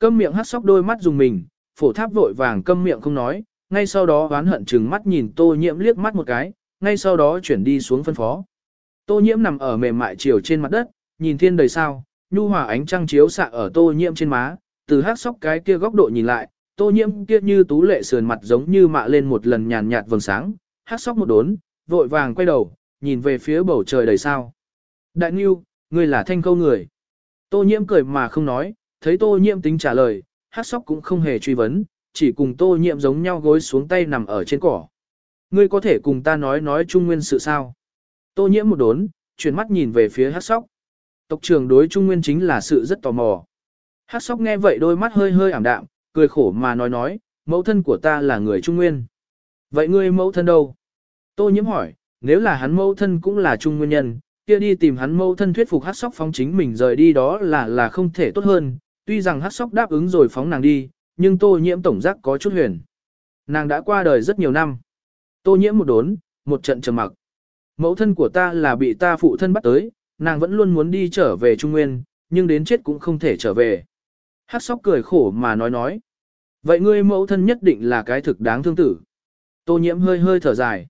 Câm miệng hát sóc đôi mắt dùng mình, phổ tháp vội vàng câm miệng không nói, ngay sau đó oán hận chừng mắt nhìn tô nhiễm liếc mắt một cái, ngay sau đó chuyển đi xuống phân phó. Tô nhiễm nằm ở mềm mại chiều trên mặt đất, nhìn thiên đời sao, nhu hòa ánh trăng chiếu xạ ở tô nhiễm trên má, từ hát sóc cái kia góc độ nhìn lại, tô nhiễm kia như tú lệ sườn mặt giống như mạ lên một lần nhàn nhạt vầng sáng, hát sóc một đốn, vội vàng quay đầu, nhìn về phía bầu trời đầy sao. Đại Nhiêu, ngươi là thanh câu người. Tô nhiễm cười mà không nói, thấy tô nhiễm tính trả lời, hát sóc cũng không hề truy vấn, chỉ cùng tô nhiễm giống nhau gối xuống tay nằm ở trên cỏ. Ngươi có thể cùng ta nói nói trung nguyên sự sao? Tô nhiễm một đốn, chuyển mắt nhìn về phía hát sóc. Tộc trưởng đối trung nguyên chính là sự rất tò mò. Hát sóc nghe vậy đôi mắt hơi hơi ảm đạm, cười khổ mà nói nói, mẫu thân của ta là người trung nguyên. Vậy ngươi mẫu thân đâu? Tô nhiễm hỏi, nếu là hắn mẫu thân cũng là trung nguyên nhân, kia đi tìm hắn mẫu thân thuyết phục hát sóc phóng chính mình rời đi đó là là không thể tốt hơn, tuy rằng hát sóc đáp ứng rồi phóng nàng đi, nhưng tô nhiễm tổng giác có chút huyền. Nàng đã qua đời rất nhiều năm. Tô nhiễm một đốn, một trận trầm mặc. Mẫu thân của ta là bị ta phụ thân bắt tới, nàng vẫn luôn muốn đi trở về Trung Nguyên, nhưng đến chết cũng không thể trở về. Hát sóc cười khổ mà nói nói. Vậy ngươi mẫu thân nhất định là cái thực đáng thương tử. Tô nhiễm hơi hơi thở dài.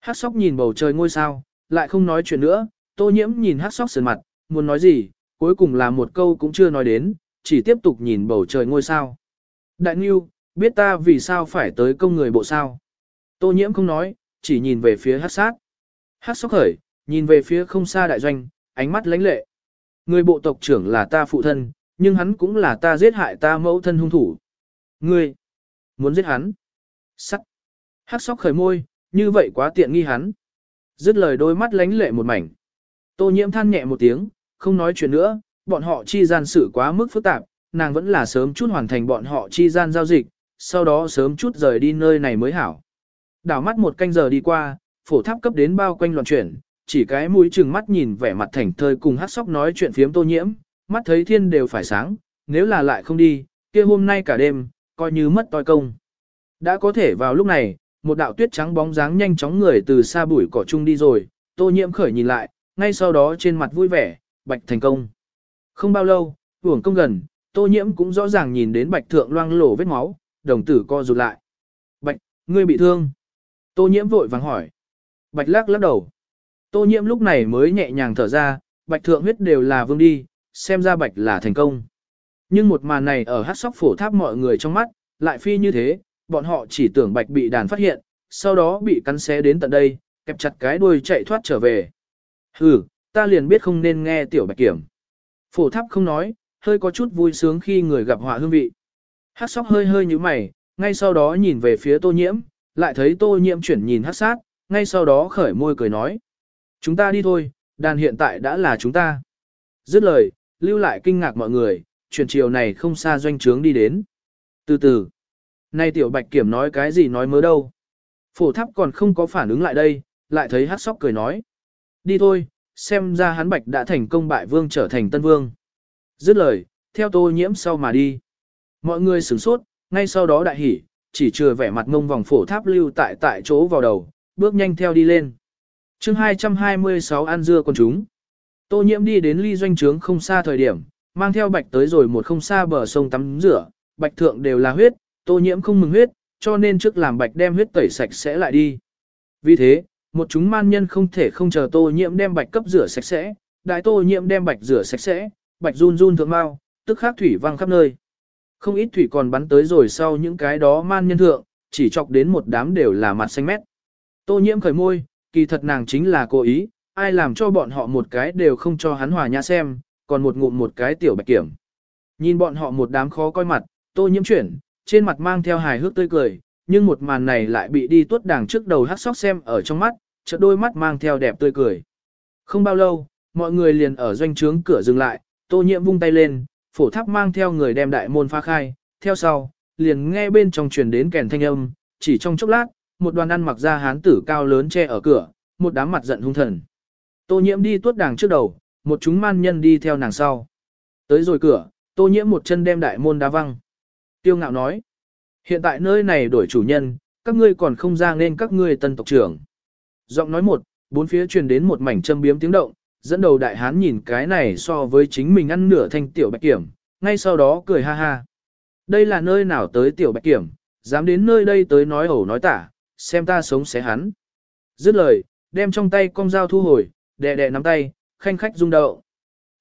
Hát sóc nhìn bầu trời ngôi sao, lại không nói chuyện nữa, tô nhiễm nhìn hát sóc sườn mặt, muốn nói gì, cuối cùng là một câu cũng chưa nói đến, chỉ tiếp tục nhìn bầu trời ngôi sao. Đại nhiêu biết ta vì sao phải tới công người bộ sao. Tô nhiễm không nói, chỉ nhìn về phía hát sát. Hát sóc khởi, nhìn về phía không xa đại doanh, ánh mắt lãnh lệ. Người bộ tộc trưởng là ta phụ thân, nhưng hắn cũng là ta giết hại ta mẫu thân hung thủ. Ngươi, muốn giết hắn. Sắt. Hát sóc khởi môi, như vậy quá tiện nghi hắn. Dứt lời đôi mắt lánh lệ một mảnh. Tô nhiễm than nhẹ một tiếng, không nói chuyện nữa, bọn họ chi gian sự quá mức phức tạp, nàng vẫn là sớm chút hoàn thành bọn họ chi gian giao dịch, sau đó sớm chút rời đi nơi này mới hảo. Đảo mắt một canh giờ đi qua, phổ tháp cấp đến bao quanh loạn chuyển, chỉ cái mũi chừng mắt nhìn vẻ mặt thành thơi cùng hát sóc nói chuyện phiếm tô nhiễm, mắt thấy thiên đều phải sáng, nếu là lại không đi, kia hôm nay cả đêm, coi như mất toi công. Đã có thể vào lúc này, một đạo tuyết trắng bóng dáng nhanh chóng người từ xa bụi cỏ chung đi rồi, tô nhiễm khởi nhìn lại, ngay sau đó trên mặt vui vẻ, bạch thành công. Không bao lâu, hưởng công gần, tô nhiễm cũng rõ ràng nhìn đến bạch thượng loang lổ vết máu, đồng tử co rụt lại. Bạch, ngươi bị thương. Tô nhiễm vội vàng hỏi. Bạch lắc lắc đầu. Tô nhiễm lúc này mới nhẹ nhàng thở ra, bạch thượng huyết đều là vương đi, xem ra bạch là thành công. Nhưng một màn này ở hát sóc phổ tháp mọi người trong mắt, lại phi như thế, bọn họ chỉ tưởng bạch bị đàn phát hiện, sau đó bị cắn xé đến tận đây, kẹp chặt cái đuôi chạy thoát trở về. Hừ, ta liền biết không nên nghe tiểu bạch kiểm. Phổ tháp không nói, hơi có chút vui sướng khi người gặp họa hương vị. Hát sóc hơi hơi như mày, ngay sau đó nhìn về phía tô nhiễm, lại thấy tô nhiễm chuyển nhìn hát sát, ngay sau đó khởi môi cười nói. Chúng ta đi thôi, đàn hiện tại đã là chúng ta. Dứt lời, lưu lại kinh ngạc mọi người, chuyển chiều này không xa doanh trướng đi đến. Từ từ, nay tiểu bạch kiểm nói cái gì nói mớ đâu. Phổ tháp còn không có phản ứng lại đây, lại thấy hát sóc cười nói. Đi thôi, xem ra hắn bạch đã thành công bại vương trở thành tân vương. Dứt lời, theo tô nhiễm sau mà đi. Mọi người sửng sốt, ngay sau đó đại hỉ, chỉ chừa vẻ mặt ngông vòng phổ tháp lưu tại tại chỗ vào đầu, bước nhanh theo đi lên. chương 226 An Dưa con chúng. Tô nhiễm đi đến ly doanh trướng không xa thời điểm, mang theo bạch tới rồi một không xa bờ sông tắm rửa, bạch thượng đều là huyết, tô nhiễm không mừng huyết, cho nên trước làm bạch đem huyết tẩy sạch sẽ lại đi. Vì thế, một chúng man nhân không thể không chờ tô nhiễm đem bạch cấp rửa sạch sẽ, đại tô nhiễm đem bạch rửa sạch sẽ, bạch run run thượng mau, tức khắc thủy văng khắp nơi. Không ít thủy còn bắn tới rồi sau những cái đó man nhân thượng, chỉ chọc đến một đám đều là mặt xanh mét. Tô nhiễm khởi môi, kỳ thật nàng chính là cố ý, ai làm cho bọn họ một cái đều không cho hắn hòa nhã xem, còn một ngụm một cái tiểu bạch kiểm. Nhìn bọn họ một đám khó coi mặt, tô nhiễm chuyển, trên mặt mang theo hài hước tươi cười, nhưng một màn này lại bị đi tuốt đàng trước đầu hát sóc xem ở trong mắt, chợt đôi mắt mang theo đẹp tươi cười. Không bao lâu, mọi người liền ở doanh trướng cửa dừng lại, tô nhiệm vung tay lên, phổ tháp mang theo người đem đại môn phá khai, theo sau, liền nghe bên trong truyền đến kèn thanh âm, chỉ trong chốc lát, một đoàn ăn mặc ra hán tử cao lớn che ở cửa, một đám mặt giận hung thần. Tô nhiễm đi tuốt đàng trước đầu, một chúng man nhân đi theo nàng sau. Tới rồi cửa, tô nhiễm một chân đem đại môn đá văng. Tiêu ngạo nói, hiện tại nơi này đổi chủ nhân, các ngươi còn không ra nên các ngươi tân tộc trưởng. Giọng nói một, bốn phía truyền đến một mảnh châm biếm tiếng động, dẫn đầu đại hán nhìn cái này so với chính mình ăn nửa thanh tiểu bạch kiểm, ngay sau đó cười ha ha. đây là nơi nào tới tiểu bạch kiểm, dám đến nơi đây tới nói ẩu nói tả, xem ta sống xé hắn. Dứt lời, đem trong tay con dao thu hồi, đè đè nắm tay, khanh khách rung đậu.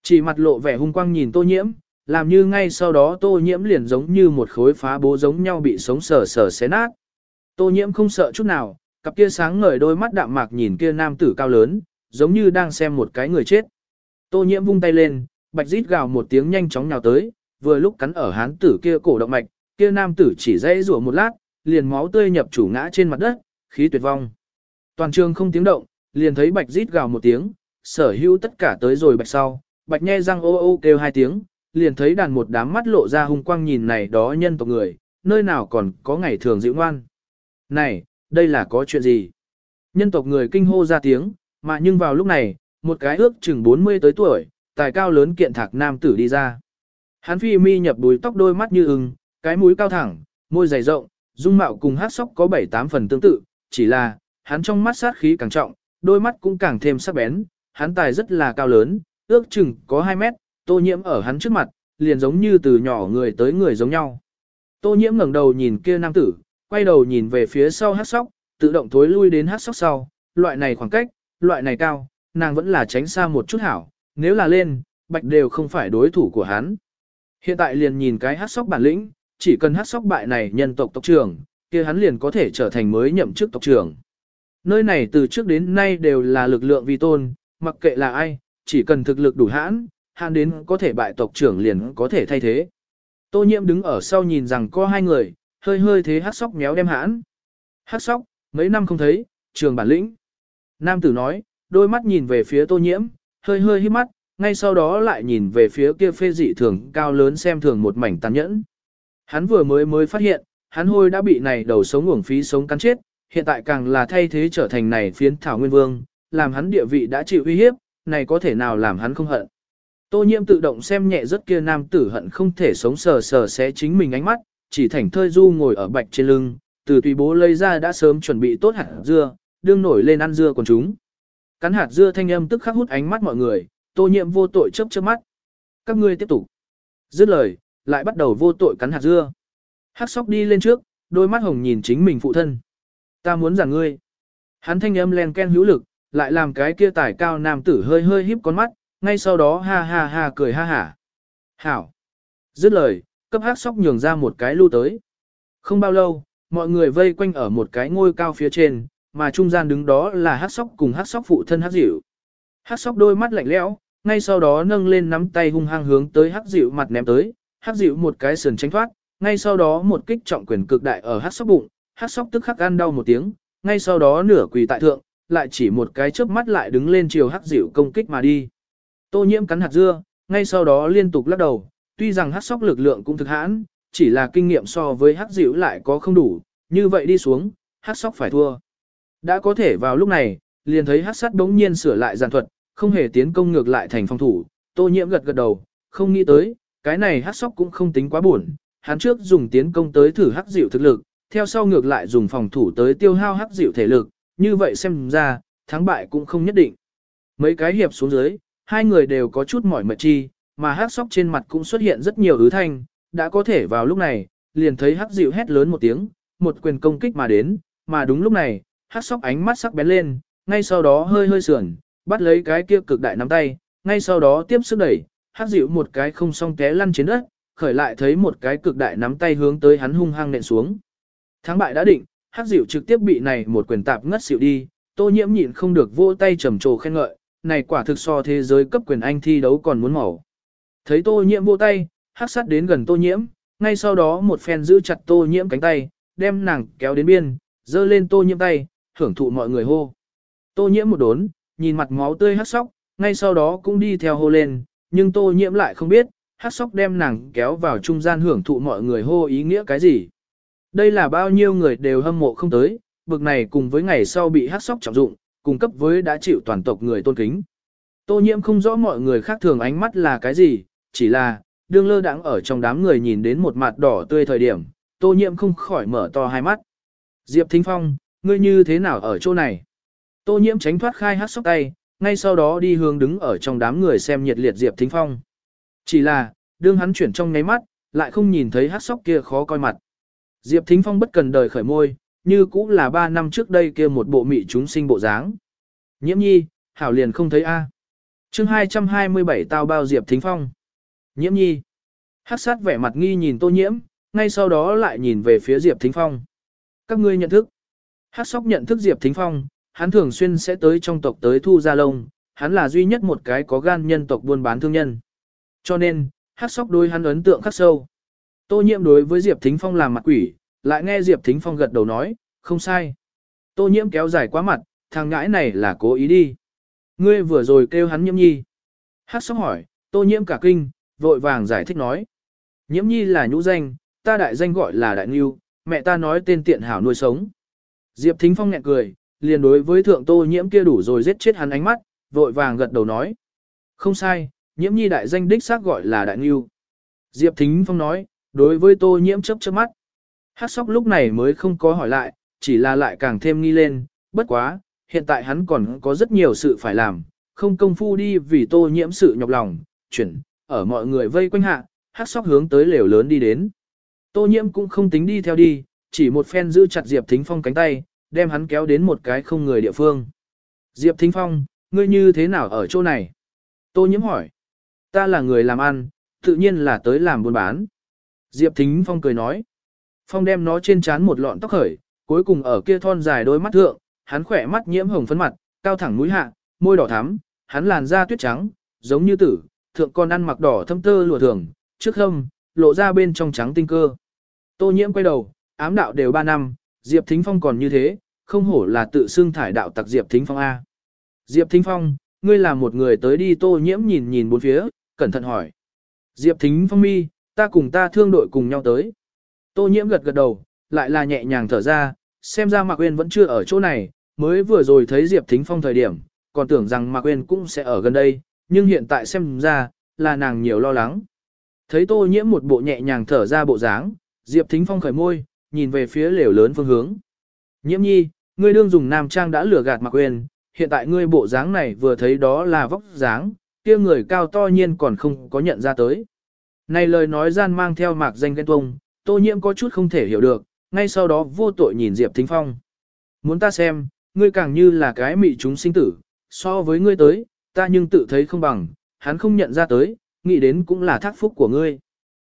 Chỉ mặt lộ vẻ hung quang nhìn tô nhiễm, làm như ngay sau đó tô nhiễm liền giống như một khối phá bố giống nhau bị sống sờ sờ xé nát. Tô nhiễm không sợ chút nào, cặp kia sáng ngời đôi mắt đạm mạc nhìn kia nam tử cao lớn, giống như đang xem một cái người chết. Tô nhiễm vung tay lên, bạch rít gào một tiếng nhanh chóng nhào tới, vừa lúc cắn ở hán tử kia cổ động mạch, kia nam tử chỉ dãy rủa một lát, liền máu tươi nhập chủ ngã trên mặt đất, khí tuyệt vong. Toàn trường không tiếng động, liền thấy bạch rít gào một tiếng, sở hữu tất cả tới rồi bạch sau, bạch nhe răng ô ô kêu hai tiếng, liền thấy đàn một đám mắt lộ ra hung quang nhìn này đó nhân tộc người, nơi nào còn có ngày thường dịu ngoan. Này, đây là có chuyện gì? Nhân tộc người kinh hô ra tiếng, mà nhưng vào lúc này, một cái ước chừng 40 tới tuổi, tài cao lớn kiện thạc nam tử đi ra. Hắn phi mi nhập đuôi tóc đôi mắt như ưng, cái mũi cao thẳng, môi dày rộng, dung mạo cùng hát sóc có 7-8 phần tương tự, chỉ là, hắn trong mắt sát khí càng trọng, đôi mắt cũng càng thêm sắc bén, hắn tài rất là cao lớn, ước chừng có 2 mét, tô nhiễm ở hắn trước mặt, liền giống như từ nhỏ người tới người giống nhau. Tô nhiễm ngẩng đầu nhìn kia nam tử, quay đầu nhìn về phía sau hát sóc, tự động thối lui đến hát sóc sau, loại này khoảng cách, loại này cao, nàng vẫn là tránh xa một chút hảo, nếu là lên, bạch đều không phải đối thủ của hắn. Hiện tại liền nhìn cái hát sóc bản lĩnh, chỉ cần hát sóc bại này nhân tộc tộc trưởng, kia hắn liền có thể trở thành mới nhậm chức tộc trưởng. Nơi này từ trước đến nay đều là lực lượng vi tôn, mặc kệ là ai, chỉ cần thực lực đủ hãn, hàn đến có thể bại tộc trưởng liền có thể thay thế. Tô nhiễm đứng ở sau nhìn rằng có hai người, hơi hơi thế hát sóc méo đem hãn. Hát sóc, mấy năm không thấy, trường bản lĩnh. Nam tử nói, đôi mắt nhìn về phía tô nhiễm, hơi hơi hít mắt, ngay sau đó lại nhìn về phía kia phê dị thường cao lớn xem thường một mảnh tàn nhẫn. Hắn vừa mới mới phát hiện, hắn hôi đã bị này đầu sống uổng phí sống cắn chết, hiện tại càng là thay thế trở thành này phiến thảo nguyên vương, làm hắn địa vị đã chịu uy hiếp, này có thể nào làm hắn không hận. Tô nhiễm tự động xem nhẹ rất kia nam tử hận không thể sống sờ sờ sẽ chính mình ánh mắt, chỉ thảnh thơi du ngồi ở bạch trên lưng, từ tùy bố lấy ra đã sớm chuẩn bị tốt hạt dưa, đương nổi lên ăn dưa còn chúng. Cắn hạt dưa thanh âm tức khắc hút ánh mắt mọi người, tô nhiệm vô tội chớp chớp mắt. Các ngươi tiếp tục. Dứt lời, lại bắt đầu vô tội cắn hạt dưa. Hắc sóc đi lên trước, đôi mắt hồng nhìn chính mình phụ thân. Ta muốn giảng ngươi. Hắn thanh âm len ken hữu lực, lại làm cái kia tải cao nam tử hơi hơi híp con mắt, ngay sau đó ha ha ha cười ha hả. Hảo. Dứt lời, cấp hắc sóc nhường ra một cái lưu tới. Không bao lâu, mọi người vây quanh ở một cái ngôi cao phía trên, mà trung gian đứng đó là hắc sóc cùng hắc sóc phụ thân hắc dịu. Hắc sóc đôi mắt lạnh lẽo, ngay sau đó nâng lên nắm tay hung hăng hướng tới hắc dịu mặt ném tới, hắc dịu một cái sườn tránh thoát, ngay sau đó một kích trọng quyền cực đại ở hắc sóc bụng, hắc sóc tức khắc ăn đau một tiếng, ngay sau đó nửa quỳ tại thượng, lại chỉ một cái chớp mắt lại đứng lên chiều hắc dịu công kích mà đi. Tô nhiễm cắn hạt dưa, ngay sau đó liên tục lắc đầu, tuy rằng hắc sóc lực lượng cũng thực hãn, chỉ là kinh nghiệm so với hắc dịu lại có không đủ, như vậy đi xuống, hắc sóc phải thua. Đã có thể vào lúc này, liền thấy hắc sắt đống nhiên sửa lại giàn thuật, không hề tiến công ngược lại thành phòng thủ, tô nhiễm gật gật đầu, không nghĩ tới, cái này hắc sóc cũng không tính quá buồn, hắn trước dùng tiến công tới thử hắc dịu thực lực, theo sau ngược lại dùng phòng thủ tới tiêu hao hắc dịu thể lực, như vậy xem ra, thắng bại cũng không nhất định. Mấy cái hiệp xuống dưới, hai người đều có chút mỏi mệt chi, mà hắc sóc trên mặt cũng xuất hiện rất nhiều ứ thanh, đã có thể vào lúc này, liền thấy hắc dịu hét lớn một tiếng, một quyền công kích mà đến, mà đúng lúc này, hắc sóc ánh mắt sắc bén lên, ngay sau đó hơi hơi sườn, bắt lấy cái kia cực đại nắm tay, ngay sau đó tiếp sức đẩy, hắc dịu một cái không song té lăn trên đất, khởi lại thấy một cái cực đại nắm tay hướng tới hắn hung hăng nện xuống. Thắng bại đã định, hắc dịu trực tiếp bị này một quyền tạp ngất xỉu đi, tô nhiễm nhịn không được vỗ tay trầm trồ khen ngợi, này quả thực so thế giới cấp quyền anh thi đấu còn muốn màu. Thấy tô nhiễm vô tay, hắc sát đến gần tô nhiễm, ngay sau đó một phen giữ chặt tô nhiễm cánh tay, đem nàng kéo đến biên, dơ lên tô nhiễm tay, hưởng thụ mọi người hô. Tô nhiễm một đốn, nhìn mặt máu tươi hắc sóc, ngay sau đó cũng đi theo hô lên, nhưng tô nhiễm lại không biết, hắc sóc đem nàng kéo vào trung gian hưởng thụ mọi người hô ý nghĩa cái gì. Đây là bao nhiêu người đều hâm mộ không tới, bực này cùng với ngày sau bị hắc sóc trọng dụng, cung cấp với đã chịu toàn tộc người tôn kính. Tô nhiễm không rõ mọi người khác thường ánh mắt là cái gì, chỉ là, đương lơ đãng ở trong đám người nhìn đến một mặt đỏ tươi thời điểm, tô nhiễm không khỏi mở to hai mắt. Diệp Thính Phong, ngươi như thế nào ở chỗ này? Tô nhiễm tránh thoát khai hát sóc tay, ngay sau đó đi hướng đứng ở trong đám người xem nhiệt liệt Diệp Thính Phong. Chỉ là, đương hắn chuyển trong ngáy mắt, lại không nhìn thấy hát sóc kia khó coi mặt. Diệp Thính Phong bất cần đời khởi môi, như cũng là ba năm trước đây kia một bộ mị chúng sinh bộ dáng. Nhiễm nhi, hảo liền không thấy a. À. chương 227 tao bao Diệp Thính Phong. Nhiễm nhi. Hát sát vẻ mặt nghi nhìn tô nhiễm, ngay sau đó lại nhìn về phía Diệp Thính Phong. Các ngươi nhận thức. Hát sóc nhận thức Diệp Thính Phong, hắn thường xuyên sẽ tới trong tộc tới thu gia lông, hắn là duy nhất một cái có gan nhân tộc buôn bán thương nhân. Cho nên, hát sóc đối hắn ấn tượng khắc sâu. Tô nhiễm đối với Diệp Thính Phong làm mặt quỷ, lại nghe Diệp Thính Phong gật đầu nói, không sai. Tô nhiễm kéo dài quá mặt, thằng ngãi này là cố ý đi. Ngươi vừa rồi kêu hắn nhiễm nhi. Hát sóc hỏi, tô nhiễm cả kinh, vội vàng giải thích nói. Nhiễm nhi là nhũ danh, ta đại danh gọi là đại nghiêu, mẹ ta nói tên tiện hảo nuôi sống. Diệp Thính Phong nhẹ cười, liền đối với thượng tô nhiễm kia đủ rồi giết chết hắn ánh mắt, vội vàng gật đầu nói. Không sai, nhiễm nhi đại danh đích xác gọi là đại nghiêu. Diệp Thính Phong nói, đối với tô nhiễm chớp chớp mắt. Hát sóc lúc này mới không có hỏi lại, chỉ là lại càng thêm nghi lên, bất quá, hiện tại hắn còn có rất nhiều sự phải làm, không công phu đi vì tô nhiễm sự nhọc lòng, chuyển, ở mọi người vây quanh hạ, hát sóc hướng tới lều lớn đi đến. Tô nhiễm cũng không tính đi theo đi, chỉ một phen giữ chặt Diệp Thính Phong cánh tay, đem hắn kéo đến một cái không người địa phương. Diệp Thính Phong, ngươi như thế nào ở chỗ này? Tô nhiễm hỏi. Ta là người làm ăn, tự nhiên là tới làm buôn bán. Diệp Thính Phong cười nói. Phong đem nó trên trán một lọn tóc khởi, cuối cùng ở kia thon dài đôi mắt thượng, hắn khỏe mắt nhiễm hồng phấn mặt, cao thẳng mũi hạ, môi đỏ thắm, hắn làn da tuyết trắng, giống như tử, thượng con ăn mặc đỏ thâm tơ lụa thường, trước hâm, lộ ra bên trong trắng tinh cơ. Tô nhiễm quay đầu, ám đạo đều 3 năm, Diệp Thính Phong còn như thế, không hổ là tự xưng thải đạo tặc Diệp Thính Phong A. Diệp Thính Phong, ngươi là một người tới đi tô nhiễm nhìn nhìn bốn phía, cẩn thận hỏi. Diệp Thính Phong mi, ta cùng ta thương đội cùng nhau tới. Tô nhiễm gật gật đầu, lại là nhẹ nhàng thở ra, xem ra Mạc Uyên vẫn chưa ở chỗ này, mới vừa rồi thấy Diệp Thính Phong thời điểm, còn tưởng rằng Mạc Uyên cũng sẽ ở gần đây, nhưng hiện tại xem ra, là nàng nhiều lo lắng. Thấy Tô Nhiễm một bộ nhẹ nhàng thở ra bộ dáng, Diệp Thính Phong khởi môi, nhìn về phía lều lớn phương hướng. Nhiễm nhi, ngươi đương dùng nam trang đã lừa gạt Mạc Uyên, hiện tại ngươi bộ dáng này vừa thấy đó là vóc dáng, kia người cao to nhiên còn không có nhận ra tới. Này lời nói gian mang theo mạc danh ghen tuông, Tô Nhiễm có chút không thể hiểu được, ngay sau đó vô tội nhìn Diệp Thính Phong. Muốn ta xem, ngươi càng như là cái mị chúng sinh tử, so với ngươi tới, ta nhưng tự thấy không bằng, hắn không nhận ra tới, nghĩ đến cũng là thác phúc của ngươi.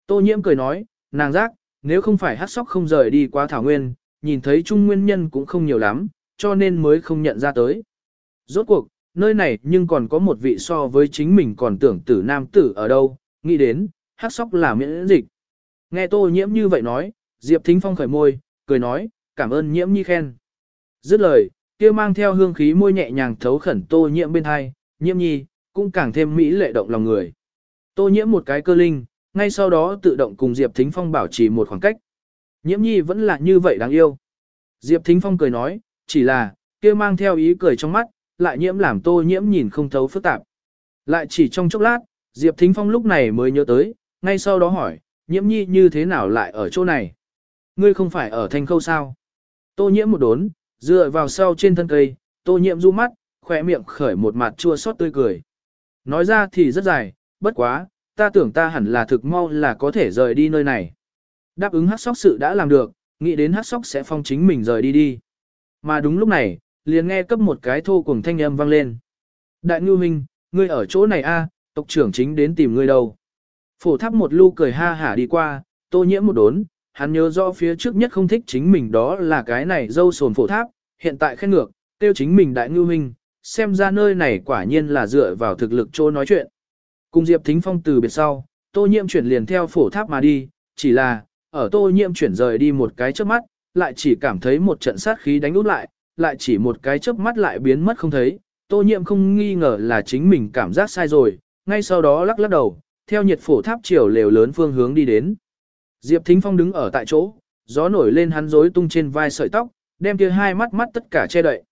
Tô nhiễm cười nói, nàng giác, nếu không phải hát sóc không rời đi qua thảo nguyên, nhìn thấy chung nguyên nhân cũng không nhiều lắm, cho nên mới không nhận ra tới. Rốt cuộc, nơi này nhưng còn có một vị so với chính mình còn tưởng tử nam tử ở đâu, nghĩ đến, hát sóc là miễn dịch. Nghe tô nhiễm như vậy nói, Diệp Thính Phong khởi môi, cười nói, cảm ơn nhiễm nhi khen. Dứt lời, kia mang theo hương khí môi nhẹ nhàng thấu khẩn tô nhiễm bên hai, nhiễm nhi, cũng càng thêm mỹ lệ động lòng người. Tô nhiễm một cái cơ linh, ngay sau đó tự động cùng Diệp Thính Phong bảo trì một khoảng cách. Nhiễm nhi vẫn là như vậy đáng yêu. Diệp Thính Phong cười nói, chỉ là, kia mang theo ý cười trong mắt, lại nhiễm làm tô nhiễm nhìn không thấu phức tạp. Lại chỉ trong chốc lát, Diệp Thính Phong lúc này mới nhớ tới, ngay sau đó hỏi, nhiễm nhi như thế nào lại ở chỗ này? Ngươi không phải ở thanh khâu sao? Tô nhiễm một đốn, dựa vào sau trên thân cây, tô nhiễm du mắt, khỏe miệng khởi một mặt chua xót tươi cười. Nói ra thì rất dài, bất quá, ta tưởng ta hẳn là thực mau là có thể rời đi nơi này. Đáp ứng hát sóc sự đã làm được, nghĩ đến hát sóc sẽ phong chính mình rời đi đi. Mà đúng lúc này, liền nghe cấp một cái thô cùng thanh âm vang lên. Đại ngư minh, ngươi ở chỗ này a, tộc trưởng chính đến tìm ngươi đâu. Phổ tháp một lưu cười ha hả đi qua, tô nhiễm một đốn, hắn nhớ rõ phía trước nhất không thích chính mình đó là cái này dâu sồn phổ tháp, hiện tại khen ngược, tiêu chính mình đại ngưu minh, xem ra nơi này quả nhiên là dựa vào thực lực trô nói chuyện. Cùng Diệp Thính Phong từ biệt sau, tô nhiễm chuyển liền theo phổ tháp mà đi, chỉ là, ở tô nhiễm chuyển rời đi một cái chớp mắt, lại chỉ cảm thấy một trận sát khí đánh út lại, lại chỉ một cái chớp mắt lại biến mất không thấy, tô nhiễm không nghi ngờ là chính mình cảm giác sai rồi, ngay sau đó lắc lắc đầu, theo nhiệt phổ tháp chiều lều lớn phương hướng đi đến. Diệp Thính Phong đứng ở tại chỗ, gió nổi lên hắn rối tung trên vai sợi tóc, đem kia hai mắt mắt tất cả che đậy.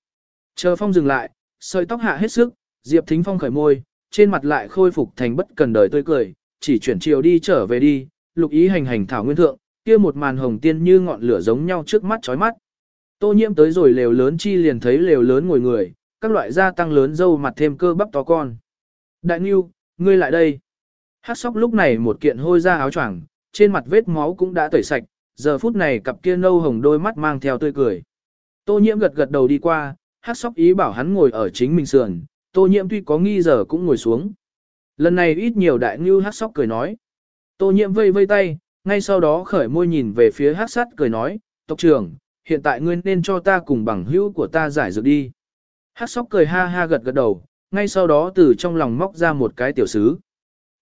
Chờ Phong dừng lại, sợi tóc hạ hết sức, Diệp Thính Phong khởi môi, trên mặt lại khôi phục thành bất cần đời tươi cười, chỉ chuyển chiều đi trở về đi, lục ý hành hành thảo nguyên thượng, kia một màn hồng tiên như ngọn lửa giống nhau trước mắt chói mắt. Tô nhiễm tới rồi lều lớn chi liền thấy lều lớn ngồi người, các loại gia tăng lớn dâu mặt thêm cơ bắp to con. Đại Nhu, ngươi lại đây. Hát sóc lúc này một kiện hôi ra áo choàng, trên mặt vết máu cũng đã tẩy sạch, giờ phút này cặp kia nâu hồng đôi mắt mang theo tươi cười. Tô nhiễm gật gật đầu đi qua, hát sóc ý bảo hắn ngồi ở chính mình sườn, tô nhiễm tuy có nghi giờ cũng ngồi xuống. Lần này ít nhiều đại ngưu hát sóc cười nói. Tô nhiễm vây vây tay, ngay sau đó khởi môi nhìn về phía hát sắt cười nói, tộc trưởng, hiện tại ngươi nên cho ta cùng bằng hữu của ta giải dược đi. Hát sóc cười ha ha gật gật đầu, ngay sau đó từ trong lòng móc ra một cái tiểu sứ.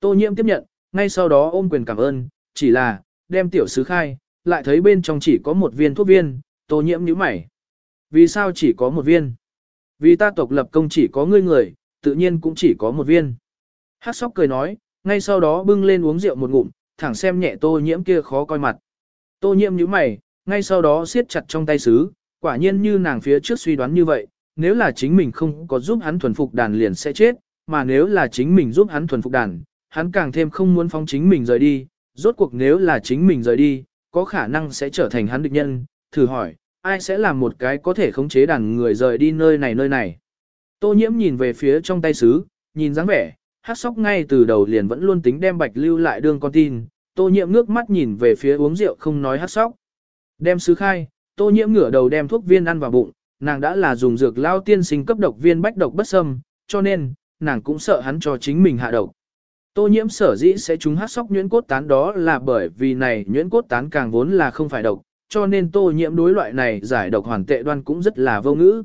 Tô nhiễm tiếp nhận, ngay sau đó ôm quyền cảm ơn, chỉ là, đem tiểu sứ khai, lại thấy bên trong chỉ có một viên thuốc viên, tô nhiễm nhíu mày. Vì sao chỉ có một viên? Vì ta tộc lập công chỉ có ngươi người, tự nhiên cũng chỉ có một viên. Hát sóc cười nói, ngay sau đó bưng lên uống rượu một ngụm, thẳng xem nhẹ tô nhiễm kia khó coi mặt. Tô nhiễm nhíu mày, ngay sau đó siết chặt trong tay sứ, quả nhiên như nàng phía trước suy đoán như vậy, nếu là chính mình không có giúp hắn thuần phục đàn liền sẽ chết, mà nếu là chính mình giúp hắn thuần phục đàn, hắn càng thêm không muốn phóng chính mình rời đi, rốt cuộc nếu là chính mình rời đi, có khả năng sẽ trở thành hắn địch nhân, thử hỏi, ai sẽ làm một cái có thể khống chế đàn người rời đi nơi này nơi này. Tô nhiễm nhìn về phía trong tay sứ, nhìn dáng vẻ, hát sóc ngay từ đầu liền vẫn luôn tính đem bạch lưu lại đương con tin, tô nhiễm ngước mắt nhìn về phía uống rượu không nói hát sóc. Đem sứ khai, tô nhiễm ngửa đầu đem thuốc viên ăn vào bụng, nàng đã là dùng dược lao tiên sinh cấp độc viên bách độc bất xâm, cho nên, nàng cũng sợ hắn cho chính mình hạ độc. Tô nhiễm sở dĩ sẽ trúng hát sóc nhuyễn cốt tán đó là bởi vì này nhuyễn cốt tán càng vốn là không phải độc, cho nên tô nhiễm đối loại này giải độc hoàn tệ đoan cũng rất là vô ngữ.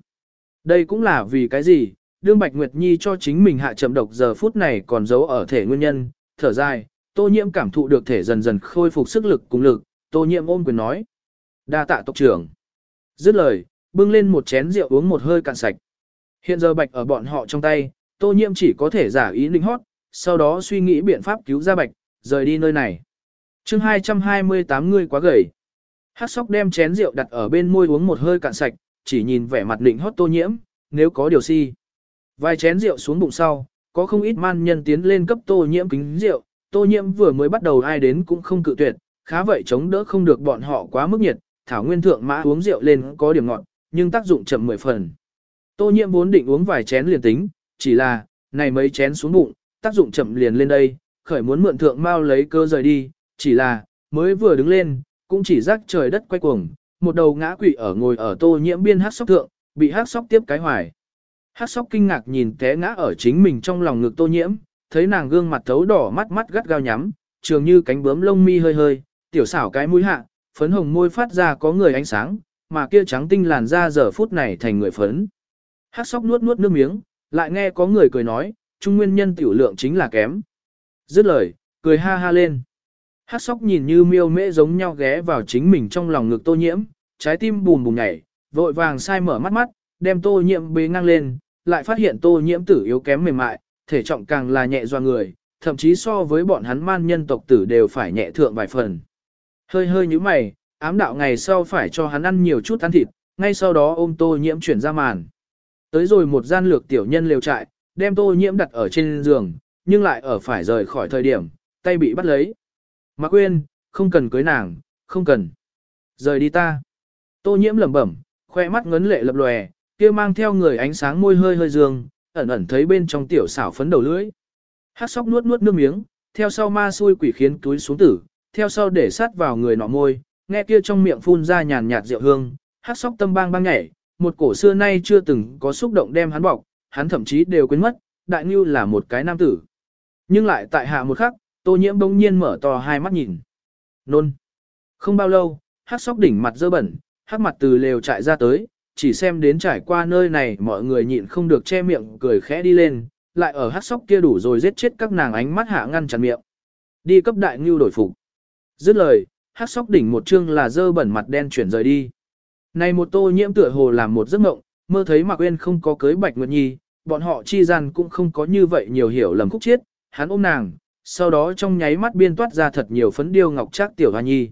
Đây cũng là vì cái gì, đương Bạch Nguyệt Nhi cho chính mình hạ chậm độc giờ phút này còn giấu ở thể nguyên nhân, thở dài, tô nhiễm cảm thụ được thể dần dần khôi phục sức lực cùng lực, tô nhiễm ôm quyền nói. đa tạ tộc trưởng. Dứt lời, bưng lên một chén rượu uống một hơi cạn sạch. Hiện giờ Bạch ở bọn họ trong tay, tô nhiễm chỉ có thể giả ý linh hót, sau đó suy nghĩ biện pháp cứu ra Bạch, rời đi nơi này. Chương 228 người quá gầy. Hát sóc đem chén rượu đặt ở bên môi uống một hơi cạn sạch, chỉ nhìn vẻ mặt định hót tô nhiễm, nếu có điều si. Vài chén rượu xuống bụng sau, có không ít man nhân tiến lên cấp tô nhiễm kính rượu, tô nhiễm vừa mới bắt đầu ai đến cũng không cự tuyệt, khá vậy chống đỡ không được bọn họ quá mức nhiệt, thảo nguyên thượng mã uống rượu lên có điểm ngọt, nhưng tác dụng chậm mười phần. Tô nhiễm vốn định uống vài chén liền tính, chỉ là, này mấy chén xuống bụng, tác dụng chậm liền lên đây, khởi muốn mượn thượng mau lấy cơ rời đi, chỉ là, mới vừa đứng lên, cũng chỉ rắc trời đất quay cuồng, một đầu ngã quỵ ở ngồi ở tô nhiễm biên hát sóc thượng, bị hát sóc tiếp cái hoài. Hát sóc kinh ngạc nhìn té ngã ở chính mình trong lòng ngực tô nhiễm, thấy nàng gương mặt thấu đỏ mắt mắt gắt gao nhắm, trường như cánh bướm lông mi hơi hơi, tiểu xảo cái mũi hạ, phấn hồng môi phát ra có người ánh sáng, mà kia trắng tinh làn da giờ phút này thành người phấn. Hát sóc nuốt nuốt nước miếng, lại nghe có người cười nói, trung nguyên nhân tiểu lượng chính là kém. Dứt lời, cười ha ha lên. Hát sóc nhìn như miêu mễ giống nhau ghé vào chính mình trong lòng ngực tô nhiễm, trái tim bùm bùm nhảy, vội vàng sai mở mắt mắt, đem tô nhiễm bế ngang lên, lại phát hiện tô nhiễm tử yếu kém mềm mại, thể trọng càng là nhẹ doa người, thậm chí so với bọn hắn man nhân tộc tử đều phải nhẹ thượng vài phần. Hơi hơi như mày, ám đạo ngày sau phải cho hắn ăn nhiều chút ăn thịt, ngay sau đó ôm tô nhiễm chuyển ra màn. Tới rồi một gian lược tiểu nhân liều trại, đem tô nhiễm đặt ở trên giường, nhưng lại ở phải rời khỏi thời điểm, tay bị bắt lấy. Mạc quên, không cần cưới nàng, không cần. Rời đi ta. Tô nhiễm lẩm bẩm, khoe mắt ngấn lệ lập lòe, kia mang theo người ánh sáng môi hơi hơi dương, ẩn ẩn thấy bên trong tiểu xảo phấn đầu lưỡi. Hát sóc nuốt nuốt nước miếng, theo sau ma xui quỷ khiến túi xuống tử, theo sau để sát vào người nọ môi, nghe kia trong miệng phun ra nhàn nhạt rượu hương, hát sóc tâm bang bang nhảy, một cổ xưa nay chưa từng có xúc động đem hắn bọc, hắn thậm chí đều quên mất, đại ngưu là một cái nam tử. Nhưng lại tại hạ một khắc, tô nhiễm bỗng nhiên mở to hai mắt nhìn. Nôn. Không bao lâu, hát sóc đỉnh mặt dơ bẩn, hát mặt từ lều trại ra tới, chỉ xem đến trải qua nơi này mọi người nhịn không được che miệng cười khẽ đi lên, lại ở hát sóc kia đủ rồi giết chết các nàng ánh mắt hạ ngăn chặn miệng. Đi cấp đại ngưu đổi phục. Dứt lời, hát sóc đỉnh một chương là dơ bẩn mặt đen chuyển rời đi. Này một tô nhiễm tựa hồ làm một giấc mộng, mơ thấy Mạc Uyên không có cưới Bạch Nguyệt Nhi, bọn họ chi gian cũng không có như vậy nhiều hiểu lầm khúc chiết, hắn ôm nàng, sau đó trong nháy mắt biên toát ra thật nhiều phấn điêu ngọc trác tiểu hoa nhi.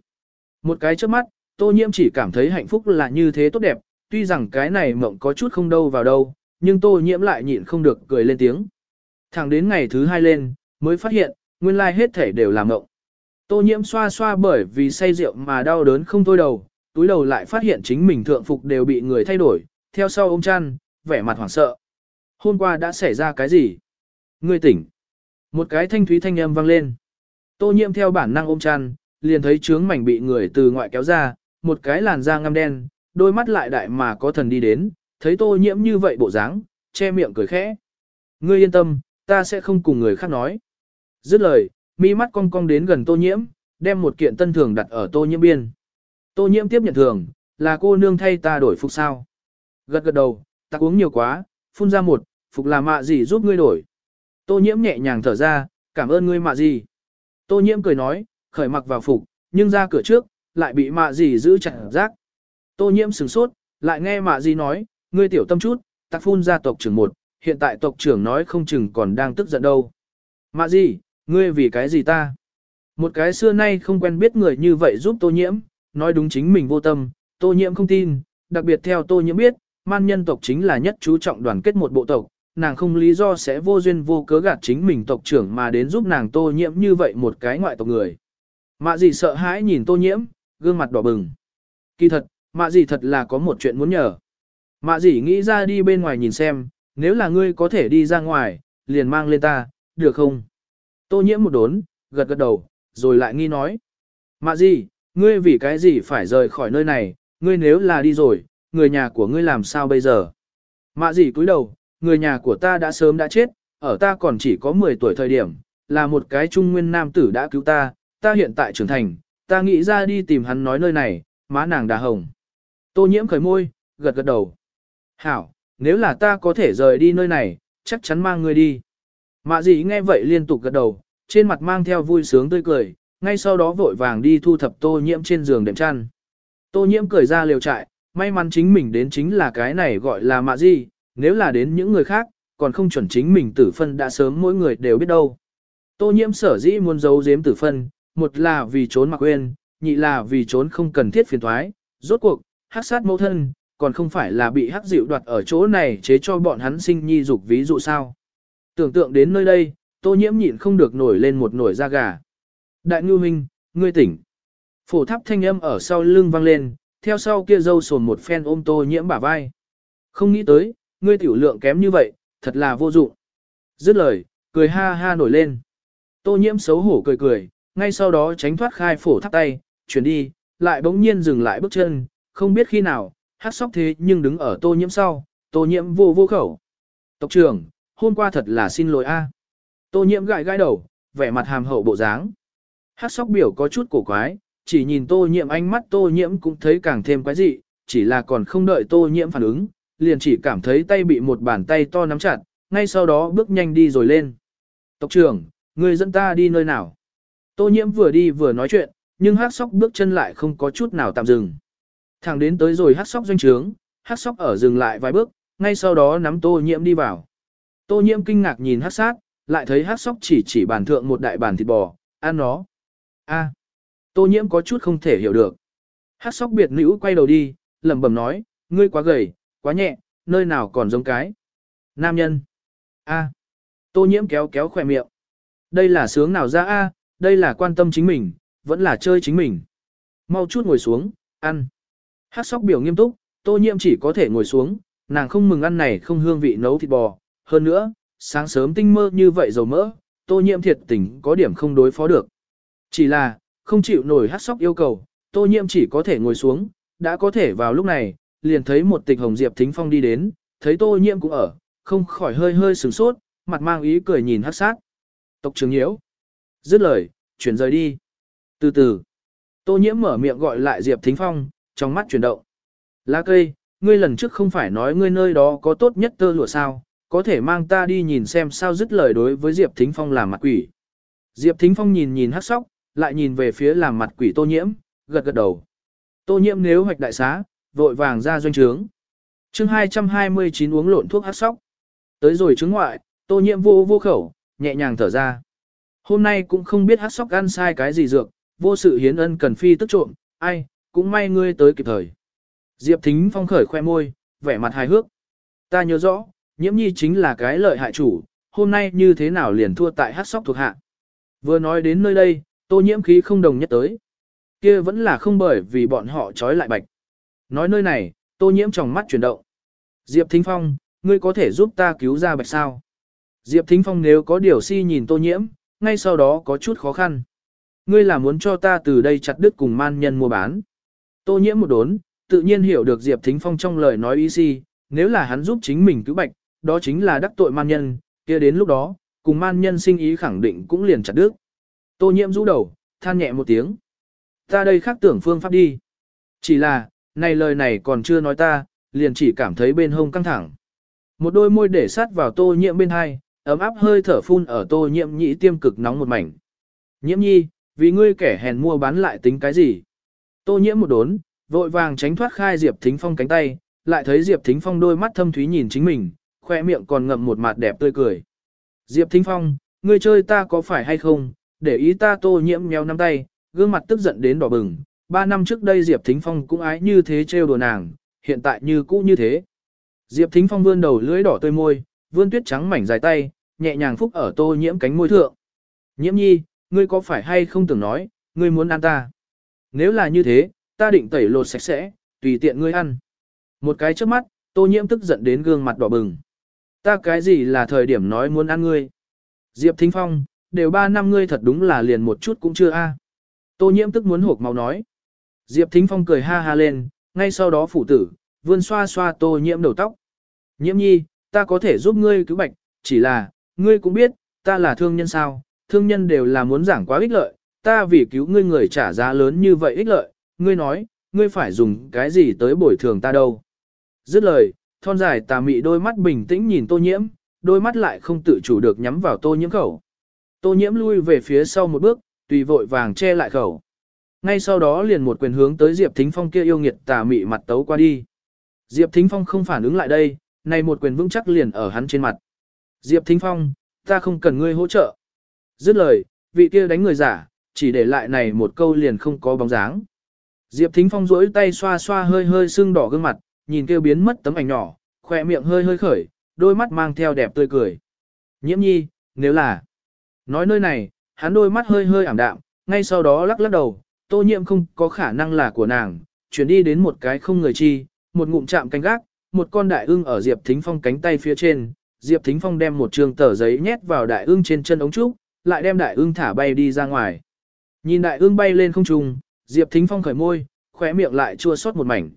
Một cái trước mắt, tô nhiễm chỉ cảm thấy hạnh phúc là như thế tốt đẹp, tuy rằng cái này mộng có chút không đâu vào đâu, nhưng tô nhiễm lại nhịn không được cười lên tiếng. Thẳng đến ngày thứ hai lên, mới phát hiện, nguyên lai hết thể đều là mộng. Tô nhiễm xoa xoa bởi vì say rượu mà đau đớn không thôi đầu, túi đầu lại phát hiện chính mình thượng phục đều bị người thay đổi, theo sau ôm chăn, vẻ mặt hoảng sợ. Hôm qua đã xảy ra cái gì? Ngươi tỉnh. Một cái thanh thúy thanh âm vang lên. Tô nhiễm theo bản năng ôm chăn, liền thấy trướng mảnh bị người từ ngoại kéo ra, một cái làn da ngăm đen, đôi mắt lại đại mà có thần đi đến, thấy tô nhiễm như vậy bộ dáng, che miệng cười khẽ. Ngươi yên tâm, ta sẽ không cùng người khác nói. Dứt lời, mi mắt cong cong đến gần tô nhiễm, đem một kiện tân thường đặt ở tô nhiễm biên. Tô nhiễm tiếp nhận thường, là cô nương thay ta đổi phục sao. Gật gật đầu, ta uống nhiều quá, phun ra một, phục là mạ gì giúp ngươi đổi. Tô nhiễm nhẹ nhàng thở ra, cảm ơn ngươi mạ gì. Tô nhiễm cười nói, khởi mặc vào phục, nhưng ra cửa trước, lại bị mạ gì giữ chặt rác. Tô nhiễm sừng sốt, lại nghe mạ gì nói, ngươi tiểu tâm chút, tạc phun ra tộc trưởng một, hiện tại tộc trưởng nói không chừng còn đang tức giận đâu. Mạ gì, ngươi vì cái gì ta? Một cái xưa nay không quen biết người như vậy giúp tô nhiễm, nói đúng chính mình vô tâm, tô nhiễm không tin, đặc biệt theo tô nhiễm biết, man nhân tộc chính là nhất chú trọng đoàn kết một bộ tộc, nàng không lý do sẽ vô duyên vô cớ gạt chính mình tộc trưởng mà đến giúp nàng tô nhiễm như vậy một cái ngoại tộc người. Mạ gì sợ hãi nhìn tô nhiễm, gương mặt đỏ bừng. Kỳ thật, mạ gì thật là có một chuyện muốn nhờ. Mạ gì nghĩ ra đi bên ngoài nhìn xem, nếu là ngươi có thể đi ra ngoài, liền mang lên ta, được không? Tô nhiễm một đốn, gật gật đầu, rồi lại nghi nói. Mạ gì, ngươi vì cái gì phải rời khỏi nơi này, ngươi nếu là đi rồi, người nhà của ngươi làm sao bây giờ? Mạ gì cúi đầu, người nhà của ta đã sớm đã chết, ở ta còn chỉ có 10 tuổi thời điểm, là một cái trung nguyên nam tử đã cứu ta, ta hiện tại trưởng thành, ta nghĩ ra đi tìm hắn nói nơi này, má nàng đà hồng. Tô nhiễm khởi môi, gật gật đầu. Hảo, nếu là ta có thể rời đi nơi này, chắc chắn mang ngươi đi. Mạ dị nghe vậy liên tục gật đầu, trên mặt mang theo vui sướng tươi cười, ngay sau đó vội vàng đi thu thập tô nhiễm trên giường đệm chăn. Tô nhiễm cười ra liều trại, may mắn chính mình đến chính là cái này gọi là mạ dị, nếu là đến những người khác, còn không chuẩn chính mình tử phân đã sớm mỗi người đều biết đâu. Tô nhiễm sở dĩ muốn giấu giếm tử phân, một là vì trốn mặc quên, nhị là vì trốn không cần thiết phiền thoái, rốt cuộc, hắc sát mẫu thân, còn không phải là bị hắc dịu đoạt ở chỗ này chế cho bọn hắn sinh nhi dục ví dụ sao. Tưởng tượng đến nơi đây, tô nhiễm nhịn không được nổi lên một nổi da gà. Đại ngư minh, ngươi tỉnh. Phổ tháp thanh âm ở sau lưng vang lên, theo sau kia dâu sồn một phen ôm tô nhiễm bả vai. Không nghĩ tới, ngươi tiểu lượng kém như vậy, thật là vô dụng. Dứt lời, cười ha ha nổi lên. Tô nhiễm xấu hổ cười cười, ngay sau đó tránh thoát khai phổ thắt tay, chuyển đi, lại bỗng nhiên dừng lại bước chân, không biết khi nào, hát sóc thế nhưng đứng ở tô nhiễm sau, tô nhiễm vô vô khẩu. Tộc trưởng, hôm qua thật là xin lỗi a. Tô nhiễm gãi gãi đầu, vẻ mặt hàm hậu bộ dáng. Hát sóc biểu có chút cổ quái, chỉ nhìn tô nhiễm ánh mắt tô nhiễm cũng thấy càng thêm quái dị, chỉ là còn không đợi tô nhiễm phản ứng, liền chỉ cảm thấy tay bị một bàn tay to nắm chặt, ngay sau đó bước nhanh đi rồi lên. Tộc trưởng, người dẫn ta đi nơi nào? Tô nhiễm vừa đi vừa nói chuyện, nhưng hát sóc bước chân lại không có chút nào tạm dừng. Thẳng đến tới rồi hát sóc doanh trướng, hát sóc ở dừng lại vài bước, ngay sau đó nắm tô nhiễm đi vào. Tô nhiễm kinh ngạc nhìn hát sát, lại thấy hát sóc chỉ chỉ bàn thượng một đại bàn thịt bò, ăn nó. A. Tô nhiễm có chút không thể hiểu được. Hát sóc biệt nữ quay đầu đi, lẩm bẩm nói, ngươi quá gầy, quá nhẹ, nơi nào còn giống cái. Nam nhân. A. Tô nhiễm kéo kéo khỏe miệng. Đây là sướng nào ra A, đây là quan tâm chính mình, vẫn là chơi chính mình. Mau chút ngồi xuống, ăn. Hát sóc biểu nghiêm túc, tô nhiễm chỉ có thể ngồi xuống, nàng không mừng ăn này không hương vị nấu thịt bò. Hơn nữa, sáng sớm tinh mơ như vậy dầu mỡ, tô nhiễm thiệt tình có điểm không đối phó được. Chỉ là, không chịu nổi hát sóc yêu cầu, tô nhiễm chỉ có thể ngồi xuống, đã có thể vào lúc này, liền thấy một tịch hồng diệp thính phong đi đến, thấy tô nhiễm cũng ở, không khỏi hơi hơi sửng sốt, mặt mang ý cười nhìn hắc sát. Tộc trưởng nhiễu. Dứt lời, chuyển rời đi. Từ từ, tô nhiễm mở miệng gọi lại diệp thính phong, trong mắt chuyển động. Lá cây, ngươi lần trước không phải nói ngươi nơi đó có tốt nhất tơ lụa sao, có thể mang ta đi nhìn xem sao dứt lời đối với Diệp Thính Phong làm mặt quỷ. Diệp Thính Phong nhìn nhìn hắc sóc, lại nhìn về phía làm mặt quỷ tô nhiễm, gật gật đầu. Tô nhiễm nếu hoạch đại xá, vội vàng ra doanh trướng. chương 229 uống lộn thuốc hát sóc. Tới rồi trướng ngoại, tô nhiễm vô vô khẩu, nhẹ nhàng thở ra. Hôm nay cũng không biết hát sóc ăn sai cái gì dược, vô sự hiến ân cần phi tức trộm, ai, cũng may ngươi tới kịp thời. Diệp Thính Phong khởi khoe môi, vẻ mặt hài hước. Ta nhớ rõ, nhiễm nhi chính là cái lợi hại chủ, hôm nay như thế nào liền thua tại hát sóc thuộc hạ. Vừa nói đến nơi đây, tô nhiễm khí không đồng nhất tới. kia vẫn là không bởi vì bọn họ trói lại bạch. Nói nơi này, tô nhiễm trong mắt chuyển động. Diệp Thính Phong, ngươi có thể giúp ta cứu ra bạch sao? Diệp Thính Phong nếu có điều si nhìn tô nhiễm, ngay sau đó có chút khó khăn. Ngươi là muốn cho ta từ đây chặt đứt cùng man nhân mua bán. Tô nhiễm một đốn, tự nhiên hiểu được Diệp Thính Phong trong lời nói ý gì, nếu là hắn giúp chính mình cứu bạch, đó chính là đắc tội man nhân, kia đến lúc đó, cùng man nhân sinh ý khẳng định cũng liền chặt đứt. Tô nhiễm rũ đầu, than nhẹ một tiếng. Ta đây khác tưởng phương pháp đi. Chỉ là, này lời này còn chưa nói ta, liền chỉ cảm thấy bên hông căng thẳng. Một đôi môi để sát vào tô nhiễm bên hai, ấm áp hơi thở phun ở tô nhiễm nhĩ tiêm cực nóng một mảnh. Nhiễm nhi, vì ngươi kẻ hèn mua bán lại tính cái gì? Tô nhiễm một đốn, vội vàng tránh thoát khai Diệp Thính Phong cánh tay, lại thấy Diệp Thính Phong đôi mắt thâm thúy nhìn chính mình, khoe miệng còn ngậm một mặt đẹp tươi cười. Diệp Thính Phong, ngươi chơi ta có phải hay không, để ý ta tô nhiễm nheo nắm tay, gương mặt tức giận đến đỏ bừng. Ba năm trước đây Diệp Thính Phong cũng ái như thế trêu đùa nàng, hiện tại như cũ như thế. Diệp Thính Phong vươn đầu lưỡi đỏ tươi môi, vươn tuyết trắng mảnh dài tay, nhẹ nhàng phúc ở tô nhiễm cánh môi thượng. Nhiễm nhi, ngươi có phải hay không tưởng nói, ngươi muốn ăn ta? Nếu là như thế, ta định tẩy lột sạch sẽ, tùy tiện ngươi ăn. Một cái trước mắt, tô nhiễm tức giận đến gương mặt đỏ bừng. Ta cái gì là thời điểm nói muốn ăn ngươi? Diệp Thính Phong, đều ba năm ngươi thật đúng là liền một chút cũng chưa a. Tô nhiễm tức muốn hộp máu nói. Diệp Thính Phong cười ha ha lên, ngay sau đó phủ tử, vươn xoa xoa tô nhiễm đầu tóc. Nhiễm nhi, ta có thể giúp ngươi cứu bạch, chỉ là, ngươi cũng biết, ta là thương nhân sao, thương nhân đều là muốn giảng quá ích lợi, ta vì cứu ngươi người trả giá lớn như vậy ích lợi, ngươi nói, ngươi phải dùng cái gì tới bồi thường ta đâu. Dứt lời, thon dài tà mị đôi mắt bình tĩnh nhìn tô nhiễm, đôi mắt lại không tự chủ được nhắm vào tô nhiễm khẩu. Tô nhiễm lui về phía sau một bước, tùy vội vàng che lại khẩu. Ngay sau đó liền một quyền hướng tới Diệp Thính Phong kia yêu nghiệt tà mị mặt tấu qua đi. Diệp Thính Phong không phản ứng lại đây, này một quyền vững chắc liền ở hắn trên mặt. Diệp Thính Phong, ta không cần ngươi hỗ trợ. Dứt lời, vị kia đánh người giả, chỉ để lại này một câu liền không có bóng dáng. Diệp Thính Phong duỗi tay xoa xoa hơi hơi sưng đỏ gương mặt, nhìn kêu biến mất tấm ảnh nhỏ, khỏe miệng hơi hơi khởi, đôi mắt mang theo đẹp tươi cười. Nhiễm nhi, nếu là... Nói nơi này, hắn đôi mắt hơi hơi ảm đạm, ngay sau đó lắc lắc đầu, tô nhiễm không có khả năng là của nàng, chuyển đi đến một cái không người chi, một ngụm chạm canh gác, một con đại ưng ở Diệp Thính Phong cánh tay phía trên, Diệp Thính Phong đem một trường tờ giấy nhét vào đại ưng trên chân ống trúc, lại đem đại ưng thả bay đi ra ngoài. Nhìn đại ưng bay lên không trung, Diệp Thính Phong khởi môi, khóe miệng lại chua xót một mảnh.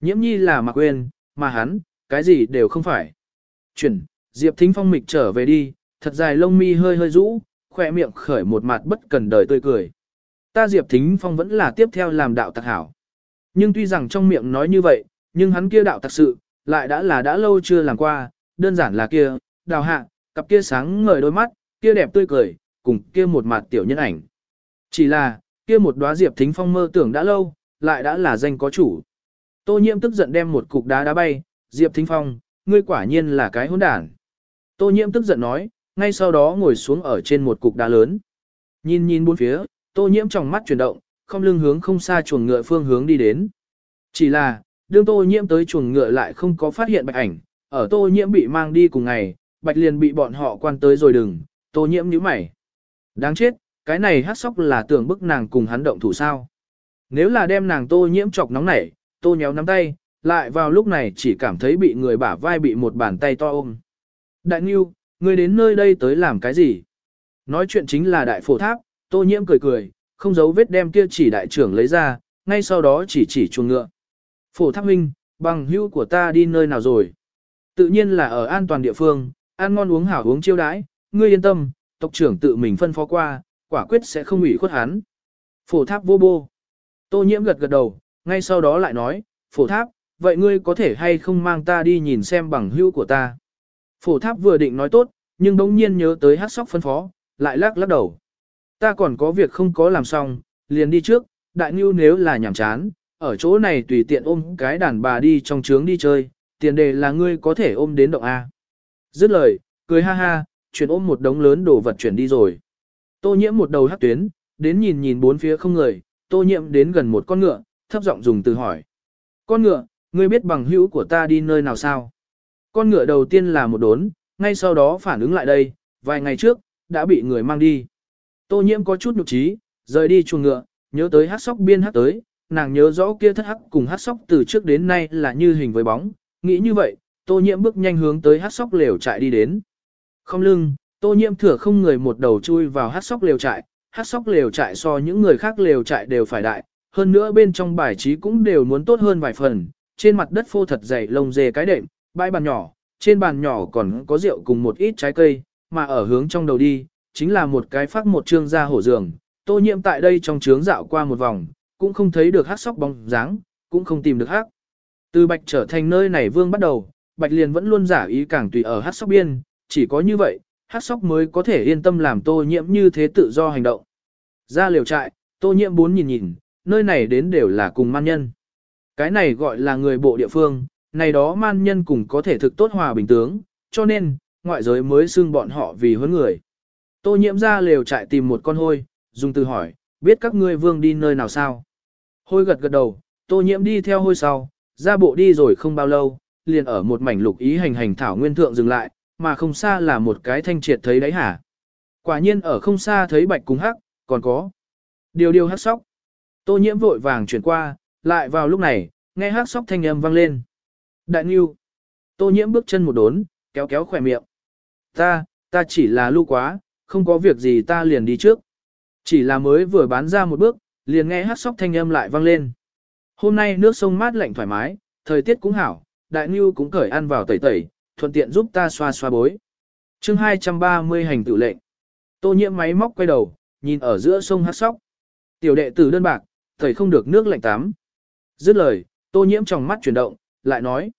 Nhiễm nhi là mặc quên, mà hắn, cái gì đều không phải. Chuyển, Diệp Thính Phong mịch trở về đi, thật dài lông mi hơi hơi rũ, khóe miệng khởi một mặt bất cần đời tươi cười. Ta Diệp Thính Phong vẫn là tiếp theo làm đạo tặc hảo. Nhưng tuy rằng trong miệng nói như vậy, nhưng hắn kia đạo tặc sự, lại đã là đã lâu chưa làm qua, đơn giản là kia, đào hạ, cặp kia sáng ngời đôi mắt, kia đẹp tươi cười, cùng kia một mặt tiểu nhân ảnh. Chỉ là, kia một đóa Diệp Thính Phong mơ tưởng đã lâu, lại đã là danh có chủ. Tô Nhiễm tức giận đem một cục đá đá bay, Diệp Thính Phong, ngươi quả nhiên là cái hỗn đản. Tô Nhiễm tức giận nói, ngay sau đó ngồi xuống ở trên một cục đá lớn. Nhìn nhìn bốn phía, Tô Nhiễm trong mắt chuyển động, không lưng hướng không xa chuồng ngựa phương hướng đi đến. Chỉ là, đương Tô Nhiễm tới chuồng ngựa lại không có phát hiện bạch ảnh, ở Tô Nhiễm bị mang đi cùng ngày, bạch liền bị bọn họ quan tới rồi đừng, Tô Nhiễm nhíu mày. Đáng chết, cái này hát sóc là tưởng bức nàng cùng hắn động thủ sao. Nếu là đem nàng Tô Nhiễm chọc nóng nảy, Tô nhéo nắm tay, lại vào lúc này chỉ cảm thấy bị người bả vai bị một bàn tay to ôm. Đại Nhiêu, ngươi đến nơi đây tới làm cái gì? Nói chuyện chính là đại phổ tháp, tô nhiễm cười cười, không giấu vết đem kia chỉ đại trưởng lấy ra, ngay sau đó chỉ chỉ chuồng ngựa. Phổ tháp huynh, bằng hữu của ta đi nơi nào rồi? Tự nhiên là ở an toàn địa phương, ăn ngon uống hảo uống chiêu đãi, ngươi yên tâm, tộc trưởng tự mình phân phó qua, quả quyết sẽ không ủy khuất hắn. Phổ tháp vô bô. Tô nhiễm gật gật đầu, ngay sau đó lại nói, phổ tháp, vậy ngươi có thể hay không mang ta đi nhìn xem bằng hữu của ta. Phổ tháp vừa định nói tốt, nhưng đống nhiên nhớ tới hát sóc phân phó, lại lắc lắc đầu. Ta còn có việc không có làm xong, liền đi trước, đại ngưu nếu là nhảm chán, ở chỗ này tùy tiện ôm cái đàn bà đi trong trướng đi chơi, tiền đề là ngươi có thể ôm đến động A. Dứt lời, cười ha ha, chuyển ôm một đống lớn đồ vật chuyển đi rồi. Tô nhiễm một đầu hắc tuyến, đến nhìn nhìn bốn phía không người, tô nhiễm đến gần một con ngựa, thấp giọng dùng từ hỏi. Con ngựa, ngươi biết bằng hữu của ta đi nơi nào sao? Con ngựa đầu tiên là một đốn, ngay sau đó phản ứng lại đây, vài ngày trước, đã bị người mang đi. Tô nhiễm có chút nhục trí, rời đi chuồng ngựa, nhớ tới hát sóc biên hát tới, nàng nhớ rõ kia thất hắc cùng hát sóc từ trước đến nay là như hình với bóng, nghĩ như vậy, tô nhiễm bước nhanh hướng tới hát sóc lều trại đi đến. Không lưng, tô nhiễm thừa không người một đầu chui vào hát sóc lều trại, hát sóc lều trại so những người khác lều trại đều phải đại, hơn nữa bên trong bài trí cũng đều muốn tốt hơn vài phần, trên mặt đất phô thật dày lông dê cái đệm, bãi bàn nhỏ, trên bàn nhỏ còn có rượu cùng một ít trái cây, mà ở hướng trong đầu đi, chính là một cái phát một trương ra hổ giường. Tô nhiễm tại đây trong trướng dạo qua một vòng, cũng không thấy được hát sóc bóng dáng, cũng không tìm được hát. Từ bạch trở thành nơi này vương bắt đầu, bạch liền vẫn luôn giả ý càng tùy ở hát sóc biên, chỉ có như vậy, hát sóc mới có thể yên tâm làm tô nhiễm như thế tự do hành động. Ra liều trại, tô nhiễm bốn nhìn nhìn, nơi này đến đều là cùng man nhân. Cái này gọi là người bộ địa phương, này đó man nhân cùng có thể thực tốt hòa bình tướng, cho nên, ngoại giới mới xưng bọn họ vì huấn người. Tô nhiễm ra lều trại tìm một con hôi, dùng từ hỏi, biết các ngươi vương đi nơi nào sao? Hôi gật gật đầu, tô nhiễm đi theo hôi sau, ra bộ đi rồi không bao lâu, liền ở một mảnh lục ý hành hành thảo nguyên thượng dừng lại, mà không xa là một cái thanh triệt thấy đấy hả? Quả nhiên ở không xa thấy bạch cung hắc, còn có điều điều hắc sóc. Tô nhiễm vội vàng chuyển qua, lại vào lúc này, nghe hắc sóc thanh âm vang lên. Đại Nghiêu. Tô nhiễm bước chân một đốn, kéo kéo khỏe miệng. Ta, ta chỉ là lưu quá, không có việc gì ta liền đi trước. Chỉ là mới vừa bán ra một bước, liền nghe hát sóc thanh âm lại vang lên. Hôm nay nước sông mát lạnh thoải mái, thời tiết cũng hảo, đại Nghiêu cũng cởi ăn vào tẩy tẩy, thuận tiện giúp ta xoa xoa bối. Chương 230 hành tự lệnh. Tô nhiễm máy móc quay đầu, nhìn ở giữa sông hát sóc. Tiểu đệ tử đơn bạc, tẩy không được nước lạnh tắm. Dứt lời, tô nhiễm trong mắt chuyển động, lại nói.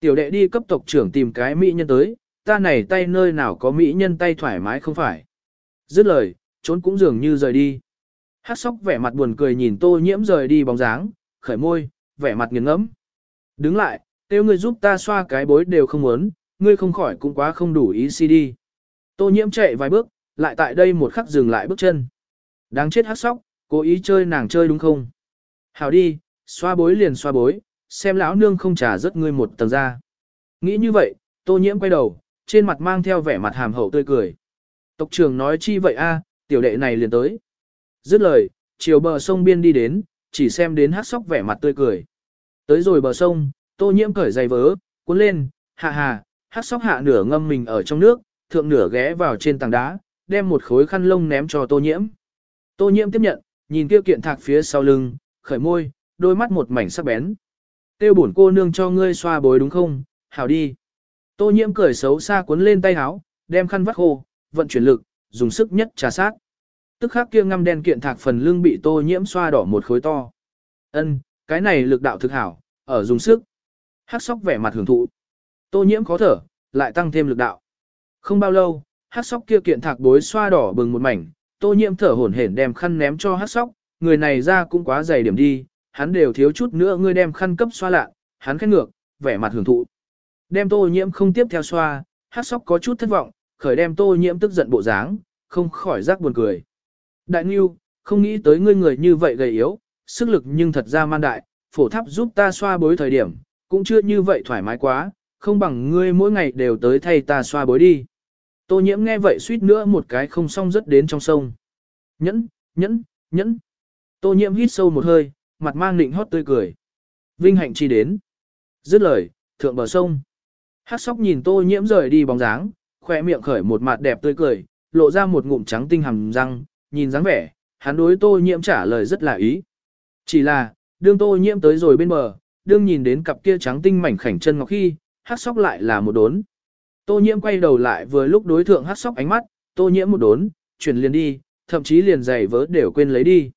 Tiểu đệ đi cấp tộc trưởng tìm cái mỹ nhân tới, ta này tay nơi nào có mỹ nhân tay thoải mái không phải. Dứt lời, trốn cũng dường như rời đi. Hát sóc vẻ mặt buồn cười nhìn tô nhiễm rời đi bóng dáng, khởi môi, vẻ mặt nghiền ngẫm. Đứng lại, kêu ngươi giúp ta xoa cái bối đều không muốn, ngươi không khỏi cũng quá không đủ ý si đi. Tô nhiễm chạy vài bước, lại tại đây một khắc dừng lại bước chân. Đáng chết hát sóc, cố ý chơi nàng chơi đúng không? Hảo đi, xoa bối liền xoa bối, xem lão nương không trả rớt ngươi một tầng ra. Nghĩ như vậy, tô nhiễm quay đầu, trên mặt mang theo vẻ mặt hàm hậu tươi cười. Tộc trưởng nói chi vậy a, tiểu đệ này liền tới. Dứt lời, chiều bờ sông biên đi đến, chỉ xem đến hát sóc vẻ mặt tươi cười. Tới rồi bờ sông, tô nhiễm cởi giày vớ, cuốn lên, hạ hà, hát sóc hạ nửa ngâm mình ở trong nước, thượng nửa ghé vào trên tảng đá, đem một khối khăn lông ném cho tô nhiễm. Tô nhiễm tiếp nhận, nhìn tiêu kiện thạc phía sau lưng, khởi môi, đôi mắt một mảnh sắc bén. Tiêu bổn cô nương cho ngươi xoa bối đúng không, hảo đi. Tô nhiễm cười xấu xa cuốn lên tay áo, đem khăn vắt khô, vận chuyển lực, dùng sức nhất trà sát. Tức khắc kia ngăm đen kiện thạc phần lưng bị tô nhiễm xoa đỏ một khối to. Ân, cái này lực đạo thực hảo, ở dùng sức. Hắc sóc vẻ mặt hưởng thụ. Tô nhiễm khó thở, lại tăng thêm lực đạo. Không bao lâu, hắc sóc kia kiện thạc bối xoa đỏ bừng một mảnh, tô nhiễm thở hổn hển đem khăn ném cho hắc sóc, người này ra cũng quá dày điểm đi, hắn đều thiếu chút nữa ngươi đem khăn cấp xoa lạ, hắn khét ngược, vẻ mặt hưởng thụ. Đem tô nhiễm không tiếp theo xoa, hắc sóc có chút thất vọng, khởi đem tô nhiễm tức giận bộ dáng, không khỏi rắc buồn cười. Đại Nhiêu, không nghĩ tới ngươi người như vậy gầy yếu, sức lực nhưng thật ra man đại, phổ tháp giúp ta xoa bối thời điểm, cũng chưa như vậy thoải mái quá, không bằng ngươi mỗi ngày đều tới thay ta xoa bối đi. Tô nhiễm nghe vậy suýt nữa một cái không xong rất đến trong sông. Nhẫn, nhẫn, nhẫn. Tô nhiễm hít sâu một hơi, mặt mang định hót tươi cười. Vinh hạnh chi đến. Dứt lời, thượng bờ sông. Hát sóc nhìn tô nhiễm rời đi bóng dáng, khoe miệng khởi một mặt đẹp tươi cười, lộ ra một ngụm trắng tinh hàm răng, nhìn dáng vẻ, hắn đối tô nhiễm trả lời rất là ý. Chỉ là, đương tô nhiễm tới rồi bên bờ, đương nhìn đến cặp kia trắng tinh mảnh khảnh chân ngọc khi, hát sóc lại là một đốn. Tô nhiễm quay đầu lại vừa lúc đối thượng hát sóc ánh mắt, tô nhiễm một đốn, chuyển liền đi, thậm chí liền giày vớ đều quên lấy đi.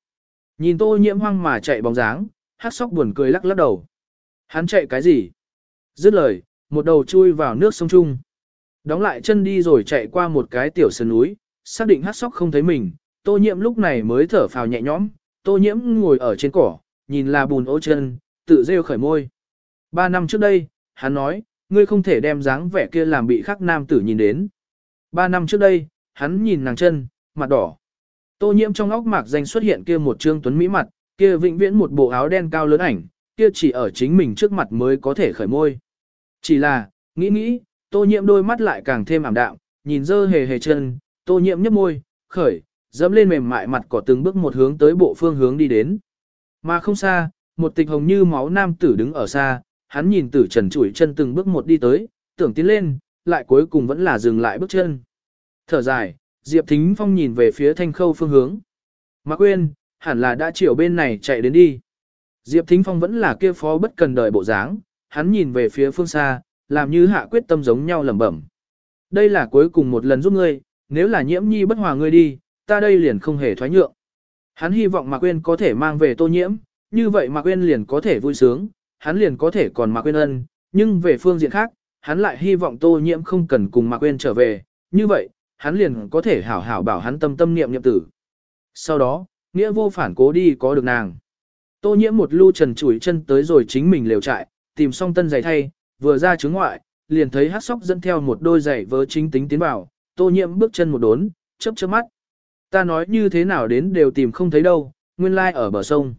Nhìn tô nhiễm hoang mà chạy bóng dáng, hát sóc buồn cười lắc lắc đầu. Hắn chạy cái gì? Dứt lời, một đầu chui vào nước sông Trung. Đóng lại chân đi rồi chạy qua một cái tiểu sơn núi, xác định hát sóc không thấy mình, tô nhiễm lúc này mới thở phào nhẹ nhõm, tô nhiễm ngồi ở trên cỏ, nhìn là bùn ô chân, tự rêu khởi môi. Ba năm trước đây, hắn nói, ngươi không thể đem dáng vẻ kia làm bị khắc nam tử nhìn đến. Ba năm trước đây, hắn nhìn nàng chân, mặt đỏ. Tô nhiễm trong óc mạc danh xuất hiện kia một trương tuấn mỹ mặt, kia vĩnh viễn một bộ áo đen cao lớn ảnh, kia chỉ ở chính mình trước mặt mới có thể khởi môi. Chỉ là, nghĩ nghĩ, tô nhiễm đôi mắt lại càng thêm ảm đạm, nhìn dơ hề hề chân, tô nhiễm nhấp môi, khởi, dẫm lên mềm mại mặt cỏ từng bước một hướng tới bộ phương hướng đi đến. Mà không xa, một tịch hồng như máu nam tử đứng ở xa, hắn nhìn tử trần chuỗi chân từng bước một đi tới, tưởng tiến lên, lại cuối cùng vẫn là dừng lại bước chân. Thở dài, Diệp Thính Phong nhìn về phía thanh khâu phương hướng. Mạc quên, hẳn là đã chiều bên này chạy đến đi. Diệp Thính Phong vẫn là kia phó bất cần đời bộ dáng, hắn nhìn về phía phương xa, làm như hạ quyết tâm giống nhau lẩm bẩm. Đây là cuối cùng một lần giúp ngươi, nếu là nhiễm nhi bất hòa ngươi đi, ta đây liền không hề thoái nhượng. Hắn hy vọng Mạc Quyên có thể mang về tô nhiễm, như vậy Mạc Quyên liền có thể vui sướng, hắn liền có thể còn Mạc Quyên ân, nhưng về phương diện khác, hắn lại hy vọng tô nhiễm không cần cùng Mạc Quyên trở về, như vậy, hắn liền có thể hảo hảo bảo hắn tâm tâm niệm niệm tử. Sau đó, nghĩa vô phản cố đi có được nàng. Tô nhiễm một lưu trần chủi chân tới rồi chính mình lều trại, tìm xong tân giày thay, vừa ra trứng ngoại, liền thấy hát sóc dẫn theo một đôi giày vớ chính tính tiến vào, tô nhiễm bước chân một đốn, chớp chớp mắt. Ta nói như thế nào đến đều tìm không thấy đâu, nguyên lai like ở bờ sông.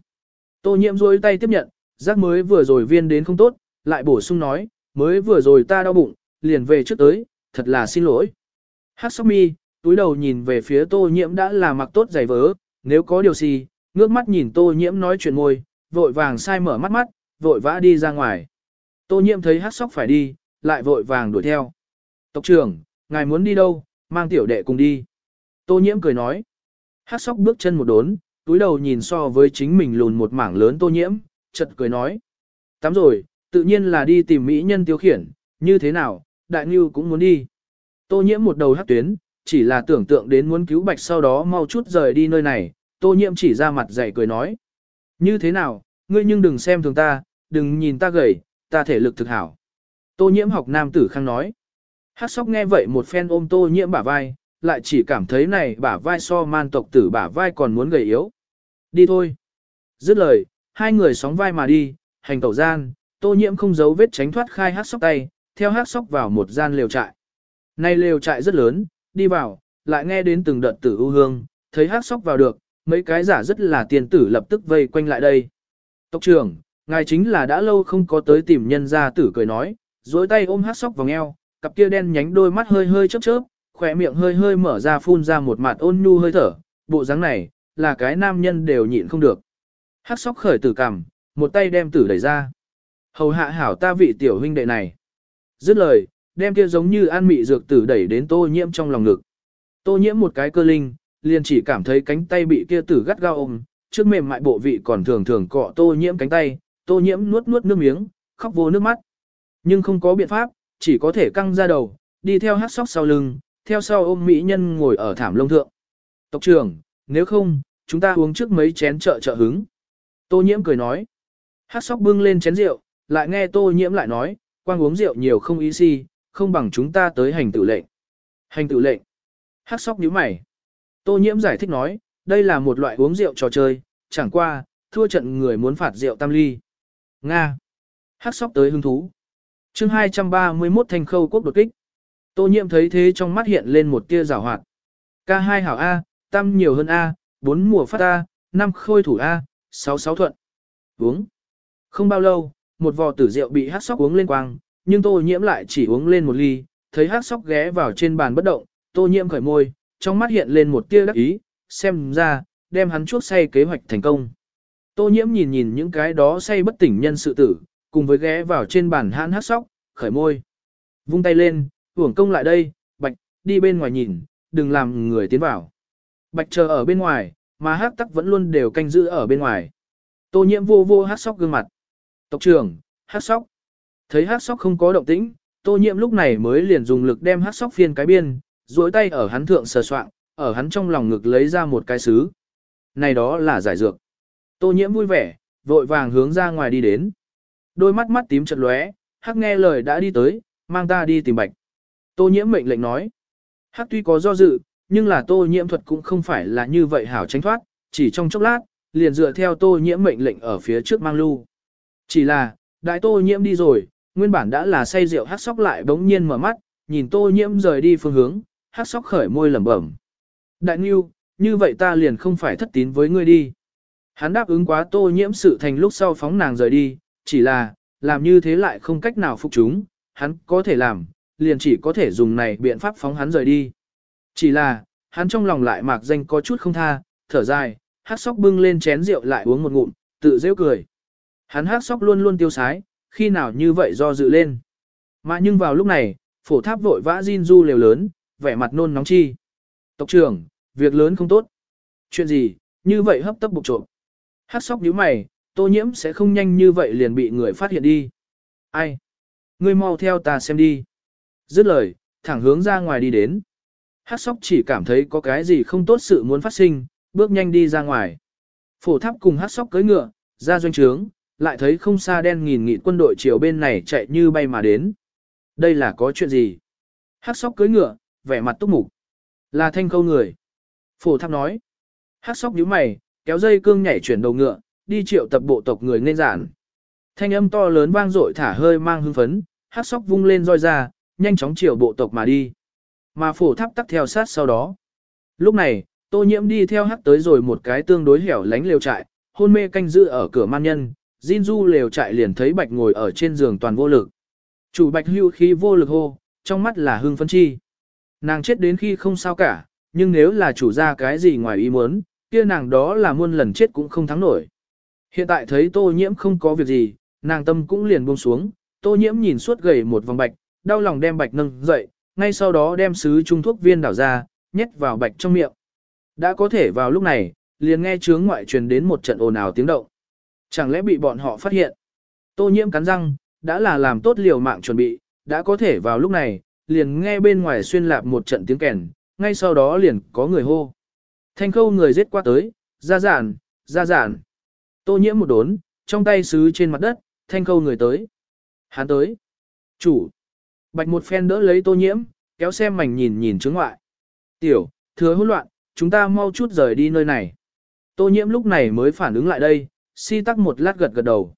Tô nhiễm rôi tay tiếp nhận, giác mới vừa rồi viên đến không tốt, lại bổ sung nói, mới vừa rồi ta đau bụng, liền về trước tới, thật là xin lỗi. Hát sóc mi, túi đầu nhìn về phía tô nhiễm đã là mặc tốt giày vớ, nếu có điều gì, ngước mắt nhìn tô nhiễm nói chuyện ngồi, vội vàng sai mở mắt mắt, vội vã đi ra ngoài. Tô nhiễm thấy hát sóc phải đi, lại vội vàng đuổi theo. Tộc trưởng, ngài muốn đi đâu, mang tiểu đệ cùng đi. Tô nhiễm cười nói. Hát sóc bước chân một đốn, túi đầu nhìn so với chính mình lùn một mảng lớn tô nhiễm, chợt cười nói. Tắm rồi, tự nhiên là đi tìm mỹ nhân tiêu khiển, như thế nào, đại ngưu cũng muốn đi. Tô nhiễm một đầu hát tuyến, chỉ là tưởng tượng đến muốn cứu bạch sau đó mau chút rời đi nơi này, tô nhiễm chỉ ra mặt dày cười nói. Như thế nào, ngươi nhưng đừng xem thường ta, đừng nhìn ta gầy, ta thể lực thực hảo. Tô nhiễm học nam tử khang nói. Hát sóc nghe vậy một phen ôm tô nhiễm bả vai, lại chỉ cảm thấy này bả vai so man tộc tử bả vai còn muốn gầy yếu. Đi thôi. Dứt lời, hai người sóng vai mà đi, hành tẩu gian, tô nhiễm không giấu vết tránh thoát khai hát sóc tay, theo hát sóc vào một gian lều trại. Này lều trại rất lớn, đi vào, lại nghe đến từng đợt tử ưu hương, thấy hát sóc vào được, mấy cái giả rất là tiền tử lập tức vây quanh lại đây. Tộc trưởng, ngài chính là đã lâu không có tới tìm nhân gia tử cười nói, dối tay ôm hát sóc vào eo, cặp kia đen nhánh đôi mắt hơi hơi chớp chớp, khỏe miệng hơi hơi mở ra phun ra một mặt ôn nhu hơi thở, bộ dáng này, là cái nam nhân đều nhịn không được. Hát sóc khởi tử cằm, một tay đem tử đẩy ra. Hầu hạ hảo ta vị tiểu huynh đệ này. Dứt lời, đem kia giống như an mị dược tử đẩy đến tô nhiễm trong lòng ngực. Tô nhiễm một cái cơ linh, liền chỉ cảm thấy cánh tay bị kia tử gắt gao ôm, trước mềm mại bộ vị còn thường thường cọ tô nhiễm cánh tay, tô nhiễm nuốt nuốt nước miếng, khóc vô nước mắt. Nhưng không có biện pháp, chỉ có thể căng ra đầu, đi theo hát sóc sau lưng, theo sau ôm mỹ nhân ngồi ở thảm lông thượng. Tộc trưởng, nếu không, chúng ta uống trước mấy chén trợ trợ hứng. Tô nhiễm cười nói. Hát sóc bưng lên chén rượu, lại nghe tô nhiễm lại nói, quang uống rượu nhiều không ý si, không bằng chúng ta tới hành tự lệnh. Hành tự lệnh. Hát sóc nhíu mày. Tô nhiễm giải thích nói, đây là một loại uống rượu trò chơi, chẳng qua, thua trận người muốn phạt rượu tam ly. Nga. Hắc sóc tới hứng thú. chương 231 thành khâu quốc đột kích. Tô nhiễm thấy thế trong mắt hiện lên một tia rào hoạt. K hai hảo A, tam nhiều hơn A, bốn mùa phát A, năm khôi thủ A, sáu sáu thuận. Uống. Không bao lâu, một vò tử rượu bị hát sóc uống lên quang, nhưng tô nhiễm lại chỉ uống lên một ly, thấy hát sóc ghé vào trên bàn bất động, tô nhiễm khởi môi, trong mắt hiện lên một tia đắc ý, xem ra, đem hắn chuốc say kế hoạch thành công. Tô nhiễm nhìn nhìn những cái đó say bất tỉnh nhân sự tử, cùng với ghé vào trên bàn hãn hát sóc, khởi môi. Vung tay lên, hưởng công lại đây, bạch, đi bên ngoài nhìn, đừng làm người tiến vào. Bạch chờ ở bên ngoài, mà hát tắc vẫn luôn đều canh giữ ở bên ngoài. Tô nhiễm vô vô hát sóc gương mặt. Tộc trưởng, hát sóc. Thấy hát sóc không có động tĩnh, tô nhiễm lúc này mới liền dùng lực đem hát sóc phiên cái biên, duỗi tay ở hắn thượng sờ soạng, ở hắn trong lòng ngực lấy ra một cái sứ. Này đó là giải dược. Tô nhiễm vui vẻ, vội vàng hướng ra ngoài đi đến. Đôi mắt mắt tím chật lóe, hắc nghe lời đã đi tới, mang ta đi tìm bạch. Tô nhiễm mệnh lệnh nói. Hắc tuy có do dự, nhưng là tô nhiễm thuật cũng không phải là như vậy hảo tránh thoát, chỉ trong chốc lát, liền dựa theo tô nhiễm mệnh lệnh ở phía trước mang lưu. Chỉ là, đại tô nhiễm đi rồi, nguyên bản đã là say rượu hắc sóc lại bỗng nhiên mở mắt, nhìn tô nhiễm rời đi phương hướng, hắc sóc khởi môi lẩm bẩm. Đại nghiêu, như vậy ta liền không phải thất tín với ngươi đi. Hắn đáp ứng quá tô nhiễm sự thành lúc sau phóng nàng rời đi, chỉ là, làm như thế lại không cách nào phục chúng, hắn có thể làm, liền chỉ có thể dùng này biện pháp phóng hắn rời đi. Chỉ là, hắn trong lòng lại mạc danh có chút không tha, thở dài, hát sóc bưng lên chén rượu lại uống một ngụm, tự rêu cười. Hắn hát sóc luôn luôn tiêu sái, khi nào như vậy do dự lên. Mà nhưng vào lúc này, phổ tháp vội vã Jin du lều lớn, vẻ mặt nôn nóng chi. Tộc trưởng, việc lớn không tốt. Chuyện gì, như vậy hấp tấp bục trộm. Hát sóc nhíu mày, tô nhiễm sẽ không nhanh như vậy liền bị người phát hiện đi. Ai? Ngươi mau theo ta xem đi. Dứt lời, thẳng hướng ra ngoài đi đến. Hát sóc chỉ cảm thấy có cái gì không tốt sự muốn phát sinh, bước nhanh đi ra ngoài. Phổ tháp cùng hát sóc cưỡi ngựa, ra doanh trướng, lại thấy không xa đen nghìn nghị quân đội chiều bên này chạy như bay mà đến. Đây là có chuyện gì? Hát sóc cưỡi ngựa, vẻ mặt túc mục. Là thanh khâu người. Phổ tháp nói. Hát sóc nhíu mày, kéo dây cương nhảy chuyển đầu ngựa, đi triệu tập bộ tộc người nên giản. Thanh âm to lớn vang dội thả hơi mang hưng phấn, hát sóc vung lên roi ra, nhanh chóng triệu bộ tộc mà đi. Mà phổ tháp tắc theo sát sau đó. Lúc này, tô nhiễm đi theo hát tới rồi một cái tương đối hẻo lánh lều trại, hôn mê canh giữ ở cửa man nhân, Jin Du lều trại liền thấy bạch ngồi ở trên giường toàn vô lực. Chủ bạch hưu khí vô lực hô, trong mắt là hưng phấn chi. Nàng chết đến khi không sao cả, nhưng nếu là chủ ra cái gì ngoài ý muốn, kia nàng đó là muôn lần chết cũng không thắng nổi. Hiện tại thấy tô nhiễm không có việc gì, nàng tâm cũng liền buông xuống, tô nhiễm nhìn suốt gầy một vòng bạch, đau lòng đem bạch nâng dậy, ngay sau đó đem sứ trung thuốc viên đảo ra, nhét vào bạch trong miệng. Đã có thể vào lúc này, liền nghe chướng ngoại truyền đến một trận ồn ào tiếng động. Chẳng lẽ bị bọn họ phát hiện? Tô nhiễm cắn răng, đã là làm tốt liều mạng chuẩn bị, đã có thể vào lúc này, liền nghe bên ngoài xuyên lạp một trận tiếng kèn, ngay sau đó liền có người hô. Thanh khâu người giết qua tới, ra giản, ra giản. Tô nhiễm một đốn, trong tay sứ trên mặt đất, thanh khâu người tới. Hắn tới. Chủ. Bạch một phen đỡ lấy tô nhiễm, kéo xem mảnh nhìn nhìn chứng ngoại. Tiểu, thừa hỗn loạn, chúng ta mau chút rời đi nơi này. Tô nhiễm lúc này mới phản ứng lại đây, si tắc một lát gật gật đầu.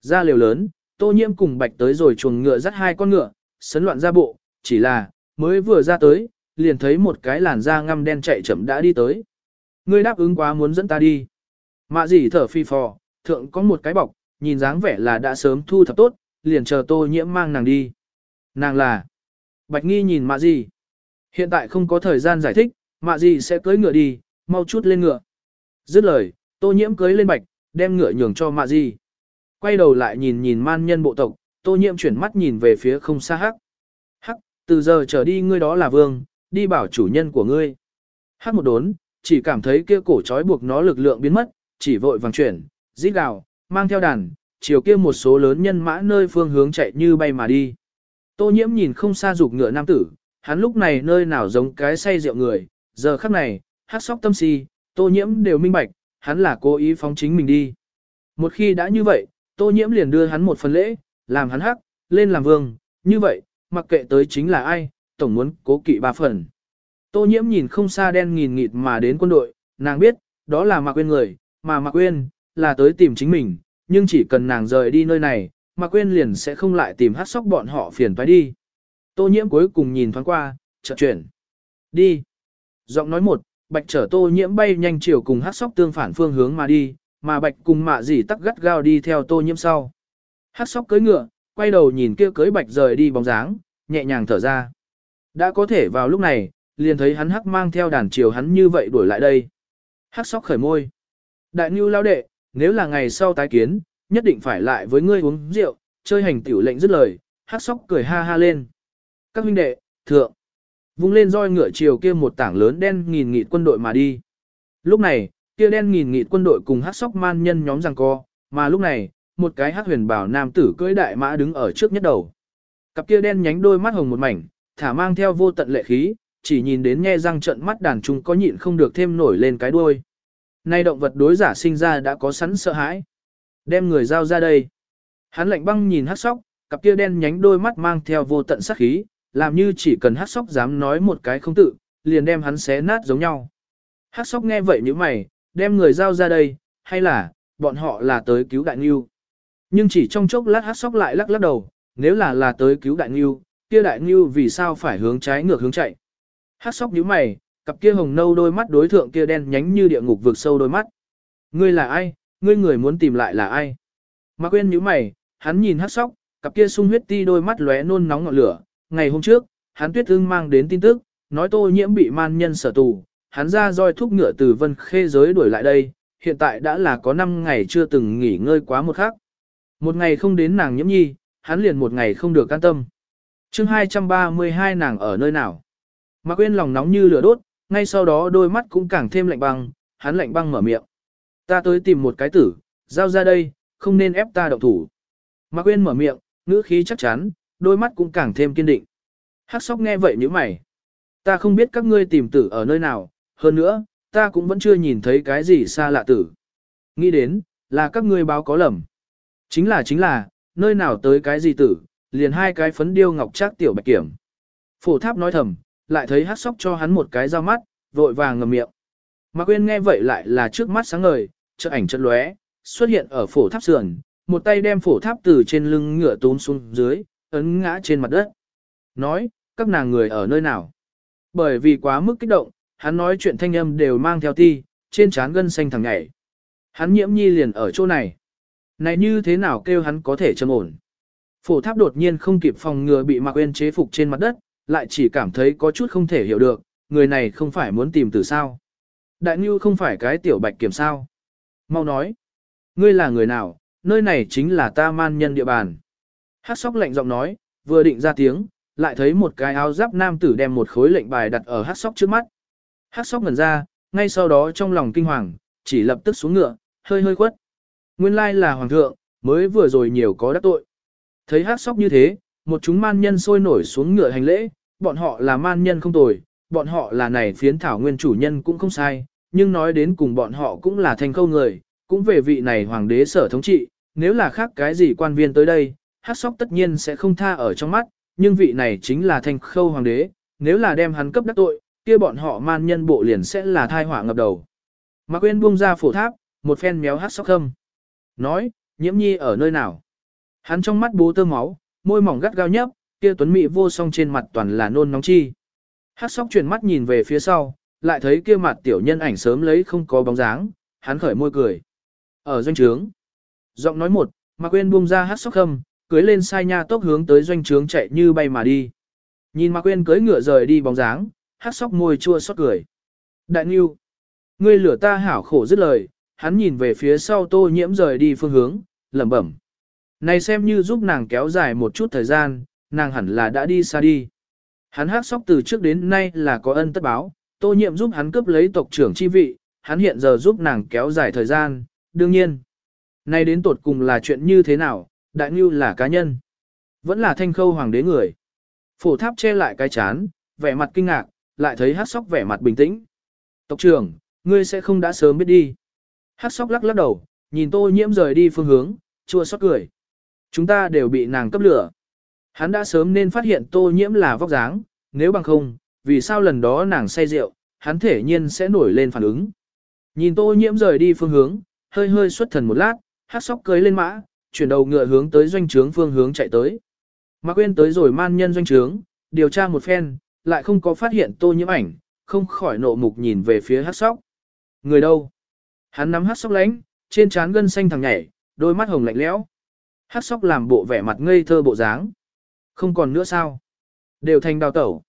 Ra liều lớn, tô nhiễm cùng bạch tới rồi chuồng ngựa dắt hai con ngựa, sấn loạn ra bộ, chỉ là, mới vừa ra tới, liền thấy một cái làn da ngăm đen chạy chậm đã đi tới. Ngươi đáp ứng quá muốn dẫn ta đi. Mạ dì thở phi phò, thượng có một cái bọc, nhìn dáng vẻ là đã sớm thu thập tốt, liền chờ tô nhiễm mang nàng đi. Nàng là... Bạch nghi nhìn mạ dì. Hiện tại không có thời gian giải thích, mạ dì sẽ cưới ngựa đi, mau chút lên ngựa. Dứt lời, tô nhiễm cưới lên bạch, đem ngựa nhường cho mạ dì. Quay đầu lại nhìn nhìn man nhân bộ tộc, tô nhiễm chuyển mắt nhìn về phía không xa hắc. Hắc, từ giờ trở đi ngươi đó là vương, đi bảo chủ nhân của ngươi. Hắc một đốn, chỉ cảm thấy kia cổ trói buộc nó lực lượng biến mất, chỉ vội vàng chuyển, rít gào, mang theo đàn, chiều kia một số lớn nhân mã nơi phương hướng chạy như bay mà đi. Tô nhiễm nhìn không xa dục ngựa nam tử, hắn lúc này nơi nào giống cái say rượu người, giờ khắc này, hát sóc tâm si, tô nhiễm đều minh bạch, hắn là cố ý phóng chính mình đi. Một khi đã như vậy, tô nhiễm liền đưa hắn một phần lễ, làm hắn hắc, lên làm vương, như vậy, mặc kệ tới chính là ai, tổng muốn cố kỵ ba phần. Tô nhiễm nhìn không xa đen nghìn nghịt mà đến quân đội, nàng biết, đó là Mạc Quyên người, mà Mạc Quyên, là tới tìm chính mình, nhưng chỉ cần nàng rời đi nơi này, Mạc Quyên liền sẽ không lại tìm hát sóc bọn họ phiền phải đi. Tô nhiễm cuối cùng nhìn thoáng qua, chợt chuyển. Đi. Giọng nói một, bạch trở tô nhiễm bay nhanh chiều cùng hát sóc tương phản phương hướng mà đi, mà bạch cùng mạ dì tắc gắt gao đi theo tô nhiễm sau. Hát sóc cưỡi ngựa, quay đầu nhìn kia cưỡi bạch rời đi bóng dáng, nhẹ nhàng thở ra. Đã có thể vào lúc này, liền thấy hắn hắc mang theo đàn chiều hắn như vậy đuổi lại đây. Hắc sóc khởi môi. Đại Nưu lao đệ, nếu là ngày sau tái kiến, nhất định phải lại với ngươi uống rượu, chơi hành tiểu lệnh dứt lời, hắc sóc cười ha ha lên. Các huynh đệ, thượng, vung lên roi ngựa chiều kia một tảng lớn đen nghìn nghịt quân đội mà đi. Lúc này, kia đen nghìn nghịt quân đội cùng hắc sóc man nhân nhóm giằng co, mà lúc này, một cái hắc huyền bảo nam tử cưỡi đại mã đứng ở trước nhất đầu. Cặp kia đen nhánh đôi mắt hồng một mảnh, thả mang theo vô tận lệ khí, chỉ nhìn đến nghe răng trận mắt đàn chúng có nhịn không được thêm nổi lên cái đuôi. Nay động vật đối giả sinh ra đã có sẵn sợ hãi. Đem người giao ra đây. Hắn lạnh băng nhìn hát sóc, cặp kia đen nhánh đôi mắt mang theo vô tận sát khí, làm như chỉ cần hát sóc dám nói một cái không tự, liền đem hắn xé nát giống nhau. Hát sóc nghe vậy như mày, đem người giao ra đây, hay là, bọn họ là tới cứu đại nghiêu. Nhưng chỉ trong chốc lát hát sóc lại lắc lắc đầu, nếu là là tới cứu đại nghiêu, kia đại nghiêu vì sao phải hướng trái ngược hướng chạy. Hát sóc nhíu mày, cặp kia hồng nâu đôi mắt đối thượng kia đen nhánh như địa ngục vực sâu đôi mắt. Ngươi là ai, ngươi người muốn tìm lại là ai? Mạc Quyên nhíu mày, hắn nhìn hát sóc, cặp kia sung huyết ti đôi mắt lóe nôn nóng ngọn lửa. Ngày hôm trước, hắn tuyết ưng mang đến tin tức, nói tô nhiễm bị man nhân sở tù, hắn ra roi thúc ngựa từ vân khê giới đuổi lại đây, hiện tại đã là có 5 ngày chưa từng nghỉ ngơi quá một khắc. Một ngày không đến nàng nhiễm nhi, hắn liền một ngày không được can tâm. chương 232 nàng ở nơi nào? Mạc Quyên lòng nóng như lửa đốt, ngay sau đó đôi mắt cũng càng thêm lạnh băng, hắn lạnh băng mở miệng. Ta tới tìm một cái tử, giao ra đây, không nên ép ta động thủ. Mạc Quyên mở miệng, ngữ khí chắc chắn, đôi mắt cũng càng thêm kiên định. Hắc sóc nghe vậy như mày. Ta không biết các ngươi tìm tử ở nơi nào, hơn nữa, ta cũng vẫn chưa nhìn thấy cái gì xa lạ tử. Nghĩ đến, là các ngươi báo có lầm. Chính là chính là, nơi nào tới cái gì tử, liền hai cái phấn điêu ngọc trác tiểu bạch kiểm. Phổ tháp nói thầm, lại thấy hát sóc cho hắn một cái dao mắt, vội vàng ngầm miệng. Mạc Quyên nghe vậy lại là trước mắt sáng ngời, chợt ảnh chợt lóe, xuất hiện ở phổ tháp sườn, một tay đem phổ tháp từ trên lưng ngựa tốn xuống dưới, ấn ngã trên mặt đất. Nói, các nàng người ở nơi nào? Bởi vì quá mức kích động, hắn nói chuyện thanh âm đều mang theo ti, trên trán gân xanh thằng nhảy. Hắn nhiễm nhi liền ở chỗ này. Này như thế nào kêu hắn có thể châm ổn? Phổ tháp đột nhiên không kịp phòng ngừa bị Mạc Uyên chế phục trên mặt đất, lại chỉ cảm thấy có chút không thể hiểu được, người này không phải muốn tìm từ sao. Đại Ngưu không phải cái tiểu bạch kiểm sao. Mau nói, ngươi là người nào, nơi này chính là ta man nhân địa bàn. Hát sóc lạnh giọng nói, vừa định ra tiếng, lại thấy một cái áo giáp nam tử đem một khối lệnh bài đặt ở hát sóc trước mắt. Hát sóc ngẩn ra, ngay sau đó trong lòng kinh hoàng, chỉ lập tức xuống ngựa, hơi hơi khuất. Nguyên lai là hoàng thượng, mới vừa rồi nhiều có đắc tội. Thấy hát sóc như thế, một chúng man nhân sôi nổi xuống ngựa hành lễ, bọn họ là man nhân không tồi, bọn họ là này phiến thảo nguyên chủ nhân cũng không sai, nhưng nói đến cùng bọn họ cũng là thành khâu người, cũng về vị này hoàng đế sở thống trị, nếu là khác cái gì quan viên tới đây, hát sóc tất nhiên sẽ không tha ở trong mắt, nhưng vị này chính là thành khâu hoàng đế, nếu là đem hắn cấp đắc tội, kia bọn họ man nhân bộ liền sẽ là thai họa ngập đầu. Mạc Quyên buông ra phổ tháp, một phen méo hát sóc khâm. Nói, nhiễm nhi ở nơi nào? Hắn trong mắt bố tơ máu, môi mỏng gắt gao nhấp, kia tuấn mỹ vô song trên mặt toàn là nôn nóng chi. Hát sóc chuyển mắt nhìn về phía sau, lại thấy kia mặt tiểu nhân ảnh sớm lấy không có bóng dáng, hắn khởi môi cười. Ở doanh trướng, giọng nói một, mà quên buông ra hát sóc khâm, cưới lên sai nha tốc hướng tới doanh trướng chạy như bay mà đi. Nhìn mà quên cưới ngựa rời đi bóng dáng, hát sóc môi chua xót cười. Đại Nghiêu, ngươi lửa ta hảo khổ dứt lời, hắn nhìn về phía sau tô nhiễm rời đi phương hướng, lẩm bẩm. Này xem như giúp nàng kéo dài một chút thời gian, nàng hẳn là đã đi xa đi. Hắn hát sóc từ trước đến nay là có ân tất báo, tô nhiệm giúp hắn cướp lấy tộc trưởng chi vị, hắn hiện giờ giúp nàng kéo dài thời gian, đương nhiên. Này đến tột cùng là chuyện như thế nào, đại ngưu là cá nhân. Vẫn là thanh khâu hoàng đế người. Phổ tháp che lại cái chán, vẻ mặt kinh ngạc, lại thấy hát sóc vẻ mặt bình tĩnh. Tộc trưởng, ngươi sẽ không đã sớm biết đi. Hát sóc lắc lắc đầu, nhìn tô nhiễm rời đi phương hướng, chua xót cười. Chúng ta đều bị nàng cấp lửa. Hắn đã sớm nên phát hiện tô nhiễm là vóc dáng, nếu bằng không, vì sao lần đó nàng say rượu, hắn thể nhiên sẽ nổi lên phản ứng. Nhìn tô nhiễm rời đi phương hướng, hơi hơi xuất thần một lát, hát sóc cưới lên mã, chuyển đầu ngựa hướng tới doanh trướng phương hướng chạy tới. Mạc quên tới rồi man nhân doanh trướng, điều tra một phen, lại không có phát hiện tô nhiễm ảnh, không khỏi nộ mục nhìn về phía hát sóc. Người đâu? Hắn nắm hát sóc lánh, trên trán gân xanh thằng nhảy, đôi mắt hồng lạnh lẽo. Hát sóc làm bộ vẻ mặt ngây thơ bộ dáng. Không còn nữa sao? Đều thành đào tẩu.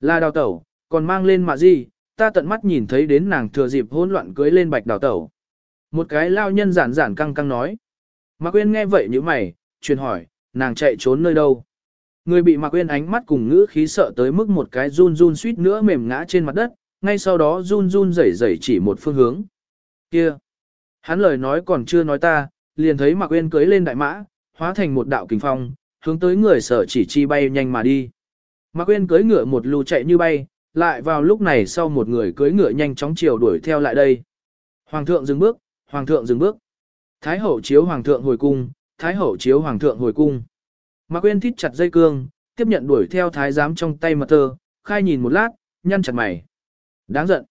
Là đào tẩu, còn mang lên mà gì, ta tận mắt nhìn thấy đến nàng thừa dịp hỗn loạn cưới lên bạch đào tẩu. Một cái lao nhân giản giản căng căng nói. Mạc Quyên nghe vậy như mày, truyền hỏi, nàng chạy trốn nơi đâu? Người bị Mạc Quyên ánh mắt cùng ngữ khí sợ tới mức một cái run run suýt nữa mềm ngã trên mặt đất, ngay sau đó run run rẩy rẩy chỉ một phương hướng. Kia! Hắn lời nói còn chưa nói ta, liền thấy Mạc Quyên cưới lên đại mã, hóa thành một đạo kình phong, hướng tới người sở chỉ chi bay nhanh mà đi. Mạc Quyên cưỡi ngựa một lù chạy như bay, lại vào lúc này sau một người cưỡi ngựa nhanh chóng chiều đuổi theo lại đây. Hoàng thượng dừng bước, hoàng thượng dừng bước. Thái hậu chiếu hoàng thượng hồi cung, thái hậu chiếu hoàng thượng hồi cung. Mạc Quyên thít chặt dây cương, tiếp nhận đuổi theo thái giám trong tay mật tơ, khai nhìn một lát, nhăn chặt mày. Đáng giận.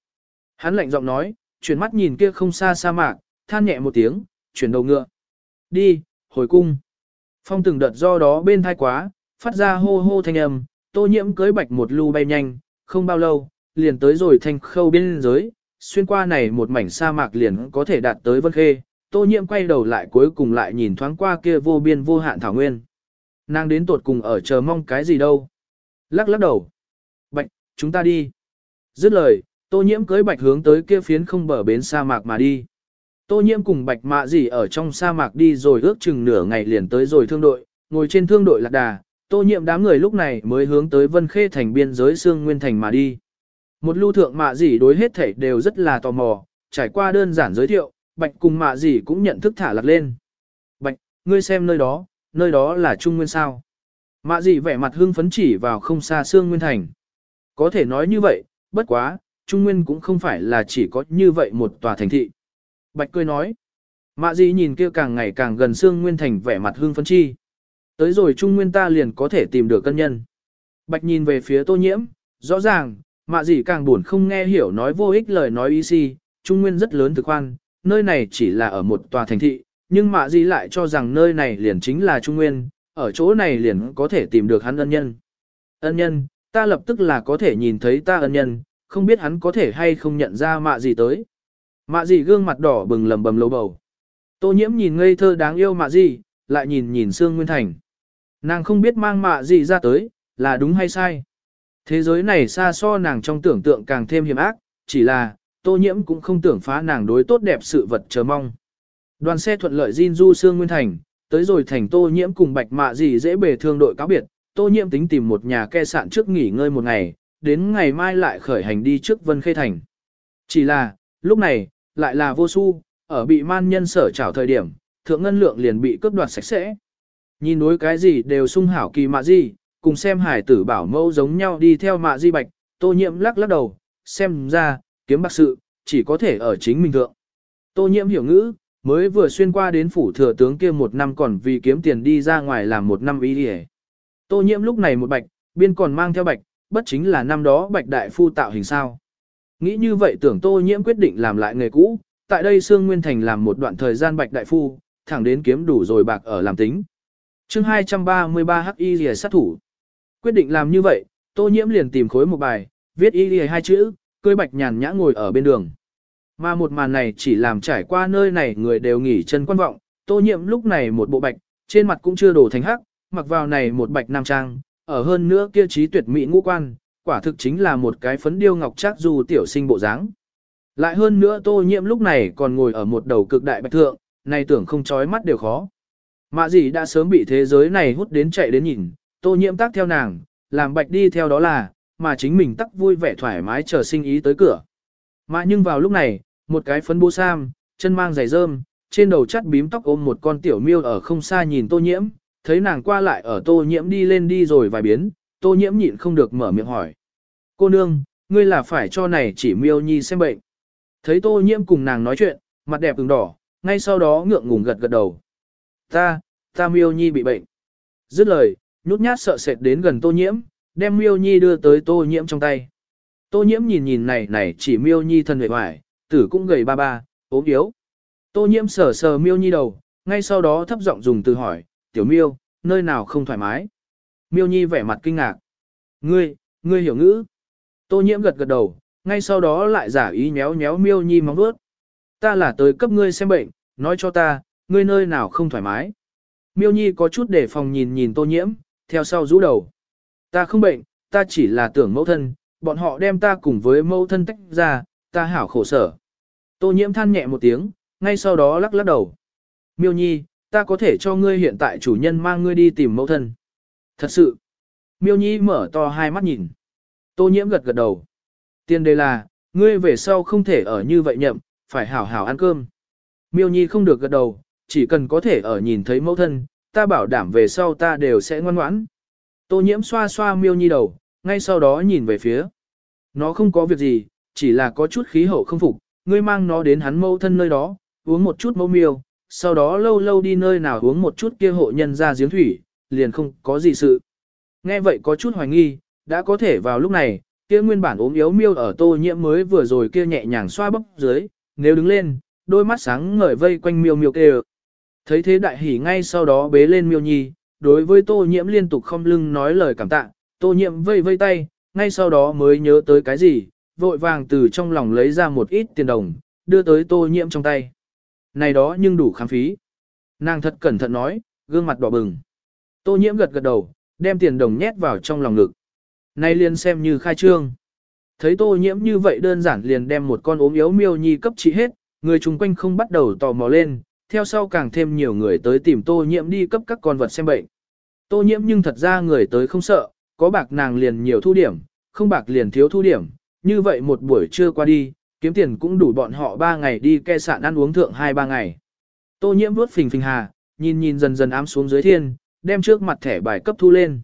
Hắn lạnh giọng nói, chuyển mắt nhìn kia không xa sa mạc, than nhẹ một tiếng, chuyển đầu ngựa. Đi, hồi cung. Phong từng đợt do đó bên thai quá, phát ra hô hô thanh âm, tô nhiễm cưới bạch một lưu bay nhanh, không bao lâu, liền tới rồi thanh khâu biên giới, xuyên qua này một mảnh sa mạc liền có thể đạt tới vân khê, tô nhiễm quay đầu lại cuối cùng lại nhìn thoáng qua kia vô biên vô hạn thảo nguyên. Nàng đến tột cùng ở chờ mong cái gì đâu. Lắc lắc đầu. Bạch, chúng ta đi. Dứt lời, tô nhiễm cưới bạch hướng tới kia phiến không bờ bến sa mạc mà đi. Tô nhiễm cùng bạch mạ gì ở trong sa mạc đi rồi ước chừng nửa ngày liền tới rồi thương đội, ngồi trên thương đội lạc đà, tô nhiễm đám người lúc này mới hướng tới vân khê thành biên giới xương nguyên thành mà đi. Một lưu thượng mạ gì đối hết thảy đều rất là tò mò, trải qua đơn giản giới thiệu, Bạch cùng mạ gì cũng nhận thức thả lạc lên. Bạch, ngươi xem nơi đó, nơi đó là Trung Nguyên sao. Mạ gì vẻ mặt hưng phấn chỉ vào không xa Sương Nguyên Thành. Có thể nói như vậy, bất quá, Trung Nguyên cũng không phải là chỉ có như vậy một tòa thành thị. Bạch cười nói. Mạ gì nhìn kia càng ngày càng gần xương Nguyên Thành vẻ mặt hưng phấn chi. Tới rồi Trung Nguyên ta liền có thể tìm được cân nhân. Bạch nhìn về phía tô nhiễm, rõ ràng, mạ gì càng buồn không nghe hiểu nói vô ích lời nói ý si, Trung Nguyên rất lớn thực khoan, nơi này chỉ là ở một tòa thành thị, nhưng mạ gì lại cho rằng nơi này liền chính là Trung Nguyên, ở chỗ này liền có thể tìm được hắn ân nhân. Ân nhân, ta lập tức là có thể nhìn thấy ta ân nhân, không biết hắn có thể hay không nhận ra mạ gì tới. Mạ gì gương mặt đỏ bừng lầm bầm lầu bầu. Tô nhiễm nhìn ngây thơ đáng yêu mạ gì, lại nhìn nhìn Sương Nguyên Thành. Nàng không biết mang mạ gì ra tới, là đúng hay sai. Thế giới này xa so nàng trong tưởng tượng càng thêm hiểm ác, chỉ là, tô nhiễm cũng không tưởng phá nàng đối tốt đẹp sự vật chờ mong. Đoàn xe thuận lợi Jin Du Sương Nguyên Thành, tới rồi thành tô nhiễm cùng bạch mạ gì dễ bề thương đội cáo biệt, tô nhiễm tính tìm một nhà ke sạn trước nghỉ ngơi một ngày, đến ngày mai lại khởi hành đi trước Vân Khê Thành. Chỉ là, lúc này, lại là vô su, ở bị man nhân sở trảo thời điểm, thượng ngân lượng liền bị cướp đoạt sạch sẽ. Nhìn đối cái gì đều sung hảo kỳ mạ gì, cùng xem hải tử bảo mẫu giống nhau đi theo mạ di bạch, tô nhiễm lắc lắc đầu, xem ra, kiếm bạc sự, chỉ có thể ở chính mình thượng. Tô nhiễm hiểu ngữ, mới vừa xuyên qua đến phủ thừa tướng kia một năm còn vì kiếm tiền đi ra ngoài làm một năm ý đi Tô nhiễm lúc này một bạch, biên còn mang theo bạch, bất chính là năm đó bạch đại phu tạo hình sao. Nghĩ như vậy tưởng tô nhiễm quyết định làm lại nghề cũ, tại đây Sương Nguyên Thành làm một đoạn thời gian bạch đại phu, thẳng đến kiếm đủ rồi bạc ở làm tính. chương 233 hắc y lìa sát thủ. Quyết định làm như vậy, tô nhiễm liền tìm khối một bài, viết y lìa hai chữ, cưỡi bạch nhàn nhã ngồi ở bên đường. Mà một màn này chỉ làm trải qua nơi này người đều nghỉ chân quan vọng, tô nhiễm lúc này một bộ bạch, trên mặt cũng chưa đổ thành hắc, mặc vào này một bạch nam trang, ở hơn nữa kia trí tuyệt mỹ ngũ quan, quả thực chính là một cái phấn điêu ngọc trác dù tiểu sinh bộ dáng. Lại hơn nữa tô nhiễm lúc này còn ngồi ở một đầu cực đại bạch thượng, này tưởng không chói mắt đều khó. Mạ gì đã sớm bị thế giới này hút đến chạy đến nhìn, tô nhiễm tác theo nàng, làm bạch đi theo đó là, mà chính mình tắc vui vẻ thoải mái chờ sinh ý tới cửa. Mà nhưng vào lúc này, một cái phấn bố sam, chân mang giày rơm, trên đầu chắt bím tóc ôm một con tiểu miêu ở không xa nhìn tô nhiễm, thấy nàng qua lại ở tô nhiễm đi lên đi rồi vài biến, tô nhiễm nhịn không được mở miệng hỏi. Cô nương, ngươi là phải cho này chỉ miêu nhi xem bệnh. Thấy tô nhiễm cùng nàng nói chuyện, mặt đẹp ửng đỏ, ngay sau đó ngượng ngùng gật gật đầu. Ta, ta miêu nhi bị bệnh. Dứt lời, nhút nhát sợ sệt đến gần tô nhiễm, đem miêu nhi đưa tới tô nhiễm trong tay. Tô nhiễm nhìn nhìn này này chỉ miêu nhi thân vệ hoài, tử cũng gầy ba ba, ốm yếu. Tô nhiễm sờ sờ miêu nhi đầu, ngay sau đó thấp giọng dùng từ hỏi, tiểu miêu, nơi nào không thoải mái. Miêu nhi vẻ mặt kinh ngạc. Ngươi, ngươi hiểu ngữ. Tô nhiễm gật gật đầu, ngay sau đó lại giả ý nhéo nhéo miêu nhi móng vuốt. Ta là tới cấp ngươi xem bệnh, nói cho ta, ngươi nơi nào không thoải mái. Miêu nhi có chút để phòng nhìn nhìn tô nhiễm, theo sau rũ đầu. Ta không bệnh, ta chỉ là tưởng mẫu thân, bọn họ đem ta cùng với mẫu thân tách ra, ta hảo khổ sở. Tô nhiễm than nhẹ một tiếng, ngay sau đó lắc lắc đầu. Miêu nhi, ta có thể cho ngươi hiện tại chủ nhân mang ngươi đi tìm mẫu thân. Thật sự. Miêu nhi mở to hai mắt nhìn. Tô nhiễm gật gật đầu. Tiên đề là, ngươi về sau không thể ở như vậy nhậm, phải hảo hảo ăn cơm. Miêu nhi không được gật đầu, chỉ cần có thể ở nhìn thấy mẫu thân, ta bảo đảm về sau ta đều sẽ ngoan ngoãn. Tô nhiễm xoa xoa miêu nhi đầu, ngay sau đó nhìn về phía. Nó không có việc gì, chỉ là có chút khí hậu không phục, ngươi mang nó đến hắn mẫu thân nơi đó, uống một chút mẫu miêu, sau đó lâu lâu đi nơi nào uống một chút kia hộ nhân ra giếng thủy, liền không có gì sự. Nghe vậy có chút hoài nghi, đã có thể vào lúc này, kia nguyên bản ốm yếu miêu ở tô nhiễm mới vừa rồi kia nhẹ nhàng xoa bắp dưới, nếu đứng lên, đôi mắt sáng ngời vây quanh miêu miêu kêu. Thấy thế đại hỉ ngay sau đó bế lên miêu nhi, đối với tô nhiễm liên tục không lưng nói lời cảm tạ, tô nhiễm vây vây tay, ngay sau đó mới nhớ tới cái gì, vội vàng từ trong lòng lấy ra một ít tiền đồng, đưa tới tô nhiễm trong tay. Này đó nhưng đủ khám phí. Nàng thật cẩn thận nói, gương mặt đỏ bừng. Tô nhiễm gật gật đầu, đem tiền đồng nhét vào trong lòng ngực. Này liền xem như khai trương. Thấy tô nhiễm như vậy đơn giản liền đem một con ốm yếu miêu nhi cấp trị hết, người chung quanh không bắt đầu tò mò lên, theo sau càng thêm nhiều người tới tìm tô nhiễm đi cấp các con vật xem bệnh. Tô nhiễm nhưng thật ra người tới không sợ, có bạc nàng liền nhiều thu điểm, không bạc liền thiếu thu điểm, như vậy một buổi trưa qua đi, kiếm tiền cũng đủ bọn họ 3 ngày đi ke sạn ăn uống thượng 2-3 ngày. Tô nhiễm vuốt phình phình hà, nhìn nhìn dần dần ám xuống dưới thiên, đem trước mặt thẻ bài cấp thu lên.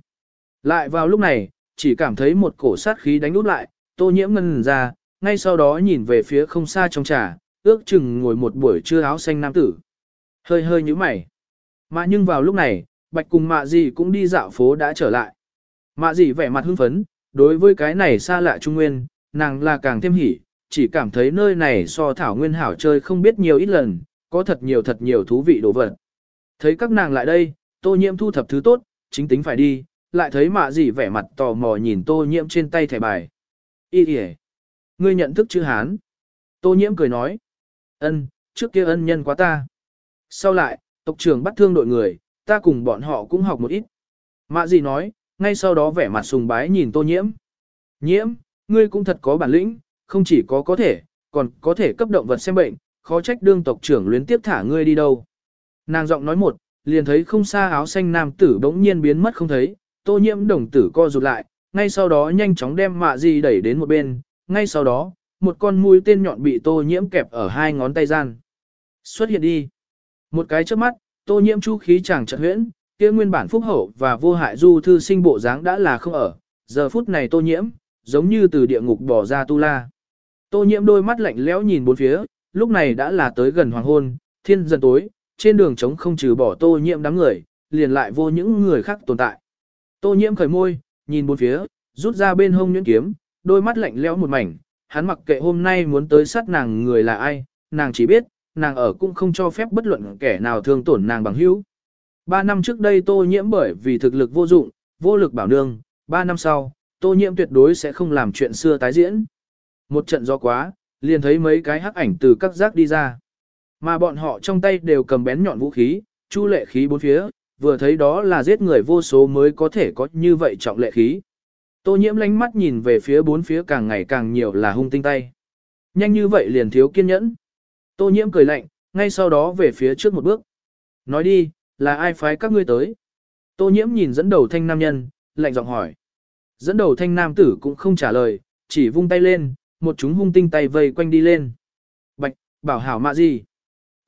Lại vào lúc này, chỉ cảm thấy một cổ sát khí đánh út lại, tô nhiễm ngân ra, ngay sau đó nhìn về phía không xa trong trà, ước chừng ngồi một buổi trưa áo xanh nam tử. Hơi hơi như mày. Mà nhưng vào lúc này, Bạch cùng mạ gì cũng đi dạo phố đã trở lại. Mạ gì vẻ mặt hưng phấn, đối với cái này xa lạ trung nguyên, nàng là càng thêm hỉ, chỉ cảm thấy nơi này so thảo nguyên hảo chơi không biết nhiều ít lần, có thật nhiều thật nhiều thú vị đồ vật. Thấy các nàng lại đây, tô nhiễm thu thập thứ tốt, chính tính phải đi, lại thấy mạ gì vẻ mặt tò mò nhìn tô nhiễm trên tay thẻ bài. Ý kìa, ngươi nhận thức chữ Hán. Tô nhiễm cười nói, ân, trước kia ân nhân quá ta. Sau lại, tộc trưởng bắt thương đội người, ta cùng bọn họ cũng học một ít. Mạ gì nói, ngay sau đó vẻ mặt sùng bái nhìn tô nhiễm. Nhiễm, ngươi cũng thật có bản lĩnh, không chỉ có có thể, còn có thể cấp động vật xem bệnh, khó trách đương tộc trưởng luyến tiếp thả ngươi đi đâu. Nàng giọng nói một, liền thấy không xa áo xanh nam tử bỗng nhiên biến mất không thấy, tô nhiễm đồng tử co rụt lại, ngay sau đó nhanh chóng đem mạ gì đẩy đến một bên, ngay sau đó, một con mũi tên nhọn bị tô nhiễm kẹp ở hai ngón tay gian. Xuất hiện đi. Một cái chớp mắt, tô nhiễm chu khí chẳng chợt huyễn, kia nguyên bản phúc hậu và vô hại du thư sinh bộ dáng đã là không ở, giờ phút này tô nhiễm, giống như từ địa ngục bỏ ra tu la. Tô nhiễm đôi mắt lạnh lẽo nhìn bốn phía, lúc này đã là tới gần hoàng hôn, thiên dần tối, trên đường trống không trừ bỏ tô nhiễm đám người, liền lại vô những người khác tồn tại. Tô nhiễm khởi môi, nhìn bốn phía, rút ra bên hông nhuyễn kiếm, đôi mắt lạnh lẽo một mảnh, hắn mặc kệ hôm nay muốn tới sát nàng người là ai, nàng chỉ biết, nàng ở cũng không cho phép bất luận kẻ nào thương tổn nàng bằng hữu. Ba năm trước đây tô nhiễm bởi vì thực lực vô dụng, vô lực bảo nương, ba năm sau, tô nhiễm tuyệt đối sẽ không làm chuyện xưa tái diễn. Một trận gió quá, liền thấy mấy cái hắc ảnh từ các giác đi ra. Mà bọn họ trong tay đều cầm bén nhọn vũ khí, chu lệ khí bốn phía, vừa thấy đó là giết người vô số mới có thể có như vậy trọng lệ khí. Tô nhiễm lánh mắt nhìn về phía bốn phía càng ngày càng nhiều là hung tinh tay. Nhanh như vậy liền thiếu kiên nhẫn. Tô nhiễm cười lạnh, ngay sau đó về phía trước một bước. Nói đi, là ai phái các ngươi tới? Tô nhiễm nhìn dẫn đầu thanh nam nhân, lạnh giọng hỏi. Dẫn đầu thanh nam tử cũng không trả lời, chỉ vung tay lên, một chúng hung tinh tay vây quanh đi lên. Bạch, bảo hảo mạ gì?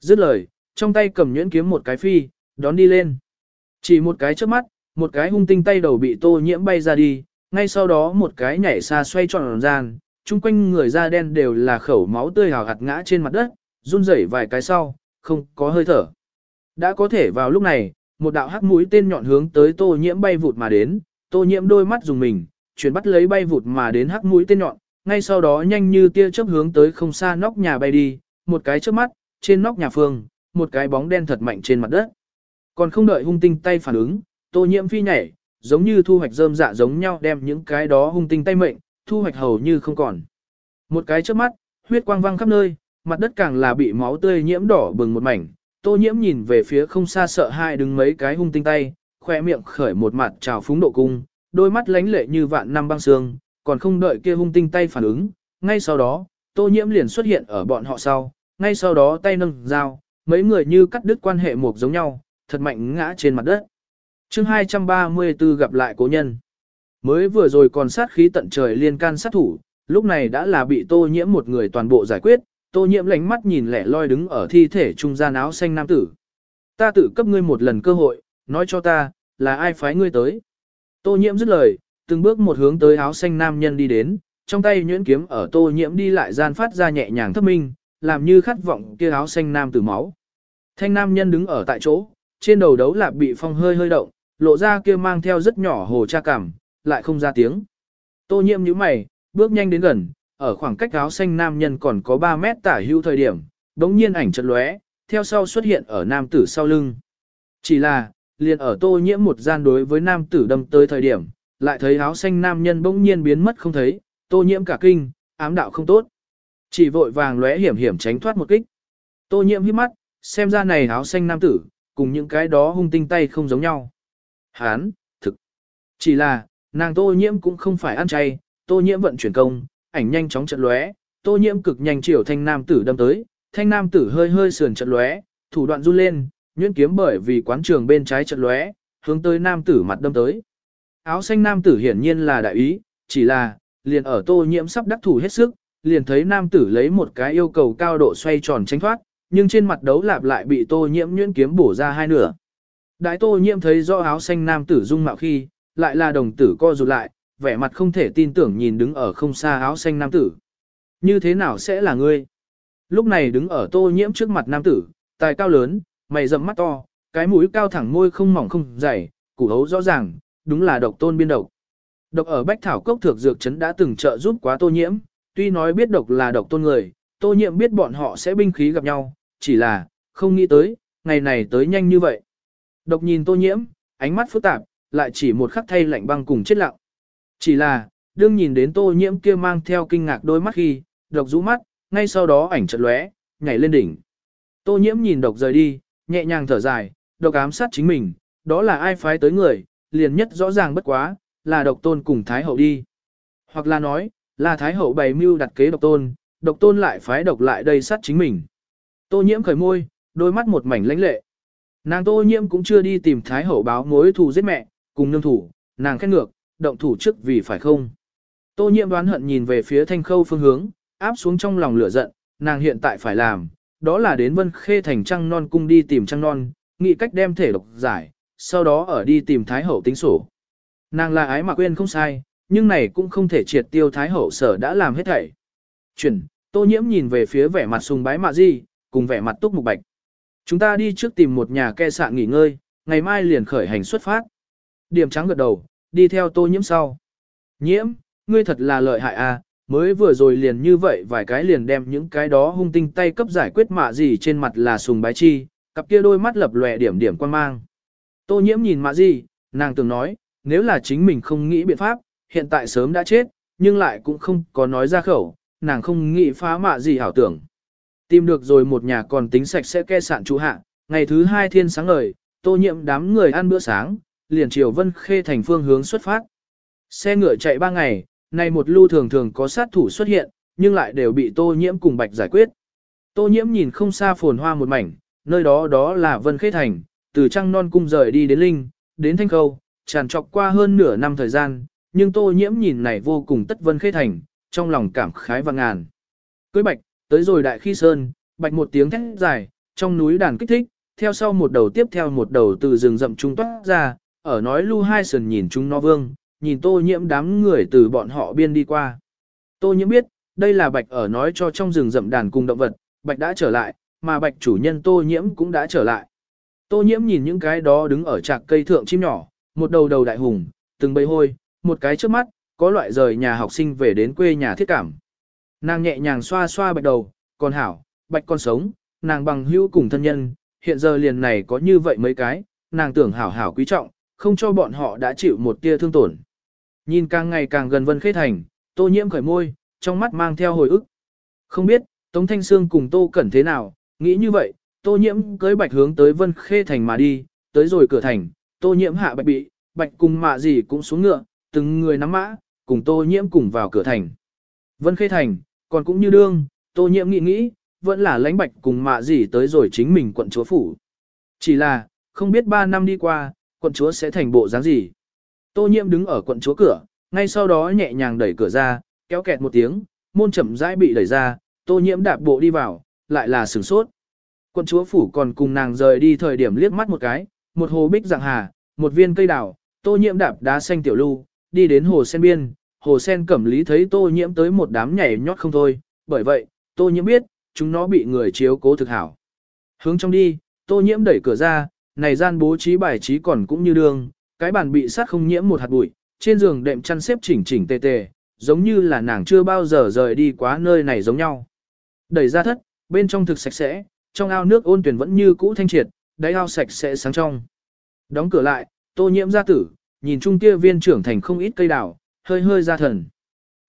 Dứt lời, trong tay cầm nhuyễn kiếm một cái phi, đón đi lên. Chỉ một cái trước mắt, một cái hung tinh tay đầu bị tô nhiễm bay ra đi, ngay sau đó một cái nhảy xa xoay tròn gian, chung quanh người da đen đều là khẩu máu tươi hào hạt ngã trên mặt đất, run rẩy vài cái sau, không có hơi thở. Đã có thể vào lúc này, một đạo hắc mũi tên nhọn hướng tới tô nhiễm bay vụt mà đến, tô nhiễm đôi mắt dùng mình, chuyển bắt lấy bay vụt mà đến hắc mũi tên nhọn, ngay sau đó nhanh như tia chớp hướng tới không xa nóc nhà bay đi, một cái chớp mắt, trên nóc nhà phương, một cái bóng đen thật mạnh trên mặt đất. Còn không đợi hung tinh tay phản ứng, tô nhiễm phi nhảy, giống như thu hoạch rơm dạ giống nhau đem những cái đó hung tinh tay mệnh, thu hoạch hầu như không còn. Một cái chớp mắt, huyết quang văng khắp nơi, mặt đất càng là bị máu tươi nhiễm đỏ bừng một mảnh. Tô nhiễm nhìn về phía không xa sợ hai đứng mấy cái hung tinh tay, khoe miệng khởi một mặt trào phúng độ cung, đôi mắt lánh lệ như vạn năm băng sương, còn không đợi kia hung tinh tay phản ứng, ngay sau đó, tô nhiễm liền xuất hiện ở bọn họ sau, ngay sau đó tay nâng dao, mấy người như cắt đứt quan hệ một giống nhau, thật mạnh ngã trên mặt đất. Chương 234 gặp lại cố nhân. Mới vừa rồi còn sát khí tận trời liên can sát thủ, lúc này đã là bị tô nhiễm một người toàn bộ giải quyết, tô nhiễm lánh mắt nhìn lẻ loi đứng ở thi thể trung gian áo xanh nam tử. Ta tự cấp ngươi một lần cơ hội, nói cho ta, là ai phái ngươi tới. Tô nhiễm dứt lời, từng bước một hướng tới áo xanh nam nhân đi đến, trong tay nhuyễn kiếm ở tô nhiễm đi lại gian phát ra nhẹ nhàng thấp minh, làm như khát vọng kia áo xanh nam tử máu. Thanh nam nhân đứng ở tại chỗ, trên đầu đấu lạp bị phong hơi hơi động, lộ ra kia mang theo rất nhỏ hồ cha cảm, lại không ra tiếng. Tô nhiễm nhíu mày, bước nhanh đến gần, ở khoảng cách áo xanh nam nhân còn có 3 mét tả hữu thời điểm, đống nhiên ảnh chợt lóe, theo sau xuất hiện ở nam tử sau lưng. Chỉ là, liền ở tô nhiễm một gian đối với nam tử đâm tới thời điểm, lại thấy áo xanh nam nhân bỗng nhiên biến mất không thấy, tô nhiễm cả kinh, ám đạo không tốt. Chỉ vội vàng lóe hiểm hiểm tránh thoát một kích. Tô nhiễm hít mắt, xem ra này áo xanh nam tử, cùng những cái đó hung tinh tay không giống nhau. Hán, thực. Chỉ là, nàng tô nhiễm cũng không phải ăn chay, tô nhiễm vận chuyển công, ảnh nhanh chóng trận lóe, tô nhiễm cực nhanh chiều thanh nam tử đâm tới, thanh nam tử hơi hơi sườn trận lóe, thủ đoạn run lên, nhuyễn kiếm bởi vì quán trường bên trái trận lóe, hướng tới nam tử mặt đâm tới. Áo xanh nam tử hiển nhiên là đại ý, chỉ là, liền ở tô nhiễm sắp đắc thủ hết sức, liền thấy nam tử lấy một cái yêu cầu cao độ xoay tròn tránh thoát, nhưng trên mặt đấu lạp lại bị tô nhiễm nhuyễn kiếm bổ ra hai nửa. Đại tô nhiễm thấy rõ áo xanh nam tử dung mạo khi, lại là đồng tử co rụt lại, vẻ mặt không thể tin tưởng nhìn đứng ở không xa áo xanh nam tử. Như thế nào sẽ là ngươi? Lúc này đứng ở tô nhiễm trước mặt nam tử, tài cao lớn, mày rậm mắt to, cái mũi cao thẳng môi không mỏng không dày, củ hấu rõ ràng, đúng là độc tôn biên độc. Độc ở Bách Thảo Cốc Thược Dược Trấn đã từng trợ giúp quá tô nhiễm, tuy nói biết độc là độc tôn người, tô nhiễm biết bọn họ sẽ binh khí gặp nhau, chỉ là, không nghĩ tới, ngày này tới nhanh như vậy. Độc nhìn tô nhiễm, ánh mắt phức tạp, lại chỉ một khắc thay lạnh băng cùng chết lặng. Chỉ là, đương nhìn đến tô nhiễm kia mang theo kinh ngạc đôi mắt khi, độc rũ mắt, ngay sau đó ảnh chợt lóe, nhảy lên đỉnh. Tô nhiễm nhìn độc rời đi, nhẹ nhàng thở dài, độc ám sát chính mình, đó là ai phái tới người, liền nhất rõ ràng bất quá, là độc tôn cùng Thái Hậu đi. Hoặc là nói, là Thái Hậu bày mưu đặt kế độc tôn, độc tôn lại phái độc lại đây sát chính mình. Tô nhiễm khởi môi, đôi mắt một mảnh lãnh lệ. Nàng tô nhiễm cũng chưa đi tìm Thái Hậu báo mối thù giết mẹ, cùng nương thủ, nàng khét ngược, động thủ trước vì phải không. Tô nhiễm đoán hận nhìn về phía thanh khâu phương hướng, áp xuống trong lòng lửa giận, nàng hiện tại phải làm, đó là đến vân khê thành trăng non cung đi tìm trăng non, nghĩ cách đem thể độc giải, sau đó ở đi tìm Thái Hậu tính sổ. Nàng là ái mà quên không sai, nhưng này cũng không thể triệt tiêu Thái Hậu sở đã làm hết thảy. Chuyển, tô nhiễm nhìn về phía vẻ mặt sùng bái mạ di, cùng vẻ mặt túc mục bạch. Chúng ta đi trước tìm một nhà ke sạn nghỉ ngơi, ngày mai liền khởi hành xuất phát. Điểm trắng gật đầu, đi theo tô nhiễm sau. Nhiễm, ngươi thật là lợi hại à, mới vừa rồi liền như vậy vài cái liền đem những cái đó hung tinh tay cấp giải quyết mạ gì trên mặt là sùng bái chi, cặp kia đôi mắt lập lòe điểm điểm quan mang. Tô nhiễm nhìn mạ gì, nàng từng nói, nếu là chính mình không nghĩ biện pháp, hiện tại sớm đã chết, nhưng lại cũng không có nói ra khẩu, nàng không nghĩ phá mạ gì hảo tưởng. Tìm được rồi một nhà còn tính sạch sẽ ke sạn chủ hạ, ngày thứ hai thiên sáng ngời, tô nhiễm đám người ăn bữa sáng, liền chiều vân khê thành phương hướng xuất phát. Xe ngựa chạy ba ngày, nay một lưu thường thường có sát thủ xuất hiện, nhưng lại đều bị tô nhiễm cùng bạch giải quyết. Tô nhiễm nhìn không xa phồn hoa một mảnh, nơi đó đó là vân khê thành, từ trăng non cung rời đi đến linh, đến thanh khâu, tràn trọc qua hơn nửa năm thời gian, nhưng tô nhiễm nhìn này vô cùng tất vân khê thành, trong lòng cảm khái và ngàn. Cưới bạch, tới rồi đại khi sơn, bạch một tiếng thét dài, trong núi đàn kích thích, theo sau một đầu tiếp theo một đầu từ rừng rậm trung toát ra, ở nói lưu hai sườn nhìn chúng nó vương, nhìn tô nhiễm đám người từ bọn họ biên đi qua. Tô nhiễm biết, đây là bạch ở nói cho trong rừng rậm đàn cùng động vật, bạch đã trở lại, mà bạch chủ nhân tô nhiễm cũng đã trở lại. Tô nhiễm nhìn những cái đó đứng ở trạc cây thượng chim nhỏ, một đầu đầu đại hùng, từng bầy hôi, một cái trước mắt, có loại rời nhà học sinh về đến quê nhà thiết cảm. Nàng nhẹ nhàng xoa xoa bạch đầu, còn hảo, bạch con sống, nàng bằng hữu cùng thân nhân, hiện giờ liền này có như vậy mấy cái, nàng tưởng hảo hảo quý trọng, không cho bọn họ đã chịu một tia thương tổn. Nhìn càng ngày càng gần Vân Khê Thành, Tô Nhiễm khởi môi, trong mắt mang theo hồi ức. Không biết, Tống Thanh Sương cùng Tô Cẩn thế nào, nghĩ như vậy, Tô Nhiễm cưới bạch hướng tới Vân Khê Thành mà đi, tới rồi cửa thành, Tô Nhiễm hạ bạch bị, bạch cùng mạ gì cũng xuống ngựa, từng người nắm mã, cùng Tô Nhiễm cùng vào cửa thành. Vân Khê Thành, còn cũng như đương, Tô Nhiễm nghĩ nghĩ, vẫn là lãnh bạch cùng mạ gì tới rồi chính mình quận chúa phủ. Chỉ là, không biết 3 năm đi qua, quận chúa sẽ thành bộ dáng gì. Tô Nhiễm đứng ở quận chúa cửa, ngay sau đó nhẹ nhàng đẩy cửa ra, kéo kẹt một tiếng, môn chậm rãi bị đẩy ra, Tô Nhiễm đạp bộ đi vào, lại là sửng sốt. Quận chúa phủ còn cùng nàng rời đi thời điểm liếc mắt một cái, một hồ bích dạng hà, một viên cây đào, Tô Nhiễm đạp đá xanh tiểu lưu, đi đến hồ sen biên, hồ sen cẩm lý thấy Tô Nhiễm tới một đám nhảy nhót không thôi, bởi vậy, Tô Nhiễm biết, chúng nó bị người chiếu cố thực hảo. Hướng trong đi, Tô Nhiễm đẩy cửa ra, này gian bố trí bài trí còn cũng như đường, cái bàn bị sát không nhiễm một hạt bụi, trên giường đệm chăn xếp chỉnh chỉnh tề tề, giống như là nàng chưa bao giờ rời đi quá nơi này giống nhau. Đẩy ra thất, bên trong thực sạch sẽ, trong ao nước ôn tuyển vẫn như cũ thanh triệt, đáy ao sạch sẽ sáng trong. Đóng cửa lại, tô nhiễm ra tử, nhìn chung kia viên trưởng thành không ít cây đào, hơi hơi ra thần.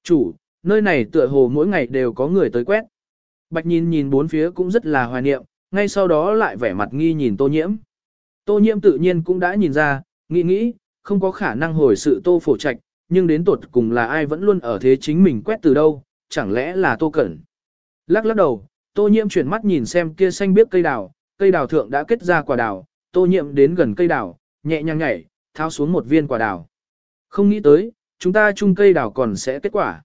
Chủ, nơi này tựa hồ mỗi ngày đều có người tới quét. Bạch nhìn nhìn bốn phía cũng rất là hoài niệm, ngay sau đó lại vẻ mặt nghi nhìn tô nhiễm. Tô nhiễm tự nhiên cũng đã nhìn ra, nghĩ nghĩ, không có khả năng hồi sự tô phổ trạch, nhưng đến tuột cùng là ai vẫn luôn ở thế chính mình quét từ đâu, chẳng lẽ là tô cẩn. Lắc lắc đầu, tô nhiễm chuyển mắt nhìn xem kia xanh biếc cây đào, cây đào thượng đã kết ra quả đào, tô nhiễm đến gần cây đào, nhẹ nhàng nhảy, tháo xuống một viên quả đào. Không nghĩ tới, chúng ta chung cây đào còn sẽ kết quả.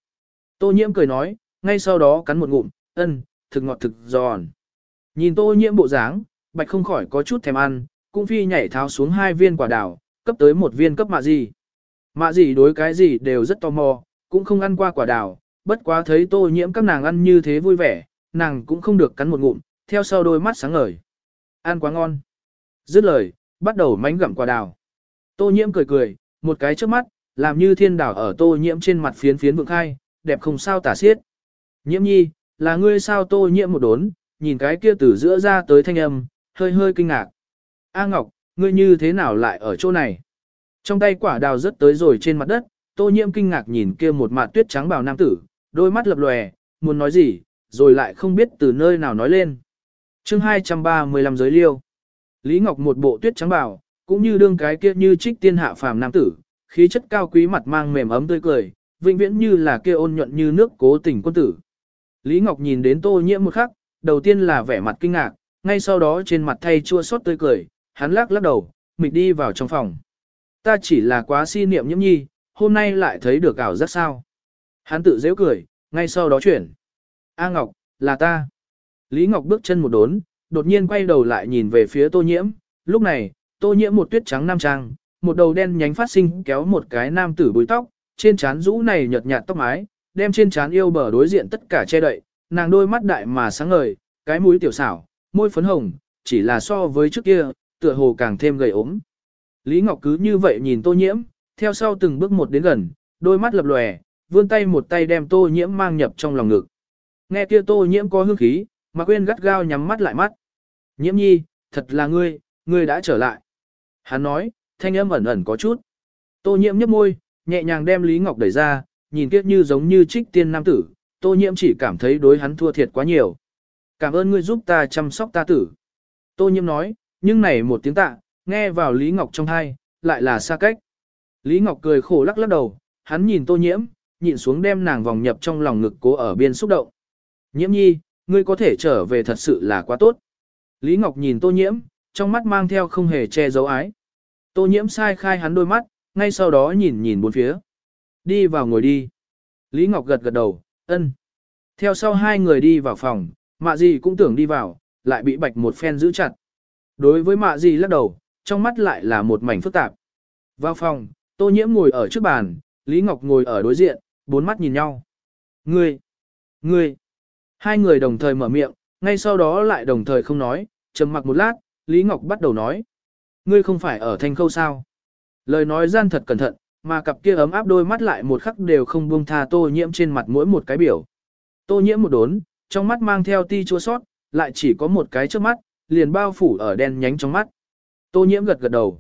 Tô nhiễm cười nói, ngay sau đó cắn một ngụm, ân, thực ngọt thực giòn. Nhìn tô nhiễm bộ dáng, bạch không khỏi có chút thèm ăn, cũng phi nhảy tháo xuống hai viên quả đào, cấp tới một viên cấp mạ gì. Mạ gì đối cái gì đều rất tò mò, cũng không ăn qua quả đào, bất quá thấy tô nhiễm các nàng ăn như thế vui vẻ, nàng cũng không được cắn một ngụm, theo sau đôi mắt sáng ngời. Ăn quá ngon. Dứt lời, bắt đầu mánh gặm quả đào. Tô nhiễm cười cười, một cái trước mắt, làm như thiên đảo ở tô nhiễm trên mặt phiến phiến vượng khai, đẹp không sao tả xiết. Nhiễm nhi, là ngươi sao tô nhiễm một đốn, nhìn cái kia từ giữa ra tới thanh âm, hơi hơi kinh ngạc. A Ngọc, ngươi như thế nào lại ở chỗ này? Trong tay quả đào rớt tới rồi trên mặt đất, tô nhiễm kinh ngạc nhìn kia một mặt tuyết trắng bào nam tử, đôi mắt lập lòe, muốn nói gì, rồi lại không biết từ nơi nào nói lên. Chương 235 giới liêu. Lý Ngọc một bộ tuyết trắng bào, cũng như đương cái kia như trích tiên hạ phàm nam tử, khí chất cao quý mặt mang mềm ấm tươi cười, vĩnh viễn như là kia ôn nhuận như nước cố tình quân tử. Lý Ngọc nhìn đến Tô Nhiễm một khắc, đầu tiên là vẻ mặt kinh ngạc, ngay sau đó trên mặt thay chua xót tươi cười, hắn lắc lắc đầu, mịch đi vào trong phòng. Ta chỉ là quá si niệm nhiễm nhi, hôm nay lại thấy được ảo rất sao. Hắn tự giễu cười, ngay sau đó chuyển. A Ngọc, là ta. Lý Ngọc bước chân một đốn, đột nhiên quay đầu lại nhìn về phía tô nhiễm, lúc này, tô nhiễm một tuyết trắng nam trang, một đầu đen nhánh phát sinh kéo một cái nam tử búi tóc, trên trán rũ này nhợt nhạt tóc mái, đem trên trán yêu bờ đối diện tất cả che đậy, nàng đôi mắt đại mà sáng ngời, cái mũi tiểu xảo, môi phấn hồng, chỉ là so với trước kia, tựa hồ càng thêm gầy ốm. Lý Ngọc cứ như vậy nhìn tô nhiễm, theo sau từng bước một đến gần, đôi mắt lập lòe, vươn tay một tay đem tô nhiễm mang nhập trong lòng ngực. Nghe kia tô nhiễm có hương khí, mà quên gắt gao nhắm mắt lại mắt. Nhiễm nhi, thật là ngươi, ngươi đã trở lại. Hắn nói, thanh âm ẩn ẩn có chút. Tô nhiễm nhếch môi, nhẹ nhàng đem Lý Ngọc đẩy ra, nhìn kiếp như giống như trích tiên nam tử, tô nhiễm chỉ cảm thấy đối hắn thua thiệt quá nhiều. Cảm ơn ngươi giúp ta chăm sóc ta tử. Tô nhiễm nói, nhưng này một tiếng tạ, nghe vào Lý Ngọc trong hai, lại là xa cách. Lý Ngọc cười khổ lắc lắc đầu, hắn nhìn tô nhiễm, nhịn xuống đem nàng vòng nhập trong lòng ngực cố ở biên xúc động. Nhiễm nhi, ngươi có thể trở về thật sự là quá tốt. Lý Ngọc nhìn tô nhiễm, trong mắt mang theo không hề che giấu ái. Tô nhiễm sai khai hắn đôi mắt, ngay sau đó nhìn nhìn bốn phía. Đi vào ngồi đi. Lý Ngọc gật gật đầu, ân. Theo sau hai người đi vào phòng, mạ gì cũng tưởng đi vào, lại bị bạch một phen giữ chặt. Đối với mạ gì lắc đầu, trong mắt lại là một mảnh phức tạp. Vào phòng, tô nhiễm ngồi ở trước bàn, Lý Ngọc ngồi ở đối diện, bốn mắt nhìn nhau. Ngươi! Ngươi! Hai người đồng thời mở miệng, ngay sau đó lại đồng thời không nói, trầm mặc một lát, Lý Ngọc bắt đầu nói. Ngươi không phải ở thanh khâu sao? Lời nói gian thật cẩn thận, mà cặp kia ấm áp đôi mắt lại một khắc đều không buông tha tô nhiễm trên mặt mỗi một cái biểu. Tô nhiễm một đốn, trong mắt mang theo ti chua sót, lại chỉ có một cái trước mắt, liền bao phủ ở đen nhánh trong mắt. Tô nhiễm gật gật đầu.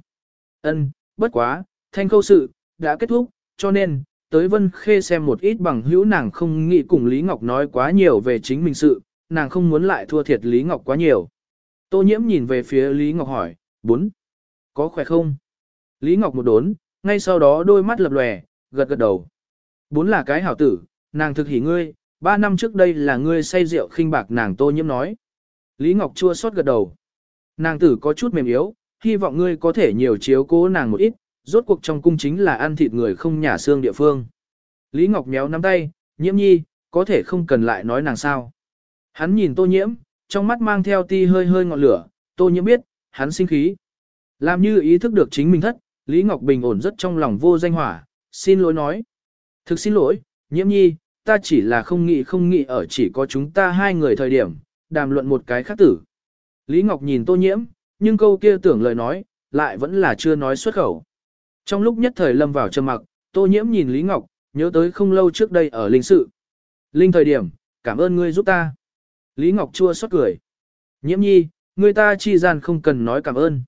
Ân, bất quá, thanh khâu sự, đã kết thúc, cho nên, tới Vân Khê xem một ít bằng hữu nàng không nghĩ cùng Lý Ngọc nói quá nhiều về chính mình sự, nàng không muốn lại thua thiệt Lý Ngọc quá nhiều. Tô nhiễm nhìn về phía Lý Ngọc hỏi, bốn, có khỏe không? Lý Ngọc một đốn, ngay sau đó đôi mắt lập lòe, gật gật đầu. Bốn là cái hảo tử, nàng thực hỉ ngươi, ba năm trước đây là ngươi say rượu khinh bạc nàng tô nhiễm nói. Lý Ngọc chua xót gật đầu. Nàng tử có chút mềm yếu, hy vọng ngươi có thể nhiều chiếu cố nàng một ít, rốt cuộc trong cung chính là ăn thịt người không nhả xương địa phương. Lý Ngọc méo nắm tay, nhiễm nhi, có thể không cần lại nói nàng sao. Hắn nhìn tô nhiễm, trong mắt mang theo ti hơi hơi ngọn lửa, tô nhiễm biết, hắn sinh khí. Làm như ý thức được chính mình thất, Lý Ngọc Bình ổn rất trong lòng vô danh hỏa, xin lỗi nói. Thực xin lỗi, nhiễm nhi, ta chỉ là không nghĩ không nghĩ ở chỉ có chúng ta hai người thời điểm, đàm luận một cái khác tử. Lý Ngọc nhìn tô nhiễm, nhưng câu kia tưởng lời nói, lại vẫn là chưa nói xuất khẩu. Trong lúc nhất thời lâm vào trầm mặc, tô nhiễm nhìn Lý Ngọc, nhớ tới không lâu trước đây ở linh sự. Linh thời điểm, cảm ơn ngươi giúp ta. Lý Ngọc chua xót cười. Nhiễm nhi, người ta chi gian không cần nói cảm ơn.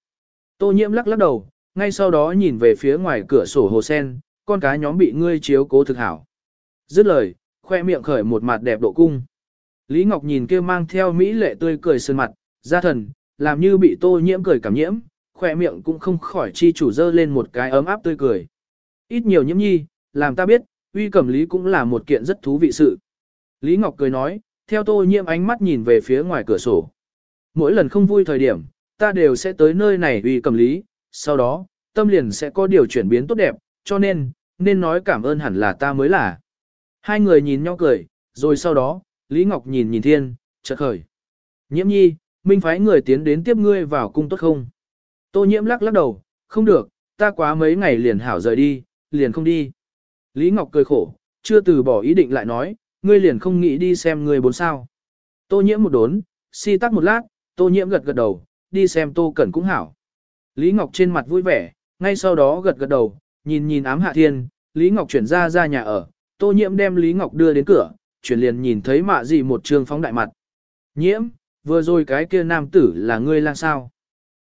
Tô nhiễm lắc lắc đầu, ngay sau đó nhìn về phía ngoài cửa sổ hồ sen, con cá nhóm bị ngươi chiếu cố thực hảo. Dứt lời, khoe miệng khởi một mặt đẹp độ cung. Lý Ngọc nhìn kia mang theo mỹ lệ tươi cười sơn mặt, ra thần, làm như bị tô nhiễm cười cảm nhiễm, khoe miệng cũng không khỏi chi chủ dơ lên một cái ấm áp tươi cười. Ít nhiều nhiễm nhi, làm ta biết, uy cẩm lý cũng là một kiện rất thú vị sự. Lý Ngọc cười nói, theo tô nhiễm ánh mắt nhìn về phía ngoài cửa sổ. Mỗi lần không vui thời điểm, ta đều sẽ tới nơi này uy cầm lý, sau đó, tâm liền sẽ có điều chuyển biến tốt đẹp, cho nên, nên nói cảm ơn hẳn là ta mới là. Hai người nhìn nhau cười, rồi sau đó, Lý Ngọc nhìn nhìn thiên, chợt khởi. Nhiễm nhi, minh phái người tiến đến tiếp ngươi vào cung tốt không? Tô nhiễm lắc lắc đầu, không được, ta quá mấy ngày liền hảo rời đi, liền không đi. Lý Ngọc cười khổ, chưa từ bỏ ý định lại nói, ngươi liền không nghĩ đi xem ngươi bốn sao. Tô nhiễm một đốn, si tắc một lát, tô nhiễm gật gật đầu, đi xem tô cẩn cũng hảo. Lý Ngọc trên mặt vui vẻ, ngay sau đó gật gật đầu, nhìn nhìn ám hạ thiên, Lý Ngọc chuyển ra ra nhà ở, tô nhiễm đem Lý Ngọc đưa đến cửa, chuyển liền nhìn thấy mạ gì một trường phóng đại mặt. Nhiễm, vừa rồi cái kia nam tử là ngươi lang sao.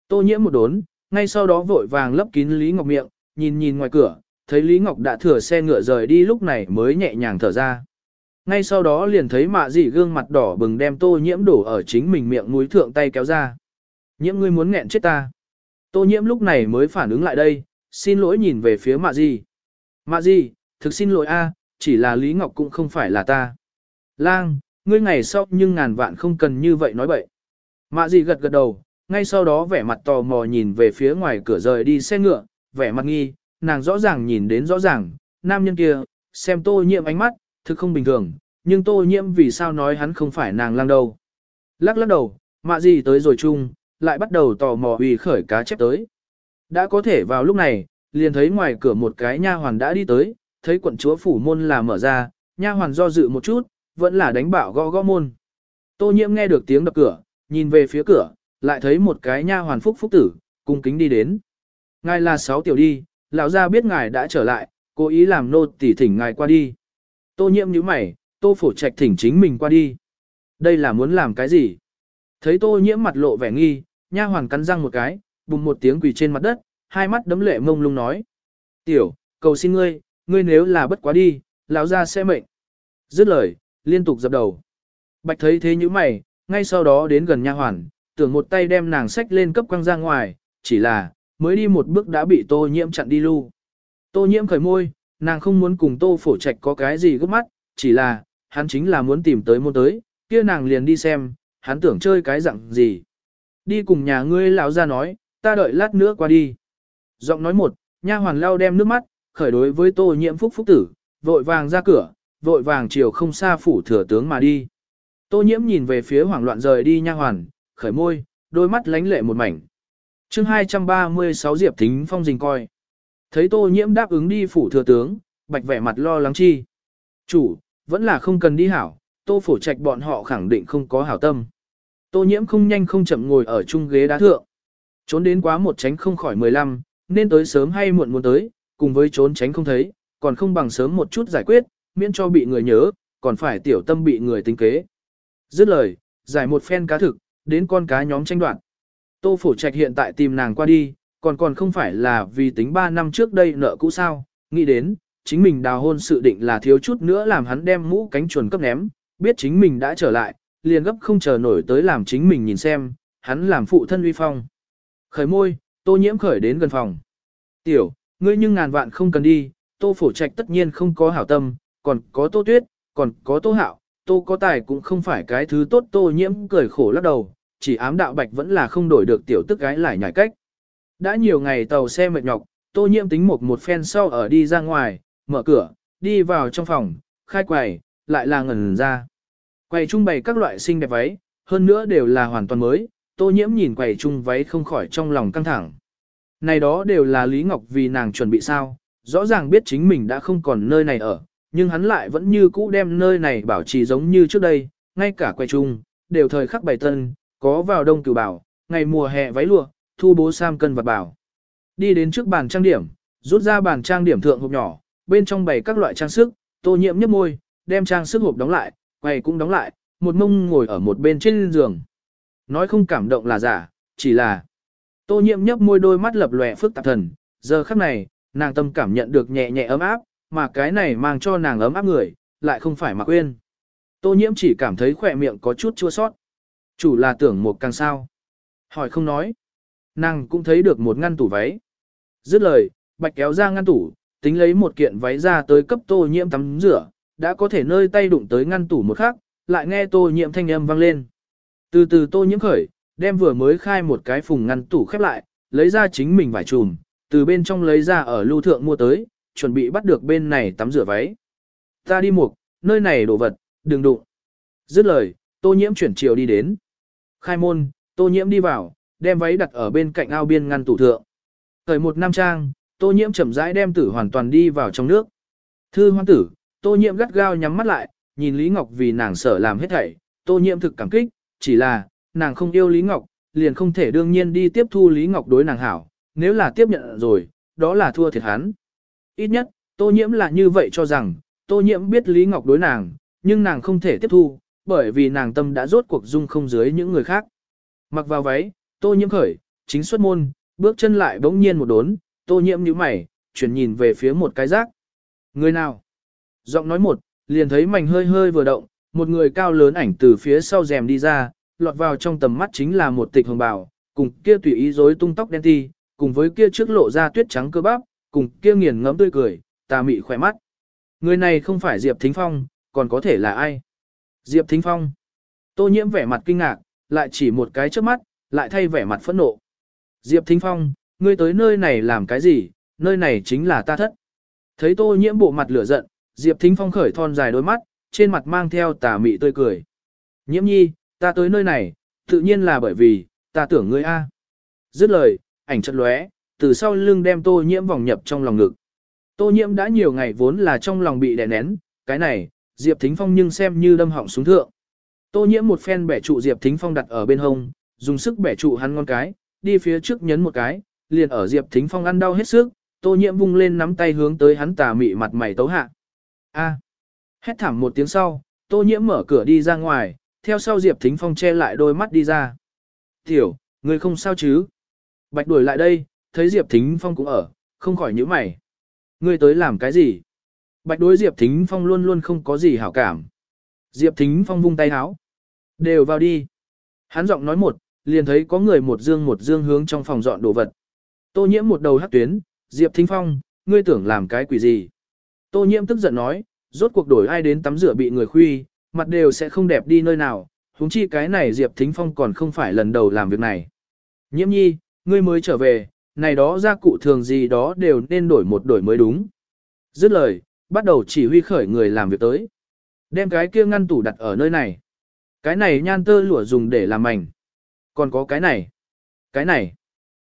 Tô nhiễm một đốn, ngay sau đó vội vàng lấp kín Lý Ngọc miệng, nhìn nhìn ngoài cửa, thấy Lý Ngọc đã thừa xe ngựa rời đi lúc này mới nhẹ nhàng thở ra. Ngay sau đó liền thấy mạ dị gương mặt đỏ bừng đem tô nhiễm đổ ở chính mình miệng núi thượng tay kéo ra. Nhiễm ngươi muốn nghẹn chết ta. Tô nhiễm lúc này mới phản ứng lại đây, xin lỗi nhìn về phía mạ dị. Mạ dị, thực xin lỗi a, chỉ là Lý Ngọc cũng không phải là ta. Lang, ngươi ngày sau nhưng ngàn vạn không cần như vậy nói bậy. Mạ dị gật gật đầu, ngay sau đó vẻ mặt tò mò nhìn về phía ngoài cửa rời đi xe ngựa, vẻ mặt nghi, nàng rõ ràng nhìn đến rõ ràng, nam nhân kia, xem tô nhiễm ánh mắt, thực không bình thường, nhưng tô nhiễm vì sao nói hắn không phải nàng lang đâu. Lắc lắc đầu, mạ gì tới rồi chung, lại bắt đầu tò mò ủy khởi cá chép tới. Đã có thể vào lúc này, liền thấy ngoài cửa một cái nha hoàn đã đi tới, thấy quận chúa phủ môn là mở ra, nha hoàn do dự một chút, vẫn là đánh bảo gõ gõ môn. Tô nhiễm nghe được tiếng đập cửa, nhìn về phía cửa, lại thấy một cái nha hoàn phúc phúc tử, cung kính đi đến. Ngài là sáu tiểu đi, lão gia biết ngài đã trở lại, cố ý làm nô tỉ thỉnh ngài qua đi. Tô nhiễm nhíu mày, tô phổ trạch thỉnh chính mình qua đi. Đây là muốn làm cái gì? Thấy tô nhiễm mặt lộ vẻ nghi, nha hoàn cắn răng một cái, bùng một tiếng quỳ trên mặt đất, hai mắt đấm lệ mông lung nói. Tiểu, cầu xin ngươi, ngươi nếu là bất quá đi, lão gia sẽ mệnh. Dứt lời, liên tục dập đầu. Bạch thấy thế như mày, ngay sau đó đến gần nha hoàn, tưởng một tay đem nàng sách lên cấp quăng ra ngoài, chỉ là, mới đi một bước đã bị tô nhiễm chặn đi lưu. Tô nhiễm khởi môi, nàng không muốn cùng tô phổ trạch có cái gì gấp mắt, chỉ là, hắn chính là muốn tìm tới môn tới, kia nàng liền đi xem, hắn tưởng chơi cái dạng gì. Đi cùng nhà ngươi lão ra nói, ta đợi lát nữa qua đi. Giọng nói một, nha hoàn lao đem nước mắt, khởi đối với tô nhiễm phúc phúc tử, vội vàng ra cửa, vội vàng chiều không xa phủ thừa tướng mà đi. Tô nhiễm nhìn về phía hoảng loạn rời đi nha hoàn, khởi môi, đôi mắt lánh lệ một mảnh. chương 236 Diệp Thính Phong dình coi. Thấy tô nhiễm đáp ứng đi phủ thừa tướng, bạch vẻ mặt lo lắng chi. Chủ, vẫn là không cần đi hảo, tô phổ trạch bọn họ khẳng định không có hảo tâm. Tô nhiễm không nhanh không chậm ngồi ở chung ghế đá thượng. Trốn đến quá một tránh không khỏi 15, nên tới sớm hay muộn muốn tới, cùng với trốn tránh không thấy, còn không bằng sớm một chút giải quyết, miễn cho bị người nhớ, còn phải tiểu tâm bị người tính kế. Dứt lời, giải một phen cá thực, đến con cá nhóm tranh đoạt. Tô Phổ Trạch hiện tại tìm nàng qua đi, còn còn không phải là vì tính 3 năm trước đây nợ cũ sao, nghĩ đến, chính mình đào hôn sự định là thiếu chút nữa làm hắn đem mũ cánh chuồn cấp ném, biết chính mình đã trở lại, liền gấp không chờ nổi tới làm chính mình nhìn xem, hắn làm phụ thân uy phong. Khởi môi, tô nhiễm khởi đến gần phòng. Tiểu, ngươi nhưng ngàn vạn không cần đi, tô phổ trạch tất nhiên không có hảo tâm, còn có tô tuyết, còn có tô hạo, tô có tài cũng không phải cái thứ tốt tô nhiễm cười khổ lắc đầu, chỉ ám đạo bạch vẫn là không đổi được tiểu tức gái lại nhảy cách. Đã nhiều ngày tàu xe mệt nhọc, tô nhiễm tính một một phen sau ở đi ra ngoài, mở cửa, đi vào trong phòng, khai quầy, lại là ngẩn ra. Quầy trung bày các loại xinh đẹp váy, hơn nữa đều là hoàn toàn mới, tô nhiễm nhìn quầy trung váy không khỏi trong lòng căng thẳng. Này đó đều là Lý Ngọc vì nàng chuẩn bị sao, rõ ràng biết chính mình đã không còn nơi này ở, nhưng hắn lại vẫn như cũ đem nơi này bảo trì giống như trước đây, ngay cả quầy trung, đều thời khắc bày tân, có vào đông cửu bảo, ngày mùa hè váy lụa, thu bố sam cân vật bảo. Đi đến trước bàn trang điểm, rút ra bàn trang điểm thượng hộp nhỏ, bên trong bày các loại trang sức, tô nhiễm nhấp môi, đem trang sức hộp đóng lại, quầy cũng đóng lại, một mông ngồi ở một bên trên giường. Nói không cảm động là giả, chỉ là tô nhiễm nhấp môi đôi mắt lập lòe phức tạp thần, giờ khắc này, nàng tâm cảm nhận được nhẹ nhẹ ấm áp, mà cái này mang cho nàng ấm áp người, lại không phải mặc quên. Tô nhiễm chỉ cảm thấy khỏe miệng có chút chua sót. Chủ là tưởng một càng sao. Hỏi không nói. Nàng cũng thấy được một ngăn tủ váy. Dứt lời, bạch kéo ra ngăn tủ, tính lấy một kiện váy ra tới cấp tô nhiễm tắm rửa, đã có thể nơi tay đụng tới ngăn tủ một khắc, lại nghe tô nhiễm thanh âm vang lên. Từ từ tô nhiễm khởi, đem vừa mới khai một cái phùng ngăn tủ khép lại, lấy ra chính mình vải trùm, từ bên trong lấy ra ở lưu thượng mua tới, chuẩn bị bắt được bên này tắm rửa váy. Ta đi mục, nơi này đồ vật, đừng đụng. Dứt lời, tô nhiễm chuyển chiều đi đến. Khai môn, tô nhiễm đi vào, đem váy đặt ở bên cạnh ao biên ngăn tủ thượng. Thời một nam trang, tô nhiễm chậm rãi đem tử hoàn toàn đi vào trong nước. Thư hoan tử, tô nhiễm gắt gao nhắm mắt lại, nhìn Lý Ngọc vì nàng sở làm hết thảy, tô nhiễm thực cảm kích, chỉ là, nàng không yêu Lý Ngọc, liền không thể đương nhiên đi tiếp thu Lý Ngọc đối nàng hảo, nếu là tiếp nhận rồi, đó là thua thiệt hắn. Ít nhất, tô nhiễm là như vậy cho rằng, tô nhiễm biết Lý Ngọc đối nàng, nhưng nàng không thể tiếp thu, bởi vì nàng tâm đã rốt cuộc dung không dưới những người khác. Mặc vào váy, tô nhiễm khởi, chính xuất môn, bước chân lại bỗng nhiên một đốn, tô nhiễm nhíu mày, chuyển nhìn về phía một cái rác. Người nào? Giọng nói một, liền thấy mảnh hơi hơi vừa động, một người cao lớn ảnh từ phía sau rèm đi ra, lọt vào trong tầm mắt chính là một tịch hồng bào, cùng kia tùy ý rối tung tóc đen ti, cùng với kia trước lộ ra tuyết trắng cơ bắp, cùng kia nghiền ngẫm tươi cười, tà mị khỏe mắt. Người này không phải Diệp Thính Phong, còn có thể là ai? Diệp Thính Phong. Tô nhiễm vẻ mặt kinh ngạc, lại chỉ một cái trước mắt, lại thay vẻ mặt phẫn nộ. Diệp Thính Phong, ngươi tới nơi này làm cái gì, nơi này chính là ta thất. Thấy tô nhiễm bộ mặt lửa giận, Diệp Thính Phong khởi thon dài đôi mắt, trên mặt mang theo tà mị tươi cười. Nhiễm nhi, ta tới nơi này, tự nhiên là bởi vì, ta tưởng ngươi A. Dứt lời, ảnh chật lóe, từ sau lưng đem tô nhiễm vòng nhập trong lòng ngực. Tô nhiễm đã nhiều ngày vốn là trong lòng bị đè nén, cái này, Diệp Thính Phong nhưng xem như đâm họng xuống thượng. Tô nhiễm một phen bẻ trụ Diệp Thính Phong đặt ở bên hông, dùng sức bẻ trụ hắn ngón cái, đi phía trước nhấn một cái, liền ở Diệp Thính Phong ăn đau hết sức, Tô nhiễm vung lên nắm tay hướng tới hắn tà mị mặt mày tấu hạ. A. Hét thảm một tiếng sau, Tô nhiễm mở cửa đi ra ngoài, theo sau Diệp Thính Phong che lại đôi mắt đi ra. Tiểu, ngươi không sao chứ? Bạch đuổi lại đây, thấy Diệp Thính Phong cũng ở, không khỏi nhíu mày. Ngươi tới làm cái gì? Bạch đối Diệp Thính Phong luôn luôn không có gì hảo cảm. Diệp Thính Phong vung tay háo. Đều vào đi. Hắn giọng nói một, liền thấy có người một dương một dương hướng trong phòng dọn đồ vật. Tô nhiễm một đầu hắc tuyến, Diệp Thính Phong, ngươi tưởng làm cái quỷ gì? Tô nhiễm tức giận nói, rốt cuộc đổi ai đến tắm rửa bị người khuy, mặt đều sẽ không đẹp đi nơi nào, huống chi cái này Diệp Thính Phong còn không phải lần đầu làm việc này. Nhiễm nhi, ngươi mới trở về, này đó gia cụ thường gì đó đều nên đổi một đổi mới đúng. Dứt lời, bắt đầu chỉ huy khởi người làm việc tới. Đem cái kia ngăn tủ đặt ở nơi này. Cái này nhan tơ lụa dùng để làm mảnh. Còn có cái này. Cái này.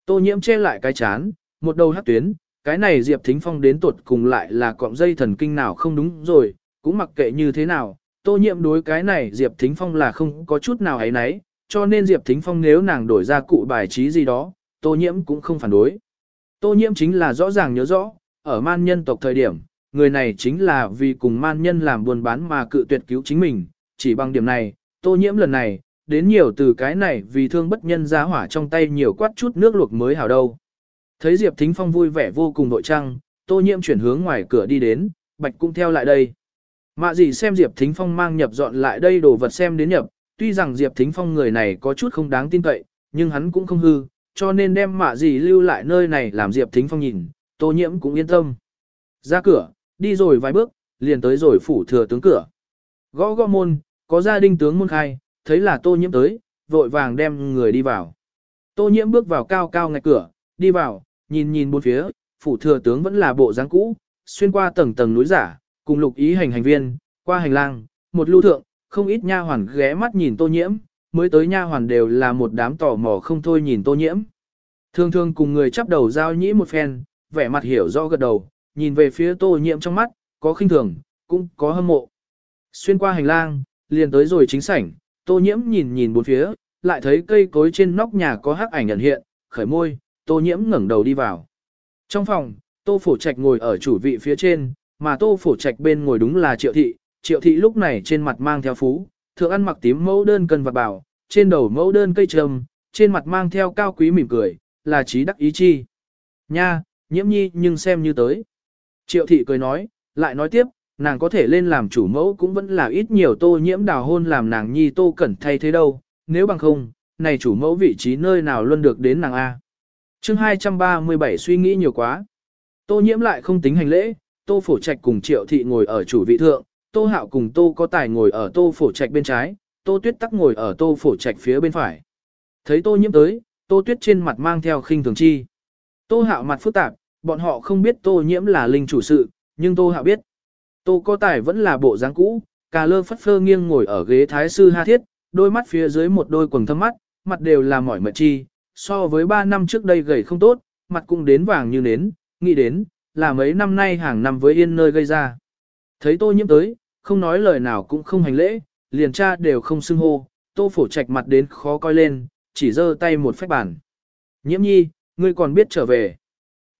Tô nhiễm che lại cái chán, một đầu hắc tuyến. Cái này Diệp Thính Phong đến tuột cùng lại là cọng dây thần kinh nào không đúng rồi, cũng mặc kệ như thế nào. Tô nhiễm đối cái này Diệp Thính Phong là không có chút nào ấy nấy, cho nên Diệp Thính Phong nếu nàng đổi ra cụ bài trí gì đó, Tô Nhiễm cũng không phản đối. Tô Nhiễm chính là rõ ràng nhớ rõ, ở man nhân tộc thời điểm, người này chính là vì cùng man nhân làm buôn bán mà cự tuyệt cứu chính mình, chỉ bằng điểm này, Tô Nhiễm lần này, đến nhiều từ cái này vì thương bất nhân ra hỏa trong tay nhiều quát chút nước luộc mới hảo đâu. Thấy Diệp Thính Phong vui vẻ vô cùng nội trăng, Tô Nhiễm chuyển hướng ngoài cửa đi đến, Bạch cũng theo lại đây. Mạ gì xem Diệp Thính Phong mang nhập dọn lại đây đồ vật xem đến nhập, tuy rằng Diệp Thính Phong người này có chút không đáng tin cậy, nhưng hắn cũng không hư, cho nên đem mạ gì lưu lại nơi này làm Diệp Thính Phong nhìn, Tô Nhiễm cũng yên tâm. Ra cửa, đi rồi vài bước, liền tới rồi phủ thừa tướng cửa. Gõ gõ môn, có gia đình tướng môn khai, thấy là Tô Nhiễm tới, vội vàng đem người đi vào. Tô Nhiễm bước vào cao cao ngạch cửa, đi vào, nhìn nhìn bốn phía, phủ thừa tướng vẫn là bộ dáng cũ, xuyên qua tầng tầng núi giả, cùng lục ý hành hành viên, qua hành lang, một lưu thượng, không ít nha hoàn ghé mắt nhìn Tô Nhiễm, mới tới nha hoàn đều là một đám tò mò không thôi nhìn tô nhiễm. Thường thường cùng người chắp đầu giao nhĩ một phen, vẻ mặt hiểu rõ gật đầu, nhìn về phía tô nhiễm trong mắt, có khinh thường, cũng có hâm mộ. Xuyên qua hành lang, liền tới rồi chính sảnh, tô nhiễm nhìn nhìn bốn phía, lại thấy cây cối trên nóc nhà có hắc ảnh nhận hiện, khởi môi, tô nhiễm ngẩng đầu đi vào. Trong phòng, tô phổ trạch ngồi ở chủ vị phía trên, mà tô phổ trạch bên ngồi đúng là triệu thị, triệu thị lúc này trên mặt mang theo phú, thượng ăn mặc tím mẫu đơn cần vật bảo, trên đầu mẫu đơn cây trầm, trên mặt mang theo cao quý mỉm cười, là trí đắc ý chi. Nha, nhiễm nhi nhưng xem như tới. Triệu thị cười nói, lại nói tiếp, nàng có thể lên làm chủ mẫu cũng vẫn là ít nhiều tô nhiễm đào hôn làm nàng nhi tô cẩn thay thế đâu, nếu bằng không, này chủ mẫu vị trí nơi nào luôn được đến nàng A. chương 237 suy nghĩ nhiều quá. Tô nhiễm lại không tính hành lễ, tô phổ trạch cùng triệu thị ngồi ở chủ vị thượng, Tô Hạo cùng Tô có tài ngồi ở Tô Phổ Trạch bên trái, Tô Tuyết tắc ngồi ở Tô Phổ Trạch phía bên phải. Thấy Tô Nhiễm tới, Tô Tuyết trên mặt mang theo khinh thường chi. Tô Hạo mặt phức tạp, bọn họ không biết Tô Nhiễm là linh chủ sự, nhưng Tô Hạo biết. Tô có tài vẫn là bộ dáng cũ, cà lơ phất phơ nghiêng ngồi ở ghế thái sư ha thiết, đôi mắt phía dưới một đôi quầng thâm mắt, mặt đều là mỏi mệt chi, so với 3 năm trước đây gầy không tốt, mặt cũng đến vàng như nến, nghĩ đến, là mấy năm nay hàng năm với yên nơi gây ra. Thấy tô nhiễm tới, không nói lời nào cũng không hành lễ, liền cha đều không xưng hô, tô phổ trạch mặt đến khó coi lên, chỉ giơ tay một phách bản. Nhiễm nhi, ngươi còn biết trở về.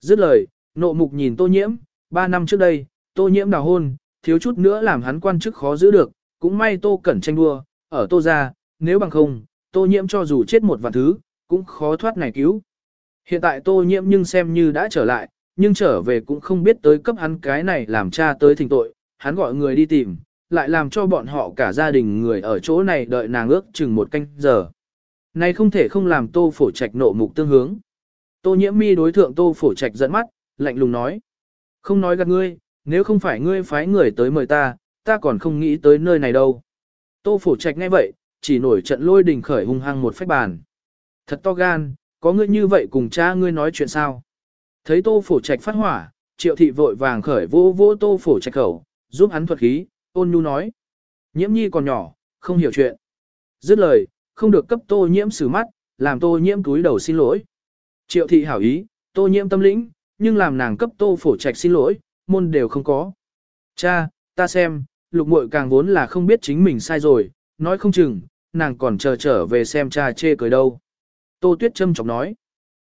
Dứt lời, nộ mục nhìn tô nhiễm, ba năm trước đây, tô nhiễm đào hôn, thiếu chút nữa làm hắn quan chức khó giữ được, cũng may tô cẩn tranh đua, ở tô ra, nếu bằng không, tô nhiễm cho dù chết một vạn thứ, cũng khó thoát này cứu. Hiện tại tô nhiễm nhưng xem như đã trở lại, nhưng trở về cũng không biết tới cấp hắn cái này làm cha tới thỉnh tội, hắn gọi người đi tìm, lại làm cho bọn họ cả gia đình người ở chỗ này đợi nàng ước chừng một canh giờ. Này không thể không làm tô phổ trạch nộ mục tương hướng. Tô nhiễm mi đối thượng tô phổ trạch dẫn mắt, lạnh lùng nói. Không nói gạt ngươi, nếu không phải ngươi phái người tới mời ta, ta còn không nghĩ tới nơi này đâu. Tô phổ trạch ngay vậy, chỉ nổi trận lôi đình khởi hung hăng một phách bàn. Thật to gan, có ngươi như vậy cùng cha ngươi nói chuyện sao? Thấy tô phổ trạch phát hỏa, triệu thị vội vàng khởi vô vô tô phổ trạch khẩu, giúp hắn thuật khí, ôn nhu nói. Nhiễm nhi còn nhỏ, không hiểu chuyện. Dứt lời, không được cấp tô nhiễm xử mắt, làm tô nhiễm túi đầu xin lỗi. Triệu thị hảo ý, tô nhiễm tâm lĩnh, nhưng làm nàng cấp tô phổ trạch xin lỗi, môn đều không có. Cha, ta xem, lục muội càng vốn là không biết chính mình sai rồi, nói không chừng, nàng còn chờ trở về xem cha chê cười đâu. Tô tuyết châm chọc nói.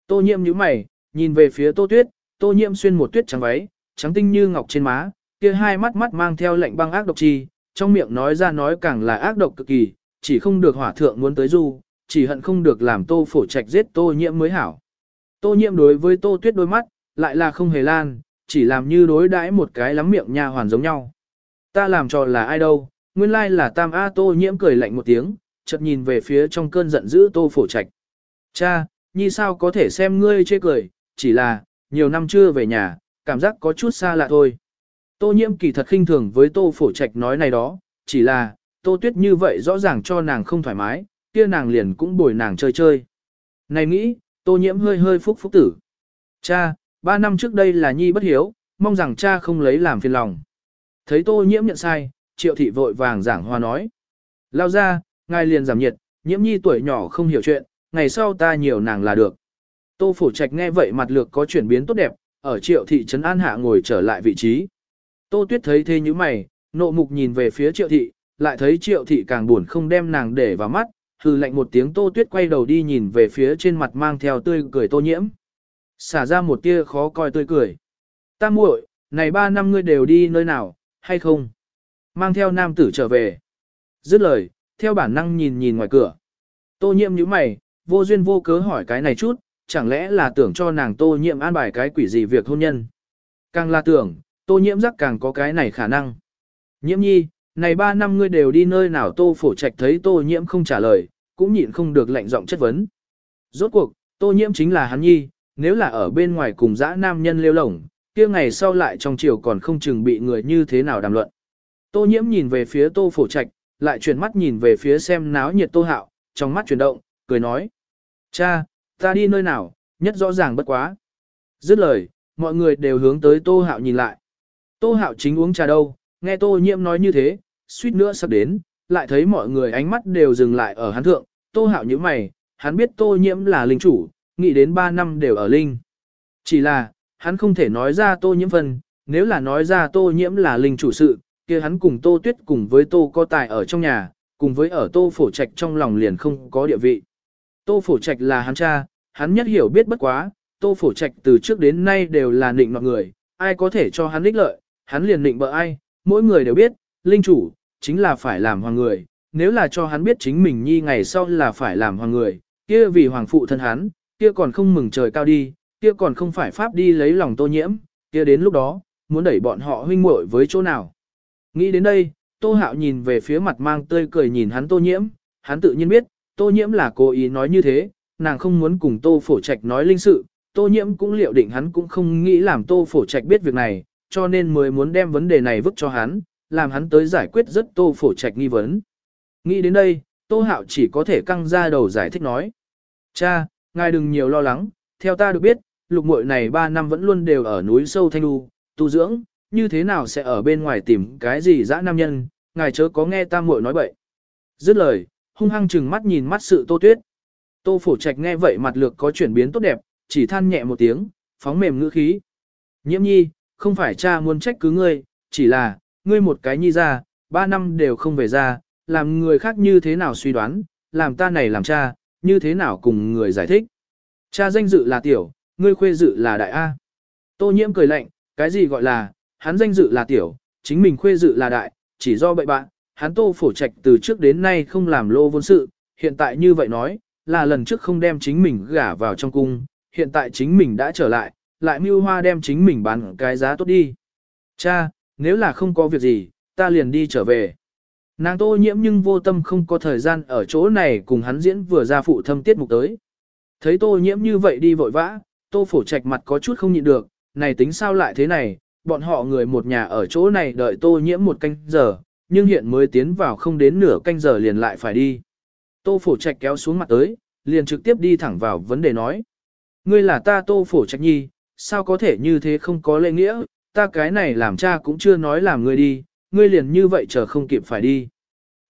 Tô Nhiệm nhíu mày, nhìn về phía tô tuyết, tô Nhiệm xuyên một tuyết trắng váy, trắng tinh như ngọc trên má, kia hai mắt mắt mang theo lệnh băng ác độc chi, trong miệng nói ra nói càng là ác độc cực kỳ, chỉ không được hỏa thượng muốn tới du, chỉ hận không được làm tô phổ trạch giết tô Nhiệm mới hảo. Tô Nhiệm đối với tô tuyết đôi mắt, lại là không hề lan, chỉ làm như đối đãi một cái lắm miệng nha hoàn giống nhau. Ta làm trò là ai đâu, nguyên lai là tam A tô nhiễm cười lạnh một tiếng, chợt nhìn về phía trong cơn giận dữ tô phổ trạch. Cha, nhi sao có thể xem ngươi chê cười, chỉ là, nhiều năm chưa về nhà, cảm giác có chút xa lạ thôi. Tô nhiễm kỳ thật khinh thường với tô phổ trạch nói này đó, chỉ là, tô tuyết như vậy rõ ràng cho nàng không thoải mái, kia nàng liền cũng bồi nàng chơi chơi. Này nghĩ, tô nhiễm hơi hơi phúc phúc tử. Cha, ba năm trước đây là nhi bất hiếu, mong rằng cha không lấy làm phiền lòng. Thấy tô nhiễm nhận sai, triệu thị vội vàng giảng hòa nói. Lao ra, ngài liền giảm nhiệt, nhiễm nhi tuổi nhỏ không hiểu chuyện, ngày sau ta nhiều nàng là được. Tô phổ trạch nghe vậy mặt lược có chuyển biến tốt đẹp, ở triệu thị trấn an hạ ngồi trở lại vị trí. Tô tuyết thấy thế như mày, nộ mục nhìn về phía triệu thị, lại thấy triệu thị càng buồn không đem nàng để vào mắt, hừ lạnh một tiếng tô tuyết quay đầu đi nhìn về phía trên mặt mang theo tươi cười tô nhiễm. Xả ra một tia khó coi tươi cười. Ta muội, này ba năm ngươi đều đi nơi nào, hay không? Mang theo nam tử trở về. Dứt lời, theo bản năng nhìn nhìn ngoài cửa. Tô Nhiệm như mày, vô duyên vô cớ hỏi cái này chút, chẳng lẽ là tưởng cho nàng tô Nhiệm an bài cái quỷ gì việc hôn nhân. Càng là tưởng, tô nhiễm giác càng có cái này khả năng. Nhiễm nhi, này ba năm ngươi đều đi nơi nào tô phổ trạch thấy tô nhiễm không trả lời, cũng nhịn không được lạnh giọng chất vấn. Rốt cuộc, tô nhiễm chính là hắn nhi, nếu là ở bên ngoài cùng dã nam nhân lêu lổng, kia ngày sau lại trong chiều còn không chừng bị người như thế nào đàm luận. Tô nhiễm nhìn về phía tô phổ trạch, lại chuyển mắt nhìn về phía xem náo nhiệt tô hạo, trong mắt chuyển động, cười nói. Cha, ta đi nơi nào, nhất rõ ràng bất quá. Dứt lời, mọi người đều hướng tới tô hạo nhìn lại. Tô hạo chính uống trà đâu, nghe tô nhiễm nói như thế, suýt nữa sắp đến, lại thấy mọi người ánh mắt đều dừng lại ở hắn thượng. Tô hạo như mày, hắn biết tô nhiễm là linh chủ, nghĩ đến 3 năm đều ở linh. Chỉ là, hắn không thể nói ra tô nhiễm phân, nếu là nói ra tô nhiễm là linh chủ sự, kia hắn cùng tô tuyết cùng với tô có tài ở trong nhà, cùng với ở tô phổ trạch trong lòng liền không có địa vị. Tô phổ trạch là hắn cha, hắn nhất hiểu biết bất quá, tô phổ trạch từ trước đến nay đều là nịnh mọi người, ai có thể cho hắn ích lợi, hắn liền nịnh bợ ai, mỗi người đều biết, linh chủ, chính là phải làm hoàng người, nếu là cho hắn biết chính mình nhi ngày sau là phải làm hoàng người, kia vì hoàng phụ thân hắn, kia còn không mừng trời cao đi, kia còn không phải pháp đi lấy lòng tô nhiễm, kia đến lúc đó, muốn đẩy bọn họ huynh muội với chỗ nào. Nghĩ đến đây, tô hạo nhìn về phía mặt mang tươi cười nhìn hắn tô nhiễm, hắn tự nhiên biết, tô nhiễm là cố ý nói như thế, nàng không muốn cùng tô phổ trạch nói linh sự, tô nhiễm cũng liệu định hắn cũng không nghĩ làm tô phổ trạch biết việc này, cho nên mới muốn đem vấn đề này vứt cho hắn, làm hắn tới giải quyết rất tô phổ trạch nghi vấn. Nghĩ đến đây, tô hạo chỉ có thể căng ra đầu giải thích nói. Cha, ngài đừng nhiều lo lắng, theo ta được biết, lục muội này 3 năm vẫn luôn đều ở núi sâu thanh lưu, tu dưỡng, như thế nào sẽ ở bên ngoài tìm cái gì dã nam nhân, ngài chớ có nghe ta muội nói bậy. Dứt lời, hung hăng chừng mắt nhìn mắt sự tô tuyết. Tô phổ trạch nghe vậy mặt lược có chuyển biến tốt đẹp, chỉ than nhẹ một tiếng, phóng mềm ngữ khí. Nhiễm nhi, không phải cha muốn trách cứ ngươi, chỉ là, ngươi một cái nhi ra, ba năm đều không về ra, làm người khác như thế nào suy đoán, làm ta này làm cha, như thế nào cùng người giải thích. Cha danh dự là tiểu, ngươi khuê dự là đại A. Tô nhiễm cười lạnh, cái gì gọi là, hắn danh dự là tiểu, chính mình khuê dự là đại, chỉ do bậy bạn, hắn tô phổ trạch từ trước đến nay không làm lô vốn sự, hiện tại như vậy nói, là lần trước không đem chính mình gả vào trong cung, hiện tại chính mình đã trở lại, lại mưu hoa đem chính mình bán cái giá tốt đi. Cha, nếu là không có việc gì, ta liền đi trở về. Nàng tô nhiễm nhưng vô tâm không có thời gian ở chỗ này cùng hắn diễn vừa ra phụ thâm tiết mục tới. Thấy tô nhiễm như vậy đi vội vã, tô phổ trạch mặt có chút không nhịn được, này tính sao lại thế này, bọn họ người một nhà ở chỗ này đợi tô nhiễm một canh giờ, nhưng hiện mới tiến vào không đến nửa canh giờ liền lại phải đi. Tô phổ trạch kéo xuống mặt tới, liền trực tiếp đi thẳng vào vấn đề nói. Ngươi là ta tô phổ trạch nhi, sao có thể như thế không có lễ nghĩa, ta cái này làm cha cũng chưa nói làm ngươi đi, ngươi liền như vậy chờ không kịp phải đi.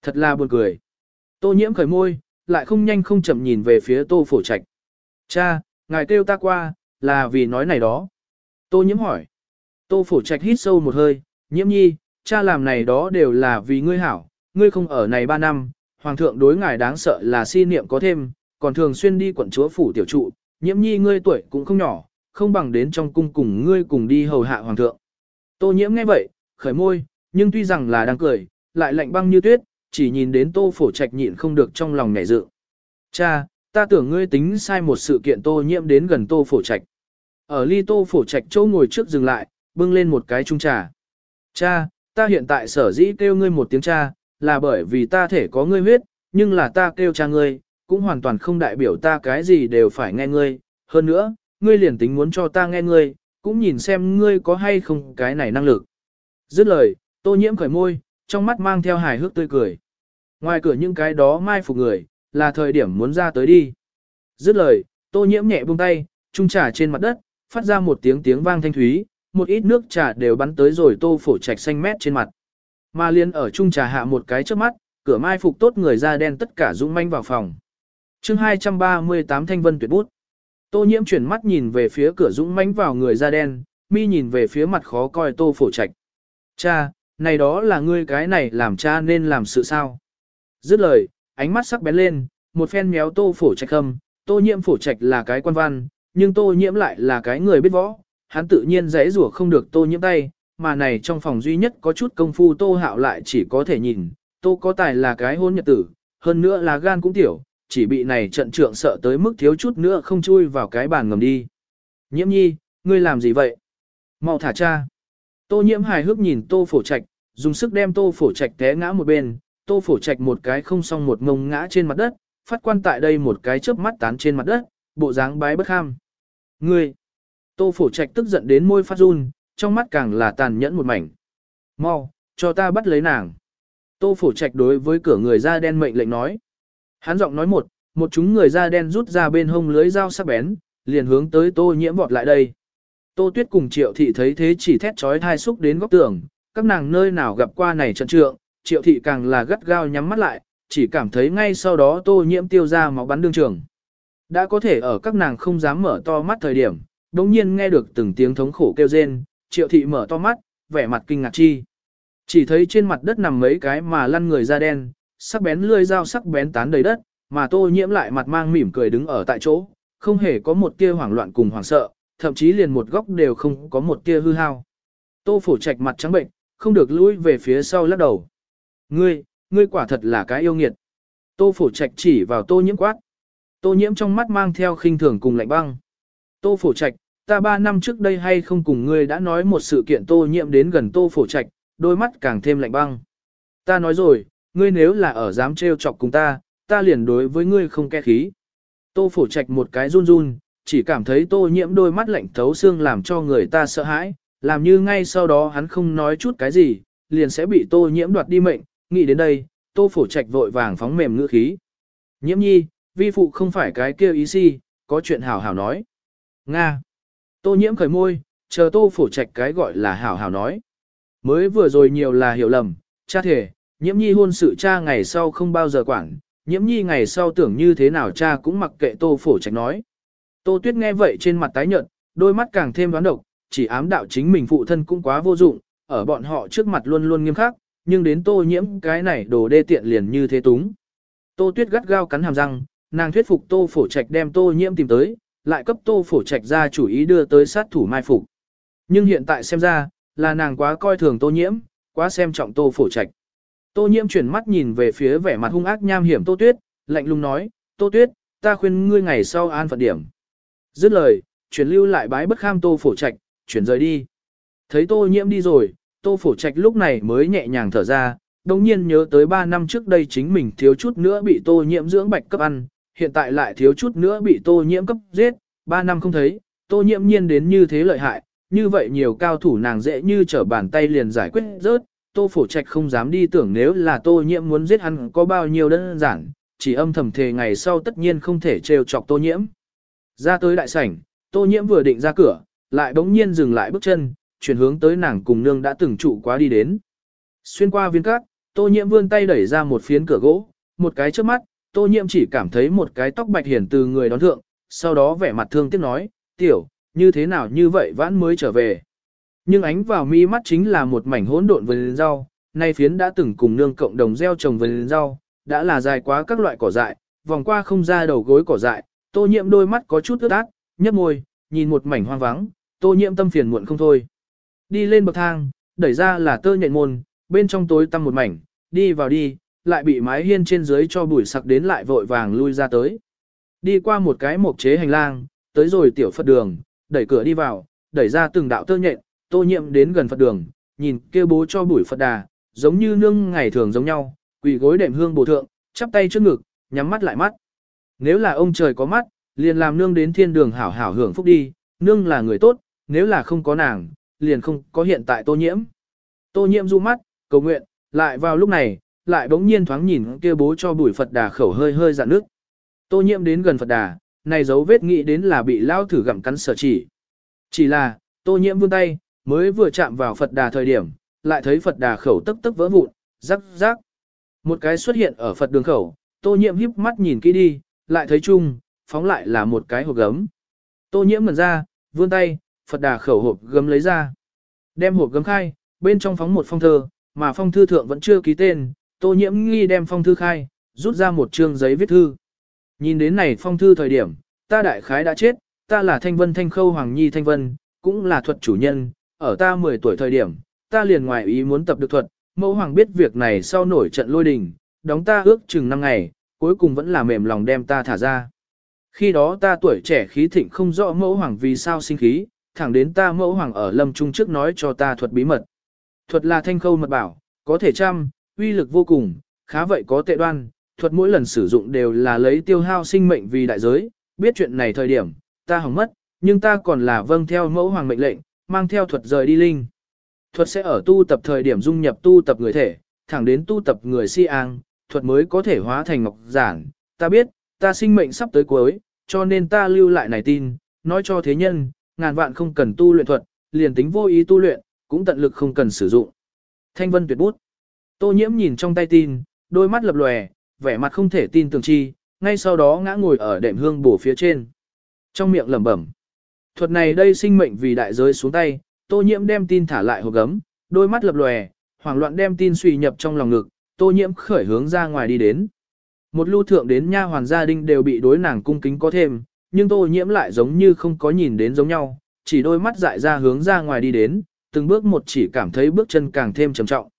Thật là buồn cười. Tô nhiễm khởi môi, lại không nhanh không chậm nhìn về phía tô phổ trạch. Cha, ngài kêu ta qua, là vì nói này đó. Tô nhiễm hỏi. Tô phổ trạch hít sâu một hơi, nhiễm nhi, cha làm này đó đều là vì ngươi hảo, ngươi không ở này ba năm, hoàng thượng đối ngài đáng sợ là si niệm có thêm, còn thường xuyên đi quận chúa phủ tiểu trụ, nhiễm nhi ngươi tuổi cũng không nhỏ, không bằng đến trong cung cùng ngươi cùng đi hầu hạ hoàng thượng. Tô nhiễm nghe vậy, khởi môi, nhưng tuy rằng là đang cười, lại lạnh băng như tuyết, chỉ nhìn đến tô phổ trạch nhịn không được trong lòng nhảy dự. Cha, ta tưởng ngươi tính sai một sự kiện tô nhiễm đến gần tô phổ trạch. Ở ly tô phổ trạch chỗ ngồi trước dừng lại, bưng lên một cái chung trà. Cha, ta hiện tại sở dĩ kêu ngươi một tiếng cha, là bởi vì ta thể có ngươi huyết, nhưng là ta kêu cha ngươi, cũng hoàn toàn không đại biểu ta cái gì đều phải nghe ngươi. Hơn nữa, ngươi liền tính muốn cho ta nghe ngươi, cũng nhìn xem ngươi có hay không cái này năng lực. Dứt lời, tô nhiễm khởi môi, trong mắt mang theo hài hước tươi cười. Ngoài cửa những cái đó mai phục người, là thời điểm muốn ra tới đi. Dứt lời, tô nhiễm nhẹ buông tay, trung trà trên mặt đất, phát ra một tiếng tiếng vang thanh thúy, một ít nước trà đều bắn tới rồi tô phổ trạch xanh mét trên mặt. Mà liên ở trung trà hạ một cái trước mắt, cửa mai phục tốt người da đen tất cả dũng manh vào phòng. chương 238 thanh vân tuyệt bút. Tô nhiễm chuyển mắt nhìn về phía cửa dũng manh vào người da đen, mi nhìn về phía mặt khó coi tô phổ trạch. Cha, này đó là ngươi cái này làm cha nên làm sự sao. Dứt lời, ánh mắt sắc bén lên, một phen méo tô phổ trạch khâm, tô nhiễm phổ trạch là cái quan văn, nhưng tô nhiễm lại là cái người biết võ, hắn tự nhiên dễ rủa không được tô nhiễm tay, mà này trong phòng duy nhất có chút công phu tô hạo lại chỉ có thể nhìn, tô có tài là cái hôn nhật tử, hơn nữa là gan cũng tiểu, chỉ bị này trận trượng sợ tới mức thiếu chút nữa không chui vào cái bàn ngầm đi. Nhiễm nhi, ngươi làm gì vậy? Mau thả cha. Tô nhiễm hài hước nhìn tô phổ trạch, dùng sức đem tô phổ trạch té ngã một bên, tô phổ trạch một cái không xong một ngông ngã trên mặt đất, phát quan tại đây một cái chớp mắt tán trên mặt đất, bộ dáng bái bất ham. Ngươi! Tô phổ trạch tức giận đến môi phát run, trong mắt càng là tàn nhẫn một mảnh. Mau, cho ta bắt lấy nàng. Tô phổ trạch đối với cửa người da đen mệnh lệnh nói. Hắn giọng nói một, một chúng người da đen rút ra bên hông lưới dao sắc bén, liền hướng tới tô nhiễm vọt lại đây. Tô tuyết cùng triệu thị thấy thế chỉ thét trói thai xúc đến góc tường, các nàng nơi nào gặp qua này trận trượng, triệu thị càng là gắt gao nhắm mắt lại, chỉ cảm thấy ngay sau đó tô nhiễm tiêu ra máu bắn đương trường. Đã có thể ở các nàng không dám mở to mắt thời điểm, đồng nhiên nghe được từng tiếng thống khổ kêu rên, triệu thị mở to mắt, vẻ mặt kinh ngạc chi. Chỉ thấy trên mặt đất nằm mấy cái mà lăn người da đen, sắc bén lươi dao sắc bén tán đầy đất, mà tô nhiễm lại mặt mang mỉm cười đứng ở tại chỗ, không hề có một tia hoảng loạn cùng hoảng sợ, thậm chí liền một góc đều không có một tia hư hao. Tô phổ trạch mặt trắng bệnh, không được lùi về phía sau lắc đầu. Ngươi, ngươi quả thật là cái yêu nghiệt. Tô phổ trạch chỉ vào tô nhiễm quát. Tô nhiễm trong mắt mang theo khinh thường cùng lạnh băng. Tô phổ trạch, ta ba năm trước đây hay không cùng ngươi đã nói một sự kiện tô nhiễm đến gần tô phổ trạch, đôi mắt càng thêm lạnh băng. Ta nói rồi, ngươi nếu là ở dám trêu chọc cùng ta, ta liền đối với ngươi không ke khí. Tô phổ trạch một cái run run, chỉ cảm thấy tô nhiễm đôi mắt lạnh thấu xương làm cho người ta sợ hãi, làm như ngay sau đó hắn không nói chút cái gì, liền sẽ bị tô nhiễm đoạt đi mệnh, nghĩ đến đây, tô phổ trạch vội vàng phóng mềm ngữ khí. Nhiễm nhi, vi phụ không phải cái kia ý si, có chuyện hảo hảo nói. Nga. Tô nhiễm khởi môi, chờ tô phổ trạch cái gọi là hảo hảo nói. Mới vừa rồi nhiều là hiểu lầm, cha thể, Nhiễm nhi hôn sự cha ngày sau không bao giờ quản, nhiễm nhi ngày sau tưởng như thế nào cha cũng mặc kệ tô phổ trạch nói. Tô tuyết nghe vậy trên mặt tái nhợt, đôi mắt càng thêm đoán độc, chỉ ám đạo chính mình phụ thân cũng quá vô dụng, ở bọn họ trước mặt luôn luôn nghiêm khắc, nhưng đến tô nhiễm cái này đồ đê tiện liền như thế túng. Tô tuyết gắt gao cắn hàm răng, nàng thuyết phục tô phổ trạch đem tô nhiễm tìm tới, lại cấp tô phổ trạch ra chủ ý đưa tới sát thủ mai phục. Nhưng hiện tại xem ra, là nàng quá coi thường tô nhiễm, quá xem trọng tô phổ trạch. Tô nhiễm chuyển mắt nhìn về phía vẻ mặt hung ác nham hiểm tô tuyết, lạnh lùng nói, tô tuyết, ta khuyên ngươi ngày sau an phận điểm. Dứt lời, chuyển lưu lại bái bất kham tô phổ trạch, chuyển rời đi. Thấy tô nhiễm đi rồi, tô phổ trạch lúc này mới nhẹ nhàng thở ra, đồng nhiên nhớ tới 3 năm trước đây chính mình thiếu chút nữa bị tô nhiễm dưỡng bạch cấp ăn, hiện tại lại thiếu chút nữa bị tô nhiễm cấp giết, 3 năm không thấy, tô nhiễm nhiên đến như thế lợi hại, như vậy nhiều cao thủ nàng dễ như trở bàn tay liền giải quyết rớt, tô phổ trạch không dám đi tưởng nếu là tô nhiễm muốn giết hắn có bao nhiêu đơn giản, chỉ âm thầm thề ngày sau tất nhiên không thể trêu chọc tô nhiễm. Ra tới đại sảnh, tô nhiễm vừa định ra cửa, lại bỗng nhiên dừng lại bước chân, chuyển hướng tới nàng cùng nương đã từng trụ quá đi đến. Xuyên qua viên cát, tô nhiễm vươn tay đẩy ra một phiến cửa gỗ, một cái trước mắt, tô nhiễm chỉ cảm thấy một cái tóc bạch hiển từ người đón thượng, sau đó vẻ mặt thương tiếc nói, tiểu, như thế nào như vậy vãn mới trở về. Nhưng ánh vào mi mắt chính là một mảnh hỗn độn vườn rau, nay phiến đã từng cùng nương cộng đồng gieo trồng vườn rau, đã là dài quá các loại cỏ dại, vòng qua không ra đầu gối cỏ dại, tô nhiễm đôi mắt có chút ướt át, nhấp môi, nhìn một mảnh hoang vắng, tô nhiễm tâm phiền muộn không thôi. Đi lên bậc thang, đẩy ra là tơ nhện môn, bên trong tối tăm một mảnh, đi vào đi, lại bị mái hiên trên dưới cho bụi sặc đến lại vội vàng lui ra tới. Đi qua một cái mộc chế hành lang, tới rồi tiểu Phật đường, đẩy cửa đi vào, đẩy ra từng đạo tơ nhện, tô nhiệm đến gần Phật đường, nhìn kêu bố cho bụi Phật đà, giống như nương ngày thường giống nhau, quỳ gối đệm hương bổ thượng, chắp tay trước ngực, nhắm mắt lại mắt. Nếu là ông trời có mắt, liền làm nương đến thiên đường hảo hảo hưởng phúc đi, nương là người tốt, nếu là không có nàng, liền không có hiện tại tô nhiễm. Tô nhiễm du mắt, cầu nguyện, lại vào lúc này, lại bỗng nhiên thoáng nhìn kia bố cho bụi Phật đà khẩu hơi hơi dạn nước. Tô nhiễm đến gần Phật đà, này dấu vết nghĩ đến là bị lao thử gặm cắn sở chỉ. Chỉ là, tô nhiễm vươn tay, mới vừa chạm vào Phật đà thời điểm, lại thấy Phật đà khẩu tức tức vỡ vụn, rắc rắc. Một cái xuất hiện ở Phật đường khẩu, tô nhiễm híp mắt nhìn kỹ đi, lại thấy chung, phóng lại là một cái hộp gấm. Tô nhiễm ngẩn ra, vươn tay, Phật đà khẩu hộp gấm lấy ra. Đem hộp gấm khai, bên trong phóng một phong thư, mà phong thư thượng vẫn chưa ký tên, tô nhiễm nghi đem phong thư khai, rút ra một trương giấy viết thư. Nhìn đến này phong thư thời điểm, ta đại khái đã chết, ta là thanh vân thanh khâu hoàng nhi thanh vân, cũng là thuật chủ nhân, ở ta 10 tuổi thời điểm, ta liền ngoài ý muốn tập được thuật, mẫu hoàng biết việc này sau nổi trận lôi đình, đóng ta ước chừng 5 ngày, cuối cùng vẫn là mềm lòng đem ta thả ra. Khi đó ta tuổi trẻ khí thịnh không rõ mẫu hoàng vì sao sinh khí, thẳng đến ta mẫu hoàng ở lâm trung trước nói cho ta thuật bí mật. Thuật là thanh khâu mật bảo, có thể trăm, uy lực vô cùng, khá vậy có tệ đoan, thuật mỗi lần sử dụng đều là lấy tiêu hao sinh mệnh vì đại giới, biết chuyện này thời điểm, ta hỏng mất, nhưng ta còn là vâng theo mẫu hoàng mệnh lệnh, mang theo thuật rời đi linh. Thuật sẽ ở tu tập thời điểm dung nhập tu tập người thể, thẳng đến tu tập người si an, thuật mới có thể hóa thành ngọc giản. Ta biết, ta sinh mệnh sắp tới cuối, cho nên ta lưu lại này tin, nói cho thế nhân, ngàn vạn không cần tu luyện thuật, liền tính vô ý tu luyện, cũng tận lực không cần sử dụng. Thanh vân tuyệt bút. Tô nhiễm nhìn trong tay tin, đôi mắt lập lòe, vẻ mặt không thể tin tưởng chi, ngay sau đó ngã ngồi ở đệm hương bổ phía trên. Trong miệng lẩm bẩm. Thuật này đây sinh mệnh vì đại giới xuống tay, tô nhiễm đem tin thả lại hộp gấm, đôi mắt lập lòe, hoảng loạn đem tin suy nhập trong lòng ngực, tô nhiễm khởi hướng ra ngoài đi đến. Một lưu thượng đến nha hoàn gia đình đều bị đối nàng cung kính có thêm, nhưng tô nhiễm lại giống như không có nhìn đến giống nhau, chỉ đôi mắt dại ra hướng ra ngoài đi đến, từng bước một chỉ cảm thấy bước chân càng thêm trầm trọng.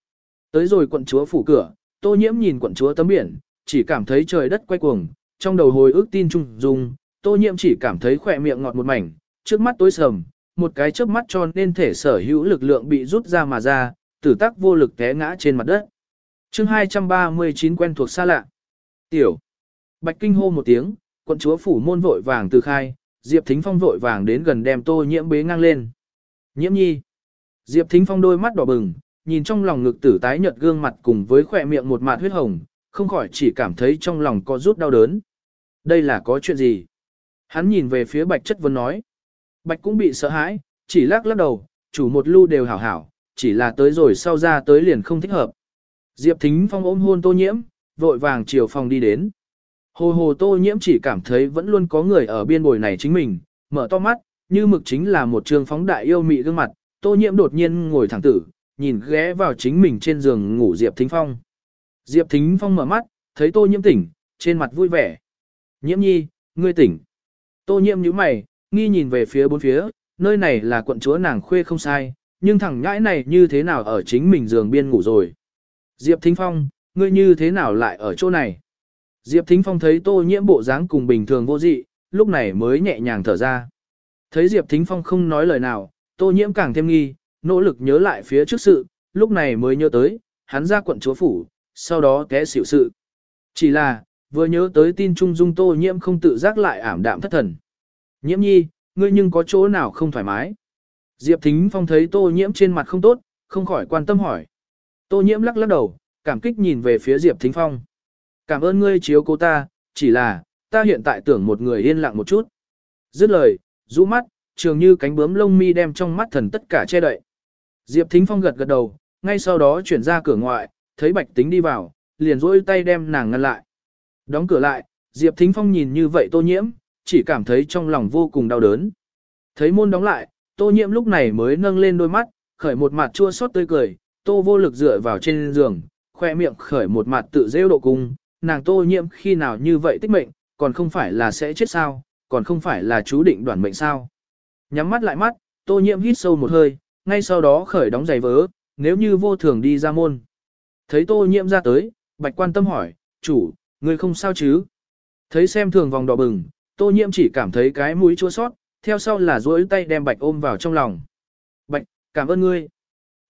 Tới rồi quận chúa phủ cửa, tô nhiễm nhìn quận chúa tấm biển, chỉ cảm thấy trời đất quay cuồng, trong đầu hồi ức tin trung dung, tô nhiễm chỉ cảm thấy khỏe miệng ngọt một mảnh, trước mắt tối sầm, một cái chớp mắt cho nên thể sở hữu lực lượng bị rút ra mà ra, tử tác vô lực té ngã trên mặt đất. Chương 239 quen thuộc xa lạ. Tiểu. Bạch kinh hô một tiếng, quận chúa phủ môn vội vàng từ khai, Diệp Thính Phong vội vàng đến gần đem tô nhiễm bế ngang lên. Nhiễm nhi. Diệp Thính Phong đôi mắt đỏ bừng, nhìn trong lòng ngực tử tái nhợt gương mặt cùng với khỏe miệng một mạt huyết hồng, không khỏi chỉ cảm thấy trong lòng có rút đau đớn. Đây là có chuyện gì? Hắn nhìn về phía bạch chất vấn nói. Bạch cũng bị sợ hãi, chỉ lắc lắc đầu, chủ một lưu đều hảo hảo, chỉ là tới rồi sau ra tới liền không thích hợp. Diệp Thính Phong ôm hôn tô nhiễm, vội vàng chiều phòng đi đến. Hồ hồ tô nhiễm chỉ cảm thấy vẫn luôn có người ở biên bồi này chính mình, mở to mắt, như mực chính là một trường phóng đại yêu mị gương mặt, tô nhiễm đột nhiên ngồi thẳng tử, nhìn ghé vào chính mình trên giường ngủ Diệp Thính Phong. Diệp Thính Phong mở mắt, thấy tô nhiễm tỉnh, trên mặt vui vẻ. Nhiễm nhi, ngươi tỉnh. Tô nhiễm nhíu mày, nghi nhìn về phía bốn phía, nơi này là quận chúa nàng khuê không sai, nhưng thằng nhãi này như thế nào ở chính mình giường biên ngủ rồi. Diệp Thính Phong, ngươi như thế nào lại ở chỗ này? Diệp Thính Phong thấy tô nhiễm bộ dáng cùng bình thường vô dị, lúc này mới nhẹ nhàng thở ra. Thấy Diệp Thính Phong không nói lời nào, tô nhiễm càng thêm nghi, nỗ lực nhớ lại phía trước sự, lúc này mới nhớ tới, hắn ra quận chúa phủ, sau đó té xỉu sự. Chỉ là, vừa nhớ tới tin trung dung tô nhiễm không tự giác lại ảm đạm thất thần. Nhiễm nhi, ngươi nhưng có chỗ nào không thoải mái? Diệp Thính Phong thấy tô nhiễm trên mặt không tốt, không khỏi quan tâm hỏi. Tô nhiễm lắc lắc đầu, cảm kích nhìn về phía Diệp Thính Phong. Cảm ơn ngươi chiếu cố ta, chỉ là, ta hiện tại tưởng một người yên lặng một chút. Dứt lời, rũ mắt, trường như cánh bướm lông mi đem trong mắt thần tất cả che đậy. Diệp Thính Phong gật gật đầu, ngay sau đó chuyển ra cửa ngoại, thấy Bạch Tính đi vào, liền rỗi tay đem nàng ngăn lại. Đóng cửa lại, Diệp Thính Phong nhìn như vậy tô nhiễm, chỉ cảm thấy trong lòng vô cùng đau đớn. Thấy môn đóng lại, tô nhiễm lúc này mới nâng lên đôi mắt, khởi một mặt chua xót tươi cười, tô vô lực dựa vào trên giường, khoe miệng khởi một mặt tự rêu độ cung, nàng tô nhiễm khi nào như vậy tích mệnh, còn không phải là sẽ chết sao, còn không phải là chú định đoạn mệnh sao. Nhắm mắt lại mắt, tô nhiễm hít sâu một hơi, ngay sau đó khởi đóng giày vớ, nếu như vô thường đi ra môn. Thấy tô nhiễm ra tới, bạch quan tâm hỏi, chủ, người không sao chứ? Thấy xem thường vòng đỏ bừng, tô nhiễm chỉ cảm thấy cái mũi chua sót, theo sau là duỗi tay đem bạch ôm vào trong lòng. Bạch, cảm ơn ngươi.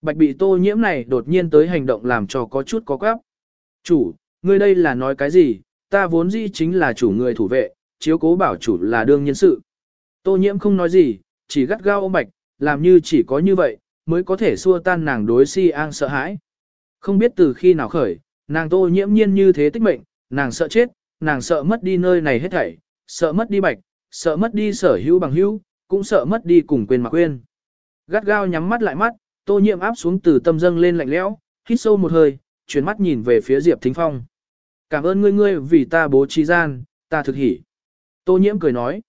Bạch bị tô nhiễm này đột nhiên tới hành động làm cho có chút có quáp. Chủ, ngươi đây là nói cái gì, ta vốn dĩ chính là chủ người thủ vệ, chiếu cố bảo chủ là đương nhân sự. Tô nhiễm không nói gì, chỉ gắt gao ôm bạch, làm như chỉ có như vậy, mới có thể xua tan nàng đối si an sợ hãi. Không biết từ khi nào khởi, nàng tô nhiễm nhiên như thế tích mệnh, nàng sợ chết, nàng sợ mất đi nơi này hết thảy, sợ mất đi bạch, sợ mất đi sở hữu bằng hữu, cũng sợ mất đi cùng quên mà quên. Gắt gao nhắm mắt lại mắt, tô nhiễm áp xuống từ tâm dâng lên lạnh lẽo, hít sâu một hơi, chuyển mắt nhìn về phía Diệp Thính Phong. Cảm ơn ngươi ngươi vì ta bố trí gian, ta thực hỉ. Tô nhiễm cười nói.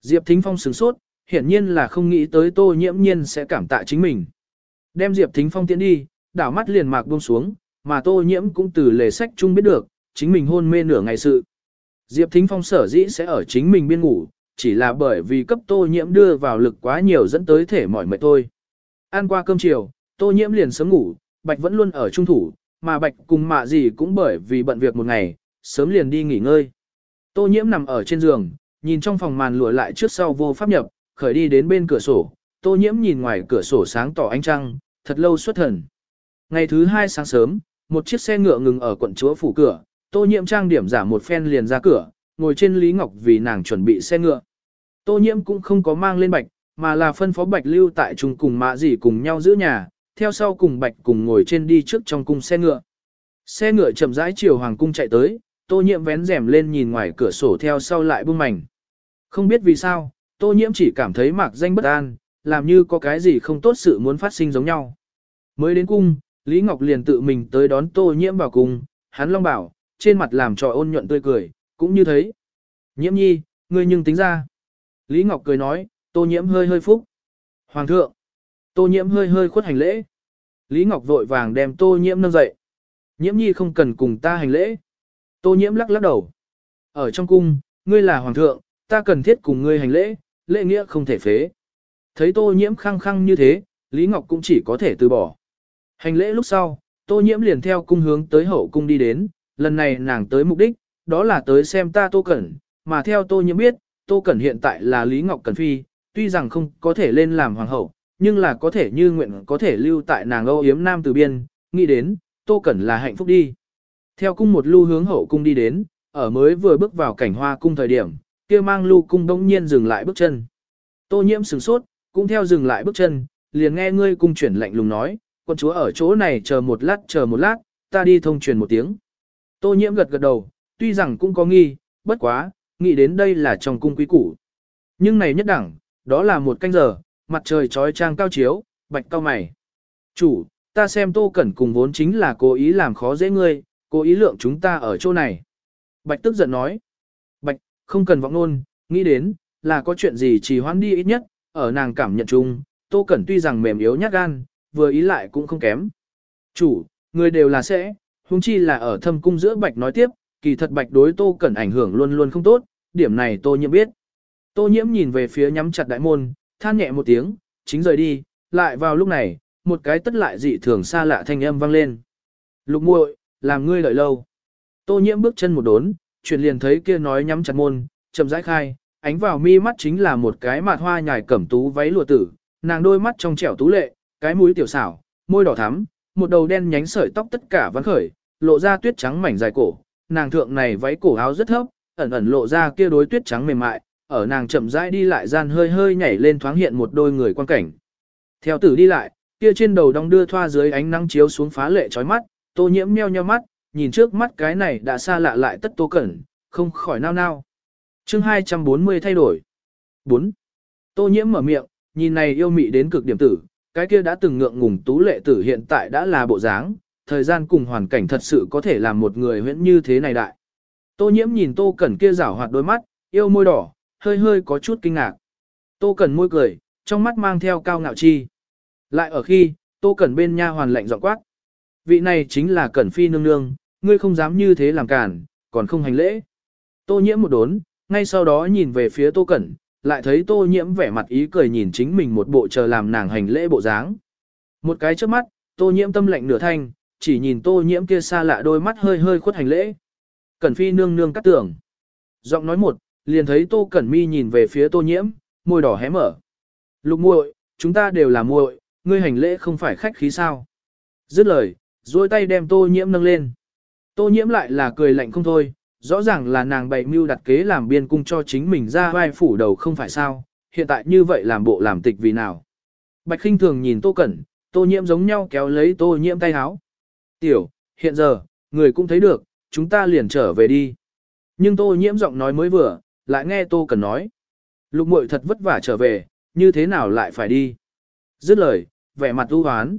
Diệp Thính Phong sửng sốt, hiển nhiên là không nghĩ tới tô nhiễm nhiên sẽ cảm tạ chính mình. Đem Diệp Thính Phong tiến đi, đảo mắt liền mạc buông xuống, mà tô nhiễm cũng từ lề sách chung biết được, chính mình hôn mê nửa ngày sự. Diệp Thính Phong sở dĩ sẽ ở chính mình biên ngủ, chỉ là bởi vì cấp tô nhiễm đưa vào lực quá nhiều dẫn tới thể mỏi mệt thôi. Ăn qua cơm chiều, tô nhiễm liền sớm ngủ, Bạch vẫn luôn ở trung thủ, mà Bạch cùng mạ gì cũng bởi vì bận việc một ngày, sớm liền đi nghỉ ngơi. Tô nhiễm nằm ở trên giường, nhìn trong phòng màn lụa lại trước sau vô pháp nhập, khởi đi đến bên cửa sổ, tô nhiễm nhìn ngoài cửa sổ sáng tỏ ánh trăng, thật lâu xuất thần. Ngày thứ hai sáng sớm, một chiếc xe ngựa ngừng ở quận chúa phủ cửa, tô nhiễm trang điểm giả một phen liền ra cửa, ngồi trên Lý Ngọc vì nàng chuẩn bị xe ngựa. Tô nhiễm cũng không có mang lên bạch, mà là phân phó bạch lưu tại chung cùng mạ gì cùng nhau giữ nhà, theo sau cùng bạch cùng ngồi trên đi trước trong cung xe ngựa. Xe ngựa chậm rãi chiều hoàng cung chạy tới, tô nhiễm vén rèm lên nhìn ngoài cửa sổ theo sau lại buông mảnh. Không biết vì sao, tô nhiễm chỉ cảm thấy mạc danh bất an, làm như có cái gì không tốt sự muốn phát sinh giống nhau. Mới đến cung, Lý Ngọc liền tự mình tới đón tô nhiễm vào cung, hắn long bảo, trên mặt làm trò ôn nhuận tươi cười, cũng như thế Nhiễm nhi, ngươi nhưng tính ra. Lý Ngọc cười nói, tô nhiễm hơi hơi phúc. Hoàng thượng. Tô nhiễm hơi hơi khuất hành lễ. Lý Ngọc vội vàng đem tô nhiễm nâng dậy. Nhiễm nhi không cần cùng ta hành lễ. Tô nhiễm lắc lắc đầu. Ở trong cung, ngươi là hoàng thượng, ta cần thiết cùng ngươi hành lễ, lễ nghĩa không thể phế. Thấy tô nhiễm khăng khăng như thế, Lý Ngọc cũng chỉ có thể từ bỏ. Hành lễ lúc sau, tô nhiễm liền theo cung hướng tới hậu cung đi đến, lần này nàng tới mục đích, đó là tới xem ta tô cẩn, mà theo tô nhiễm biết, tô cẩn hiện tại là Lý Ngọc Cẩn Phi, tuy rằng không có thể lên làm hoàng hậu, nhưng là có thể như nguyện có thể lưu tại nàng âu yếm nam từ biên, nghĩ đến, tô cẩn là hạnh phúc đi. Theo cung một lưu hướng hậu cung đi đến, ở mới vừa bước vào cảnh hoa cung thời điểm, kia mang lưu cung đông nhiên dừng lại bước chân. Tô nhiễm sửng sốt, cũng theo dừng lại bước chân, liền nghe ngươi cung chuyển lạnh lùng nói, quân chúa ở chỗ này chờ một lát chờ một lát, ta đi thông truyền một tiếng. Tô nhiễm gật gật đầu, tuy rằng cũng có nghi, bất quá, nghĩ đến đây là trong cung quý củ. Nhưng này nhất đẳng, đó là một canh giờ, mặt trời trói trang cao chiếu, bạch cao mày. Chủ, ta xem Tô Cẩn cùng vốn chính là cố ý làm khó dễ ngươi, cố ý lượng chúng ta ở chỗ này. Bạch tức giận nói. Bạch, không cần vọng nôn, nghĩ đến, là có chuyện gì chỉ hoãn đi ít nhất, ở nàng cảm nhận chung, Tô Cẩn tuy rằng mềm yếu nhát gan, vừa ý lại cũng không kém. Chủ, người đều là sẽ, huống chi là ở thâm cung giữa Bạch nói tiếp, kỳ thật Bạch đối Tô Cẩn ảnh hưởng luôn luôn không tốt, điểm này Tô Nhiễm biết. Tô Nhiễm nhìn về phía nhắm chặt đại môn, than nhẹ một tiếng, chính rời đi, lại vào lúc này, một cái tất lại dị thường xa lạ thanh âm vang lên. Lục muội, làm ngươi đợi lâu. Tô Nhiễm bước chân một đốn, chuyển liền thấy kia nói nhắm chặt môn, chậm rãi khai, ánh vào mi mắt chính là một cái mạt hoa nhài cẩm tú váy lụa tử, nàng đôi mắt trong trẻo tú lệ, cái mũi tiểu xảo, môi đỏ thắm, một đầu đen nhánh sợi tóc tất cả vắn khởi, lộ ra tuyết trắng mảnh dài cổ, nàng thượng này váy cổ áo rất thấp, ẩn ẩn lộ ra kia đối tuyết trắng mềm mại, ở nàng chậm rãi đi lại gian hơi hơi nhảy lên thoáng hiện một đôi người quan cảnh. Theo tử đi lại, kia trên đầu đong đưa thoa dưới ánh nắng chiếu xuống phá lệ chói mắt, tô nhiễm meo nheo mắt, nhìn trước mắt cái này đã xa lạ lại tất tô cẩn, không khỏi nao nao. Chương 240 thay đổi. 4. Tô nhiễm mở miệng, nhìn này yêu mị đến cực điểm tử, cái kia đã từng ngượng ngùng tú lệ tử hiện tại đã là bộ dáng, thời gian cùng hoàn cảnh thật sự có thể làm một người huyễn như thế này đại. Tô nhiễm nhìn tô cẩn kia rảo hoạt đôi mắt, yêu môi đỏ, hơi hơi có chút kinh ngạc. Tô cẩn môi cười, trong mắt mang theo cao ngạo chi. Lại ở khi, tô cẩn bên nha hoàn lạnh giọng quát. Vị này chính là cẩn phi nương nương, ngươi không dám như thế làm cản, còn không hành lễ. Tô nhiễm một đốn, ngay sau đó nhìn về phía tô cẩn, lại thấy tô nhiễm vẻ mặt ý cười nhìn chính mình một bộ chờ làm nàng hành lễ bộ dáng. Một cái trước mắt, tô nhiễm tâm lạnh nửa thanh, chỉ nhìn tô nhiễm kia xa lạ đôi mắt hơi hơi khuất hành lễ. Cẩn phi nương nương cắt tưởng. Giọng nói một, liền thấy tô cẩn mi nhìn về phía tô nhiễm, môi đỏ hé mở. Lục muội, chúng ta đều là muội, ngươi hành lễ không phải khách khí sao. Dứt lời, duỗi tay đem tô nhiễm nâng lên. Tô nhiễm lại là cười lạnh không thôi, rõ ràng là nàng bày mưu đặt kế làm biên cung cho chính mình ra vai phủ đầu không phải sao, hiện tại như vậy làm bộ làm tịch vì nào. Bạch khinh thường nhìn tô cẩn, tô nhiễm giống nhau kéo lấy tô nhiễm tay háo. Tiểu, hiện giờ, người cũng thấy được, chúng ta liền trở về đi. Nhưng tô nhiễm giọng nói mới vừa, lại nghe tô cẩn nói. Lục muội thật vất vả trở về, như thế nào lại phải đi. Dứt lời, vẻ mặt u hoán.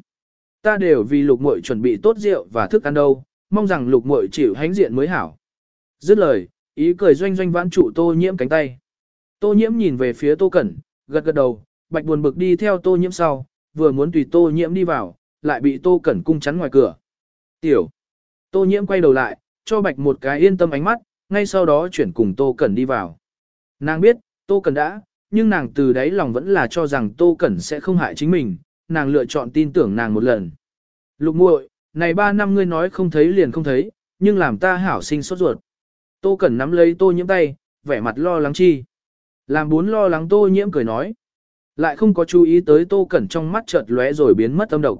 Ta đều vì lục muội chuẩn bị tốt rượu và thức ăn đâu, mong rằng lục muội chịu hãnh diện mới hảo. Dứt lời, ý cười doanh doanh vãn trụ tô nhiễm cánh tay. Tô nhiễm nhìn về phía tô cẩn, gật gật đầu, bạch buồn bực đi theo tô nhiễm sau, vừa muốn tùy tô nhiễm đi vào, lại bị tô cẩn cung chắn ngoài cửa. Tiểu. Tô nhiễm quay đầu lại, cho bạch một cái yên tâm ánh mắt, ngay sau đó chuyển cùng tô cẩn đi vào. Nàng biết, tô cẩn đã, nhưng nàng từ đấy lòng vẫn là cho rằng tô cẩn sẽ không hại chính mình, nàng lựa chọn tin tưởng nàng một lần. Lục muội, này ba năm ngươi nói không thấy liền không thấy, nhưng làm ta hảo sinh sốt ruột. Tô Cẩn nắm lấy tô nhiễm tay, vẻ mặt lo lắng chi. Làm bốn lo lắng tô nhiễm cười nói. Lại không có chú ý tới tô Cẩn trong mắt chợt lóe rồi biến mất âm độc.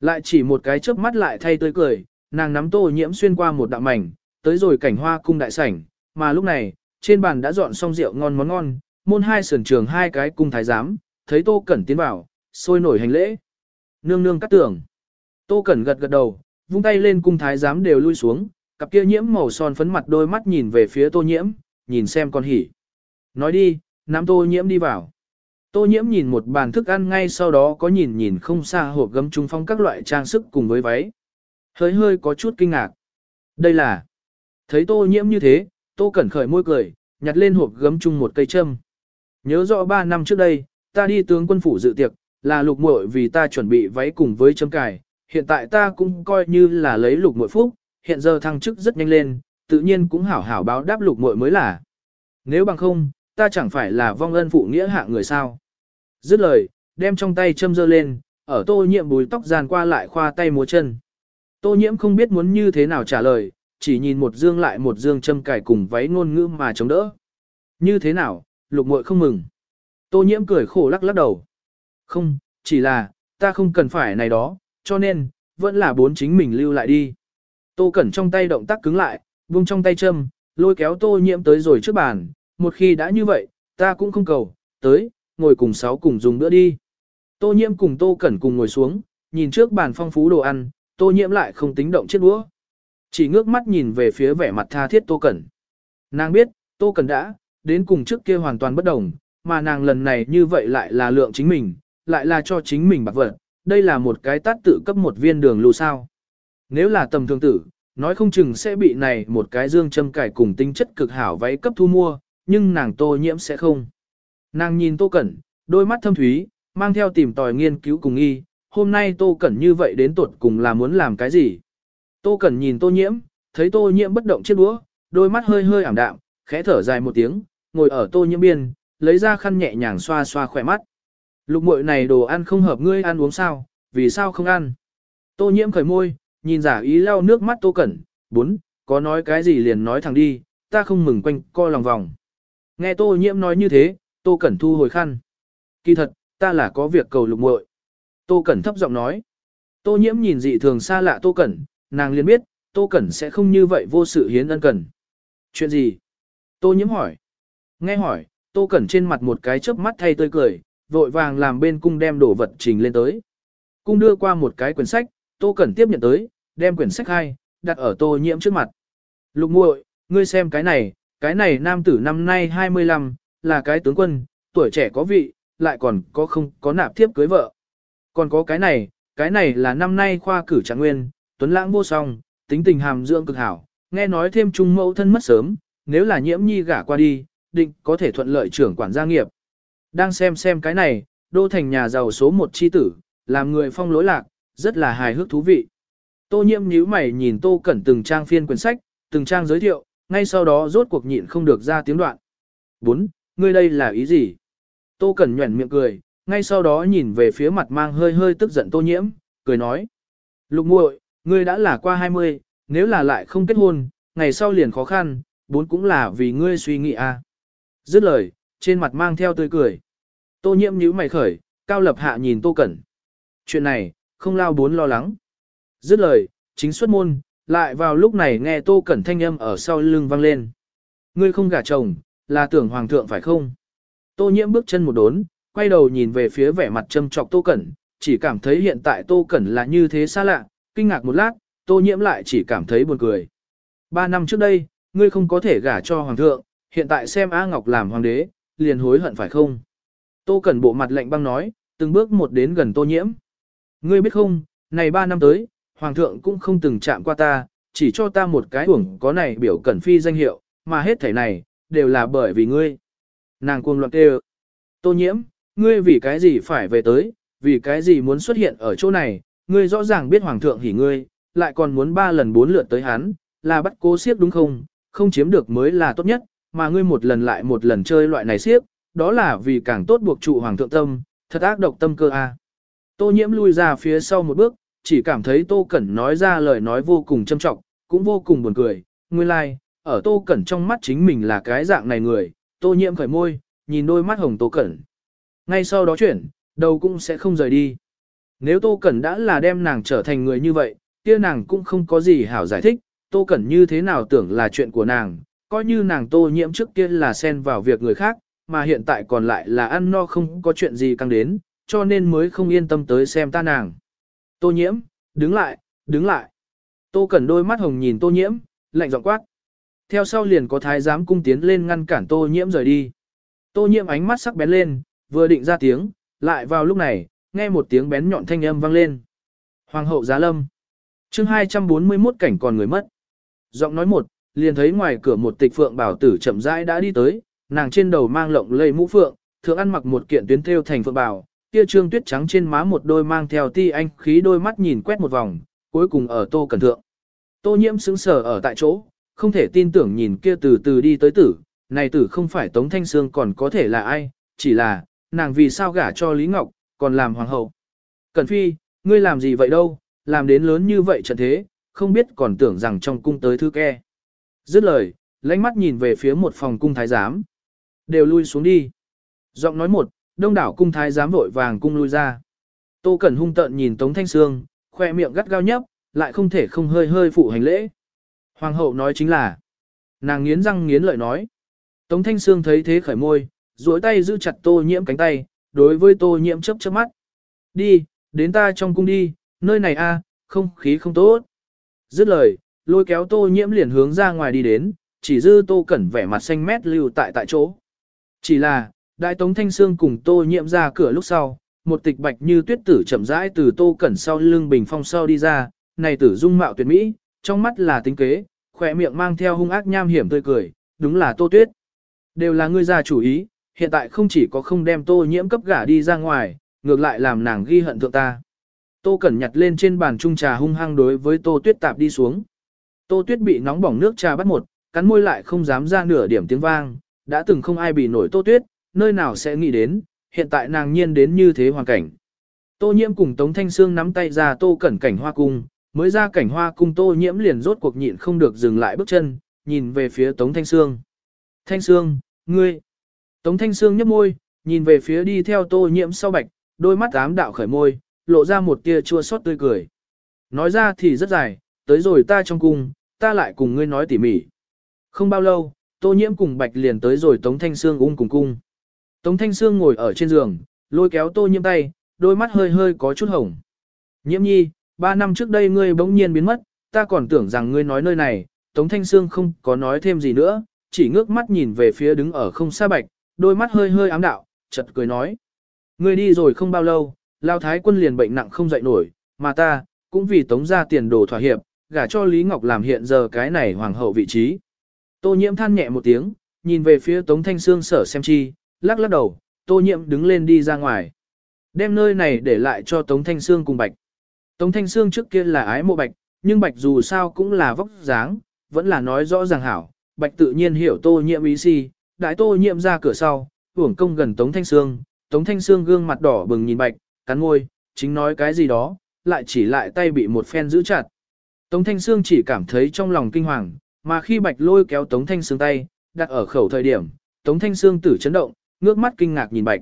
Lại chỉ một cái chớp mắt lại thay tươi cười, nàng nắm tô nhiễm xuyên qua một đạo mảnh, tới rồi cảnh hoa cung đại sảnh, mà lúc này, trên bàn đã dọn xong rượu ngon món ngon, môn hai sườn trường hai cái cung thái giám, thấy tô Cẩn tiến vào, sôi nổi hành lễ. Nương nương cắt tưởng. Tô Cẩn gật gật đầu, vung tay lên cung thái giám đều lui xuống, cặp kia nhiễm màu son phấn mặt đôi mắt nhìn về phía tô nhiễm, nhìn xem con hỉ. Nói đi, nắm tô nhiễm đi vào. Tô nhiễm nhìn một bàn thức ăn ngay sau đó có nhìn nhìn không xa hộp gấm trung phong các loại trang sức cùng với váy. Hơi hơi có chút kinh ngạc. Đây là... Thấy tô nhiễm như thế, tô cẩn khởi môi cười, nhặt lên hộp gấm chung một cây châm. Nhớ rõ ba năm trước đây, ta đi tướng quân phủ dự tiệc, là lục muội vì ta chuẩn bị váy cùng với châm cài. Hiện tại ta cũng coi như là lấy lục muội phúc, hiện giờ thăng chức rất nhanh lên, tự nhiên cũng hảo hảo báo đáp lục muội mới là. Nếu bằng không, ta chẳng phải là vong ân phụ nghĩa hạ người sao. Dứt lời, đem trong tay châm dơ lên, ở tô nhiễm bùi tóc giàn qua lại khoa tay múa chân. Tô nhiễm không biết muốn như thế nào trả lời, chỉ nhìn một dương lại một dương châm cài cùng váy ngôn ngữ mà chống đỡ. Như thế nào, lục muội không mừng. Tô nhiễm cười khổ lắc lắc đầu. Không, chỉ là, ta không cần phải này đó, cho nên, vẫn là bốn chính mình lưu lại đi. Tô Cẩn trong tay động tác cứng lại, buông trong tay châm, lôi kéo Tô Nhiễm tới rồi trước bàn, một khi đã như vậy, ta cũng không cầu, tới, ngồi cùng sáu cùng dùng bữa đi. Tô Nhiễm cùng Tô Cẩn cùng ngồi xuống, nhìn trước bàn phong phú đồ ăn, Tô Nhiễm lại không tính động chiếc đũa. Chỉ ngước mắt nhìn về phía vẻ mặt tha thiết Tô Cẩn. Nàng biết, Tô Cẩn đã, đến cùng trước kia hoàn toàn bất đồng, mà nàng lần này như vậy lại là lượng chính mình, lại là cho chính mình bạc vật, đây là một cái tát tự cấp một viên đường lưu sao. Nếu là tầm thường tử, nói không chừng sẽ bị này một cái dương châm cải cùng tinh chất cực hảo váy cấp thu mua, nhưng nàng tô nhiễm sẽ không. Nàng nhìn tô cẩn, đôi mắt thâm thúy, mang theo tìm tòi nghiên cứu cùng y, hôm nay tô cẩn như vậy đến tuột cùng là muốn làm cái gì. Tô cẩn nhìn tô nhiễm, thấy tô nhiễm bất động chiếc đũa, đôi mắt hơi hơi ảm đạm, khẽ thở dài một tiếng, ngồi ở tô nhiễm biên, lấy ra khăn nhẹ nhàng xoa xoa khỏe mắt. Lục muội này đồ ăn không hợp ngươi ăn uống sao, vì sao không ăn? Tô nhiễm khởi môi, nhìn giả ý lau nước mắt tô cẩn, bốn, có nói cái gì liền nói thẳng đi, ta không mừng quanh co lòng vòng. Nghe tô nhiễm nói như thế, tô cẩn thu hồi khăn. Kỳ thật, ta là có việc cầu lục muội. Tô cẩn thấp giọng nói. Tô nhiễm nhìn dị thường xa lạ tô cẩn, nàng liền biết, tô cẩn sẽ không như vậy vô sự hiến ân cần. Chuyện gì? Tô nhiễm hỏi. Nghe hỏi, tô cẩn trên mặt một cái chớp mắt thay tươi cười, vội vàng làm bên cung đem đồ vật trình lên tới. Cung đưa qua một cái quyển sách, tô cẩn tiếp nhận tới, đem quyển sách hai, đặt ở tô nhiễm trước mặt. Lục muội, ngươi xem cái này, cái này nam tử năm nay 25, là cái tướng quân, tuổi trẻ có vị, lại còn có không có nạp thiếp cưới vợ. Còn có cái này, cái này là năm nay khoa cử trạng nguyên, tuấn lãng vô song, tính tình hàm dưỡng cực hảo, nghe nói thêm trung mẫu thân mất sớm, nếu là nhiễm nhi gả qua đi, định có thể thuận lợi trưởng quản gia nghiệp. Đang xem xem cái này, đô thành nhà giàu số một chi tử, làm người phong lỗi lạc, rất là hài hước thú vị. Tô nhiễm nhíu mày nhìn tô cẩn từng trang phiên quyển sách, từng trang giới thiệu, ngay sau đó rốt cuộc nhịn không được ra tiếng đoạn. 4. Ngươi đây là ý gì? Tô cẩn nhuẩn miệng cười, ngay sau đó nhìn về phía mặt mang hơi hơi tức giận tô nhiễm, cười nói. Lục muội, ngươi đã là qua 20, nếu là lại không kết hôn, ngày sau liền khó khăn, bốn cũng là vì ngươi suy nghĩ à. Dứt lời, trên mặt mang theo tươi cười. Tô nhiễm nhíu mày khởi, cao lập hạ nhìn tô cẩn. Chuyện này, không lao bốn lo lắng. Dứt lời, chính xuất môn, lại vào lúc này nghe tô cẩn thanh âm ở sau lưng vang lên. Ngươi không gả chồng, là tưởng hoàng thượng phải không? Tô nhiễm bước chân một đốn, quay đầu nhìn về phía vẻ mặt châm trọc tô cẩn, chỉ cảm thấy hiện tại tô cẩn là như thế xa lạ, kinh ngạc một lát, tô nhiễm lại chỉ cảm thấy buồn cười. Ba năm trước đây, ngươi không có thể gả cho hoàng thượng, hiện tại xem A Ngọc làm hoàng đế, liền hối hận phải không? Tô Cẩn bộ mặt lạnh băng nói, từng bước một đến gần Tô Nhiễm. Ngươi biết không, này ba năm tới, Hoàng thượng cũng không từng chạm qua ta, chỉ cho ta một cái uổng có này biểu Cẩn Phi danh hiệu, mà hết thảy này, đều là bởi vì ngươi. Nàng cuồng loạn kêu. Tô Nhiễm, ngươi vì cái gì phải về tới, vì cái gì muốn xuất hiện ở chỗ này, ngươi rõ ràng biết Hoàng thượng hỉ ngươi, lại còn muốn ba lần bốn lượt tới hắn, là bắt cố siếp đúng không, không chiếm được mới là tốt nhất, mà ngươi một lần lại một lần chơi loại này siếp, đó là vì càng tốt buộc trụ hoàng thượng tâm, thật ác độc tâm cơ a. Tô nhiễm lui ra phía sau một bước, chỉ cảm thấy Tô Cẩn nói ra lời nói vô cùng châm trọng, cũng vô cùng buồn cười, nguyên lai, like, ở Tô Cẩn trong mắt chính mình là cái dạng này người, Tô nhiễm khởi môi, nhìn đôi mắt hồng Tô Cẩn. Ngay sau đó chuyển, đầu cũng sẽ không rời đi. Nếu Tô Cẩn đã là đem nàng trở thành người như vậy, kia nàng cũng không có gì hảo giải thích, Tô Cẩn như thế nào tưởng là chuyện của nàng, coi như nàng Tô nhiễm trước kia là xen vào việc người khác, mà hiện tại còn lại là ăn no không có chuyện gì căng đến, cho nên mới không yên tâm tới xem ta nàng. Tô nhiễm, đứng lại, đứng lại. Tô cẩn đôi mắt hồng nhìn tô nhiễm, lạnh giọng quát. Theo sau liền có thái giám cung tiến lên ngăn cản tô nhiễm rời đi. Tô nhiễm ánh mắt sắc bén lên, vừa định ra tiếng, lại vào lúc này, nghe một tiếng bén nhọn thanh âm vang lên. Hoàng hậu giá lâm. Chương 241 cảnh còn người mất. Giọng nói một, liền thấy ngoài cửa một tịch phượng bảo tử chậm rãi đã đi tới, nàng trên đầu mang lộng lây mũ phượng, thường ăn mặc một kiện tuyến thêu thành phượng bảo, kia trương tuyết trắng trên má một đôi mang theo ti anh khí đôi mắt nhìn quét một vòng, cuối cùng ở tô cẩn thượng. Tô nhiễm sững sờ ở tại chỗ, không thể tin tưởng nhìn kia từ từ đi tới tử, này tử không phải Tống Thanh Sương còn có thể là ai, chỉ là, nàng vì sao gả cho Lý Ngọc, còn làm hoàng hậu. Cẩn phi, ngươi làm gì vậy đâu, làm đến lớn như vậy trận thế, không biết còn tưởng rằng trong cung tới thư ke. Dứt lời, lãnh mắt nhìn về phía một phòng cung thái giám. Đều lui xuống đi. Giọng nói một, đông đảo cung thái giám vội vàng cung lui ra. Tô Cẩn hung tợn nhìn Tống Thanh Sương, khoe miệng gắt gao nhấp, lại không thể không hơi hơi phụ hành lễ. Hoàng hậu nói chính là, nàng nghiến răng nghiến lợi nói. Tống Thanh Sương thấy thế khởi môi, duỗi tay giữ chặt tô nhiễm cánh tay, đối với tô nhiễm chớp chớp mắt. Đi, đến ta trong cung đi, nơi này a, không khí không tốt. Dứt lời, lôi kéo tô nhiễm liền hướng ra ngoài đi đến, chỉ dư tô cẩn vẻ mặt xanh mét lưu tại tại chỗ. Chỉ là, đại tống thanh xương cùng tô nhiễm ra cửa lúc sau, một tịch bạch như tuyết tử chậm rãi từ tô cẩn sau lưng bình phong sau đi ra, này tử dung mạo tuyệt mỹ, trong mắt là tính kế, khỏe miệng mang theo hung ác nham hiểm tươi cười, đúng là tô tuyết. Đều là ngươi ra chủ ý, hiện tại không chỉ có không đem tô nhiễm cấp gả đi ra ngoài, ngược lại làm nàng ghi hận thượng ta. Tô cẩn nhặt lên trên bàn trung trà hung hăng đối với tô tuyết tạp đi xuống. Tô tuyết bị nóng bỏng nước trà bắt một, cắn môi lại không dám ra nửa điểm tiếng vang, đã từng không ai bị nổi tô tuyết, nơi nào sẽ nghĩ đến, hiện tại nàng nhiên đến như thế hoàn cảnh. Tô nhiễm cùng Tống Thanh Sương nắm tay ra tô cẩn cảnh hoa cung, mới ra cảnh hoa cung tô nhiễm liền rốt cuộc nhịn không được dừng lại bước chân, nhìn về phía Tống Thanh Sương. Thanh Sương, ngươi. Tống Thanh Sương nhấp môi, nhìn về phía đi theo tô nhiễm sau bạch, đôi mắt ám đạo khởi môi, lộ ra một tia chua xót tươi cười. Nói ra thì rất dài, tới rồi ta trong cung, ta lại cùng ngươi nói tỉ mỉ. Không bao lâu, tô nhiễm cùng bạch liền tới rồi Tống Thanh Sương ung cùng cung. Tống Thanh Sương ngồi ở trên giường, lôi kéo tô nhiễm tay, đôi mắt hơi hơi có chút hồng. Nhiễm nhi, ba năm trước đây ngươi bỗng nhiên biến mất, ta còn tưởng rằng ngươi nói nơi này, Tống Thanh Sương không có nói thêm gì nữa, chỉ ngước mắt nhìn về phía đứng ở không xa bạch, đôi mắt hơi hơi ám đạo, chợt cười nói. người đi rồi không bao lâu, Lao Thái quân liền bệnh nặng không dậy nổi, mà ta, cũng vì tống ra tiền đồ thỏa hiệp, gả cho Lý Ngọc làm hiện giờ cái này hoàng hậu vị trí. Tô nhiễm than nhẹ một tiếng, nhìn về phía Tống Thanh xương sở xem chi, lắc lắc đầu, Tô nhiễm đứng lên đi ra ngoài. Đem nơi này để lại cho Tống Thanh xương cùng Bạch. Tống Thanh xương trước kia là ái mộ Bạch, nhưng Bạch dù sao cũng là vóc dáng, vẫn là nói rõ ràng hảo. Bạch tự nhiên hiểu Tô nhiễm ý si, đại Tô nhiệm ra cửa sau, hưởng công gần Tống Thanh Sương, Tống Thanh Sương gương mặt đỏ bừng nhìn Bạch, cắn môi, chính nói cái gì đó, lại chỉ lại tay bị một phen giữ chặt. Tống Thanh Sương chỉ cảm thấy trong lòng kinh hoàng, mà khi Bạch lôi kéo Tống Thanh Sương tay, đặt ở khẩu thời điểm, Tống Thanh Sương tử chấn động, ngước mắt kinh ngạc nhìn Bạch.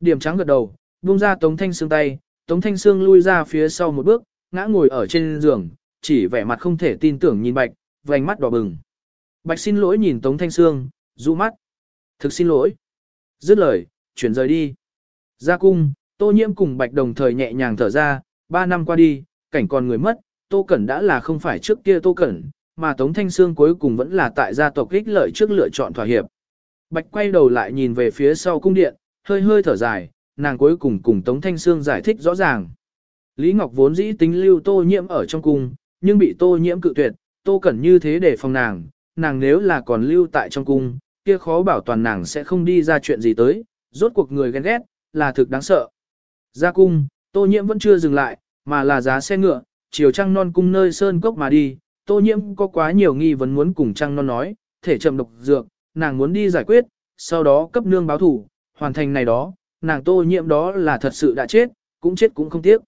Điểm trắng gật đầu, buông ra Tống Thanh Sương tay, Tống Thanh Sương lui ra phía sau một bước, ngã ngồi ở trên giường, chỉ vẻ mặt không thể tin tưởng nhìn Bạch, vành mắt đỏ bừng. Bạch xin lỗi nhìn Tống Thanh Sương, dụ mắt. Thực xin lỗi. Dứt lời, chuyển rời đi. Ra cung, Tô Nhiễm cùng Bạch đồng thời nhẹ nhàng thở ra, ba năm qua đi, cảnh còn người mất, Tô Cẩn đã là không phải trước kia Tô Cẩn, mà Tống Thanh Sương cuối cùng vẫn là tại gia tộc ích lợi trước lựa chọn thỏa hiệp. Bạch quay đầu lại nhìn về phía sau cung điện, hơi hơi thở dài, nàng cuối cùng cùng Tống Thanh Sương giải thích rõ ràng. Lý Ngọc vốn dĩ tính lưu Tô Nhiễm ở trong cung, nhưng bị Tô Nhiễm cự tuyệt, Tô Cẩn như thế để phòng nàng, nàng nếu là còn lưu tại trong cung, kia khó bảo toàn nàng sẽ không đi ra chuyện gì tới, rốt cuộc người ghen ghét, là thực đáng sợ. Ra cung, Tô Nhiễm vẫn chưa dừng lại, mà là giá xe ngựa, chiều trăng non cung nơi sơn cốc mà đi. Tô Nhiễm có quá nhiều nghi vấn muốn cùng trăng non nói, thể chậm độc dược, nàng muốn đi giải quyết, sau đó cấp nương báo thủ, hoàn thành này đó, nàng Tô Nhiễm đó là thật sự đã chết, cũng chết cũng không tiếc.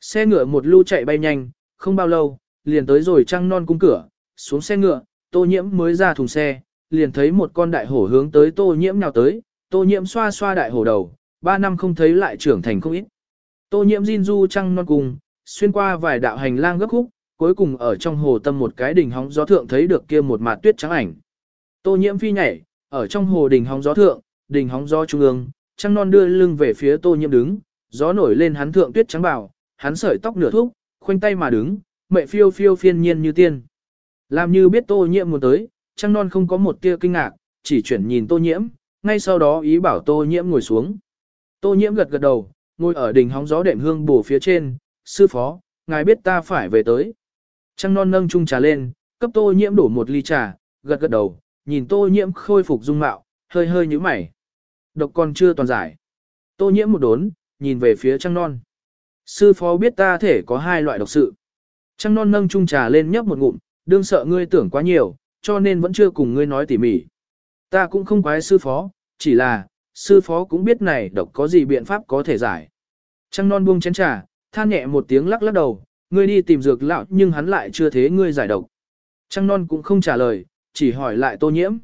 Xe ngựa một lưu chạy bay nhanh, không bao lâu, liền tới rồi trăng non cung cửa, xuống xe ngựa, Tô Nhiễm mới ra thùng xe, liền thấy một con đại hổ hướng tới Tô Nhiễm nhào tới, Tô Nhiễm xoa xoa đại hổ đầu, ba năm không thấy lại trưởng thành không ít. Tô nhiễm Jin Du trăng non cùng, xuyên qua vài đạo hành lang gấp khúc, cuối cùng ở trong hồ tâm một cái đỉnh hóng gió thượng thấy được kia một mạt tuyết trắng ảnh. Tô nhiễm phi nhảy, ở trong hồ đỉnh hóng gió thượng, đỉnh hóng gió trung ương, trăng non đưa lưng về phía tô nhiễm đứng, gió nổi lên hắn thượng tuyết trắng bảo, hắn sợi tóc nửa thúc, khoanh tay mà đứng, mẹ phiêu phiêu phiên nhiên như tiên. Làm như biết tô nhiễm muốn tới, trăng non không có một tia kinh ngạc, chỉ chuyển nhìn tô nhiễm, ngay sau đó ý bảo tô nhiễm ngồi xuống. Tô nhiễm gật gật đầu, ngồi ở đỉnh hóng gió đệm hương bổ phía trên, sư phó, ngài biết ta phải về tới. Trăng non nâng chung trà lên, cấp tô nhiễm đổ một ly trà, gật gật đầu, nhìn tô nhiễm khôi phục dung mạo, hơi hơi nhíu mày. Độc còn chưa toàn giải. Tô nhiễm một đốn, nhìn về phía trăng non. Sư phó biết ta thể có hai loại độc sự. Trăng non nâng chung trà lên nhấp một ngụm, đương sợ ngươi tưởng quá nhiều, cho nên vẫn chưa cùng ngươi nói tỉ mỉ. Ta cũng không quái sư phó, chỉ là, sư phó cũng biết này độc có gì biện pháp có thể giải. Trăng non buông chén trà, than nhẹ một tiếng lắc lắc đầu, ngươi đi tìm dược lão nhưng hắn lại chưa thế ngươi giải độc. Trăng non cũng không trả lời, chỉ hỏi lại tô nhiễm.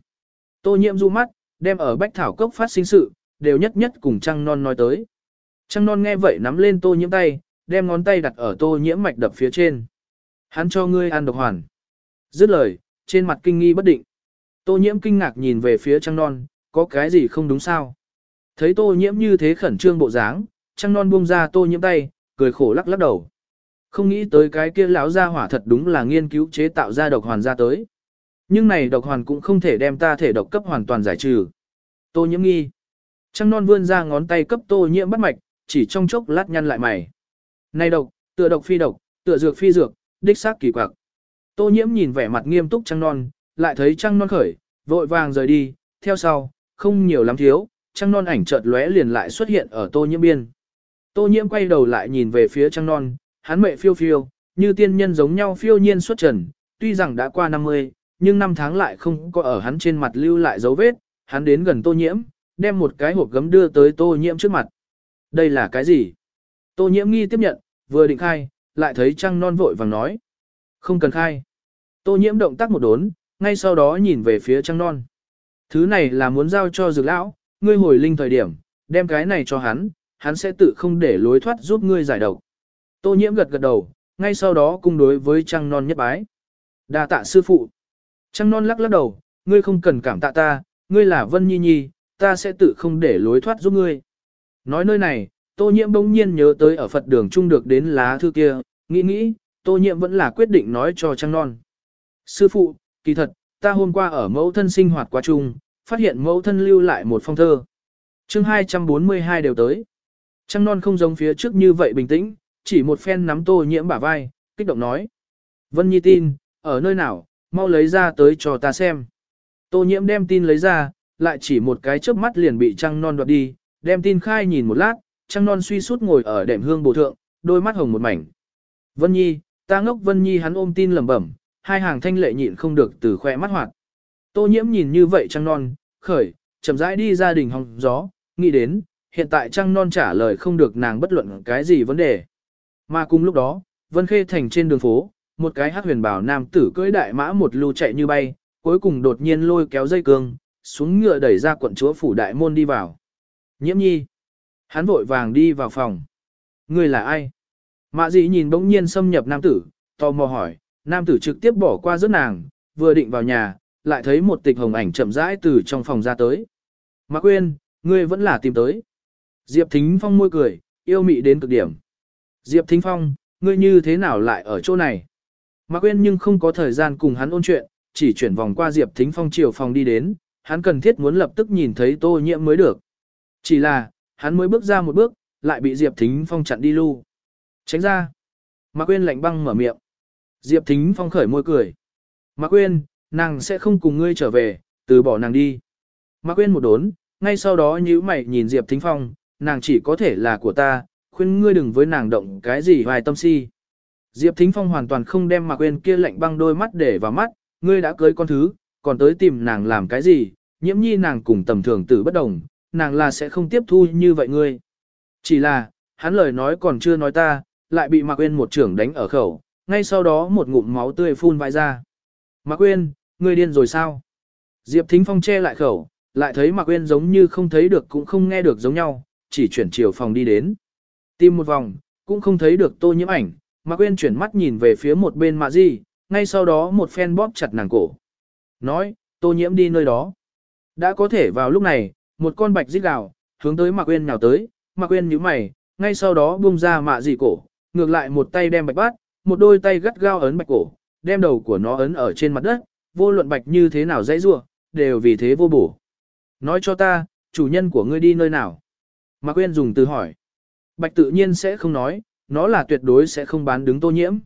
Tô nhiễm du mắt, đem ở bách thảo cốc phát sinh sự, đều nhất nhất cùng trăng non nói tới. Trăng non nghe vậy nắm lên tô nhiễm tay, đem ngón tay đặt ở tô nhiễm mạch đập phía trên. Hắn cho ngươi ăn độc hoàn. Dứt lời, trên mặt kinh nghi bất định. Tô nhiễm kinh ngạc nhìn về phía trăng non, có cái gì không đúng sao? Thấy tô nhiễm như thế khẩn trương bộ dáng, trăng non buông ra tô nhiễm tay, cười khổ lắc lắc đầu. Không nghĩ tới cái kia lão gia hỏa thật đúng là nghiên cứu chế tạo ra độc hoàn ra tới. Nhưng này độc hoàn cũng không thể đem ta thể độc cấp hoàn toàn giải trừ. Tô nhiễm nghi. Trăng non vươn ra ngón tay cấp tô nhiễm bắt mạch, chỉ trong chốc lát nhăn lại mày. Này độc, tựa độc phi độc, tựa dược phi dược, đích xác kỳ quặc. Tô nhiễm nhìn vẻ mặt nghiêm túc trăng non, lại thấy trăng non khởi, vội vàng rời đi, theo sau, không nhiều lắm thiếu, trăng non ảnh chợt lóe liền lại xuất hiện ở tô nhiễm biên. Tô nhiễm quay đầu lại nhìn về phía trăng non, hắn mệ phiêu phiêu, như tiên nhân giống nhau phiêu nhiên xuất trần, tuy rằng đã qua 50, nhưng năm tháng lại không có ở hắn trên mặt lưu lại dấu vết, hắn đến gần tô nhiễm, đem một cái hộp gấm đưa tới tô nhiễm trước mặt. Đây là cái gì? Tô nhiễm nghi tiếp nhận, vừa định khai, lại thấy trăng non vội vàng nói. Không cần khai. Tô nhiễm động tác một đốn, ngay sau đó nhìn về phía trăng non. Thứ này là muốn giao cho dược lão, ngươi hồi linh thời điểm, đem cái này cho hắn, hắn sẽ tự không để lối thoát giúp ngươi giải độc. Tô nhiễm gật gật đầu, ngay sau đó cung đối với trăng non nhất bái. đa tạ sư phụ. Trăng non lắc lắc đầu, ngươi không cần cảm tạ ta, ngươi là Vân Nhi Nhi, ta sẽ tự không để lối thoát giúp ngươi. Nói nơi này, tô nhiễm bỗng nhiên nhớ tới ở Phật đường trung được đến lá thư kia, nghĩ nghĩ, tô Nhiệm vẫn là quyết định nói cho trăng non. Sư phụ, kỳ thật, ta hôm qua ở mẫu thân sinh hoạt quá chung, phát hiện mẫu thân lưu lại một phong thơ. Chương 242 đều tới. Trăng non không giống phía trước như vậy bình tĩnh, chỉ một phen nắm tô nhiễm bả vai, kích động nói. Vân Nhi tin, ở nơi nào, mau lấy ra tới cho ta xem. Tô nhiễm đem tin lấy ra, lại chỉ một cái chớp mắt liền bị trăng non đoạt đi, đem tin khai nhìn một lát, trăng non suy sút ngồi ở đệm hương bồ thượng, đôi mắt hồng một mảnh. Vân Nhi, ta ngốc Vân Nhi hắn ôm tin lẩm bẩm, hai hàng thanh lệ nhịn không được từ khoe mắt hoạt. Tô nhiễm nhìn như vậy trăng non, khởi, chậm rãi đi ra đình hòng gió, nghĩ đến, hiện tại trăng non trả lời không được nàng bất luận cái gì vấn đề. Mà cùng lúc đó, Vân Khê Thành trên đường phố, một cái hát huyền bảo nam tử cưỡi đại mã một lưu chạy như bay, cuối cùng đột nhiên lôi kéo dây cương, xuống ngựa đẩy ra quận chúa phủ đại môn đi vào. Nhiễm nhi. Hắn vội vàng đi vào phòng. Người là ai? Mạ dị nhìn bỗng nhiên xâm nhập nam tử, tò mò hỏi, nam tử trực tiếp bỏ qua rớt nàng, vừa định vào nhà, lại thấy một tịch hồng ảnh chậm rãi từ trong phòng ra tới. Mạc quên, ngươi vẫn là tìm tới. Diệp Thính Phong môi cười, yêu mị đến cực điểm. Diệp Thính Phong, ngươi như thế nào lại ở chỗ này? Mạc quên nhưng không có thời gian cùng hắn ôn chuyện, chỉ chuyển vòng qua Diệp Thính Phong chiều phòng đi đến, hắn cần thiết muốn lập tức nhìn thấy tô nhiễm mới được. Chỉ là, hắn mới bước ra một bước, lại bị Diệp Thính Phong chặn đi lưu. Tránh ra. Mạc quên lạnh băng mở miệng. Diệp Thính Phong khởi môi cười. Mạc quên, nàng sẽ không cùng ngươi trở về, từ bỏ nàng đi. Mạc quên một đốn, ngay sau đó nhíu mày nhìn Diệp Thính Phong, nàng chỉ có thể là của ta, khuyên ngươi đừng với nàng động cái gì hoài tâm si. Diệp Thính Phong hoàn toàn không đem Mạc Quyên kia lạnh băng đôi mắt để vào mắt, ngươi đã cưới con thứ, còn tới tìm nàng làm cái gì, nhiễm nhi nàng cùng tầm thường tử bất đồng, nàng là sẽ không tiếp thu như vậy ngươi. Chỉ là, hắn lời nói còn chưa nói ta, lại bị Mạc Uyên một trưởng đánh ở khẩu, ngay sau đó một ngụm máu tươi phun vãi ra. Mạc Uyên, ngươi điên rồi sao? Diệp Thính Phong che lại khẩu, lại thấy Mạc Uyên giống như không thấy được cũng không nghe được giống nhau, chỉ chuyển chiều phòng đi đến. Tìm một vòng, cũng không thấy được tô nhiễm ảnh, Mạc Uyên chuyển mắt nhìn về phía một bên Mạ Di, ngay sau đó một phen bóp chặt nàng cổ. Nói, tô nhiễm đi nơi đó. Đã có thể vào lúc này, một con bạch rít gào, hướng tới Mạc Uyên nhào tới, Mạc Uyên nhíu mày, ngay sau đó buông ra Mạ Di cổ, ngược lại một tay đem bạch bát, một đôi tay gắt gao ấn bạch cổ, đem đầu của nó ấn ở trên mặt đất, vô luận bạch như thế nào dãy rua, đều vì thế vô bổ. Nói cho ta, chủ nhân của ngươi đi nơi nào? Mạc Quyên dùng từ hỏi. Bạch tự nhiên sẽ không nói, nó là tuyệt đối sẽ không bán đứng tô nhiễm.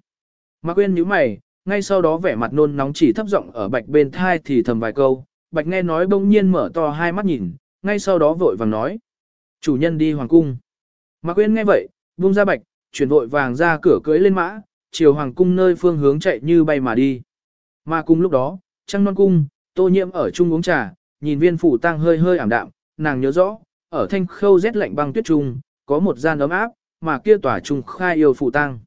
Mạc Quyên nhíu mày, ngay sau đó vẻ mặt nôn nóng chỉ thấp giọng ở bạch bên thai thì thầm vài câu, bạch nghe nói bỗng nhiên mở to hai mắt nhìn, ngay sau đó vội vàng nói. Chủ nhân đi hoàng cung. Mạc Quyên nghe vậy, buông ra bạch, chuyển vội vàng ra cửa cưới lên mã, chiều hoàng cung nơi phương hướng chạy như bay mà đi. Mà cùng lúc đó, trăng non cung, tô nhiễm ở chung uống trà, nhìn viên phủ tăng hơi hơi ảm đạm, nàng nhớ rõ, ở thanh khâu rét lạnh băng tuyết trung, có một gian ấm áp, mà kia tỏa trùng khai yêu phủ tăng.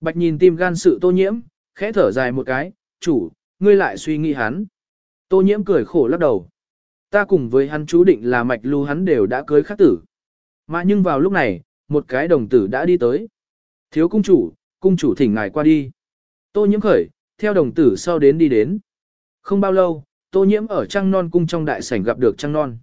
Bạch nhìn tim gan sự tô nhiễm, khẽ thở dài một cái, chủ, ngươi lại suy nghĩ hắn. Tô nhiễm cười khổ lắc đầu. Ta cùng với hắn chú định là mạch lưu hắn đều đã cưới khắc tử. Mà nhưng vào lúc này, một cái đồng tử đã đi tới. Thiếu cung chủ, cung chủ thỉnh ngài qua đi. Tô nhiễm khởi, theo đồng tử sau đến đi đến. Không bao lâu, tô nhiễm ở trăng non cung trong đại sảnh gặp được trăng non.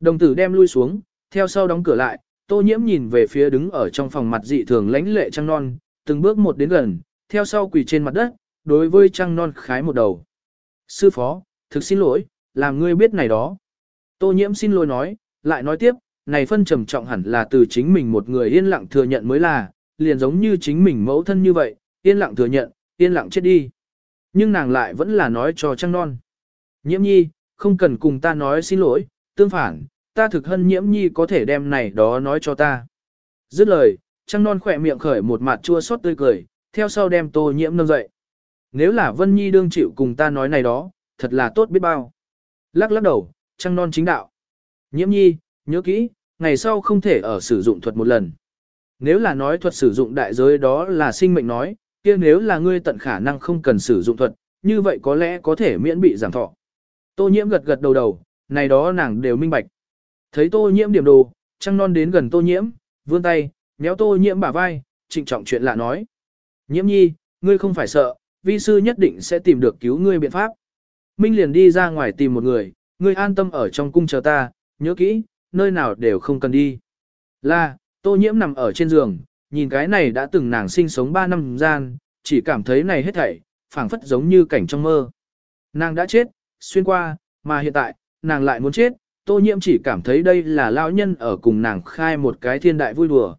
Đồng tử đem lui xuống, theo sau đóng cửa lại, Tô nhiễm nhìn về phía đứng ở trong phòng mặt dị thường lãnh lệ trăng non, từng bước một đến gần, theo sau quỳ trên mặt đất, đối với trăng non khái một đầu. Sư phó, thực xin lỗi, làm ngươi biết này đó. Tô nhiễm xin lỗi nói, lại nói tiếp, này phân trầm trọng hẳn là từ chính mình một người yên lặng thừa nhận mới là, liền giống như chính mình mẫu thân như vậy, yên lặng thừa nhận, yên lặng chết đi. Nhưng nàng lại vẫn là nói cho trăng non. Nhiễm nhi, không cần cùng ta nói xin lỗi, tương phản, ta thực hân nhiễm nhi có thể đem này đó nói cho ta. Dứt lời, trăng non khỏe miệng khởi một mặt chua xót tươi cười, theo sau đem tô nhiễm nâng dậy. Nếu là Vân Nhi đương chịu cùng ta nói này đó, thật là tốt biết bao. Lắc lắc đầu, trăng non chính đạo. Nhiễm nhi, nhớ kỹ, ngày sau không thể ở sử dụng thuật một lần. Nếu là nói thuật sử dụng đại giới đó là sinh mệnh nói, kia nếu là ngươi tận khả năng không cần sử dụng thuật, như vậy có lẽ có thể miễn bị giảm thọ. Tô nhiễm gật gật đầu đầu, này đó nàng đều minh bạch. Thấy tô nhiễm điểm đồ, trăng non đến gần tô nhiễm, vươn tay, méo tô nhiễm bả vai, trịnh trọng chuyện lạ nói. Nhiễm nhi, ngươi không phải sợ, vi sư nhất định sẽ tìm được cứu ngươi biện pháp. Minh liền đi ra ngoài tìm một người, ngươi an tâm ở trong cung chờ ta, nhớ kỹ, nơi nào đều không cần đi. Là, tô nhiễm nằm ở trên giường, nhìn cái này đã từng nàng sinh sống 3 năm gian, chỉ cảm thấy này hết thảy, phảng phất giống như cảnh trong mơ. Nàng đã chết, xuyên qua, mà hiện tại, nàng lại muốn chết, tô nhiễm chỉ cảm thấy đây là lão nhân ở cùng nàng khai một cái thiên đại vui đùa.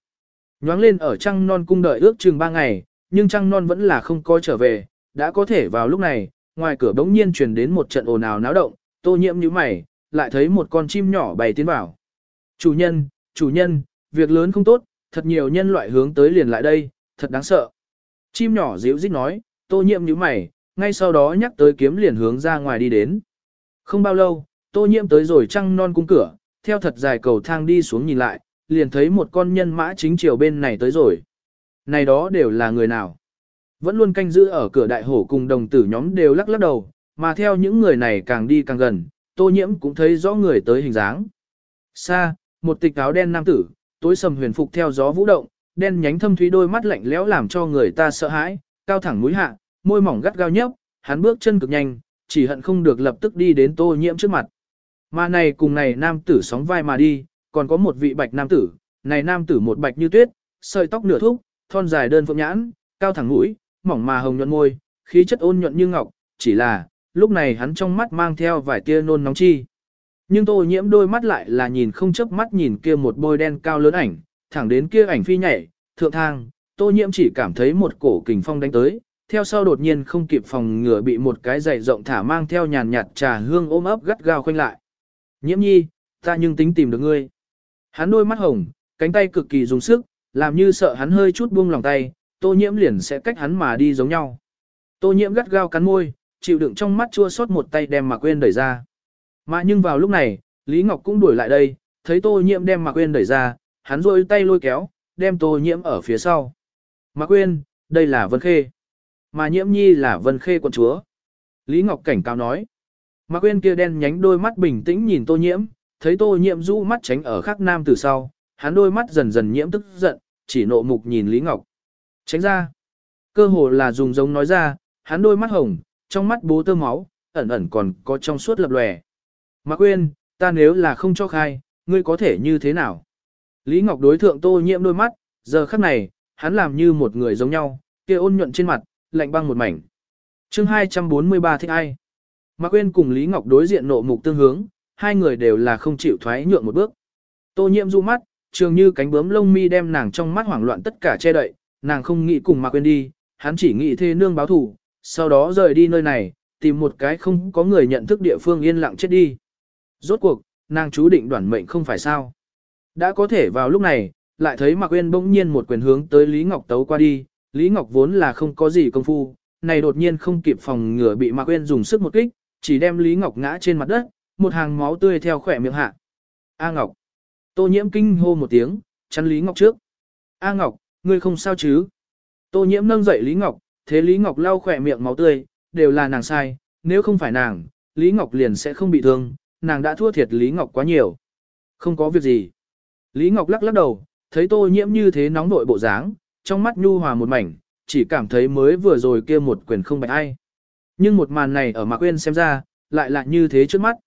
Nhoáng lên ở trăng non cung đợi ước chừng 3 ngày, nhưng trăng non vẫn là không có trở về, đã có thể vào lúc này, ngoài cửa bỗng nhiên truyền đến một trận ồn ào náo động, tô nhiễm nhíu mày, lại thấy một con chim nhỏ bay tiến vào. Chủ nhân, chủ nhân, việc lớn không tốt, thật nhiều nhân loại hướng tới liền lại đây, thật đáng sợ. Chim nhỏ dịu dít nói, tô nhiệm như mày, ngay sau đó nhắc tới kiếm liền hướng ra ngoài đi đến. Không bao lâu, tô Nhiệm tới rồi trăng non cung cửa, theo thật dài cầu thang đi xuống nhìn lại, liền thấy một con nhân mã chính chiều bên này tới rồi. Này đó đều là người nào? Vẫn luôn canh giữ ở cửa đại hổ cùng đồng tử nhóm đều lắc lắc đầu, mà theo những người này càng đi càng gần, tô nhiễm cũng thấy rõ người tới hình dáng. Xa, một tịch áo đen nam tử, tối sầm huyền phục theo gió vũ động, đen nhánh thâm thúy đôi mắt lạnh lẽo làm cho người ta sợ hãi, cao thẳng mũi hạ, môi mỏng gắt gao nhấp, hắn bước chân cực nhanh, chỉ hận không được lập tức đi đến tô nhiễm trước mặt. Mà này cùng này nam tử sóng vai mà đi, còn có một vị bạch nam tử, này nam tử một bạch như tuyết, sợi tóc nửa thúc, thon dài đơn phượng nhãn, cao thẳng mũi, mỏng mà hồng nhuận môi, khí chất ôn nhuận như ngọc, chỉ là, lúc này hắn trong mắt mang theo vài tia nôn nóng chi. Nhưng tô nhiễm đôi mắt lại là nhìn không chớp mắt nhìn kia một bôi đen cao lớn ảnh, thẳng đến kia ảnh phi nhảy, thượng thang, tô nhiễm chỉ cảm thấy một cổ kình phong đánh tới, theo sau đột nhiên không kịp phòng ngừa bị một cái giày rộng thả mang theo nhàn nhạt trà hương ôm ấp gắt gao khoanh lại. Nhiễm nhi, ta nhưng tính tìm được ngươi. Hắn đôi mắt hồng, cánh tay cực kỳ dùng sức, làm như sợ hắn hơi chút buông lòng tay, tô nhiễm liền sẽ cách hắn mà đi giống nhau. Tô nhiễm gắt gao cắn môi, chịu đựng trong mắt chua xót một tay đem mà quên đẩy ra. Mà nhưng vào lúc này, Lý Ngọc cũng đuổi lại đây, thấy Tô Nhiễm đem Mạc Quyên đẩy ra, hắn rôi tay lôi kéo, đem Tô Nhiễm ở phía sau. Mạc Quyên, đây là Vân Khê. Mà Nhiễm Nhi là Vân Khê quận chúa. Lý Ngọc cảnh cáo nói. Mạc Quyên kia đen nhánh đôi mắt bình tĩnh nhìn Tô Nhiễm, thấy Tô Nhiễm rũ mắt tránh ở khắc nam từ sau, hắn đôi mắt dần dần nhiễm tức giận, chỉ nộ mục nhìn Lý Ngọc. Tránh ra. Cơ hồ là dùng giống nói ra, hắn đôi mắt hồng, trong mắt bố tơ máu, ẩn ẩn còn có trong suốt lập lòe. Mạc Quyên, ta nếu là không cho khai, ngươi có thể như thế nào? Lý Ngọc đối thượng tô nhiễm đôi mắt, giờ khắc này, hắn làm như một người giống nhau, kia ôn nhuận trên mặt, lạnh băng một mảnh. Chương 243 thích ai? Mạc Quyên cùng Lý Ngọc đối diện nộ mục tương hướng, hai người đều là không chịu thoái nhượng một bước. Tô nhiễm du mắt, trường như cánh bướm lông mi đem nàng trong mắt hoảng loạn tất cả che đậy, nàng không nghĩ cùng Mạc Quyên đi, hắn chỉ nghĩ thê nương báo thù, sau đó rời đi nơi này, tìm một cái không có người nhận thức địa phương yên lặng chết đi. Rốt cuộc, nàng chú định đoản mệnh không phải sao. Đã có thể vào lúc này, lại thấy Mạc Uyên bỗng nhiên một quyền hướng tới Lý Ngọc tấu qua đi, Lý Ngọc vốn là không có gì công phu, này đột nhiên không kịp phòng ngừa bị Mạc Uyên dùng sức một kích, chỉ đem Lý Ngọc ngã trên mặt đất, một hàng máu tươi theo khỏe miệng hạ. A Ngọc. Tô Nhiễm kinh hô một tiếng, chắn Lý Ngọc trước. A Ngọc, ngươi không sao chứ? Tô Nhiễm nâng dậy Lý Ngọc, thế Lý Ngọc lau khỏe miệng máu tươi, đều là nàng sai, nếu không phải nàng, Lý Ngọc liền sẽ không bị thương, nàng đã thua thiệt Lý Ngọc quá nhiều. Không có việc gì. Lý Ngọc lắc lắc đầu, thấy tô nhiễm như thế nóng nội bộ dáng, trong mắt nhu hòa một mảnh, chỉ cảm thấy mới vừa rồi kia một quyền không bạch ai. Nhưng một màn này ở Mạc Quyên xem ra, lại là như thế trước mắt.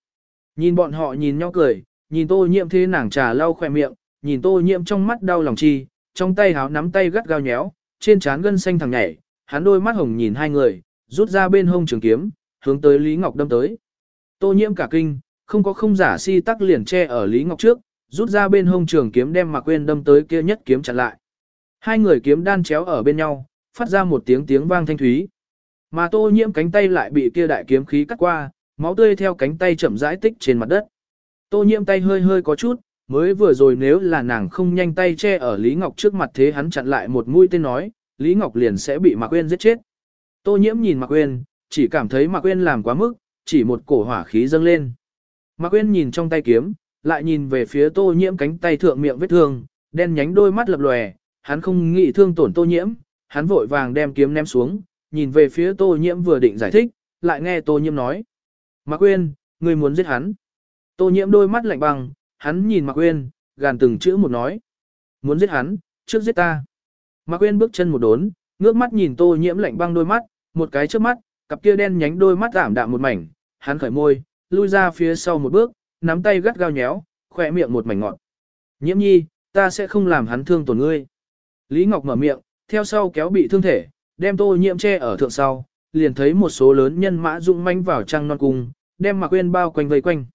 Nhìn bọn họ nhìn nhau cười, nhìn tô nhiễm thế nàng trà lau khỏe miệng, nhìn tô nhiễm trong mắt đau lòng chi, trong tay háo nắm tay gắt gao nhéo, trên trán gân xanh thẳng nhảy, hắn đôi mắt hồng nhìn hai người, rút ra bên hông trường kiếm, hướng tới Lý Ngọc đâm tới. Tô nhiễm cả kinh, không có không giả si tắc liền che ở Lý Ngọc trước, rút ra bên hông trường kiếm đem Mạc Quyên đâm tới kia nhất kiếm chặn lại. Hai người kiếm đan chéo ở bên nhau, phát ra một tiếng tiếng vang thanh thúy. Mà Tô Nhiễm cánh tay lại bị kia đại kiếm khí cắt qua, máu tươi theo cánh tay chậm rãi tích trên mặt đất. Tô Nhiễm tay hơi hơi có chút, mới vừa rồi nếu là nàng không nhanh tay che ở Lý Ngọc trước mặt thế hắn chặn lại một mũi tên nói, Lý Ngọc liền sẽ bị Mạc Quyên giết chết. Tô Nhiễm nhìn Mạc Quyên, chỉ cảm thấy Mạc Quyên làm quá mức, chỉ một cổ hỏa khí dâng lên. Mạc Quyên nhìn trong tay kiếm, lại nhìn về phía Tô Nhiễm cánh tay thượng miệng vết thương, đen nhánh đôi mắt lập lòe, hắn không nghĩ thương tổn Tô Nhiễm, hắn vội vàng đem kiếm ném xuống, nhìn về phía Tô Nhiễm vừa định giải thích, lại nghe Tô Nhiễm nói: "Mạc Quyên, ngươi muốn giết hắn?" Tô Nhiễm đôi mắt lạnh băng, hắn nhìn Mạc Quyên, gàn từng chữ một nói: "Muốn giết hắn, trước giết ta." Mạc Quyên bước chân một đốn, ngước mắt nhìn Tô Nhiễm lạnh băng đôi mắt, một cái trước mắt, cặp kia đen nhánh đôi mắt giảm đạm một mảnh, hắn khởi môi, lui ra phía sau một bước, nắm tay gắt gao nhéo, khỏe miệng một mảnh ngọt. Nhiễm nhi, ta sẽ không làm hắn thương tổn ngươi. Lý Ngọc mở miệng, theo sau kéo bị thương thể, đem tô nhiễm che ở thượng sau, liền thấy một số lớn nhân mã dũng manh vào trăng non cung, đem Mạc Quyên bao quanh vây quanh.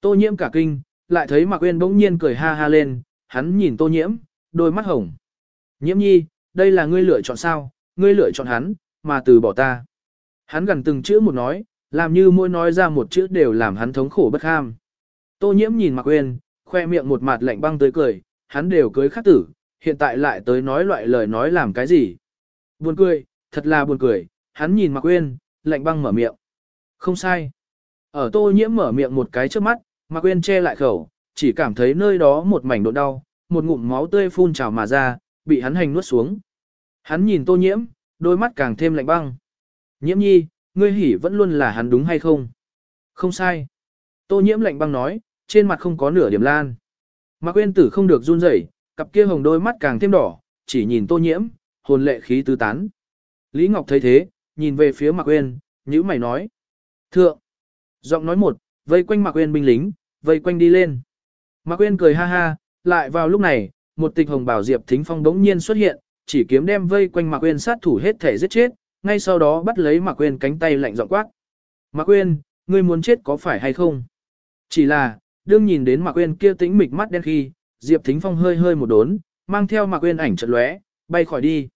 Tô nhiễm cả kinh, lại thấy Mạc Quyên bỗng nhiên cười ha ha lên, hắn nhìn tô nhiễm, đôi mắt hồng. Nhiễm nhi, đây là ngươi lựa chọn sao, ngươi lựa chọn hắn, mà từ bỏ ta. Hắn gần từng chữ một nói, làm như mỗi nói ra một chữ đều làm hắn thống khổ bất ham. Tô nhiễm nhìn Mạc Uyên, khoe miệng một mặt lạnh băng tới cười, hắn đều cưới khắc tử, hiện tại lại tới nói loại lời nói làm cái gì. Buồn cười, thật là buồn cười, hắn nhìn Mạc Uyên, lạnh băng mở miệng. Không sai. Ở tô nhiễm mở miệng một cái trước mắt, Mạc Uyên che lại khẩu, chỉ cảm thấy nơi đó một mảnh độ đau, một ngụm máu tươi phun trào mà ra, bị hắn hành nuốt xuống. Hắn nhìn tô nhiễm, đôi mắt càng thêm lạnh băng. Nhiễm nhi, ngươi hỉ vẫn luôn là hắn đúng hay không? Không sai. Tô nhiễm lạnh băng nói, trên mặt không có nửa điểm lan. Mạc Quyên tử không được run rẩy, cặp kia hồng đôi mắt càng thêm đỏ, chỉ nhìn tô nhiễm, hồn lệ khí tứ tán. Lý Ngọc thấy thế, nhìn về phía Mạc Quyên, nhíu mày nói. Thượng. Giọng nói một, vây quanh Mạc Quyên binh lính, vây quanh đi lên. Mạc Quyên cười ha ha, lại vào lúc này, một tịch hồng bảo diệp thính phong đống nhiên xuất hiện, chỉ kiếm đem vây quanh Mạc Quyên sát thủ hết thể giết chết, ngay sau đó bắt lấy Mạc Quyên cánh tay lạnh giọng quát. Mạc Quyên, ngươi muốn chết có phải hay không? Chỉ là, đương nhìn đến Mạc Quyên kia tĩnh mịch mắt đen khi, Diệp Thính Phong hơi hơi một đốn, mang theo Mạc Quyên ảnh chợt lóe, bay khỏi đi.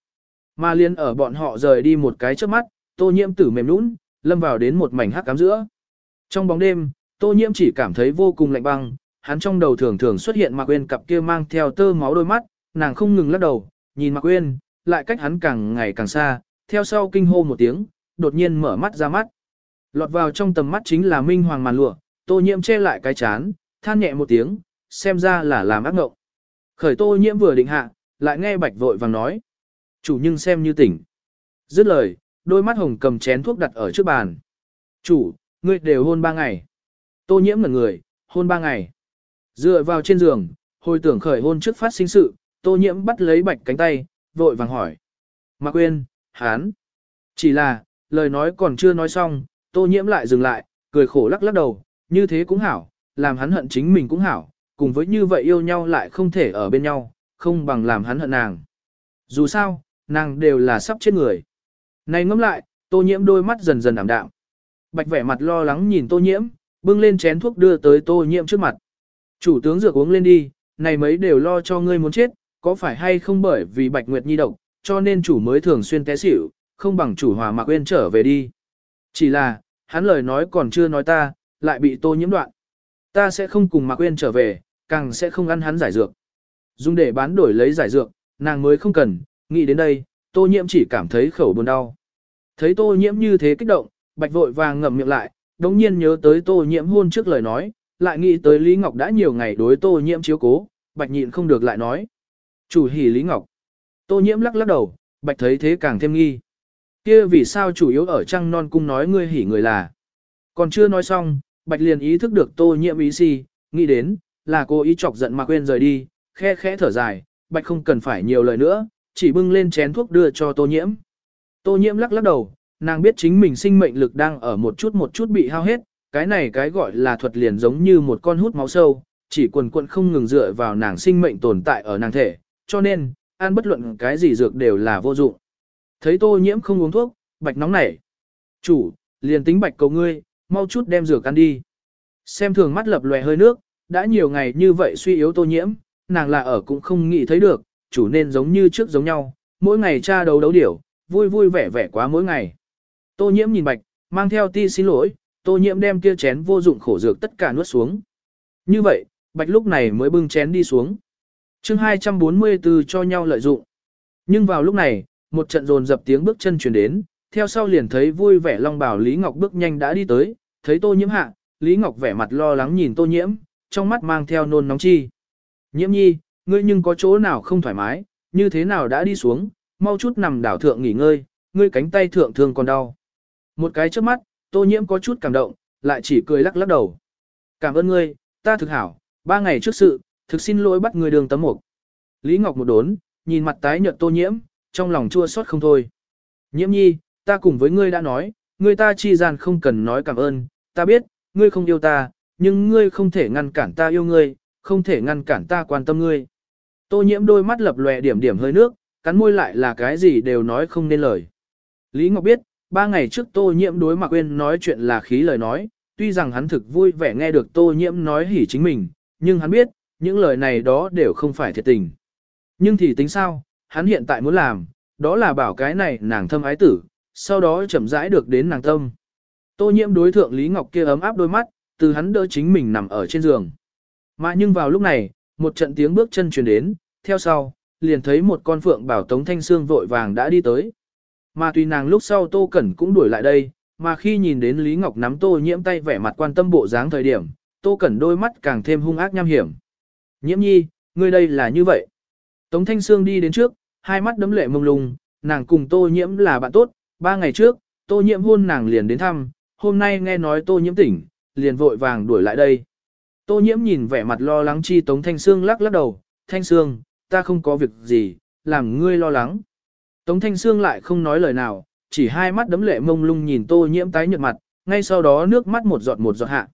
Mà liên ở bọn họ rời đi một cái trước mắt, Tô Nhiễm tử mềm nũng, lâm vào đến một mảnh hắc cám giữa. Trong bóng đêm, Tô Nhiễm chỉ cảm thấy vô cùng lạnh băng, hắn trong đầu thường thường xuất hiện Mạc Quyên cặp kia mang theo tơ máu đôi mắt, nàng không ngừng lắc đầu, nhìn Mạc Quyên, lại cách hắn càng ngày càng xa, theo sau kinh hô một tiếng, đột nhiên mở mắt ra mắt. Lọt vào trong tầm mắt chính là minh hoàng màn lụa, tô nhiễm che lại cái chán, than nhẹ một tiếng, xem ra là làm ác ngộng. Khởi tô nhiễm vừa định hạ, lại nghe bạch vội vàng nói. Chủ nhưng xem như tỉnh. Dứt lời, đôi mắt hồng cầm chén thuốc đặt ở trước bàn. Chủ, ngươi đều hôn ba ngày. Tô nhiễm ngẩn người, hôn ba ngày. Dựa vào trên giường, hồi tưởng khởi hôn trước phát sinh sự, tô nhiễm bắt lấy bạch cánh tay, vội vàng hỏi. Mạc quên, hán. Chỉ là, lời nói còn chưa nói xong, tô nhiễm lại dừng lại, cười khổ lắc lắc đầu, như thế cũng hảo, làm hắn hận chính mình cũng hảo, cùng với như vậy yêu nhau lại không thể ở bên nhau, không bằng làm hắn hận nàng. Dù sao, nàng đều là sắp chết người. Này ngẫm lại, tô nhiễm đôi mắt dần dần ảm đạm. Bạch vẻ mặt lo lắng nhìn tô nhiễm, bưng lên chén thuốc đưa tới tô nhiễm trước mặt. Chủ tướng dược uống lên đi, này mấy đều lo cho ngươi muốn chết, có phải hay không bởi vì Bạch Nguyệt Nhi độc, cho nên chủ mới thường xuyên té xỉu, không bằng chủ hòa mạc quên trở về đi. Chỉ là, hắn lời nói còn chưa nói ta, lại bị tô nhiễm đoạn. Ta sẽ không cùng mạc quên trở về, càng sẽ không ăn hắn giải dược. Dùng để bán đổi lấy giải dược, nàng mới không cần, nghĩ đến đây, tô nhiễm chỉ cảm thấy khẩu buồn đau. Thấy tô nhiễm như thế kích động, bạch vội vàng ngậm miệng lại, đống nhiên nhớ tới tô nhiễm hôn trước lời nói, lại nghĩ tới Lý Ngọc đã nhiều ngày đối tô nhiễm chiếu cố, bạch nhịn không được lại nói. Chủ hỉ Lý Ngọc. Tô nhiễm lắc lắc đầu, bạch thấy thế càng thêm nghi. Kia vì sao chủ yếu ở trăng non cung nói ngươi hỉ người là. Còn chưa nói xong, bạch liền ý thức được tô nhiễm ý gì, nghĩ đến, là cô ý chọc giận mà quên rời đi, khe khẽ thở dài, bạch không cần phải nhiều lời nữa, chỉ bưng lên chén thuốc đưa cho tô nhiễm. Tô nhiễm lắc lắc đầu, nàng biết chính mình sinh mệnh lực đang ở một chút một chút bị hao hết, cái này cái gọi là thuật liền giống như một con hút máu sâu, chỉ quần quận không ngừng dựa vào nàng sinh mệnh tồn tại ở nàng thể, cho nên, ăn bất luận cái gì dược đều là vô dụng. Thấy tô nhiễm không uống thuốc, bạch nóng nảy. Chủ, liền tính bạch cầu ngươi, mau chút đem dược ăn đi. Xem thường mắt lập lòe hơi nước, đã nhiều ngày như vậy suy yếu tô nhiễm, nàng là ở cũng không nghĩ thấy được, chủ nên giống như trước giống nhau, mỗi ngày cha đấu đấu điểu, vui vui vẻ vẻ quá mỗi ngày. Tô nhiễm nhìn bạch, mang theo ti xin lỗi, tô nhiễm đem kia chén vô dụng khổ dược tất cả nuốt xuống. Như vậy, bạch lúc này mới bưng chén đi xuống chương 244 cho nhau lợi dụng. Nhưng vào lúc này, một trận rồn dập tiếng bước chân truyền đến, theo sau liền thấy vui vẻ long bảo Lý Ngọc bước nhanh đã đi tới, thấy tô nhiễm hạ, Lý Ngọc vẻ mặt lo lắng nhìn tô nhiễm, trong mắt mang theo nôn nóng chi. Nhiễm nhi, ngươi nhưng có chỗ nào không thoải mái, như thế nào đã đi xuống, mau chút nằm đảo thượng nghỉ ngơi, ngươi cánh tay thượng thương còn đau. Một cái trước mắt, tô nhiễm có chút cảm động, lại chỉ cười lắc lắc đầu. Cảm ơn ngươi, ta thực hảo, ba ngày trước sự, thực xin lỗi bắt người đường tấm mục. Lý Ngọc một đốn, nhìn mặt tái nhợt tô nhiễm, trong lòng chua xót không thôi. Nhiễm nhi, ta cùng với ngươi đã nói, ngươi ta chi gian không cần nói cảm ơn, ta biết, ngươi không yêu ta, nhưng ngươi không thể ngăn cản ta yêu ngươi, không thể ngăn cản ta quan tâm ngươi. Tô nhiễm đôi mắt lập lòe điểm điểm hơi nước, cắn môi lại là cái gì đều nói không nên lời. Lý Ngọc biết, ba ngày trước Tô nhiễm đối Mạc Quyên nói chuyện là khí lời nói, tuy rằng hắn thực vui vẻ nghe được Tô nhiễm nói hỉ chính mình, nhưng hắn biết, những lời này đó đều không phải thiệt tình. Nhưng thì tính sao, hắn hiện tại muốn làm, đó là bảo cái này nàng thâm ái tử, sau đó chậm rãi được đến nàng tâm. Tô nhiễm đối thượng Lý Ngọc kia ấm áp đôi mắt, từ hắn đỡ chính mình nằm ở trên giường. Mà nhưng vào lúc này, một trận tiếng bước chân truyền đến, theo sau, liền thấy một con phượng bảo Tống Thanh xương vội vàng đã đi tới. Mà tùy nàng lúc sau Tô Cẩn cũng đuổi lại đây, mà khi nhìn đến Lý Ngọc nắm Tô nhiễm tay vẻ mặt quan tâm bộ dáng thời điểm, Tô Cẩn đôi mắt càng thêm hung ác nham hiểm. Nhiễm nhi, ngươi đây là như vậy. Tống Thanh Sương đi đến trước, hai mắt đấm lệ mông lung, nàng cùng Tô nhiễm là bạn tốt, ba ngày trước, Tô nhiễm hôn nàng liền đến thăm, hôm nay nghe nói Tô nhiễm tỉnh, liền vội vàng đuổi lại đây. Tô nhiễm nhìn vẻ mặt lo lắng chi Tống Thanh Sương lắc lắc đầu, Thanh Sương, ta không có việc gì, làm ngươi lo lắng. Tống Thanh Sương lại không nói lời nào, chỉ hai mắt đấm lệ mông lung nhìn tô nhiễm tái nhợt mặt, ngay sau đó nước mắt một giọt một giọt hạ.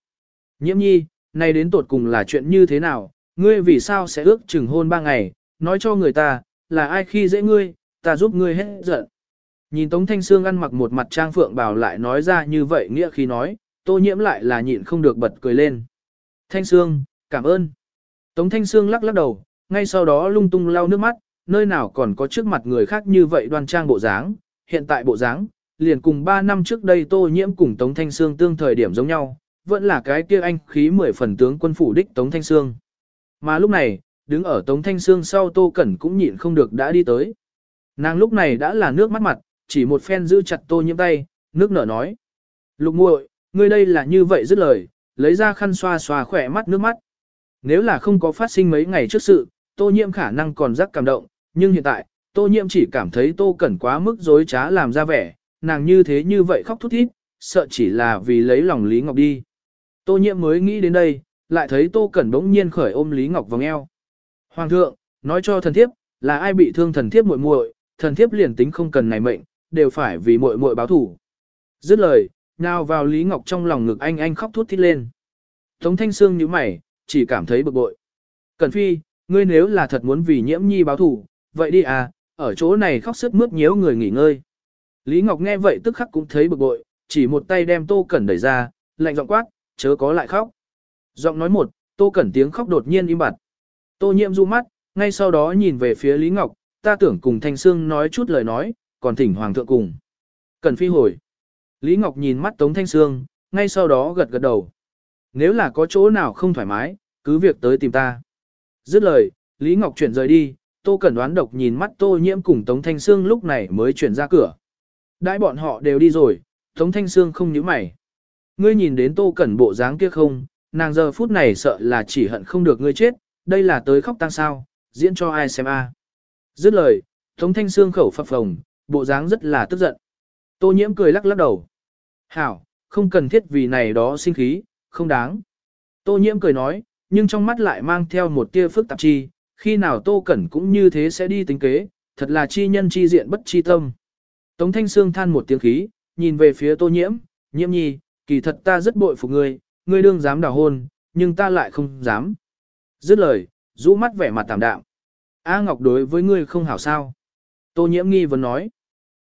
Nhiễm nhi, này đến tột cùng là chuyện như thế nào, ngươi vì sao sẽ ước chừng hôn ba ngày, nói cho người ta, là ai khi dễ ngươi, ta giúp ngươi hết giận. Nhìn Tống Thanh Sương ăn mặc một mặt trang phượng bảo lại nói ra như vậy nghĩa khi nói, tô nhiễm lại là nhịn không được bật cười lên. Thanh Sương, cảm ơn. Tống Thanh Sương lắc lắc đầu, ngay sau đó lung tung lau nước mắt, nơi nào còn có trước mặt người khác như vậy đoan trang bộ dáng, hiện tại bộ dáng, liền cùng 3 năm trước đây Tô Nhiễm cùng Tống Thanh Sương tương thời điểm giống nhau, vẫn là cái kia anh khí mười phần tướng quân phủ đích Tống Thanh Sương. Mà lúc này, đứng ở Tống Thanh Sương sau Tô Cẩn cũng nhịn không được đã đi tới. Nàng lúc này đã là nước mắt mặt, chỉ một phen giữ chặt Tô Nhiễm tay, nước nở nói. Lục muội, ngươi đây là như vậy dứt lời, lấy ra khăn xoa xoa khỏe mắt nước mắt. Nếu là không có phát sinh mấy ngày trước sự, tô nhiễm khả năng còn rất cảm động, nhưng hiện tại, tô nhiễm chỉ cảm thấy tô cẩn quá mức dối trá làm ra vẻ, nàng như thế như vậy khóc thút thít, sợ chỉ là vì lấy lòng Lý Ngọc đi. Tô nhiễm mới nghĩ đến đây, lại thấy tô cẩn bỗng nhiên khởi ôm Lý Ngọc vòng eo. Hoàng thượng, nói cho thần thiếp, là ai bị thương thần thiếp muội muội, thần thiếp liền tính không cần này mệnh, đều phải vì muội muội báo thù. Dứt lời, nào vào Lý Ngọc trong lòng ngực anh anh khóc thút thít lên. Tống Thanh Sương nhíu mày, chỉ cảm thấy bực bội. Cẩn phi, ngươi nếu là thật muốn vì nhiễm nhi báo thù, vậy đi à, ở chỗ này khóc sức mướt nhiễu người nghỉ ngơi. Lý Ngọc nghe vậy tức khắc cũng thấy bực bội, chỉ một tay đem Tô Cẩn đẩy ra, lạnh giọng quát, chớ có lại khóc. Giọng nói một, Tô Cẩn tiếng khóc đột nhiên im bặt. Tô Nhiệm du mắt, ngay sau đó nhìn về phía Lý Ngọc, ta tưởng cùng Thanh Sương nói chút lời nói, còn thỉnh Hoàng thượng cùng. Cẩn phi hồi. Lý Ngọc nhìn mắt Tống Thanh Sương, ngay sau đó gật gật đầu. Nếu là có chỗ nào không thoải mái, cứ việc tới tìm ta. Dứt lời, Lý Ngọc chuyển rời đi, Tô Cẩn đoán độc nhìn mắt Tô Nhiễm cùng Tống Thanh Sương lúc này mới chuyển ra cửa. Đãi bọn họ đều đi rồi, Tống Thanh Sương không nhíu mày. Ngươi nhìn đến Tô Cẩn bộ dáng kia không, nàng giờ phút này sợ là chỉ hận không được ngươi chết, đây là tới khóc tang sao, diễn cho ai xem a. À. Dứt lời, Tống Thanh Sương khẩu phập phồng, bộ dáng rất là tức giận. Tô Nhiễm cười lắc lắc đầu. Hảo, không cần thiết vì này đó sinh khí, không đáng. Tô Nhiễm cười nói, nhưng trong mắt lại mang theo một tia phức tạp chi, khi nào Tô Cẩn cũng như thế sẽ đi tính kế, thật là chi nhân chi diện bất chi tâm. Tống Thanh Sương than một tiếng khí, nhìn về phía Tô Nhiễm, Nhiễm nhi, kỳ thật ta rất bội phục ngươi, ngươi đương dám đào hôn, nhưng ta lại không dám. Dứt lời, rũ mắt vẻ mặt tạm đạm. A Ngọc đối với ngươi không hảo sao? Tô Nhiễm nghi vấn nói.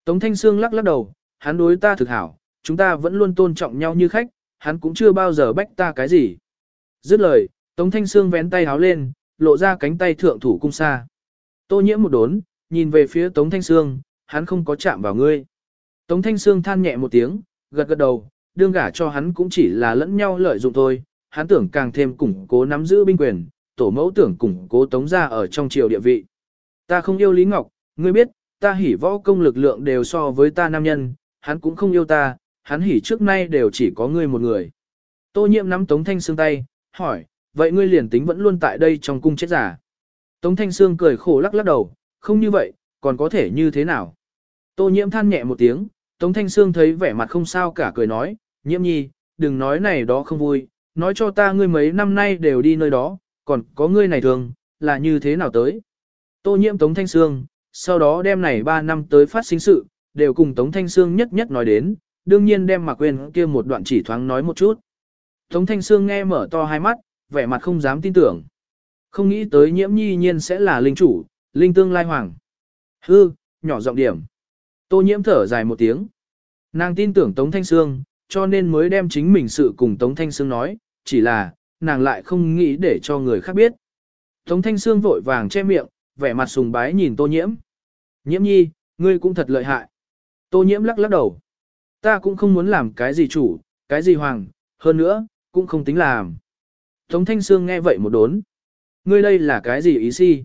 Tống Thanh Sương lắc lắc đầu, hắn đối ta thực hảo, chúng ta vẫn luôn tôn trọng nhau như khách, hắn cũng chưa bao giờ bách ta cái gì. Dứt lời, Tống Thanh Sương vén tay háo lên, lộ ra cánh tay thượng thủ cung xa. Tô nhiễm một đốn, nhìn về phía Tống Thanh Sương, hắn không có chạm vào ngươi. Tống Thanh Sương than nhẹ một tiếng, gật gật đầu, đương gả cho hắn cũng chỉ là lẫn nhau lợi dụng thôi, hắn tưởng càng thêm củng cố nắm giữ binh quyền, tổ mẫu tưởng củng cố Tống gia ở trong triều địa vị. Ta không yêu Lý Ngọc, ngươi biết, ta hỉ võ công lực lượng đều so với ta nam nhân, hắn cũng không yêu ta, hắn hỉ trước nay đều chỉ có ngươi một người. Tô nhiệm nắm Tống Thanh Sương tay, hỏi, vậy ngươi liền tính vẫn luôn tại đây trong cung chết giả. Tống Thanh Sương cười khổ lắc lắc đầu, không như vậy, còn có thể như thế nào. Tô nhiễm than nhẹ một tiếng, Tống Thanh Sương thấy vẻ mặt không sao cả cười nói, nhiễm nhi, đừng nói này đó không vui, nói cho ta ngươi mấy năm nay đều đi nơi đó, còn có ngươi này thường, là như thế nào tới. Tô nhiễm Tống Thanh Sương, sau đó đem này 3 năm tới phát sinh sự, đều cùng Tống Thanh Sương nhất nhất nói đến, đương nhiên đem mà quên kia một đoạn chỉ thoáng nói một chút. Tống Thanh Sương nghe mở to hai mắt, vẻ mặt không dám tin tưởng. Không nghĩ tới nhiễm nhi nhiên sẽ là linh chủ, linh tương lai hoàng. Hư, nhỏ giọng điểm. Tô nhiễm thở dài một tiếng. Nàng tin tưởng Tống Thanh Sương, cho nên mới đem chính mình sự cùng Tống Thanh Sương nói, chỉ là, nàng lại không nghĩ để cho người khác biết. Tống Thanh Sương vội vàng che miệng, vẻ mặt sùng bái nhìn Tô nhiễm. Nhiễm nhi, ngươi cũng thật lợi hại. Tô nhiễm lắc lắc đầu. Ta cũng không muốn làm cái gì chủ, cái gì hoàng, hơn nữa, cũng không tính làm. Tống Thanh Sương nghe vậy một đốn. Ngươi đây là cái gì ý si?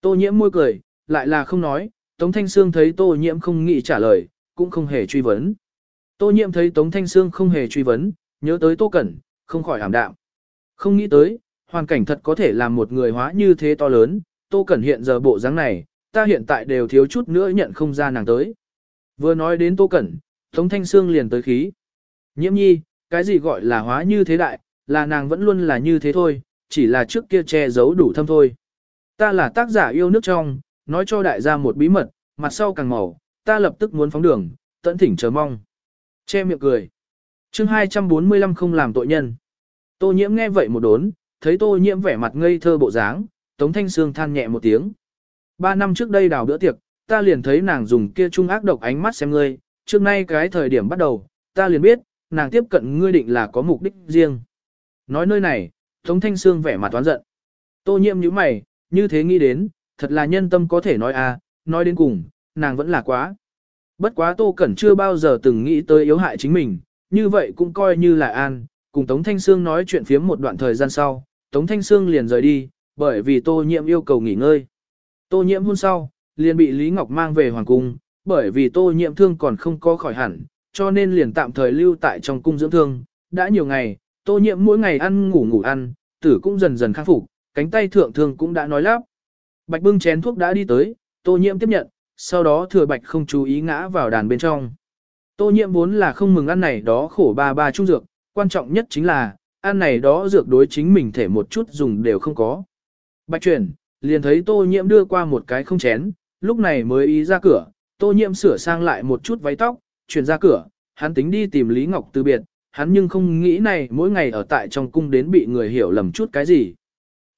Tô nhiễm môi cười, lại là không nói, Tống Thanh Sương thấy Tô nhiễm không nghĩ trả lời, cũng không hề truy vấn. Tô nhiễm thấy Tống Thanh Sương không hề truy vấn, nhớ tới Tô Cẩn, không khỏi ảm đạm. Không nghĩ tới, hoàn cảnh thật có thể làm một người hóa như thế to lớn, Tô Cẩn hiện giờ bộ dáng này, ta hiện tại đều thiếu chút nữa nhận không ra nàng tới. Vừa nói đến Tô Cẩn, Tống Thanh Sương liền tới khí. Nhiễm nhi, cái gì gọi là hóa như thế đại, là nàng vẫn luôn là như thế thôi, chỉ là trước kia che giấu đủ thâm thôi. Ta là tác giả yêu nước trong, nói cho đại gia một bí mật, mặt sau càng màu, ta lập tức muốn phóng đường, tận thỉnh chờ mong. Che miệng cười. chương 245 không làm tội nhân. Tô nhiễm nghe vậy một đốn, thấy tô nhiễm vẻ mặt ngây thơ bộ dáng, Tống Thanh Sương than nhẹ một tiếng. Ba năm trước đây đào bữa tiệc, ta liền thấy nàng dùng kia trung ác độc ánh mắt xem ngươi, trước nay cái thời điểm bắt đầu, ta liền biết, nàng tiếp cận ngươi định là có mục đích riêng. Nói nơi này, Tống Thanh Sương vẻ mặt toán giận. Tô nhiễm như mày, như thế nghĩ đến, thật là nhân tâm có thể nói à, nói đến cùng, nàng vẫn là quá. Bất quá Tô Cẩn chưa bao giờ từng nghĩ tới yếu hại chính mình, như vậy cũng coi như là an, cùng Tống Thanh Sương nói chuyện phiếm một đoạn thời gian sau, Tống Thanh Sương liền rời đi, bởi vì Tô Nhiễm yêu cầu nghỉ ngơi. Tô Nhiễm hôn sau, liền bị Lý Ngọc mang về Hoàng Cung, bởi vì Tô Nhiễm thương còn không có khỏi hẳn, cho nên liền tạm thời lưu tại trong cung dưỡng thương, đã nhiều ngày, Tô Nhiễm mỗi ngày ăn ngủ ngủ ăn, tử cũng dần dần khắc phục, cánh tay thượng thương cũng đã nói lắp. Bạch bưng chén thuốc đã đi tới, Tô Nhiễm tiếp nhận, sau đó thừa Bạch không chú ý ngã vào đàn bên trong. Tô Nhiễm vốn là không mừng ăn này đó khổ ba ba trung dược, quan trọng nhất chính là, ăn này đó dược đối chính mình thể một chút dùng đều không có. Bạch chuyển, liền thấy Tô Nhiễm đưa qua một cái không chén, lúc này mới ý ra cửa, Tô Nhiễm sửa sang lại một chút váy tóc, chuyển ra cửa, hắn tính đi tìm Lý Ngọc từ biệt, hắn nhưng không nghĩ này mỗi ngày ở tại trong cung đến bị người hiểu lầm chút cái gì.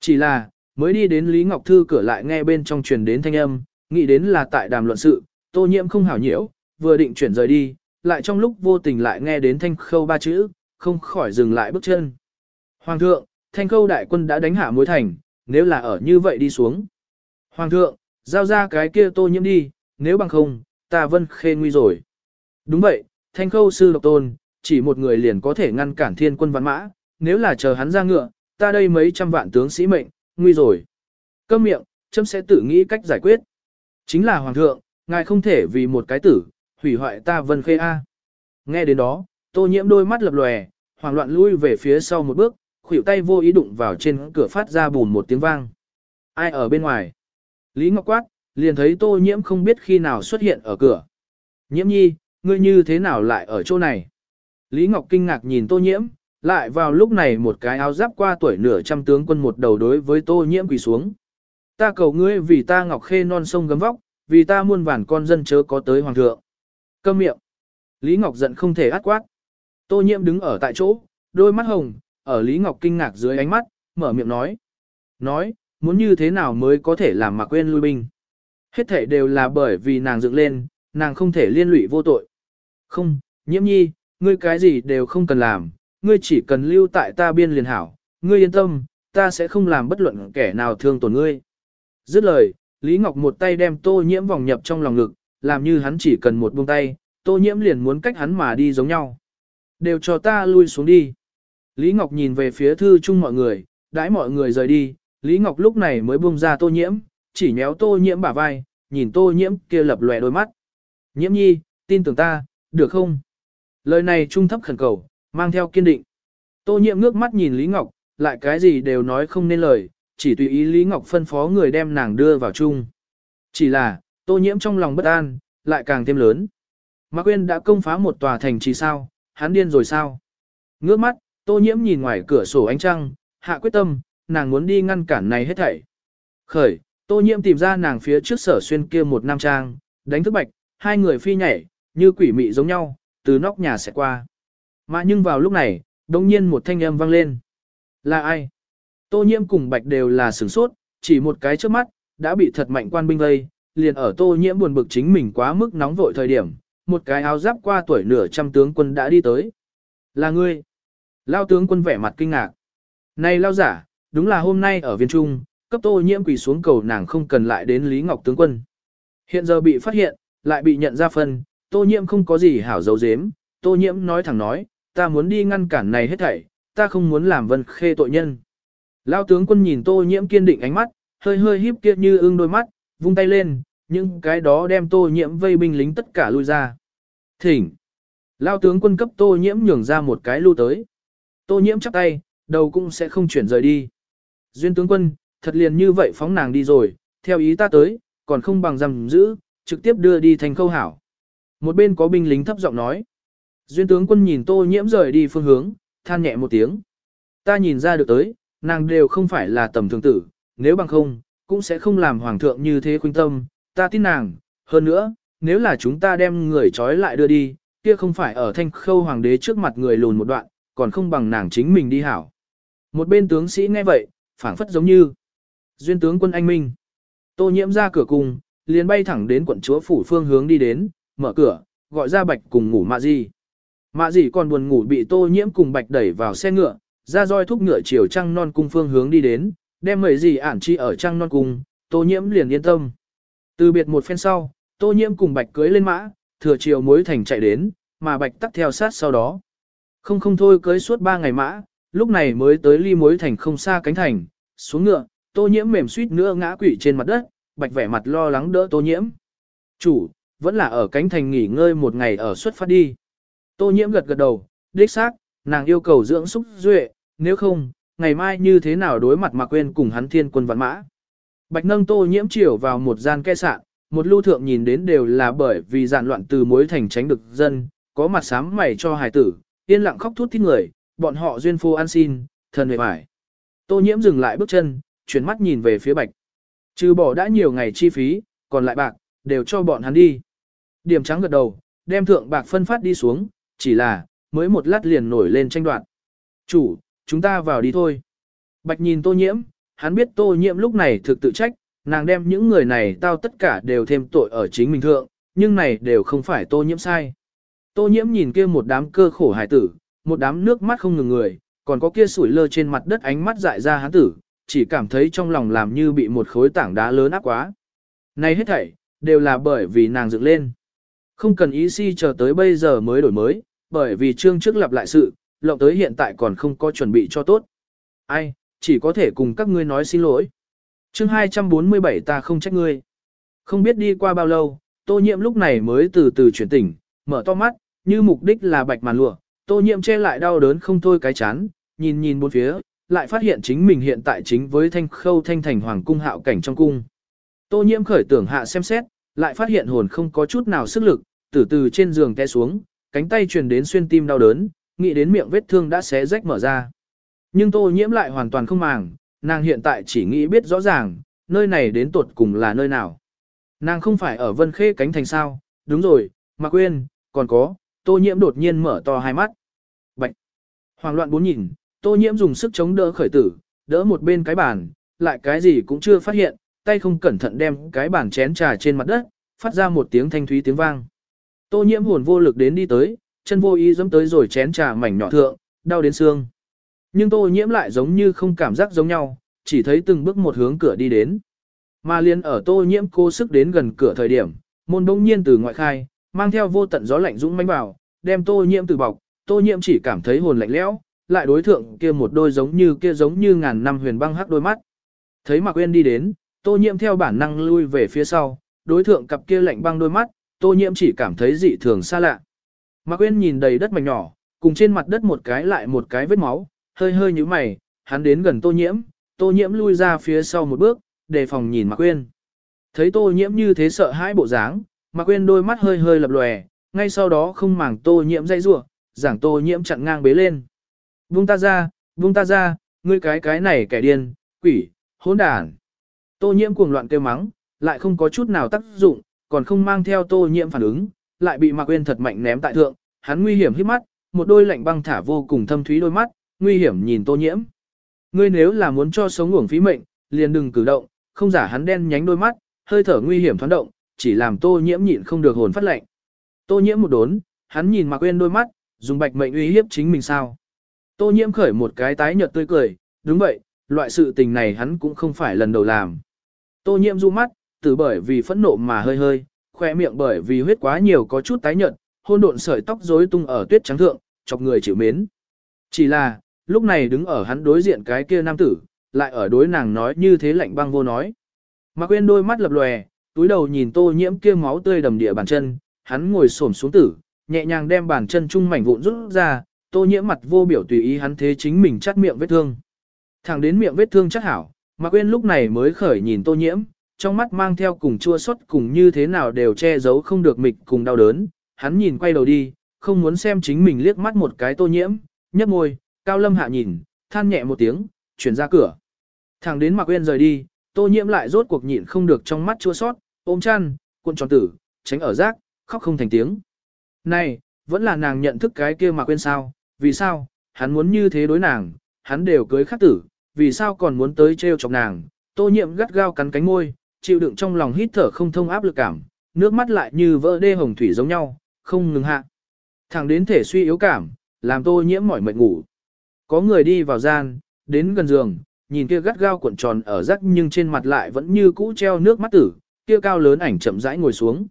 Chỉ là, mới đi đến Lý Ngọc Thư cửa lại nghe bên trong truyền đến thanh âm, nghĩ đến là tại đàm luận sự, tô nhiễm không hảo nhiễu, vừa định chuyển rời đi, lại trong lúc vô tình lại nghe đến thanh khâu ba chữ, không khỏi dừng lại bước chân. Hoàng thượng, thanh khâu đại quân đã đánh hạ mối thành, nếu là ở như vậy đi xuống. Hoàng thượng, giao ra cái kia tô nhiễm đi, nếu bằng không, ta vân khê nguy rồi. Đúng vậy, thanh khâu sư độc tôn, chỉ một người liền có thể ngăn cản thiên quân văn mã, nếu là chờ hắn ra ngựa, ta đây mấy trăm vạn tướng sĩ mệnh, nguy rồi. Câm miệng, chấm sẽ tự nghĩ cách giải quyết. Chính là hoàng thượng, ngài không thể vì một cái tử, hủy hoại ta vân khê A. Nghe đến đó, tô nhiễm đôi mắt lập lòe, hoảng loạn lui về phía sau một bước, khuỷu tay vô ý đụng vào trên cửa phát ra bùn một tiếng vang. Ai ở bên ngoài? Lý Ngọc Quát, liền thấy tô nhiễm không biết khi nào xuất hiện ở cửa. Nhiễm nhi, ngươi như thế nào lại ở chỗ này? Lý Ngọc kinh ngạc nhìn tô nhiễm, lại vào lúc này một cái áo giáp qua tuổi nửa trăm tướng quân một đầu đối với tô nhiễm quỳ xuống. Ta cầu ngươi vì ta Ngọc Khê non sông gấm vóc, vì ta muôn vàn con dân chớ có tới hoàng thượng. Câm miệng. Lý Ngọc giận không thể át quát. Tô nhiễm đứng ở tại chỗ, đôi mắt hồng, ở Lý Ngọc kinh ngạc dưới ánh mắt, mở miệng nói. Nói, muốn như thế nào mới có thể làm mà quên lui binh. Hết thể đều là bởi vì nàng dựng lên, nàng không thể liên lụy vô tội. Không, nhiễm nhi, ngươi cái gì đều không cần làm, ngươi chỉ cần lưu tại ta biên liền hảo, ngươi yên tâm, ta sẽ không làm bất luận kẻ nào thương tổn ngươi. Dứt lời, Lý Ngọc một tay đem tô nhiễm vòng nhập trong lòng ngực, làm như hắn chỉ cần một buông tay, tô nhiễm liền muốn cách hắn mà đi giống nhau. Đều cho ta lui xuống đi. Lý Ngọc nhìn về phía thư chung mọi người, đãi mọi người rời đi, Lý Ngọc lúc này mới buông ra tô nhiễm, chỉ nhéo tô nhiễm bả vai, nhìn tô nhiễm kia lập lòe đôi mắt. Nhiễm nhi, tin tưởng ta, được không? Lời này trung thấp khẩn cầu, mang theo kiên định. Tô nhiễm ngước mắt nhìn Lý Ngọc, lại cái gì đều nói không nên lời, chỉ tùy ý Lý Ngọc phân phó người đem nàng đưa vào chung. Chỉ là, tô nhiễm trong lòng bất an, lại càng thêm lớn. Mạc Quyên đã công phá một tòa thành trì sao, hắn điên rồi sao? Ngước mắt, tô nhiễm nhìn ngoài cửa sổ ánh trăng, hạ quyết tâm, nàng muốn đi ngăn cản này hết thảy. Khởi, tô nhiễm tìm ra nàng phía trước sở xuyên kia một nam trang, đánh thức bạch, hai người phi nhảy, như quỷ mị giống nhau, từ nóc nhà sẽ qua. Mà nhưng vào lúc này, đồng nhiên một thanh âm vang lên. Là ai? Tô nhiễm cùng bạch đều là sửng sốt, chỉ một cái trước mắt, đã bị thật mạnh quan binh vây, liền ở tô nhiễm buồn bực chính mình quá mức nóng vội thời điểm, một cái áo giáp qua tuổi nửa trăm tướng quân đã đi tới. Là ngươi. Lao tướng quân vẻ mặt kinh ngạc. Này lao giả, đúng là hôm nay ở viên trung, cấp tô nhiễm quỳ xuống cầu nàng không cần lại đến Lý Ngọc tướng quân. Hiện giờ bị phát hiện, lại bị nhận ra phân, tô nhiễm không có gì hảo dấu dếm, tô nhiễm nói thẳng nói, ta muốn đi ngăn cản này hết thảy, ta không muốn làm vân khê tội nhân. Lao tướng quân nhìn tô nhiễm kiên định ánh mắt, hơi hơi híp kia như ưng đôi mắt, vung tay lên, những cái đó đem tô nhiễm vây binh lính tất cả lui ra. Thỉnh! Lao tướng quân cấp tô nhiễm nhường ra một cái lưu tới. Tô nhiễm chắp tay, đầu cũng sẽ không chuyển rời đi. Duyên tướng quân, thật liền như vậy phóng nàng đi rồi, theo ý ta tới, còn không bằng giam giữ, trực tiếp đưa đi thành khâu hảo. Một bên có binh lính thấp giọng nói. Duyên tướng quân nhìn tô nhiễm rời đi phương hướng, than nhẹ một tiếng. Ta nhìn ra được tới, nàng đều không phải là tầm thường tử, nếu bằng không, cũng sẽ không làm hoàng thượng như thế khuynh tâm, ta tin nàng, hơn nữa, nếu là chúng ta đem người trói lại đưa đi, kia không phải ở thanh khâu hoàng đế trước mặt người lùn một đoạn, còn không bằng nàng chính mình đi hảo. Một bên tướng sĩ nghe vậy, phảng phất giống như duyên tướng quân anh minh. Tô nhiễm ra cửa cùng, liền bay thẳng đến quận chúa phủ phương hướng đi đến, mở cửa, gọi ra bạch cùng ngủ mạ gì. Mạ gì còn buồn ngủ bị tô nhiễm cùng bạch đẩy vào xe ngựa, ra roi thúc ngựa chiều trăng non cung phương hướng đi đến, đem mấy gì ản chi ở trăng non cung, tô nhiễm liền yên tâm. Từ biệt một phen sau, tô nhiễm cùng bạch cưới lên mã, thừa chiều mối thành chạy đến, mà bạch tắt theo sát sau đó. Không không thôi cưới suốt ba ngày mã, lúc này mới tới ly mối thành không xa cánh thành, xuống ngựa, tô nhiễm mềm suýt nữa ngã quỵ trên mặt đất, bạch vẻ mặt lo lắng đỡ tô nhiễm. Chủ, vẫn là ở cánh thành nghỉ ngơi một ngày ở xuất phát đi. Tô nhiễm gật gật đầu, đích xác, nàng yêu cầu dưỡng xúc duệ, nếu không, ngày mai như thế nào đối mặt mà quên cùng hắn thiên quân vạn mã. Bạch nâng tô nhiễm chiều vào một gian ke sạn, một lưu thượng nhìn đến đều là bởi vì dạn loạn từ mối thành tránh được dân, có mặt sám mày cho hài tử, yên lặng khóc thút thít người, bọn họ duyên phu ăn xin, thần về mải. Tô nhiễm dừng lại bước chân, chuyển mắt nhìn về phía bạch. Trừ bỏ đã nhiều ngày chi phí, còn lại bạc, đều cho bọn hắn đi. Điểm trắng gật đầu, đem thượng bạc phân phát đi xuống, chỉ là, mới một lát liền nổi lên tranh đoạt. Chủ, chúng ta vào đi thôi. Bạch nhìn tô nhiễm, hắn biết tô nhiễm lúc này thực tự trách, nàng đem những người này tao tất cả đều thêm tội ở chính mình thượng, nhưng này đều không phải tô nhiễm sai. Tô nhiễm nhìn kia một đám cơ khổ hải tử, một đám nước mắt không ngừng người, còn có kia sủi lơ trên mặt đất ánh mắt dại ra hắn tử, chỉ cảm thấy trong lòng làm như bị một khối tảng đá lớn áp quá. Này hết thảy, đều là bởi vì nàng dựng lên. Không cần ý si chờ tới bây giờ mới đổi mới, bởi vì chương trước lặp lại sự, lộng tới hiện tại còn không có chuẩn bị cho tốt. Ai, chỉ có thể cùng các ngươi nói xin lỗi. Chương 247 ta không trách ngươi. Không biết đi qua bao lâu, tô nhiễm lúc này mới từ từ chuyển tỉnh, mở to mắt, như mục đích là bạch màn lụa, tô nhiễm che lại đau đớn không thôi cái chán, nhìn nhìn bốn phía, lại phát hiện chính mình hiện tại chính với thanh khâu thanh thành hoàng cung hạo cảnh trong cung. Tô nhiễm khởi tưởng hạ xem xét, lại phát hiện hồn không có chút nào sức lực, từ từ trên giường té xuống, cánh tay truyền đến xuyên tim đau đớn, nghĩ đến miệng vết thương đã xé rách mở ra. Nhưng tô nhiễm lại hoàn toàn không màng, nàng hiện tại chỉ nghĩ biết rõ ràng, nơi này đến tuột cùng là nơi nào. Nàng không phải ở vân khê cánh thành sao, đúng rồi, mà quên, còn có, tô nhiễm đột nhiên mở to hai mắt. Bạch! Hoàng loạn bốn nhìn, tô nhiễm dùng sức chống đỡ khởi tử, đỡ một bên cái bàn, lại cái gì cũng chưa phát hiện, tay không cẩn thận đem cái bàn chén trà trên mặt đất, phát ra một tiếng thanh thúy tiếng vang. Tô nhiễm hồn vô lực đến đi tới, chân vô ý giẫm tới rồi chén trà mảnh nhỏ thượng, đau đến xương. Nhưng tô nhiễm lại giống như không cảm giác giống nhau, chỉ thấy từng bước một hướng cửa đi đến. Mà liên ở tô nhiễm cố sức đến gần cửa thời điểm, môn đông nhiên từ ngoại khai, mang theo vô tận gió lạnh dũng mãnh vào, đem tô nhiễm từ bọc, tô nhiễm chỉ cảm thấy hồn lạnh lẽo, lại đối thượng kia một đôi giống như kia giống như ngàn năm huyền băng hắc đôi mắt. Thấy Mạc Uyên đi đến, tô nhiễm theo bản năng lui về phía sau, đối thượng cặp kia lạnh băng đôi mắt, tô nhiễm chỉ cảm thấy dị thường xa lạ. Mạc Uyên nhìn đầy đất mảnh nhỏ, cùng trên mặt đất một cái lại một cái vết máu, hơi hơi nhíu mày, hắn đến gần tô nhiễm, tô nhiễm lui ra phía sau một bước, đề phòng nhìn Mạc Uyên. Thấy tô nhiễm như thế sợ hãi bộ dáng, Mạc Uyên đôi mắt hơi hơi lập lòe, ngay sau đó không màng tô nhiễm dây rủa, giảng tô nhiễm chặn ngang bế lên. Buông ta ra, buông ta ra, ngươi cái cái này kẻ điên, quỷ, hỗn đản. Tô nhiễm cuồng loạn kêu mắng, lại không có chút nào tác dụng, còn không mang theo tô nhiễm phản ứng, lại bị Mạc Uyên thật mạnh ném tại thượng, hắn nguy hiểm hít mắt, một đôi lạnh băng thả vô cùng thâm thúy đôi mắt, nguy hiểm nhìn tô nhiễm. Ngươi nếu là muốn cho sống uổng phí mệnh, liền đừng cử động, không giả hắn đen nhánh đôi mắt, hơi thở nguy hiểm thoáng động, chỉ làm tô nhiễm nhịn không được hồn phát lạnh. Tô nhiễm một đốn, hắn nhìn Mạc Uyên đôi mắt, dùng bạch mệnh uy hiếp chính mình sao. Tô nhiễm khởi một cái tái nhợt tươi cười, đúng vậy, loại sự tình này hắn cũng không phải lần đầu làm. Tô nhiễm du mắt, từ bởi vì phẫn nộ mà hơi hơi, khoe miệng bởi vì huyết quá nhiều có chút tái nhợt, hôn độn sợi tóc rối tung ở tuyết trắng thượng, chọc người chịu mến. Chỉ là, lúc này đứng ở hắn đối diện cái kia nam tử, lại ở đối nàng nói như thế lạnh băng vô nói. mà quên đôi mắt lập lòe, túi đầu nhìn tô nhiễm kia máu tươi đầm địa bàn chân, hắn ngồi xổm xuống tử, nhẹ nhàng đem bàn chân trung mảnh vụn rút ra, tô nhiễm mặt vô biểu tùy ý hắn thế chính mình chắt miệng vết thương. Thẳng đến miệng vết thương chắc hảo, Mạc Quyên lúc này mới khởi nhìn tô nhiễm, trong mắt mang theo cùng chua xót cùng như thế nào đều che giấu không được mịch cùng đau đớn, hắn nhìn quay đầu đi, không muốn xem chính mình liếc mắt một cái tô nhiễm, nhấp môi, cao lâm hạ nhìn, than nhẹ một tiếng, chuyển ra cửa. Thẳng đến Mạc Quyên rời đi, tô nhiễm lại rốt cuộc nhịn không được trong mắt chua xót, ôm chăn, cuộn tròn tử, tránh ở rác, khóc không thành tiếng. Này, vẫn là nàng nhận thức cái kia Mạc Quyên sao, vì sao, hắn muốn như thế đối nàng, hắn đều cưới khắc tử, vì sao còn muốn tới treo chọc nàng, tô nhiễm gắt gao cắn cánh môi, chịu đựng trong lòng hít thở không thông áp lực cảm, nước mắt lại như vỡ đê hồng thủy giống nhau, không ngừng hạ. Thẳng đến thể suy yếu cảm, làm tô nhiễm mỏi mệt ngủ. Có người đi vào gian, đến gần giường, nhìn kia gắt gao cuộn tròn ở rắc nhưng trên mặt lại vẫn như cũ treo nước mắt tử, kia cao lớn ảnh chậm rãi ngồi xuống.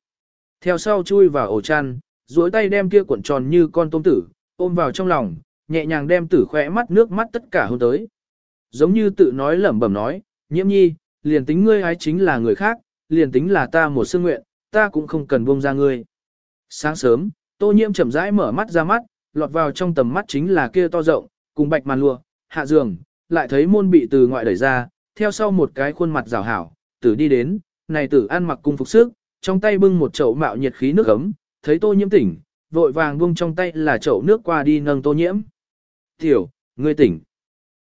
Theo sau chui vào ổ chăn, duỗi tay đem kia cuộn tròn như con tôm tử, ôm vào trong lòng, nhẹ nhàng đem tử khỏe mắt nước mắt tất cả hôn tới. Giống như tự nói lẩm bẩm nói, nhiễm nhi, liền tính ngươi ái chính là người khác, liền tính là ta một sương nguyện, ta cũng không cần buông ra ngươi. Sáng sớm, tô nhiễm chậm rãi mở mắt ra mắt, lọt vào trong tầm mắt chính là kia to rộng, cùng bạch màn lụa, hạ giường, lại thấy môn bị từ ngoại đẩy ra, theo sau một cái khuôn mặt rào hảo, tử đi đến, này tử ăn mặc cung phục sức, trong tay bưng một chậu mạo nhiệt khí nước ấm, thấy tô nhiễm tỉnh, vội vàng buông trong tay là chậu nước qua đi nâng tô nhiễm. Tiểu, ngươi tỉnh.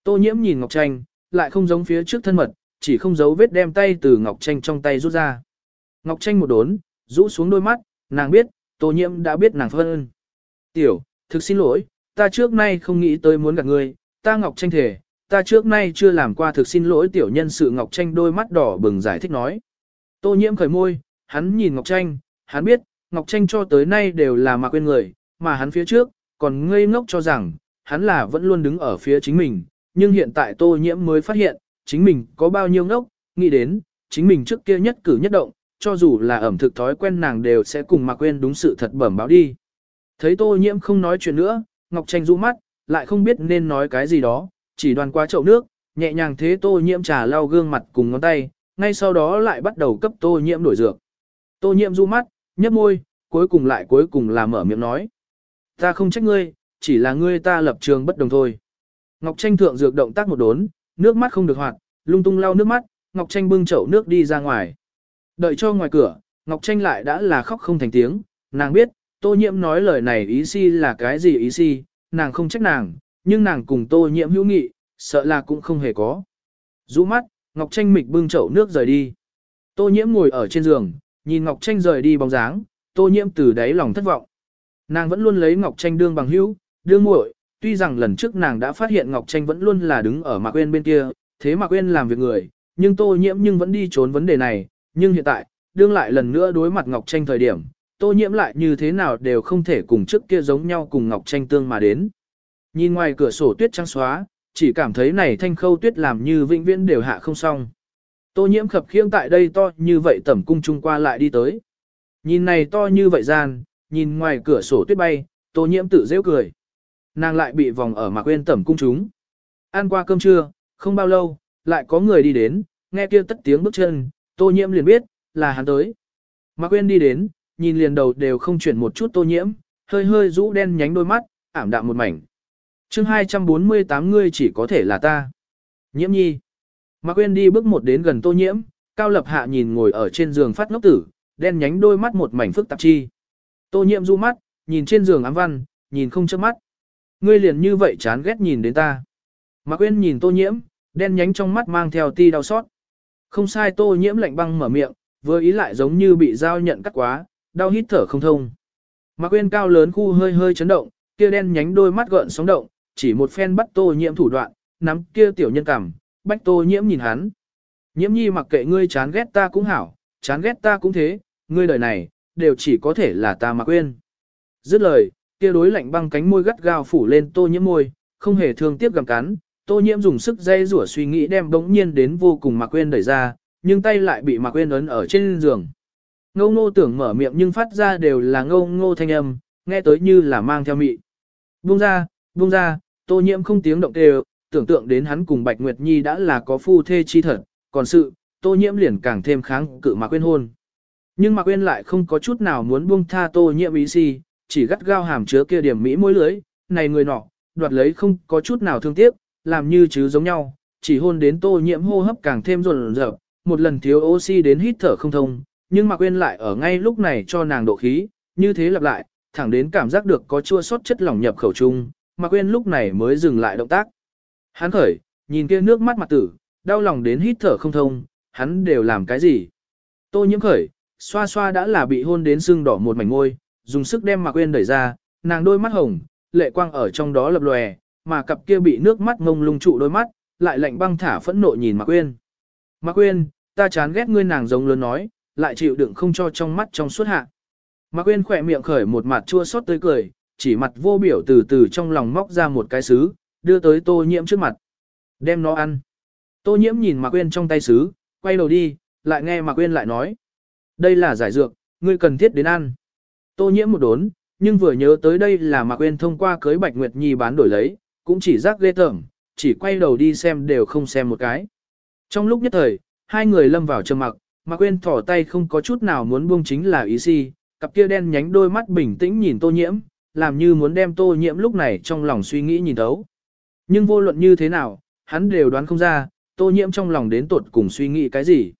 Tô nhiễm nhìn Ngọc Tranh, lại không giống phía trước thân mật, chỉ không giấu vết đem tay từ Ngọc Tranh trong tay rút ra. Ngọc Tranh một đốn, rũ xuống đôi mắt, nàng biết, tô nhiễm đã biết nàng phân. Tiểu, thực xin lỗi, ta trước nay không nghĩ tới muốn gặp ngươi, ta Ngọc Tranh thể, ta trước nay chưa làm qua thực xin lỗi tiểu nhân sự Ngọc Tranh đôi mắt đỏ bừng giải thích nói. Tô nhiễm khởi môi, hắn nhìn Ngọc Tranh, hắn biết, Ngọc Tranh cho tới nay đều là mà quên người, mà hắn phía trước, còn ngây ngốc cho rằng, hắn là vẫn luôn đứng ở phía chính mình, nhưng hiện tại tô nhiễm mới phát hiện, chính mình có bao nhiêu ngốc, nghĩ đến, chính mình trước kia nhất cử nhất động, cho dù là ẩm thực thói quen nàng đều sẽ cùng mà quên đúng sự thật bẩm báo đi. Thấy tô nhiễm không nói chuyện nữa, Ngọc Tranh rũ mắt, lại không biết nên nói cái gì đó, chỉ đoàn qua chậu nước, nhẹ nhàng thế tô nhiễm trà lau gương mặt cùng ngón tay, ngay sau đó lại bắt đầu cấp tô nhiễm đổi dược. Tô nhiễm rũ mắt, nhấp môi, cuối cùng lại cuối cùng là mở miệng nói. Ta không trách ngươi, chỉ là ngươi ta lập trường bất đồng thôi. Ngọc Tranh thượng dược động tác một đốn, nước mắt không được hoạt, lung tung lau nước mắt, Ngọc Tranh bưng chậu nước đi ra ngoài. Đợi cho ngoài cửa, Ngọc Tranh lại đã là khóc không thành tiếng, nàng biết, Tô Nhiễm nói lời này ý si là cái gì ý si, nàng không trách nàng, nhưng nàng cùng Tô Nhiễm hữu nghị, sợ là cũng không hề có. Rũ mắt, Ngọc Tranh mịch bưng chậu nước rời đi. Tô Nhiễm ngồi ở trên giường, nhìn Ngọc Tranh rời đi bóng dáng, Tô Nhiễm từ đáy lòng thất vọng. Nàng vẫn luôn lấy Ngọc Tranh đương bằng hữu, đương muội, tuy rằng lần trước nàng đã phát hiện Ngọc Tranh vẫn luôn là đứng ở Mạc Quyên bên kia, thế Mạc Quyên làm việc người, nhưng Tô Nhiễm nhưng vẫn đi trốn vấn đề này, nhưng hiện tại, đương lại lần nữa đối mặt Ngọc Tranh thời điểm, Tô Nhiễm lại như thế nào đều không thể cùng trước kia giống nhau cùng Ngọc Tranh tương mà đến. Nhìn ngoài cửa sổ tuyết trắng xóa, chỉ cảm thấy này thanh khâu tuyết làm như vĩnh viễn đều hạ không xong. Tô nhiễm khập khiễng tại đây to như vậy tẩm cung trung qua lại đi tới. Nhìn này to như vậy gian, nhìn ngoài cửa sổ tuyết bay, tô nhiễm tự giễu cười. Nàng lại bị vòng ở mạc quên tẩm cung chúng. Ăn qua cơm trưa, không bao lâu, lại có người đi đến, nghe kia tất tiếng bước chân, tô nhiễm liền biết, là hắn tới. Mạc quên đi đến, nhìn liền đầu đều không chuyển một chút tô nhiễm, hơi hơi rũ đen nhánh đôi mắt, ảm đạm một mảnh. chương 248 ngươi chỉ có thể là ta. Nhiễm nhi. Mạc quên đi bước một đến gần tô nhiễm, cao lập hạ nhìn ngồi ở trên giường phát ngốc tử, đen nhánh đôi mắt một mảnh phức tạp chi. Tô nhiễm du mắt, nhìn trên giường ám văn, nhìn không chớp mắt. Ngươi liền như vậy chán ghét nhìn đến ta. Mạc Quyên nhìn tô nhiễm, đen nhánh trong mắt mang theo ti đau xót. Không sai tô nhiễm lạnh băng mở miệng, vừa ý lại giống như bị dao nhận cắt quá, đau hít thở không thông. Mạc Quyên cao lớn khu hơi hơi chấn động, kia đen nhánh đôi mắt gợn sóng động, chỉ một phen bắt tô nhiễm thủ đoạn, nắm kia tiểu nhân cảm, bách tô nhiễm nhìn hắn. Nhiễm nhi mặc kệ ngươi chán ghét ta cũng hảo, chán ghét ta cũng thế, ngươi đời này, đều chỉ có thể là ta Mạc Quyên. Dứt lời, kia đối lạnh băng cánh môi gắt gao phủ lên tô nhiễm môi, không hề thương tiếc gặm cắn, tô nhiễm dùng sức dây rủa suy nghĩ đem bỗng nhiên đến vô cùng mà quên đẩy ra, nhưng tay lại bị mà quên ấn ở trên giường. Ngô ngô tưởng mở miệng nhưng phát ra đều là ngô ngô thanh âm, nghe tới như là mang theo mị. Buông ra, buông ra, tô nhiễm không tiếng động đều, tưởng tượng đến hắn cùng Bạch Nguyệt Nhi đã là có phu thê chi thật, còn sự, tô nhiễm liền càng thêm kháng cự mà quên hôn. Nhưng mà quên lại không có chút nào muốn buông tha tô nhiễm ý si, chỉ gắt gao hàm chứa kia điểm mỹ môi lưới, này người nọ, đoạt lấy không có chút nào thương tiếc, làm như chứ giống nhau, chỉ hôn đến tô nhiễm hô hấp càng thêm rộn rợp, một lần thiếu oxy đến hít thở không thông, nhưng mà quên lại ở ngay lúc này cho nàng độ khí, như thế lặp lại, thẳng đến cảm giác được có chua xót chất lỏng nhập khẩu trung, mà quên lúc này mới dừng lại động tác. Hắn khởi, nhìn kia nước mắt mặt tử, đau lòng đến hít thở không thông, hắn đều làm cái gì? Tô nhiễm khởi, xoa xoa đã là bị hôn đến sưng đỏ một mảnh môi, dùng sức đem Mạc Uyên đẩy ra, nàng đôi mắt hồng, lệ quang ở trong đó lập lòe, mà cặp kia bị nước mắt ngông lung trụ đôi mắt, lại lạnh băng thả phẫn nộ nhìn Mạc Uyên. Mạc Uyên, ta chán ghét ngươi nàng giống lớn nói, lại chịu đựng không cho trong mắt trong suốt hạ. Mạc Uyên khỏe miệng khởi một mặt chua xót tươi cười, chỉ mặt vô biểu từ từ trong lòng móc ra một cái sứ, đưa tới Tô Nhiễm trước mặt. Đem nó ăn. Tô Nhiễm nhìn Mạc Uyên trong tay sứ, quay đầu đi, lại nghe Mạc Uyên lại nói. Đây là giải dược, ngươi cần thiết đến ăn. Tô nhiễm một đốn, nhưng vừa nhớ tới đây là Mạc Uyên thông qua cưới Bạch Nguyệt Nhi bán đổi lấy, cũng chỉ rắc ghê tởm, chỉ quay đầu đi xem đều không xem một cái. Trong lúc nhất thời, hai người lâm vào trầm mặc, Mạc Uyên thỏ tay không có chút nào muốn buông chính là ý si, cặp kia đen nhánh đôi mắt bình tĩnh nhìn Tô Nhiễm, làm như muốn đem Tô Nhiễm lúc này trong lòng suy nghĩ nhìn thấu. Nhưng vô luận như thế nào, hắn đều đoán không ra, Tô Nhiễm trong lòng đến tột cùng suy nghĩ cái gì.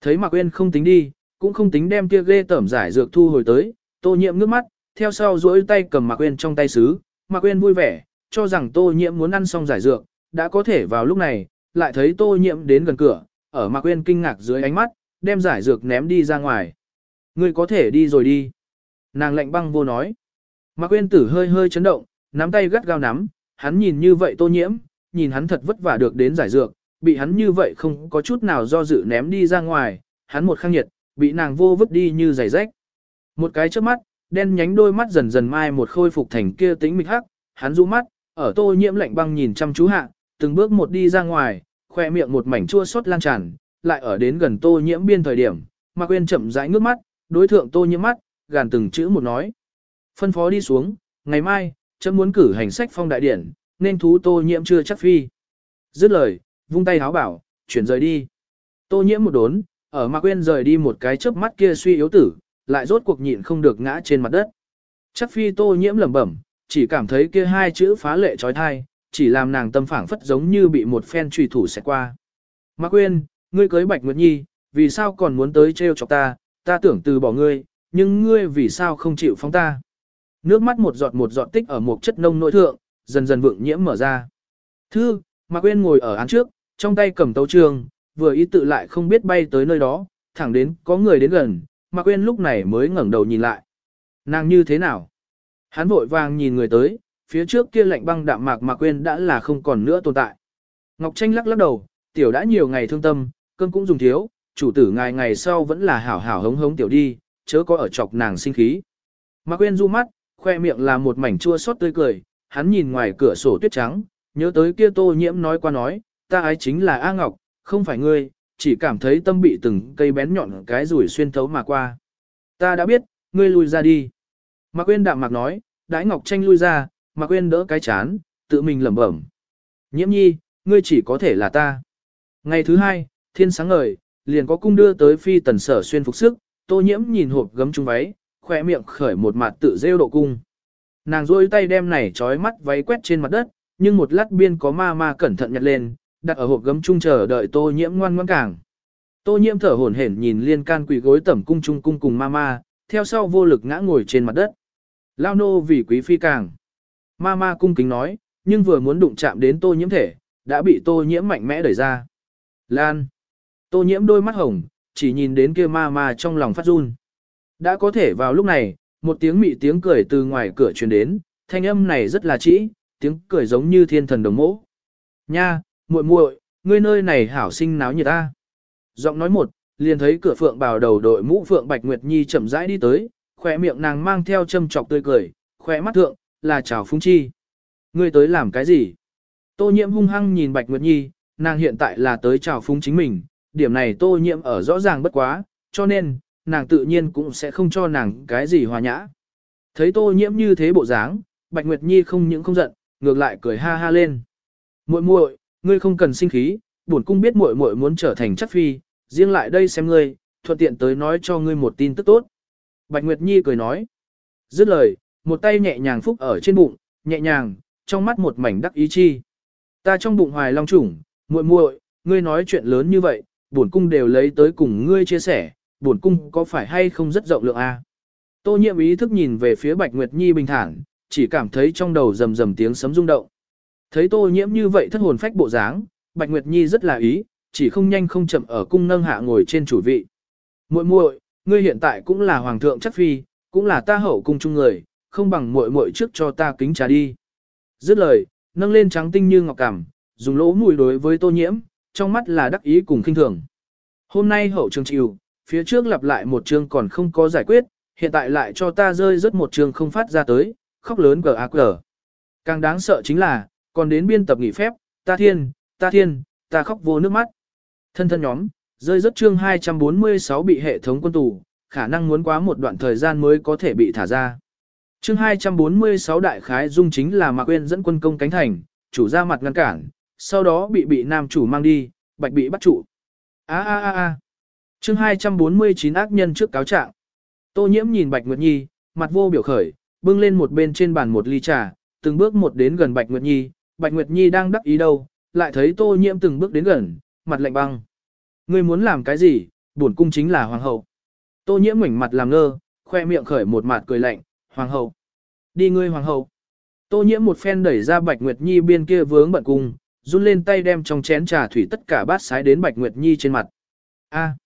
Thấy Mạc Uyên không tính đi, cũng không tính đem kia ghê tẩm giải dược thu hồi tới, tô nhiễm ngước mắt, theo sau duỗi tay cầm Mạc Uyên trong tay sứ, Mạc Uyên vui vẻ, cho rằng tô nhiễm muốn ăn xong giải dược, đã có thể vào lúc này, lại thấy tô nhiễm đến gần cửa, ở Mạc Uyên kinh ngạc dưới ánh mắt, đem giải dược ném đi ra ngoài. Ngươi có thể đi rồi đi. Nàng lạnh băng vô nói. Mạc Uyên tử hơi hơi chấn động, nắm tay gắt gao nắm, hắn nhìn như vậy tô nhiễm, nhìn hắn thật vất vả được đến giải dược, bị hắn như vậy không có chút nào do dự ném đi ra ngoài, hắn một khăng nhiệt, bị nàng vô vứt đi như giày rách. Một cái trước mắt, đen nhánh đôi mắt dần dần mai một khôi phục thành kia tính mịch hắc, hắn du mắt, ở tô nhiễm lạnh băng nhìn chăm chú hạ, từng bước một đi ra ngoài, khoe miệng một mảnh chua xót lan tràn, lại ở đến gần tô nhiễm biên thời điểm, mà quên chậm rãi ngước mắt, đối thượng tô nhiễm mắt, gàn từng chữ một nói. Phân phó đi xuống, ngày mai, chấm muốn cử hành sách phong đại điển, nên thú tô nhiễm chưa chắc phi. Dứt lời, vung tay háo bảo, chuyển rời đi. Tô nhiễm một đốn, ở Mạc Quyên rời đi một cái chớp mắt kia suy yếu tử, lại rốt cuộc nhịn không được ngã trên mặt đất. Chắc phi tô nhiễm lẩm bẩm, chỉ cảm thấy kia hai chữ phá lệ trói thai, chỉ làm nàng tâm phảng phất giống như bị một phen trùy thủ xẹt qua. Mạc Quyên, ngươi cưới Bạch Nguyệt Nhi, vì sao còn muốn tới trêu chọc ta, ta tưởng từ bỏ ngươi, nhưng ngươi vì sao không chịu phóng ta. Nước mắt một giọt một giọt tích ở một chất nông nội thượng, dần dần vượng nhiễm mở ra. Thư, Mạc Quyên ngồi ở án trước, trong tay cầm tấu trường, vừa ý tự lại không biết bay tới nơi đó, thẳng đến có người đến gần, Mạc quên lúc này mới ngẩng đầu nhìn lại. Nàng như thế nào? Hắn vội vàng nhìn người tới, phía trước kia lạnh băng đạm mạc Mạc quên đã là không còn nữa tồn tại. Ngọc Tranh lắc lắc đầu, tiểu đã nhiều ngày thương tâm, cơn cũng dùng thiếu, chủ tử ngày ngày sau vẫn là hảo hảo hống hống tiểu đi, chớ có ở chọc nàng sinh khí. Mạc Quyên du mắt, khoe miệng là một mảnh chua xót tươi cười, hắn nhìn ngoài cửa sổ tuyết trắng, Nhớ tới kia tô nhiễm nói qua nói, ta ái chính là A Ngọc, không phải ngươi, chỉ cảm thấy tâm bị từng cây bén nhọn cái rủi xuyên thấu mà qua. Ta đã biết, ngươi lui ra đi. Mạc Quyên đạm mạc nói, đãi Ngọc Tranh lui ra, Mạc Quyên đỡ cái chán, tự mình lẩm bẩm. Nhiễm nhi, ngươi chỉ có thể là ta. Ngày thứ hai, thiên sáng ngời, liền có cung đưa tới phi tần sở xuyên phục sức, tô nhiễm nhìn hộp gấm trung váy, khỏe miệng khởi một mặt tự rêu độ cung. Nàng rôi tay đem này trói mắt váy quét trên mặt đất, nhưng một lát biên có ma ma cẩn thận nhặt lên, đặt ở hộp gấm trung chờ đợi tô nhiễm ngoan ngoãn càng. Tô nhiễm thở hổn hển nhìn liên can quỳ gối tẩm cung trung cung cùng mama theo sau vô lực ngã ngồi trên mặt đất. Lao nô vì quý phi càng. mama cung kính nói, nhưng vừa muốn đụng chạm đến tô nhiễm thể, đã bị tô nhiễm mạnh mẽ đẩy ra. Lan. Tô nhiễm đôi mắt hồng, chỉ nhìn đến kia mama trong lòng phát run. Đã có thể vào lúc này, một tiếng mị tiếng cười từ ngoài cửa truyền đến, thanh âm này rất là trĩ, tiếng cười giống như thiên thần đồng mỗ. Nha, muội muội, ngươi nơi này hảo sinh náo nhiệt ta. Giọng nói một, liền thấy cửa phượng bào đầu đội mũ phượng Bạch Nguyệt Nhi chậm rãi đi tới, khỏe miệng nàng mang theo châm chọc tươi cười, khỏe mắt thượng, là chào phúng chi. Ngươi tới làm cái gì? Tô nhiễm hung hăng nhìn Bạch Nguyệt Nhi, nàng hiện tại là tới chào phúng chính mình, điểm này tô nhiễm ở rõ ràng bất quá, cho nên, nàng tự nhiên cũng sẽ không cho nàng cái gì hòa nhã. Thấy tô nhiễm như thế bộ dáng, Bạch Nguyệt Nhi không những không giận, ngược lại cười ha ha lên. Muội muội, ngươi không cần sinh khí, bổn cung biết muội muội muốn trở thành chất phi, riêng lại đây xem ngươi, thuận tiện tới nói cho ngươi một tin tức tốt. Bạch Nguyệt Nhi cười nói. Dứt lời, một tay nhẹ nhàng phúc ở trên bụng, nhẹ nhàng, trong mắt một mảnh đắc ý chi. Ta trong bụng hoài long trùng, muội muội, ngươi nói chuyện lớn như vậy, bổn cung đều lấy tới cùng ngươi chia sẻ, bổn cung có phải hay không rất rộng lượng a? À? Tô nhiệm ý thức nhìn về phía Bạch Nguyệt Nhi bình thản, chỉ cảm thấy trong đầu rầm rầm tiếng sấm rung động. Thấy Tô nhiễm như vậy thất hồn phách bộ dáng, Bạch Nguyệt Nhi rất là ý, chỉ không nhanh không chậm ở cung nâng hạ ngồi trên chủ vị. Muội muội, ngươi hiện tại cũng là hoàng thượng chất phi, cũng là ta hậu cung chung người, không bằng muội muội trước cho ta kính trà đi. Dứt lời, nâng lên trắng tinh như ngọc cằm, dùng lỗ mũi đối với Tô nhiễm, trong mắt là đắc ý cùng khinh thường. Hôm nay hậu trường chịu, phía trước lặp lại một chương còn không có giải quyết, hiện tại lại cho ta rơi rất một chương không phát ra tới, khóc lớn cờ ác cờ. Càng đáng sợ chính là, còn đến biên tập nghỉ phép, ta thiên, ta thiên, ta khóc vô nước mắt. Thân thân nhóm, rơi rất chương 246 bị hệ thống quân tù, khả năng muốn quá một đoạn thời gian mới có thể bị thả ra. Chương 246 đại khái dung chính là Mạc Quyên dẫn quân công cánh thành, chủ ra mặt ngăn cản, sau đó bị bị nam chủ mang đi, bạch bị bắt trụ. A a a a. Chương 249 ác nhân trước cáo trạng. Tô Nhiễm nhìn Bạch Nguyệt Nhi, mặt vô biểu khởi, bưng lên một bên trên bàn một ly trà, từng bước một đến gần Bạch Nguyệt Nhi, Bạch Nguyệt Nhi đang đắc ý đâu, lại thấy Tô Nhiễm từng bước đến gần, mặt lạnh băng. Ngươi muốn làm cái gì, bổn cung chính là hoàng hậu. Tô Nhiễm ngoảnh mặt làm ngơ, khoe miệng khởi một mặt cười lạnh, hoàng hậu. Đi ngươi hoàng hậu. Tô Nhiễm một phen đẩy ra Bạch Nguyệt Nhi bên kia vướng bận cung, run lên tay đem trong chén trà thủy tất cả bát sái đến Bạch Nguyệt Nhi trên mặt. A.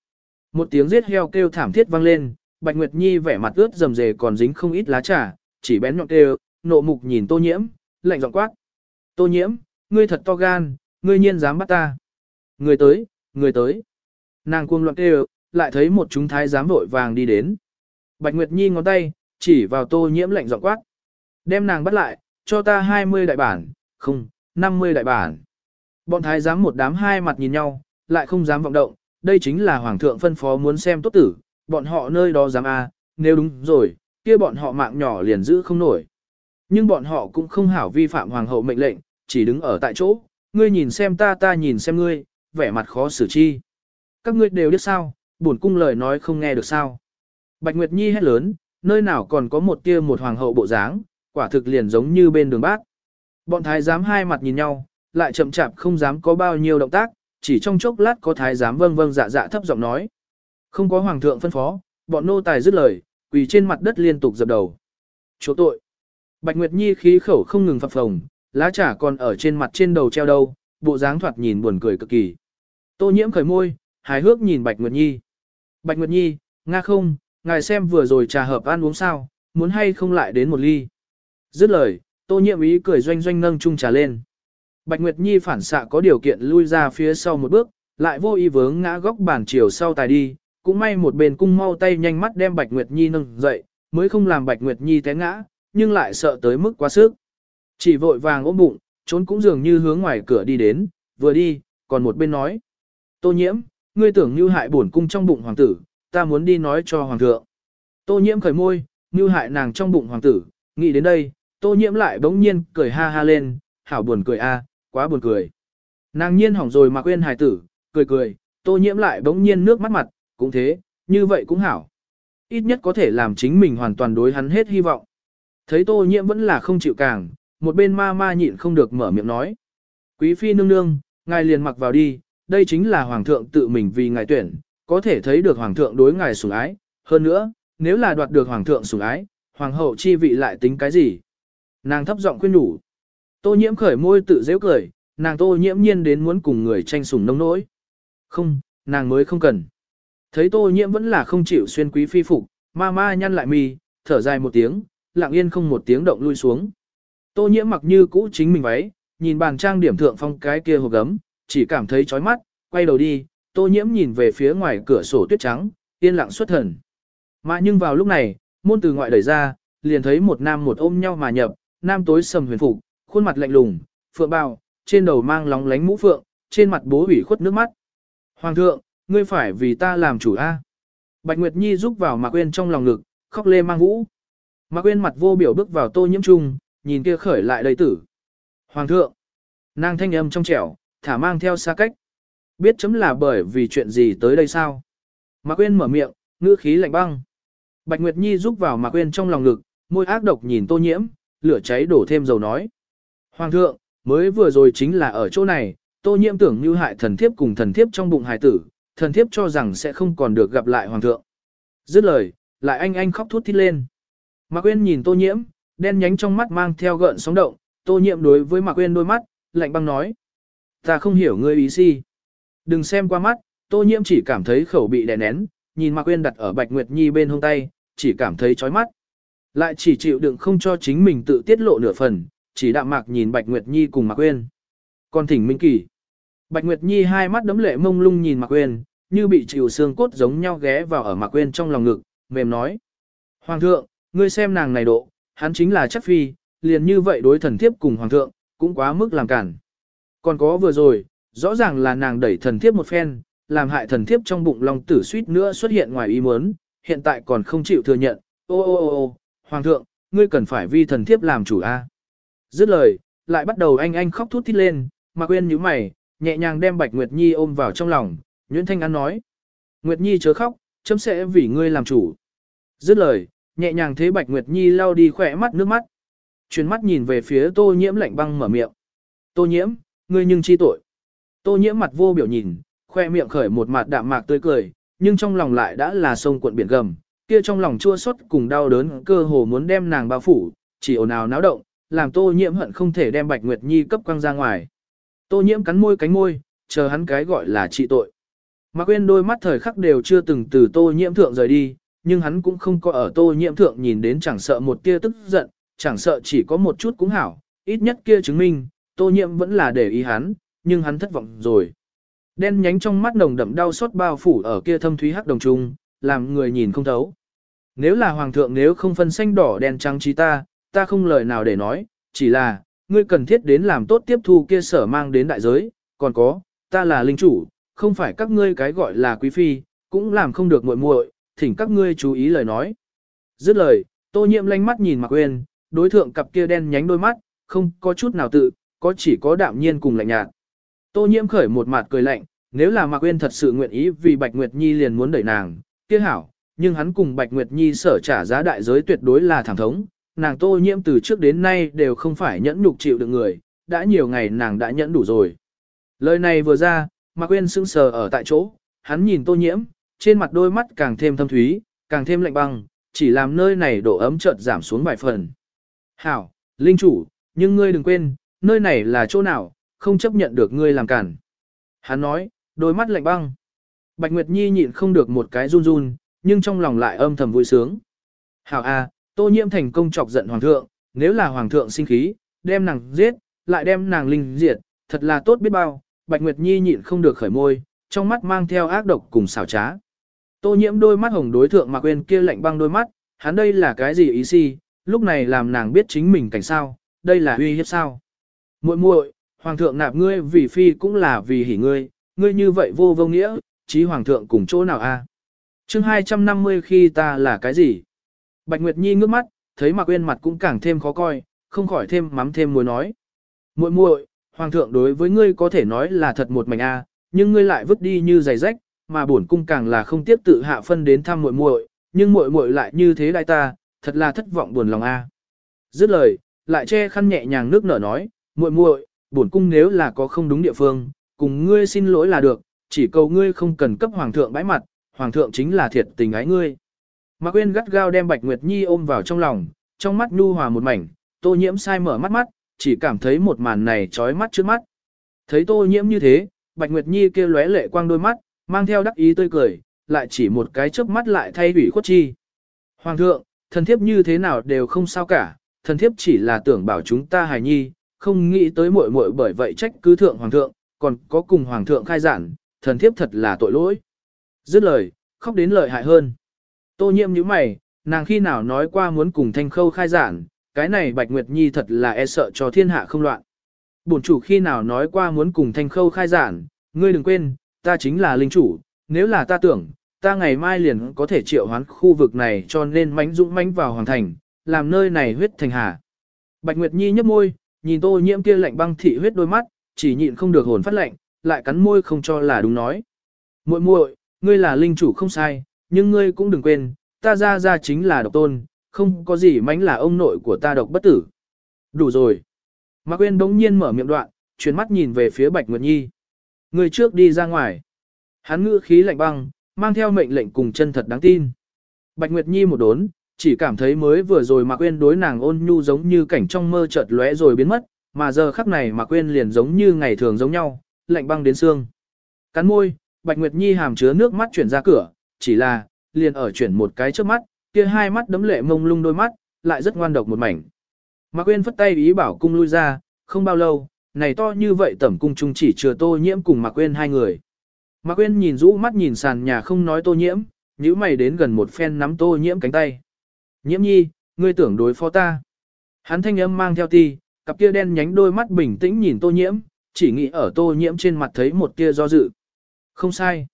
Một tiếng giết heo kêu thảm thiết vang lên, Bạch Nguyệt Nhi vẻ mặt ướt rầm rề còn dính không ít lá trà, chỉ bén nhọn kêu, nộ mục nhìn Tô Nhiễm, lạnh giọng quát. Tô Nhiễm, ngươi thật to gan, ngươi nhiên dám bắt ta. Người tới, người tới. Nàng cuồng loạn kêu, lại thấy một chúng thái giám vội vàng đi đến. Bạch Nguyệt Nhi ngón tay, chỉ vào Tô Nhiễm lạnh giọng quát. Đem nàng bắt lại, cho ta 20 đại bản, không, 50 đại bản. Bọn thái giám một đám hai mặt nhìn nhau, lại không dám vọng động, đây chính là hoàng thượng phân phó muốn xem tốt tử, bọn họ nơi đó dám a, à, nếu đúng rồi, kia bọn họ mạng nhỏ liền giữ không nổi. Nhưng bọn họ cũng không hảo vi phạm hoàng hậu mệnh lệnh, chỉ đứng ở tại chỗ, ngươi nhìn xem ta ta nhìn xem ngươi, vẻ mặt khó xử chi. Các ngươi đều biết sao, bổn cung lời nói không nghe được sao. Bạch Nguyệt Nhi hét lớn, nơi nào còn có một tia một hoàng hậu bộ dáng, quả thực liền giống như bên đường bát. Bọn thái giám hai mặt nhìn nhau, lại chậm chạp không dám có bao nhiêu động tác, chỉ trong chốc lát có thái giám vâng vâng dạ dạ thấp giọng nói. Không có hoàng thượng phân phó, bọn nô tài dứt lời, quỳ trên mặt đất liên tục dập đầu. Chỗ tội. Bạch Nguyệt Nhi khí khẩu không ngừng phập phồng, lá trà còn ở trên mặt trên đầu treo đâu, bộ dáng thoạt nhìn buồn cười cực kỳ. Tô nhiễm khởi môi, hài hước nhìn Bạch Nguyệt Nhi. Bạch Nguyệt Nhi, nga không, ngài xem vừa rồi trà hợp ăn uống sao, muốn hay không lại đến một ly. Dứt lời, tô nhiễm ý cười doanh doanh nâng chung trà lên. Bạch Nguyệt Nhi phản xạ có điều kiện lui ra phía sau một bước, lại vô ý vướng ngã góc bàn chiều sau tài đi, cũng may một bên cung mau tay nhanh mắt đem Bạch Nguyệt Nhi nâng dậy, mới không làm Bạch Nguyệt Nhi té ngã, nhưng lại sợ tới mức quá sức. Chỉ vội vàng ôm bụng, trốn cũng dường như hướng ngoài cửa đi đến, vừa đi, còn một bên nói. Tô nhiễm, ngươi tưởng như hại bổn cung trong bụng hoàng tử, ta muốn đi nói cho hoàng thượng. Tô nhiễm khởi môi, như hại nàng trong bụng hoàng tử, nghĩ đến đây, tô nhiễm lại bỗng nhiên cười ha ha lên, hảo buồn cười a, à, quá buồn cười. Nàng nhiên hỏng rồi mà quên hài tử, cười cười, tô nhiễm lại bỗng nhiên nước mắt mặt, cũng thế, như vậy cũng hảo. Ít nhất có thể làm chính mình hoàn toàn đối hắn hết hy vọng. Thấy tô nhiễm vẫn là không chịu càng, một bên ma ma nhịn không được mở miệng nói. Quý phi nương nương, ngài liền mặc vào đi, đây chính là hoàng thượng tự mình vì ngài tuyển, có thể thấy được hoàng thượng đối ngài sủng ái. Hơn nữa, nếu là đoạt được hoàng thượng sủng ái, hoàng hậu chi vị lại tính cái gì? Nàng thấp giọng khuyên nhủ. Tô nhiễm khởi môi tự dễ cười, nàng tô nhiễm nhiên đến muốn cùng người tranh sủng nông nỗi. Không, nàng mới không cần. Thấy tô nhiễm vẫn là không chịu xuyên quý phi phục, ma ma nhăn lại mi, thở dài một tiếng, lặng yên không một tiếng động lui xuống. Tô nhiễm mặc như cũ chính mình váy, nhìn bàn trang điểm thượng phong cái kia hộp gấm, chỉ cảm thấy chói mắt, quay đầu đi, tô nhiễm nhìn về phía ngoài cửa sổ tuyết trắng, yên lặng xuất thần. Mà nhưng vào lúc này, môn từ ngoại đẩy ra, liền thấy một nam một ôm nhau mà nhập, nam tối sầm huyền phục, khuôn mặt lạnh lùng, phượng bào, trên đầu mang lóng lánh mũ phượng, trên mặt bố ủy khuất nước mắt. Hoàng thượng, ngươi phải vì ta làm chủ a. Bạch Nguyệt Nhi rúc vào Mạc Uyên trong lòng ngực, khóc lê mang vũ. Mạc Uyên mặt vô biểu bước vào tô nhiễm trung, nhìn kia khởi lại đầy tử. Hoàng thượng, nàng thanh âm trong trẻo, thả mang theo xa cách. Biết chấm là bởi vì chuyện gì tới đây sao? Mạc Quyên mở miệng, ngữ khí lạnh băng. Bạch Nguyệt Nhi rúc vào Mạc Quyên trong lòng ngực, môi ác độc nhìn tô nhiễm, lửa cháy đổ thêm dầu nói. Hoàng thượng, mới vừa rồi chính là ở chỗ này, tô nhiễm tưởng như hại thần thiếp cùng thần thiếp trong bụng hài tử, thần thiếp cho rằng sẽ không còn được gặp lại hoàng thượng. Dứt lời, lại anh anh khóc thút thít lên. Mạc Quyên nhìn tô nhiễm, đen nhánh trong mắt mang theo gợn sóng động, tô nhiệm đối với Mạc uyên đôi mắt, lạnh băng nói. Ta không hiểu ngươi ý gì. Đừng xem qua mắt, tô nhiễm chỉ cảm thấy khẩu bị đè nén, nhìn Mạc uyên đặt ở Bạch Nguyệt Nhi bên hông tay, chỉ cảm thấy chói mắt. Lại chỉ chịu đựng không cho chính mình tự tiết lộ nửa phần, chỉ đạm mạc nhìn Bạch Nguyệt Nhi cùng Mạc uyên. Còn thỉnh Minh Kỳ. Bạch Nguyệt Nhi hai mắt đấm lệ mông lung nhìn Mạc uyên, như bị chịu xương cốt giống nhau ghé vào ở Mạc uyên trong lòng ngực, mềm nói. Hoàng thượng, ngươi xem nàng này độ, hắn chính là chắc phi, liền như vậy đối thần thiếp cùng Hoàng thượng, cũng quá mức làm cản. Còn có vừa rồi, rõ ràng là nàng đẩy thần thiếp một phen, làm hại thần thiếp trong bụng lòng tử suýt nữa xuất hiện ngoài ý muốn, hiện tại còn không chịu thừa nhận. Ô ô ô ô, Hoàng thượng, ngươi cần phải vi thần thiếp làm chủ a. Dứt lời, lại bắt đầu anh anh khóc thút thít lên, mà quên như mày, nhẹ nhàng đem Bạch Nguyệt Nhi ôm vào trong lòng, Nguyễn Thanh An nói. Nguyệt Nhi chớ khóc, chấm sẽ vì ngươi làm chủ. Dứt lời, nhẹ nhàng thế Bạch Nguyệt Nhi lau đi khỏe mắt nước mắt. Chuyến mắt nhìn về phía tô nhiễm lạnh băng mở miệng. Tô nhiễm, ngươi nhưng chi tội. Tô nhiễm mặt vô biểu nhìn, khoe miệng khởi một mặt đạm mạc tươi cười, nhưng trong lòng lại đã là sông cuộn biển gầm, kia trong lòng chua xót cùng đau đớn cơ hồ muốn đem nàng bao phủ, chỉ ồn ào náo động, làm Tô Nhiễm hận không thể đem Bạch Nguyệt Nhi cấp quăng ra ngoài. Tô Nhiễm cắn môi cánh môi, chờ hắn cái gọi là trị tội. Mạc Quyên đôi mắt thời khắc đều chưa từng từ Tô Nhiễm thượng rời đi, nhưng hắn cũng không có ở Tô Nhiễm thượng nhìn đến chẳng sợ một tia tức giận, chẳng sợ chỉ có một chút cũng hảo, ít nhất kia chứng minh, Tô Nhiễm vẫn là để ý hắn, nhưng hắn thất vọng rồi. Đen nhánh trong mắt nồng đậm đau xót bao phủ ở kia thâm thúy hắc đồng trung, làm người nhìn không thấu. Nếu là hoàng thượng nếu không phân xanh đỏ đen trắng trí ta, ta không lời nào để nói, chỉ là, ngươi cần thiết đến làm tốt tiếp thu kia sở mang đến đại giới, còn có, ta là linh chủ, không phải các ngươi cái gọi là quý phi, cũng làm không được muội muội, thỉnh các ngươi chú ý lời nói. Dứt lời, tô nhiệm lanh mắt nhìn Mạc uyên, đối thượng cặp kia đen nhánh đôi mắt, không có chút nào tự, có chỉ có đạm nhiên cùng lạnh nhạt. Tô nhiễm khởi một mặt cười lạnh, nếu là Mạc uyên thật sự nguyện ý vì Bạch Nguyệt Nhi liền muốn đẩy nàng, kia hảo, nhưng hắn cùng Bạch Nguyệt Nhi sở trả giá đại giới tuyệt đối là thẳng thống, nàng tô nhiễm từ trước đến nay đều không phải nhẫn nhục chịu được người, đã nhiều ngày nàng đã nhẫn đủ rồi. Lời này vừa ra, Mạc uyên sững sờ ở tại chỗ, hắn nhìn tô nhiễm, trên mặt đôi mắt càng thêm thâm thúy, càng thêm lạnh băng, chỉ làm nơi này độ ấm chợt giảm xuống vài phần. Hảo, linh chủ, nhưng ngươi đừng quên, nơi này là chỗ nào, không chấp nhận được ngươi làm cản. Hắn nói, đôi mắt lạnh băng. Bạch Nguyệt Nhi nhịn không được một cái run run, nhưng trong lòng lại âm thầm vui sướng. Hảo a, tô nhiễm thành công chọc giận hoàng thượng, nếu là hoàng thượng sinh khí, đem nàng giết, lại đem nàng linh diệt, thật là tốt biết bao. Bạch Nguyệt Nhi nhịn không được khởi môi, trong mắt mang theo ác độc cùng xảo trá. Tô nhiễm đôi mắt hồng đối thượng mà quên kia lạnh băng đôi mắt, hắn đây là cái gì ý si, lúc này làm nàng biết chính mình cảnh sao, đây là uy hiếp sao. muội muội, hoàng thượng nạp ngươi vì phi cũng là vì hỉ ngươi, ngươi như vậy vô vô nghĩa, chí hoàng thượng cùng chỗ nào a? Chương 250 khi ta là cái gì? Bạch Nguyệt Nhi ngước mắt, thấy Mạc Uyên mặt cũng càng thêm khó coi, không khỏi thêm mắm thêm muối nói. Muội muội, hoàng thượng đối với ngươi có thể nói là thật một mảnh a, nhưng ngươi lại vứt đi như giày rách, mà bổn cung càng là không tiếp tự hạ phân đến thăm muội muội, nhưng muội muội lại như thế đại ta, thật là thất vọng buồn lòng a. Dứt lời, lại che khăn nhẹ nhàng nước nở nói, muội muội, bổn cung nếu là có không đúng địa phương, cùng ngươi xin lỗi là được, chỉ cầu ngươi không cần cấp hoàng thượng bãi mặt, hoàng thượng chính là thiệt tình ái ngươi. Mạc quên gắt gao đem Bạch Nguyệt Nhi ôm vào trong lòng, trong mắt nhu hòa một mảnh, Tô Nhiễm sai mở mắt mắt, chỉ cảm thấy một màn này chói mắt trước mắt. Thấy Tô Nhiễm như thế, Bạch Nguyệt Nhi kia lóe lệ quang đôi mắt, mang theo đắc ý tươi cười, lại chỉ một cái chớp mắt lại thay ủy khuất chi. Hoàng thượng, thần thiếp như thế nào đều không sao cả, thần thiếp chỉ là tưởng bảo chúng ta hài nhi, không nghĩ tới muội muội bởi vậy trách cứ thượng hoàng thượng, còn có cùng hoàng thượng khai giảng, thần thiếp thật là tội lỗi. Dứt lời, khóc đến lợi hại hơn. Tô nhiễm như mày, nàng khi nào nói qua muốn cùng thanh khâu khai giảng, cái này Bạch Nguyệt Nhi thật là e sợ cho thiên hạ không loạn. Bổn chủ khi nào nói qua muốn cùng thanh khâu khai giảng, ngươi đừng quên, ta chính là linh chủ, nếu là ta tưởng, ta ngày mai liền có thể triệu hoán khu vực này cho nên mánh dũng mánh vào hoàng thành, làm nơi này huyết thành hà. Bạch Nguyệt Nhi nhấp môi, nhìn tô nhiễm kia lạnh băng thị huyết đôi mắt, chỉ nhịn không được hồn phát lạnh, lại cắn môi không cho là đúng nói. muội muội, ngươi là linh chủ không sai, nhưng ngươi cũng đừng quên, ta ra ra chính là độc tôn, không có gì mánh là ông nội của ta độc bất tử. Đủ rồi. Mạc Quyên đống nhiên mở miệng đoạn, chuyển mắt nhìn về phía Bạch Nguyệt Nhi. Người trước đi ra ngoài. Hắn ngữ khí lạnh băng, mang theo mệnh lệnh cùng chân thật đáng tin. Bạch Nguyệt Nhi một đốn, chỉ cảm thấy mới vừa rồi Mạc Quyên đối nàng ôn nhu giống như cảnh trong mơ chợt lóe rồi biến mất, mà giờ khắc này Mạc Quyên liền giống như ngày thường giống nhau, lạnh băng đến xương. Cắn môi, Bạch Nguyệt Nhi hàm chứa nước mắt chuyển ra cửa, chỉ là, liền ở chuyển một cái trước mắt, kia hai mắt đấm lệ mông lung đôi mắt, lại rất ngoan độc một mảnh. Mạc Quyên phất tay ý bảo cung lui ra, không bao lâu, này to như vậy tẩm cung trung chỉ chừa tô nhiễm cùng Mạc Quyên hai người. Mạc Quyên nhìn rũ mắt nhìn sàn nhà không nói tô nhiễm, nhíu mày đến gần một phen nắm tô nhiễm cánh tay. Nhiễm nhi, ngươi tưởng đối phó ta. Hắn thanh âm mang theo ti, cặp kia đen nhánh đôi mắt bình tĩnh nhìn tô nhiễm, chỉ nghĩ ở tô nhiễm trên mặt thấy một tia do dự. Không sai.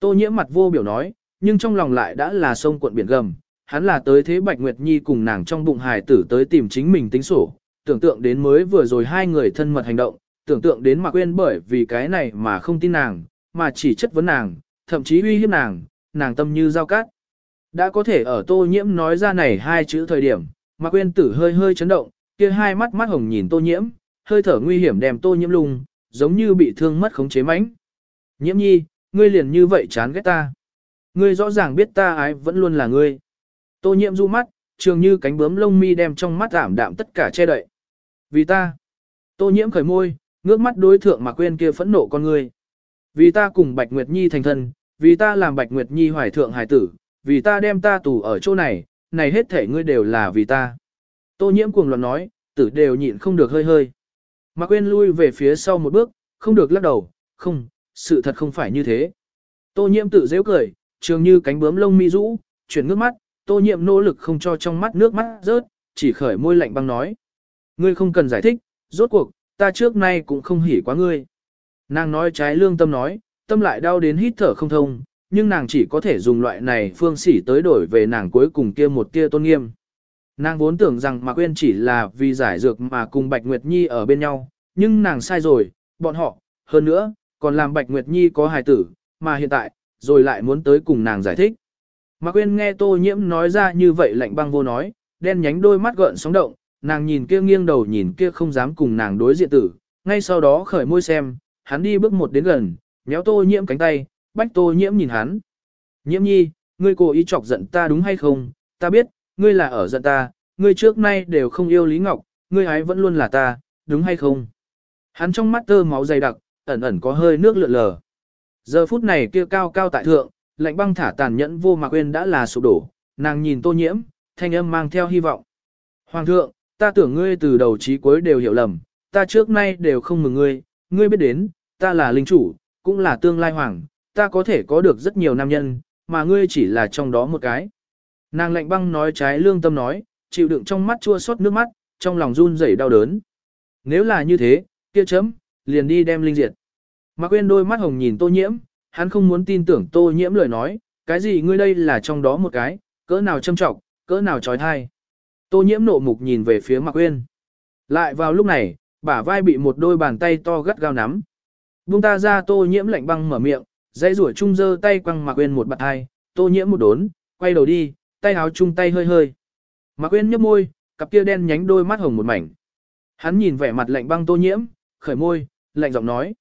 Tô nhiễm mặt vô biểu nói, nhưng trong lòng lại đã là sông cuộn biển gầm. Hắn là tới thế Bạch Nguyệt Nhi cùng nàng trong bụng hài tử tới tìm chính mình tính sổ, tưởng tượng đến mới vừa rồi hai người thân mật hành động, tưởng tượng đến Mạc Quyên bởi vì cái này mà không tin nàng, mà chỉ chất vấn nàng, thậm chí uy hiếp nàng, nàng tâm như dao cát. Đã có thể ở tô nhiễm nói ra này hai chữ thời điểm, Mạc Quyên tử hơi hơi chấn động, kia hai mắt mắt hồng nhìn tô nhiễm, hơi thở nguy hiểm đem tô nhiễm lung, giống như bị thương mất khống chế mãnh. Nhiễm nhi, ngươi liền như vậy chán ghét ta. Ngươi rõ ràng biết ta ái vẫn luôn là ngươi. Tô nhiễm du mắt, trường như cánh bướm lông mi đem trong mắt ảm đạm tất cả che đậy. Vì ta. Tô nhiễm khởi môi, ngước mắt đối thượng mà quên kia phẫn nộ con người Vì ta cùng Bạch Nguyệt Nhi thành thân, vì ta làm Bạch Nguyệt Nhi hoài thượng hài tử, vì ta đem ta tù ở chỗ này, này hết thể ngươi đều là vì ta. Tô nhiễm cuồng loạn nói, tử đều nhịn không được hơi hơi. Mạc Quyên lui về phía sau một bước, không được lắc đầu, không, sự thật không phải như thế. Tô nhiễm tự dễ cười, trường như cánh bướm lông mi rũ, chuyển nước mắt, tô nhiễm nỗ lực không cho trong mắt nước mắt rớt, chỉ khởi môi lạnh băng nói. Ngươi không cần giải thích, rốt cuộc, ta trước nay cũng không hỉ quá ngươi. Nàng nói trái lương tâm nói, tâm lại đau đến hít thở không thông, nhưng nàng chỉ có thể dùng loại này phương sỉ tới đổi về nàng cuối cùng kia một kia tôn nghiêm. Nàng vốn tưởng rằng Mạc Quyên chỉ là vì giải dược mà cùng Bạch Nguyệt Nhi ở bên nhau, nhưng nàng sai rồi, bọn họ, hơn nữa, còn làm Bạch Nguyệt Nhi có hài tử, mà hiện tại, rồi lại muốn tới cùng nàng giải thích. Mạc Quyên nghe Tô Nhiễm nói ra như vậy lạnh băng vô nói, đen nhánh đôi mắt gợn sóng động, nàng nhìn kia nghiêng đầu nhìn kia không dám cùng nàng đối diện tử, ngay sau đó khởi môi xem, hắn đi bước một đến gần, nhéo Tô Nhiễm cánh tay, bách Tô Nhiễm nhìn hắn. Nhiễm nhi, ngươi cố ý chọc giận ta đúng hay không, ta biết, ngươi là ở giận ta, ngươi trước nay đều không yêu Lý Ngọc, ngươi ấy vẫn luôn là ta, đúng hay không? Hắn trong mắt tơ máu dày đặc, ẩn ẩn có hơi nước lượn lờ. Giờ phút này kia cao cao tại thượng, lạnh băng thả tàn nhẫn vô mà quên đã là sụp đổ, nàng nhìn tô nhiễm, thanh âm mang theo hy vọng. Hoàng thượng, ta tưởng ngươi từ đầu chí cuối đều hiểu lầm, ta trước nay đều không mừng ngươi, ngươi biết đến, ta là linh chủ, cũng là tương lai hoàng, ta có thể có được rất nhiều nam nhân, mà ngươi chỉ là trong đó một cái. Nàng lạnh băng nói trái lương tâm nói, chịu đựng trong mắt chua xót nước mắt, trong lòng run rẩy đau đớn. nếu là như thế, kia chấm, liền đi đem linh diệt. Mạc Quyên đôi mắt hồng nhìn tô nhiễm, hắn không muốn tin tưởng tô nhiễm lời nói, cái gì ngươi đây là trong đó một cái, cỡ nào châm trọng, cỡ nào trói thai. Tô nhiễm nộ mục nhìn về phía Mạc Uyên, Lại vào lúc này, bả vai bị một đôi bàn tay to gắt gao nắm. Buông ta ra tô nhiễm lạnh băng mở miệng, dây rủa chung dơ tay quăng Mạc Uyên một bạt hai, tô nhiễm một đốn, quay đầu đi, tay áo chung tay hơi hơi. Mạc Uyên nhếch môi, cặp kia đen nhánh đôi mắt hồng một mảnh. Hắn nhìn vẻ mặt lạnh băng tô nhiễm, khởi môi, lạnh giọng nói.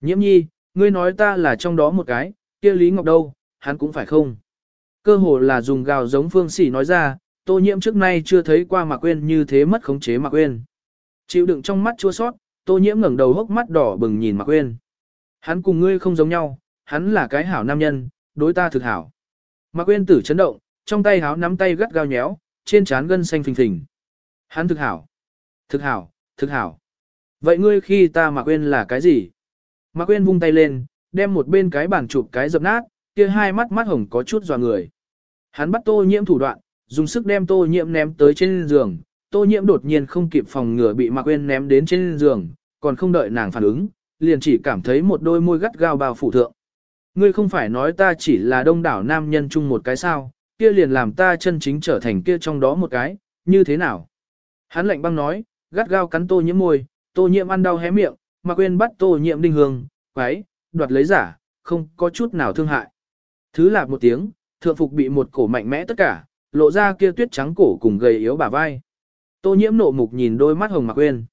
Nhiễm nhi, ngươi nói ta là trong đó một cái, kia Lý Ngọc đâu, hắn cũng phải không? Cơ hồ là dùng gào giống phương sỉ nói ra, tô nhiễm trước nay chưa thấy qua Mạc Quyên như thế mất khống chế Mạc Quyên. Chịu đựng trong mắt chua sót, tô nhiễm ngẩng đầu hốc mắt đỏ bừng nhìn Mạc Quyên. Hắn cùng ngươi không giống nhau, hắn là cái hảo nam nhân, đối ta thực hảo. Mạc Quyên tử chấn động, trong tay háo nắm tay gắt gao nhéo, trên trán gân xanh phình phình. Hắn thực hảo, thực hảo, thực hảo. Vậy ngươi khi ta Mạc Quyên là cái gì? Mạc Quyên vung tay lên, đem một bên cái bàn chụp cái dập nát, kia hai mắt mắt hồng có chút dò người. Hắn bắt tô nhiễm thủ đoạn, dùng sức đem tô nhiễm ném tới trên giường, tô nhiễm đột nhiên không kịp phòng ngừa bị Mạc Quyên ném đến trên giường, còn không đợi nàng phản ứng, liền chỉ cảm thấy một đôi môi gắt gao bao phủ thượng. Ngươi không phải nói ta chỉ là đông đảo nam nhân chung một cái sao, kia liền làm ta chân chính trở thành kia trong đó một cái, như thế nào? Hắn lạnh băng nói, gắt gao cắn tô nhiễm môi, tô nhiễm ăn đau hé miệng, mà quên bắt tô nhiễm đinh hương, quái, đoạt lấy giả, không có chút nào thương hại. Thứ lạc một tiếng, thượng phục bị một cổ mạnh mẽ tất cả, lộ ra kia tuyết trắng cổ cùng gầy yếu bả vai. Tô nhiễm nộ mục nhìn đôi mắt hồng mặc quên.